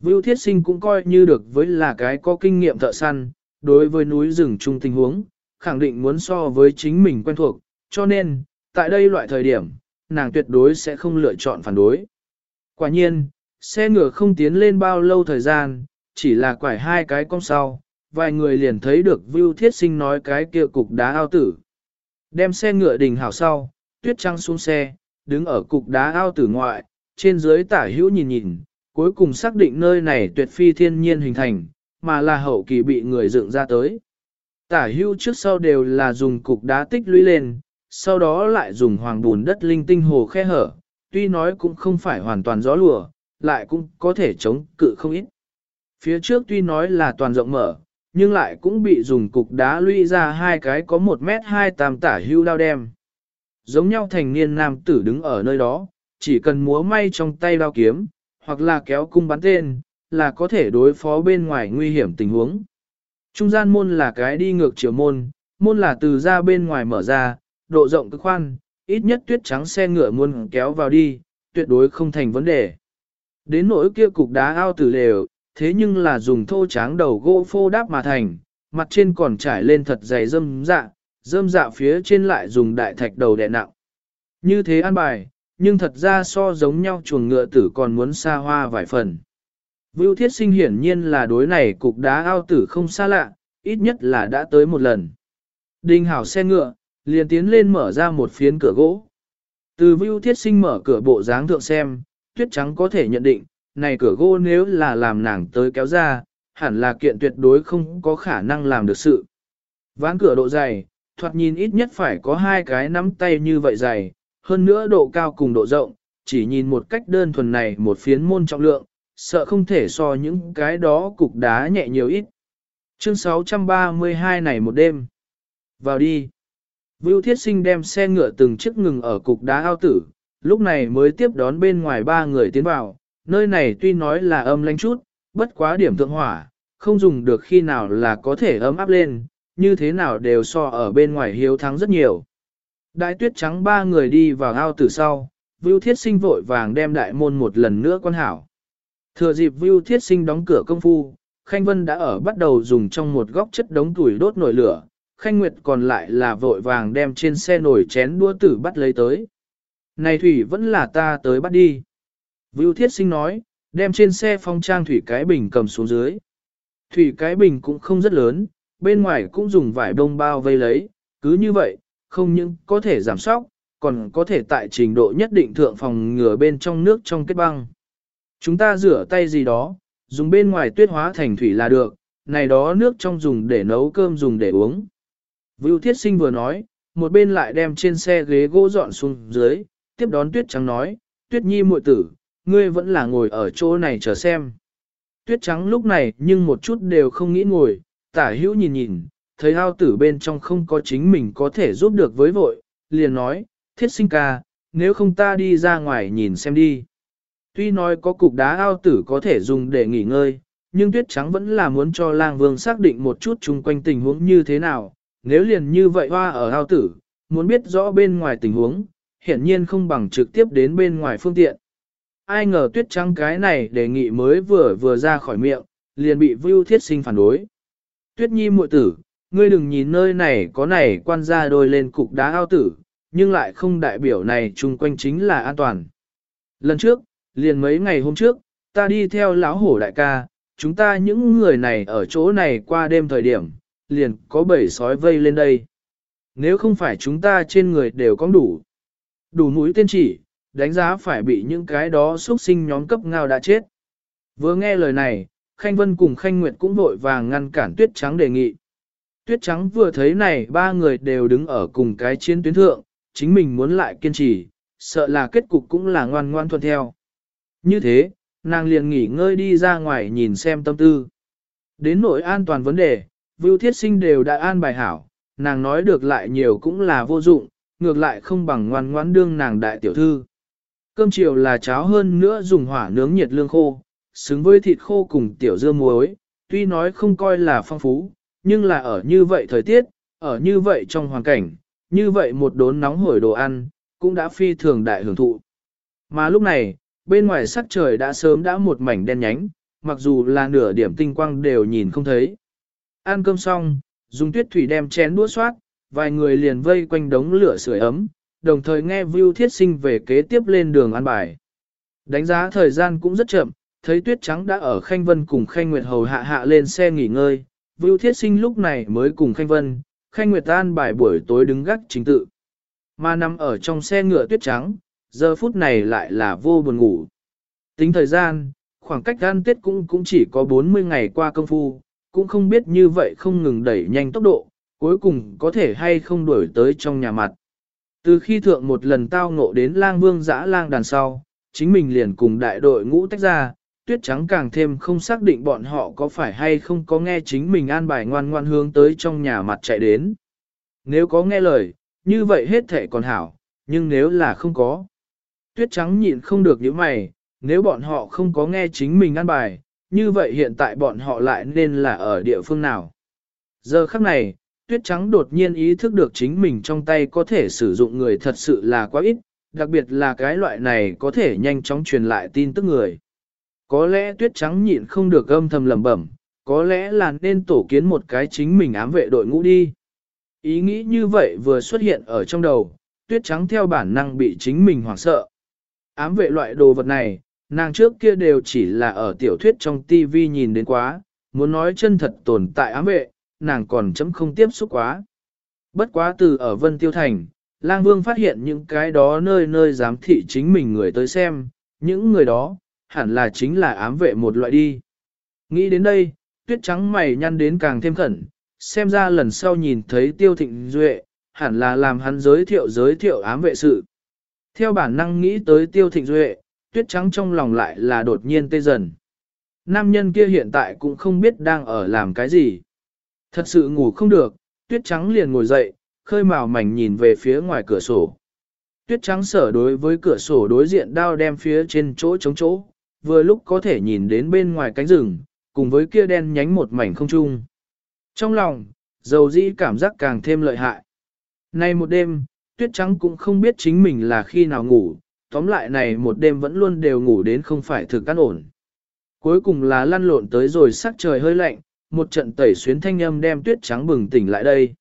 Vưu Thiết Sinh cũng coi như được với là cái có kinh nghiệm thợ săn, đối với núi rừng chung tình huống, khẳng định muốn so với chính mình quen thuộc, cho nên, tại đây loại thời điểm, nàng tuyệt đối sẽ không lựa chọn phản đối. Quả nhiên, xe ngựa không tiến lên bao lâu thời gian, chỉ là quải hai cái cong sau, vài người liền thấy được Vưu Thiết Sinh nói cái kia cục đá ao tử. Đem xe ngựa đình hảo sau, tuyết trăng xuống xe, đứng ở cục đá ao tử ngoại, trên dưới tả hữu nhìn nhìn, cuối cùng xác định nơi này tuyệt phi thiên nhiên hình thành, mà là hậu kỳ bị người dựng ra tới. Tả Hưu trước sau đều là dùng cục đá tích lũy lên, sau đó lại dùng hoàng bùn đất linh tinh hồ khe hở, tuy nói cũng không phải hoàn toàn gió lùa, lại cũng có thể chống cự không ít. Phía trước tuy nói là toàn rộng mở, nhưng lại cũng bị dùng cục đá lũy ra hai cái có 1 mét 2 tam tả hưu đao đem. Giống nhau thành niên nam tử đứng ở nơi đó, chỉ cần múa may trong tay đao kiếm, hoặc là kéo cung bắn tên, là có thể đối phó bên ngoài nguy hiểm tình huống. Trung gian môn là cái đi ngược chiều môn, môn là từ ra bên ngoài mở ra, độ rộng cực khoan, ít nhất tuyết trắng xe ngựa muôn kéo vào đi, tuyệt đối không thành vấn đề. Đến nỗi kia cục đá ao tử lều, thế nhưng là dùng thô tráng đầu gỗ phô đáp mà thành, mặt trên còn trải lên thật dày dâm dạ, dâm dạ phía trên lại dùng đại thạch đầu đè nặng. Như thế an bài, nhưng thật ra so giống nhau chuồng ngựa tử còn muốn xa hoa vài phần. Vưu thiết sinh hiển nhiên là đối này cục đá ao tử không xa lạ, ít nhất là đã tới một lần. Đinh hảo xe ngựa, liền tiến lên mở ra một phiến cửa gỗ. Từ Vưu thiết sinh mở cửa bộ dáng thượng xem, tuyết trắng có thể nhận định, này cửa gỗ nếu là làm nàng tới kéo ra, hẳn là kiện tuyệt đối không có khả năng làm được sự. Ván cửa độ dày, thoạt nhìn ít nhất phải có hai cái nắm tay như vậy dày, hơn nữa độ cao cùng độ rộng, chỉ nhìn một cách đơn thuần này một phiến môn trọng lượng, sợ không thể so những cái đó cục đá nhẹ nhiều ít. Chương 632 này một đêm. Vào đi. Vưu Thiết Sinh đem xe ngựa từng chiếc ngừng ở cục đá ao tử, lúc này mới tiếp đón bên ngoài ba người tiến vào, nơi này tuy nói là âm lãnh chút, bất quá điểm thượng hỏa, không dùng được khi nào là có thể ấm áp lên, như thế nào đều so ở bên ngoài hiếu thắng rất nhiều. Đại tuyết trắng ba người đi vào ao từ sau, Vưu Thiết Sinh vội vàng đem đại môn một lần nữa quan hảo. Thừa dịp Vưu Thiết Sinh đóng cửa công phu, Khanh Vân đã ở bắt đầu dùng trong một góc chất đống tuổi đốt nổi lửa, Khanh Nguyệt còn lại là vội vàng đem trên xe nổi chén đua tử bắt lấy tới. Này Thủy vẫn là ta tới bắt đi. Vưu Thiết Sinh nói, đem trên xe phong trang Thủy cái bình cầm xuống dưới. Thủy cái bình cũng không rất lớn, bên ngoài cũng dùng vải đông bao vây lấy, cứ như vậy, không những có thể giảm sóc, còn có thể tại trình độ nhất định thượng phòng ngừa bên trong nước trong kết băng. Chúng ta rửa tay gì đó, dùng bên ngoài tuyết hóa thành thủy là được, này đó nước trong dùng để nấu cơm dùng để uống. Vưu Thiết Sinh vừa nói, một bên lại đem trên xe ghế gỗ dọn xuống dưới, tiếp đón Tuyết Trắng nói, Tuyết Nhi muội tử, ngươi vẫn là ngồi ở chỗ này chờ xem. Tuyết Trắng lúc này nhưng một chút đều không nghĩ ngồi, tả hữu nhìn nhìn, thấy ao tử bên trong không có chính mình có thể giúp được với vội, liền nói, thiết sinh ca, nếu không ta đi ra ngoài nhìn xem đi. Tuy nói có cục đá ao tử có thể dùng để nghỉ ngơi, nhưng tuyết trắng vẫn là muốn cho lang vương xác định một chút chung quanh tình huống như thế nào, nếu liền như vậy hoa ở ao tử, muốn biết rõ bên ngoài tình huống, hiển nhiên không bằng trực tiếp đến bên ngoài phương tiện. Ai ngờ tuyết trắng cái này đề nghị mới vừa vừa ra khỏi miệng, liền bị Vưu Thiết Sinh phản đối. Tuyết Nhi muội tử, ngươi đừng nhìn nơi này có này quan gia đôi lên cục đá ao tử, nhưng lại không đại biểu này chung quanh chính là an toàn. Lần trước, liền mấy ngày hôm trước, ta đi theo lão hổ đại ca, chúng ta những người này ở chỗ này qua đêm thời điểm, liền có bảy sói vây lên đây. Nếu không phải chúng ta trên người đều có đủ, đủ mũi tên chỉ, đánh giá phải bị những cái đó xuất sinh nhóm cấp ngao đã chết. Vừa nghe lời này, Khanh Vân cùng Khanh Nguyệt cũng vội vàng ngăn cản Tuyết Trắng đề nghị. Tuyết Trắng vừa thấy này ba người đều đứng ở cùng cái chiến tuyến thượng, chính mình muốn lại kiên trì, sợ là kết cục cũng là ngoan ngoan thuận theo. Như thế, nàng liền nghỉ ngơi đi ra ngoài nhìn xem tâm tư. Đến nội an toàn vấn đề, Vưu Thiết Sinh đều đã an bài hảo, nàng nói được lại nhiều cũng là vô dụng, ngược lại không bằng ngoan ngoãn đương nàng đại tiểu thư. Cơm chiều là cháo hơn nữa dùng hỏa nướng nhiệt lương khô, xứng với thịt khô cùng tiểu dưa muối, tuy nói không coi là phong phú, nhưng là ở như vậy thời tiết, ở như vậy trong hoàn cảnh, như vậy một đốn nóng hổi đồ ăn, cũng đã phi thường đại hưởng thụ. Mà lúc này, bên ngoài sắc trời đã sớm đã một mảnh đen nhánh, mặc dù là nửa điểm tinh quang đều nhìn không thấy. Ăn cơm xong, dùng tuyết thủy đem chén đũa soát, vài người liền vây quanh đống lửa sưởi ấm, đồng thời nghe Vưu Thiết Sinh về kế tiếp lên đường ăn bài. Đánh giá thời gian cũng rất chậm, thấy tuyết trắng đã ở Khanh Vân cùng Khanh Nguyệt Hầu hạ hạ lên xe nghỉ ngơi, Vưu Thiết Sinh lúc này mới cùng Khanh Vân, Khanh Nguyệt an bài buổi tối đứng gác chính tự. Mà nằm ở trong xe ngựa tuyết trắng, giờ phút này lại là vô buồn ngủ. Tính thời gian, khoảng cách gan tiết cũng cũng chỉ có 40 ngày qua công phu, cũng không biết như vậy không ngừng đẩy nhanh tốc độ, cuối cùng có thể hay không đuổi tới trong nhà mặt. Từ khi thượng một lần tao ngộ đến lang vương dã lang đàn sau, chính mình liền cùng đại đội ngũ tách ra, tuyết trắng càng thêm không xác định bọn họ có phải hay không có nghe chính mình an bài ngoan ngoan hướng tới trong nhà mặt chạy đến. Nếu có nghe lời, như vậy hết thể còn hảo, nhưng nếu là không có. Tuyết trắng nhịn không được những mày, nếu bọn họ không có nghe chính mình an bài, như vậy hiện tại bọn họ lại nên là ở địa phương nào. Giờ khắc này, tuyết trắng đột nhiên ý thức được chính mình trong tay có thể sử dụng người thật sự là quá ít, đặc biệt là cái loại này có thể nhanh chóng truyền lại tin tức người. Có lẽ tuyết trắng nhịn không được âm thầm lẩm bẩm, có lẽ là nên tổ kiến một cái chính mình ám vệ đội ngũ đi. Ý nghĩ như vậy vừa xuất hiện ở trong đầu, tuyết trắng theo bản năng bị chính mình hoảng sợ. Ám vệ loại đồ vật này, nàng trước kia đều chỉ là ở tiểu thuyết trong TV nhìn đến quá, muốn nói chân thật tồn tại ám vệ, nàng còn chấm không tiếp xúc quá. Bất quá từ ở Vân Tiêu Thành, Lang Vương phát hiện những cái đó nơi nơi giám thị chính mình người tới xem, những người đó, hẳn là chính là ám vệ một loại đi. Nghĩ đến đây, tuyết trắng mày nhăn đến càng thêm khẩn, xem ra lần sau nhìn thấy Tiêu Thịnh Duệ, hẳn là làm hắn giới thiệu giới thiệu ám vệ sự. Theo bản năng nghĩ tới Tiêu Thịnh Duệ, tuyết trắng trong lòng lại là đột nhiên tê dần. Nam nhân kia hiện tại cũng không biết đang ở làm cái gì. Thật sự ngủ không được, tuyết trắng liền ngồi dậy, khơi màu mảnh nhìn về phía ngoài cửa sổ. Tuyết trắng sở đối với cửa sổ đối diện đao đem phía trên chỗ chống chỗ, vừa lúc có thể nhìn đến bên ngoài cánh rừng, cùng với kia đen nhánh một mảnh không trung. Trong lòng, dầu dĩ cảm giác càng thêm lợi hại. Nay một đêm, tuyết trắng cũng không biết chính mình là khi nào ngủ, tóm lại này một đêm vẫn luôn đều ngủ đến không phải thực căn ổn. Cuối cùng là lăn lộn tới rồi sắc trời hơi lạnh, một trận tẩy xuyến thanh âm đem tuyết trắng bừng tỉnh lại đây.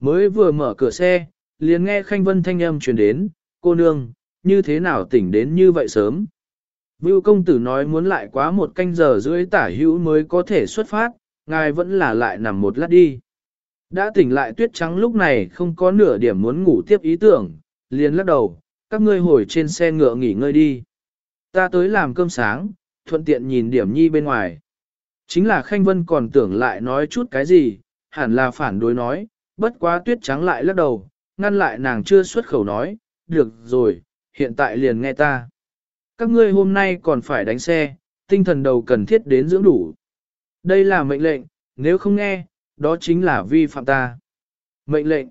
Mới vừa mở cửa xe, liền nghe khanh vân thanh âm truyền đến, cô nương, như thế nào tỉnh đến như vậy sớm. Vưu công tử nói muốn lại quá một canh giờ rưỡi tả hữu mới có thể xuất phát, ngài vẫn là lại nằm một lát đi. Đã tỉnh lại tuyết trắng lúc này không có nửa điểm muốn ngủ tiếp ý tưởng, liền lắc đầu, các ngươi hồi trên xe ngựa nghỉ ngơi đi. Ta tới làm cơm sáng, thuận tiện nhìn điểm nhi bên ngoài. Chính là Khanh Vân còn tưởng lại nói chút cái gì, hẳn là phản đối nói, bất quá tuyết trắng lại lắc đầu, ngăn lại nàng chưa xuất khẩu nói, được rồi, hiện tại liền nghe ta. Các ngươi hôm nay còn phải đánh xe, tinh thần đầu cần thiết đến dưỡng đủ. Đây là mệnh lệnh, nếu không nghe, đó chính là vi phạm ta. Mệnh lệnh.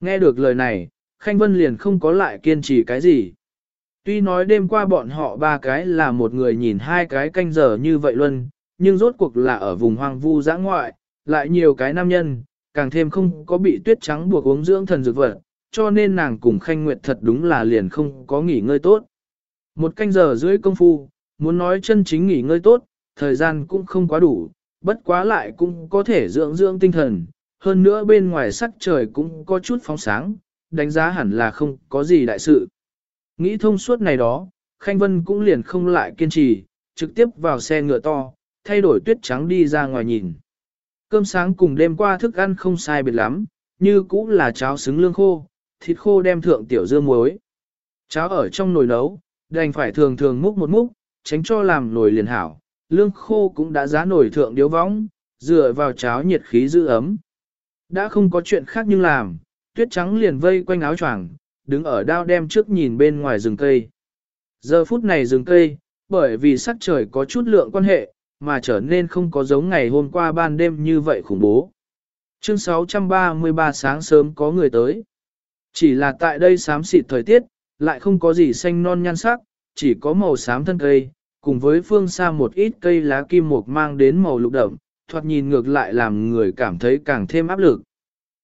Nghe được lời này, Khanh Vân liền không có lại kiên trì cái gì. Tuy nói đêm qua bọn họ ba cái là một người nhìn hai cái canh giờ như vậy luôn, nhưng rốt cuộc là ở vùng hoang vu giã ngoại, lại nhiều cái nam nhân, càng thêm không có bị tuyết trắng buộc uống dưỡng thần dược vật, cho nên nàng cùng Khanh Nguyệt thật đúng là liền không có nghỉ ngơi tốt. Một canh giờ rưỡi công phu, muốn nói chân chính nghỉ ngơi tốt, thời gian cũng không quá đủ, bất quá lại cũng có thể dưỡng dưỡng tinh thần, hơn nữa bên ngoài sắc trời cũng có chút phóng sáng, đánh giá hẳn là không có gì đại sự. Nghĩ thông suốt này đó, Khanh Vân cũng liền không lại kiên trì, trực tiếp vào xe ngựa to, thay đổi tuyết trắng đi ra ngoài nhìn. Cơm sáng cùng đêm qua thức ăn không sai biệt lắm, như cũng là cháo xứng lương khô, thịt khô đem thượng tiểu dưa muối. Cháo ở trong nồi nấu, đành phải thường thường múc một múc, tránh cho làm nồi liền hảo. Lương khô cũng đã giá nổi thượng điếu võng, dựa vào cháo nhiệt khí giữ ấm. Đã không có chuyện khác nhưng làm, tuyết trắng liền vây quanh áo choàng, đứng ở đao đem trước nhìn bên ngoài rừng cây. Giờ phút này rừng cây, bởi vì sắc trời có chút lượng quan hệ, mà trở nên không có giống ngày hôm qua ban đêm như vậy khủng bố. Chương 633 sáng sớm có người tới. Chỉ là tại đây xám xịt thời tiết, lại không có gì xanh non nhan sắc, chỉ có màu xám thân cây, cùng với phương xa một ít cây lá kim mục mang đến màu lục đậm, thoạt nhìn ngược lại làm người cảm thấy càng thêm áp lực.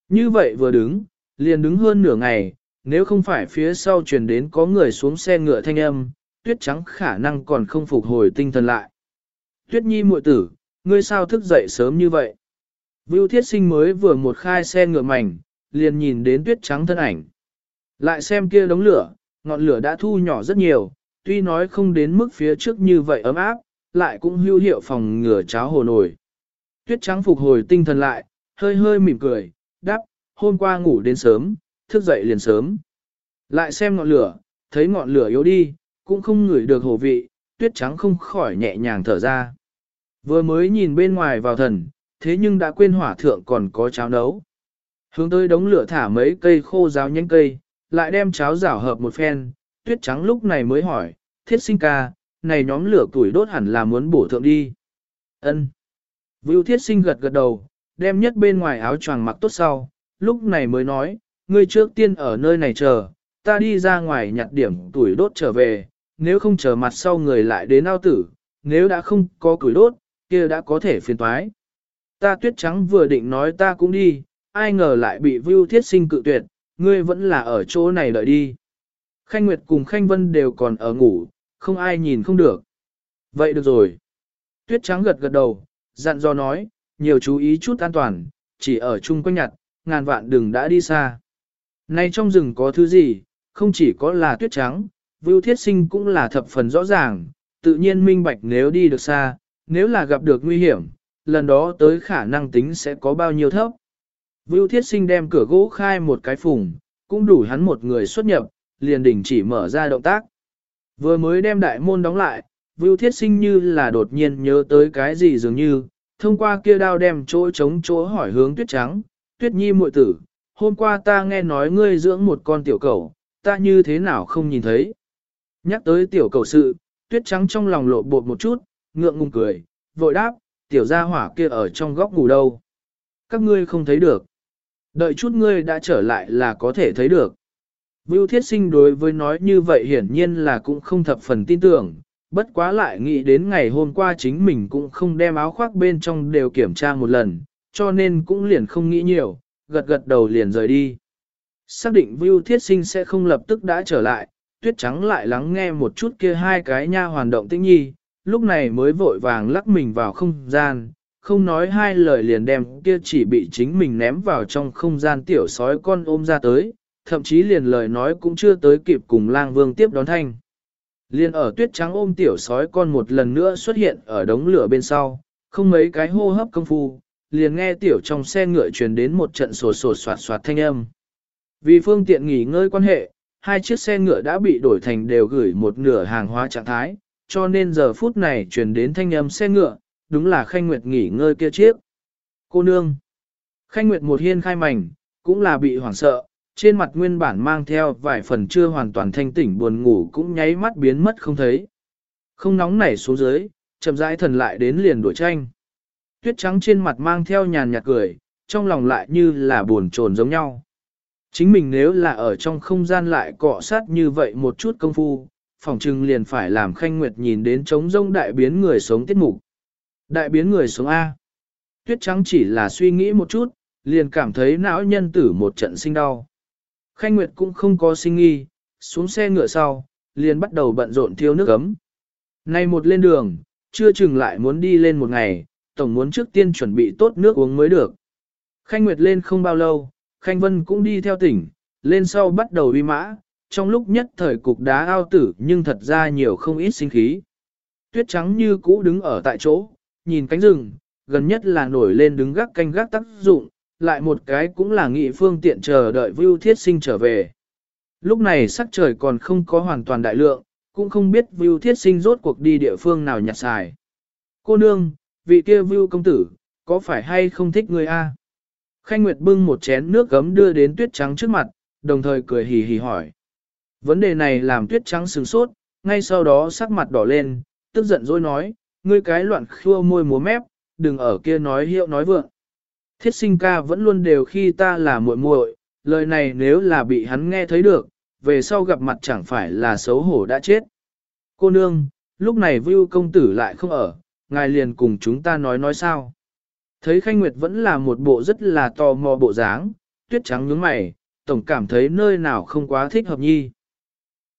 Như vậy vừa đứng, liền đứng hơn nửa ngày, nếu không phải phía sau truyền đến có người xuống xe ngựa thanh âm, tuyết trắng khả năng còn không phục hồi tinh thần lại. Tuyết nhi muội tử, ngươi sao thức dậy sớm như vậy? Vưu thiết sinh mới vừa một khai xe ngựa mảnh, liền nhìn đến tuyết trắng thân ảnh. Lại xem kia đống lửa, ngọn lửa đã thu nhỏ rất nhiều, tuy nói không đến mức phía trước như vậy ấm áp, lại cũng hữu hiệu phòng ngừa cháo hồ nổi. Tuyết trắng phục hồi tinh thần lại, hơi hơi mỉm cười, đáp, hôm qua ngủ đến sớm, thức dậy liền sớm. Lại xem ngọn lửa, thấy ngọn lửa yếu đi, cũng không ngửi được hồ vị, tuyết trắng không khỏi nhẹ nhàng thở ra. Vừa mới nhìn bên ngoài vào thần, thế nhưng đã quên hỏa thượng còn có cháo nấu. Hướng tới đống lửa thả mấy cây khô ráo nhánh cây, lại đem cháo rảo hợp một phen, tuyết trắng lúc này mới hỏi, thiết sinh ca, này nhóm lửa tuổi đốt hẳn là muốn bổ thượng đi. ân Vưu thiết sinh gật gật đầu, đem nhất bên ngoài áo choàng mặc tốt sau, lúc này mới nói, ngươi trước tiên ở nơi này chờ, ta đi ra ngoài nhặt điểm tuổi đốt trở về, nếu không chờ mặt sau người lại đến ao tử, nếu đã không có tuổi đốt, kia đã có thể phiền toái. Ta tuyết trắng vừa định nói ta cũng đi, ai ngờ lại bị Vưu Thiết Sinh cự tuyệt, ngươi vẫn là ở chỗ này đợi đi. Khanh Nguyệt cùng Khanh Vân đều còn ở ngủ, không ai nhìn không được. Vậy được rồi. Tuyết trắng gật gật đầu, dặn dò nói, nhiều chú ý chút an toàn, chỉ ở chung quanh nhặt, ngàn vạn đừng đã đi xa. Nay trong rừng có thứ gì, không chỉ có là tuyết trắng, Vưu Thiết Sinh cũng là thập phần rõ ràng, tự nhiên minh bạch nếu đi được xa, nếu là gặp được nguy hiểm, lần đó tới khả năng tính sẽ có bao nhiêu thấp. Vưu Thiết Sinh đem cửa gỗ khai một cái phùng, cũng đủ hắn một người xuất nhập, liền đình chỉ mở ra động tác. Vừa mới đem đại môn đóng lại, Vưu Thiết Sinh như là đột nhiên nhớ tới cái gì dường như, thông qua kia đao đem chỗ chống chỗ hỏi hướng Tuyết Trắng, Tuyết Nhi muội tử, hôm qua ta nghe nói ngươi dưỡng một con tiểu cầu, ta như thế nào không nhìn thấy. Nhắc tới tiểu cầu sự, Tuyết Trắng trong lòng lộ bột một chút, ngượng ngùng cười, vội đáp, tiểu gia hỏa kia ở trong góc ngủ đâu. Các ngươi không thấy được. Đợi chút ngươi đã trở lại là có thể thấy được. Vưu thiết sinh đối với nói như vậy hiển nhiên là cũng không thập phần tin tưởng, bất quá lại nghĩ đến ngày hôm qua chính mình cũng không đem áo khoác bên trong đều kiểm tra một lần, cho nên cũng liền không nghĩ nhiều, gật gật đầu liền rời đi. Xác định Vưu thiết sinh sẽ không lập tức đã trở lại, tuyết trắng lại lắng nghe một chút kia hai cái nha hoàn động tĩnh nhi, lúc này mới vội vàng lắc mình vào không gian, không nói hai lời liền đem kia chỉ bị chính mình ném vào trong không gian tiểu sói con ôm ra tới, thậm chí liền lời nói cũng chưa tới kịp cùng lang vương tiếp đón thanh. Liền ở tuyết trắng ôm tiểu sói con một lần nữa xuất hiện ở đống lửa bên sau, không mấy cái hô hấp công phu, liền nghe tiểu trong xe ngựa truyền đến một trận sổ sổ soạt soạt thanh âm. Vì phương tiện nghỉ ngơi quan hệ, hai chiếc xe ngựa đã bị đổi thành đều gửi một nửa hàng hóa trạng thái, cho nên giờ phút này truyền đến thanh âm xe ngựa, đúng là Khanh Nguyệt nghỉ ngơi kia chiếc. Cô nương. Khanh Nguyệt một hiên khai mảnh, cũng là bị hoảng sợ, trên mặt nguyên bản mang theo vài phần chưa hoàn toàn thanh tỉnh buồn ngủ cũng nháy mắt biến mất không thấy. Không nóng nảy xuống dưới, chậm rãi thần lại đến liền đuổi tranh. Tuyết trắng trên mặt mang theo nhàn nhạt cười, trong lòng lại như là buồn trồn giống nhau. Chính mình nếu là ở trong không gian lại cọ sát như vậy một chút công phu, phòng trưng liền phải làm khanh nguyệt nhìn đến trống rông đại biến người sống tiết mục. Đại biến người sống A. Tuyết trắng chỉ là suy nghĩ một chút, liền cảm thấy não nhân tử một trận sinh đau. Khanh Nguyệt cũng không có sinh nghi, xuống xe ngựa sau, liền bắt đầu bận rộn thiêu nước ấm. Nay một lên đường, chưa chừng lại muốn đi lên một ngày, tổng muốn trước tiên chuẩn bị tốt nước uống mới được. Khanh Nguyệt lên không bao lâu, Khanh Vân cũng đi theo tỉnh, lên sau bắt đầu uy mã, trong lúc nhất thời cục đá ao tử nhưng thật ra nhiều không ít sinh khí. Tuyết trắng như cũ đứng ở tại chỗ, nhìn cánh rừng, gần nhất là nổi lên đứng gác canh gác tác dụng, lại một cái cũng là nghị phương tiện chờ đợi Vưu Thiết Sinh trở về. Lúc này sắc trời còn không có hoàn toàn đại lượng, cũng không biết Vưu Thiết Sinh rốt cuộc đi địa phương nào nhặt xài. Cô nương, vị kia Vưu công tử, có phải hay không thích người a? Khanh Nguyệt bưng một chén nước gấm đưa đến tuyết trắng trước mặt, đồng thời cười hì hì hỏi. Vấn đề này làm tuyết trắng sừng sốt, ngay sau đó sắc mặt đỏ lên, tức giận dỗi nói, ngươi cái loạn khua môi múa mép, đừng ở kia nói hiệu nói vượng. Thiết sinh ca vẫn luôn đều khi ta là muội muội, lời này nếu là bị hắn nghe thấy được, về sau gặp mặt chẳng phải là xấu hổ đã chết. Cô nương, lúc này Vưu công tử lại không ở, ngài liền cùng chúng ta nói nói sao. Thấy Khanh Nguyệt vẫn là một bộ rất là tò mò bộ dáng, tuyết trắng nhướng mày, tổng cảm thấy nơi nào không quá thích hợp nhi.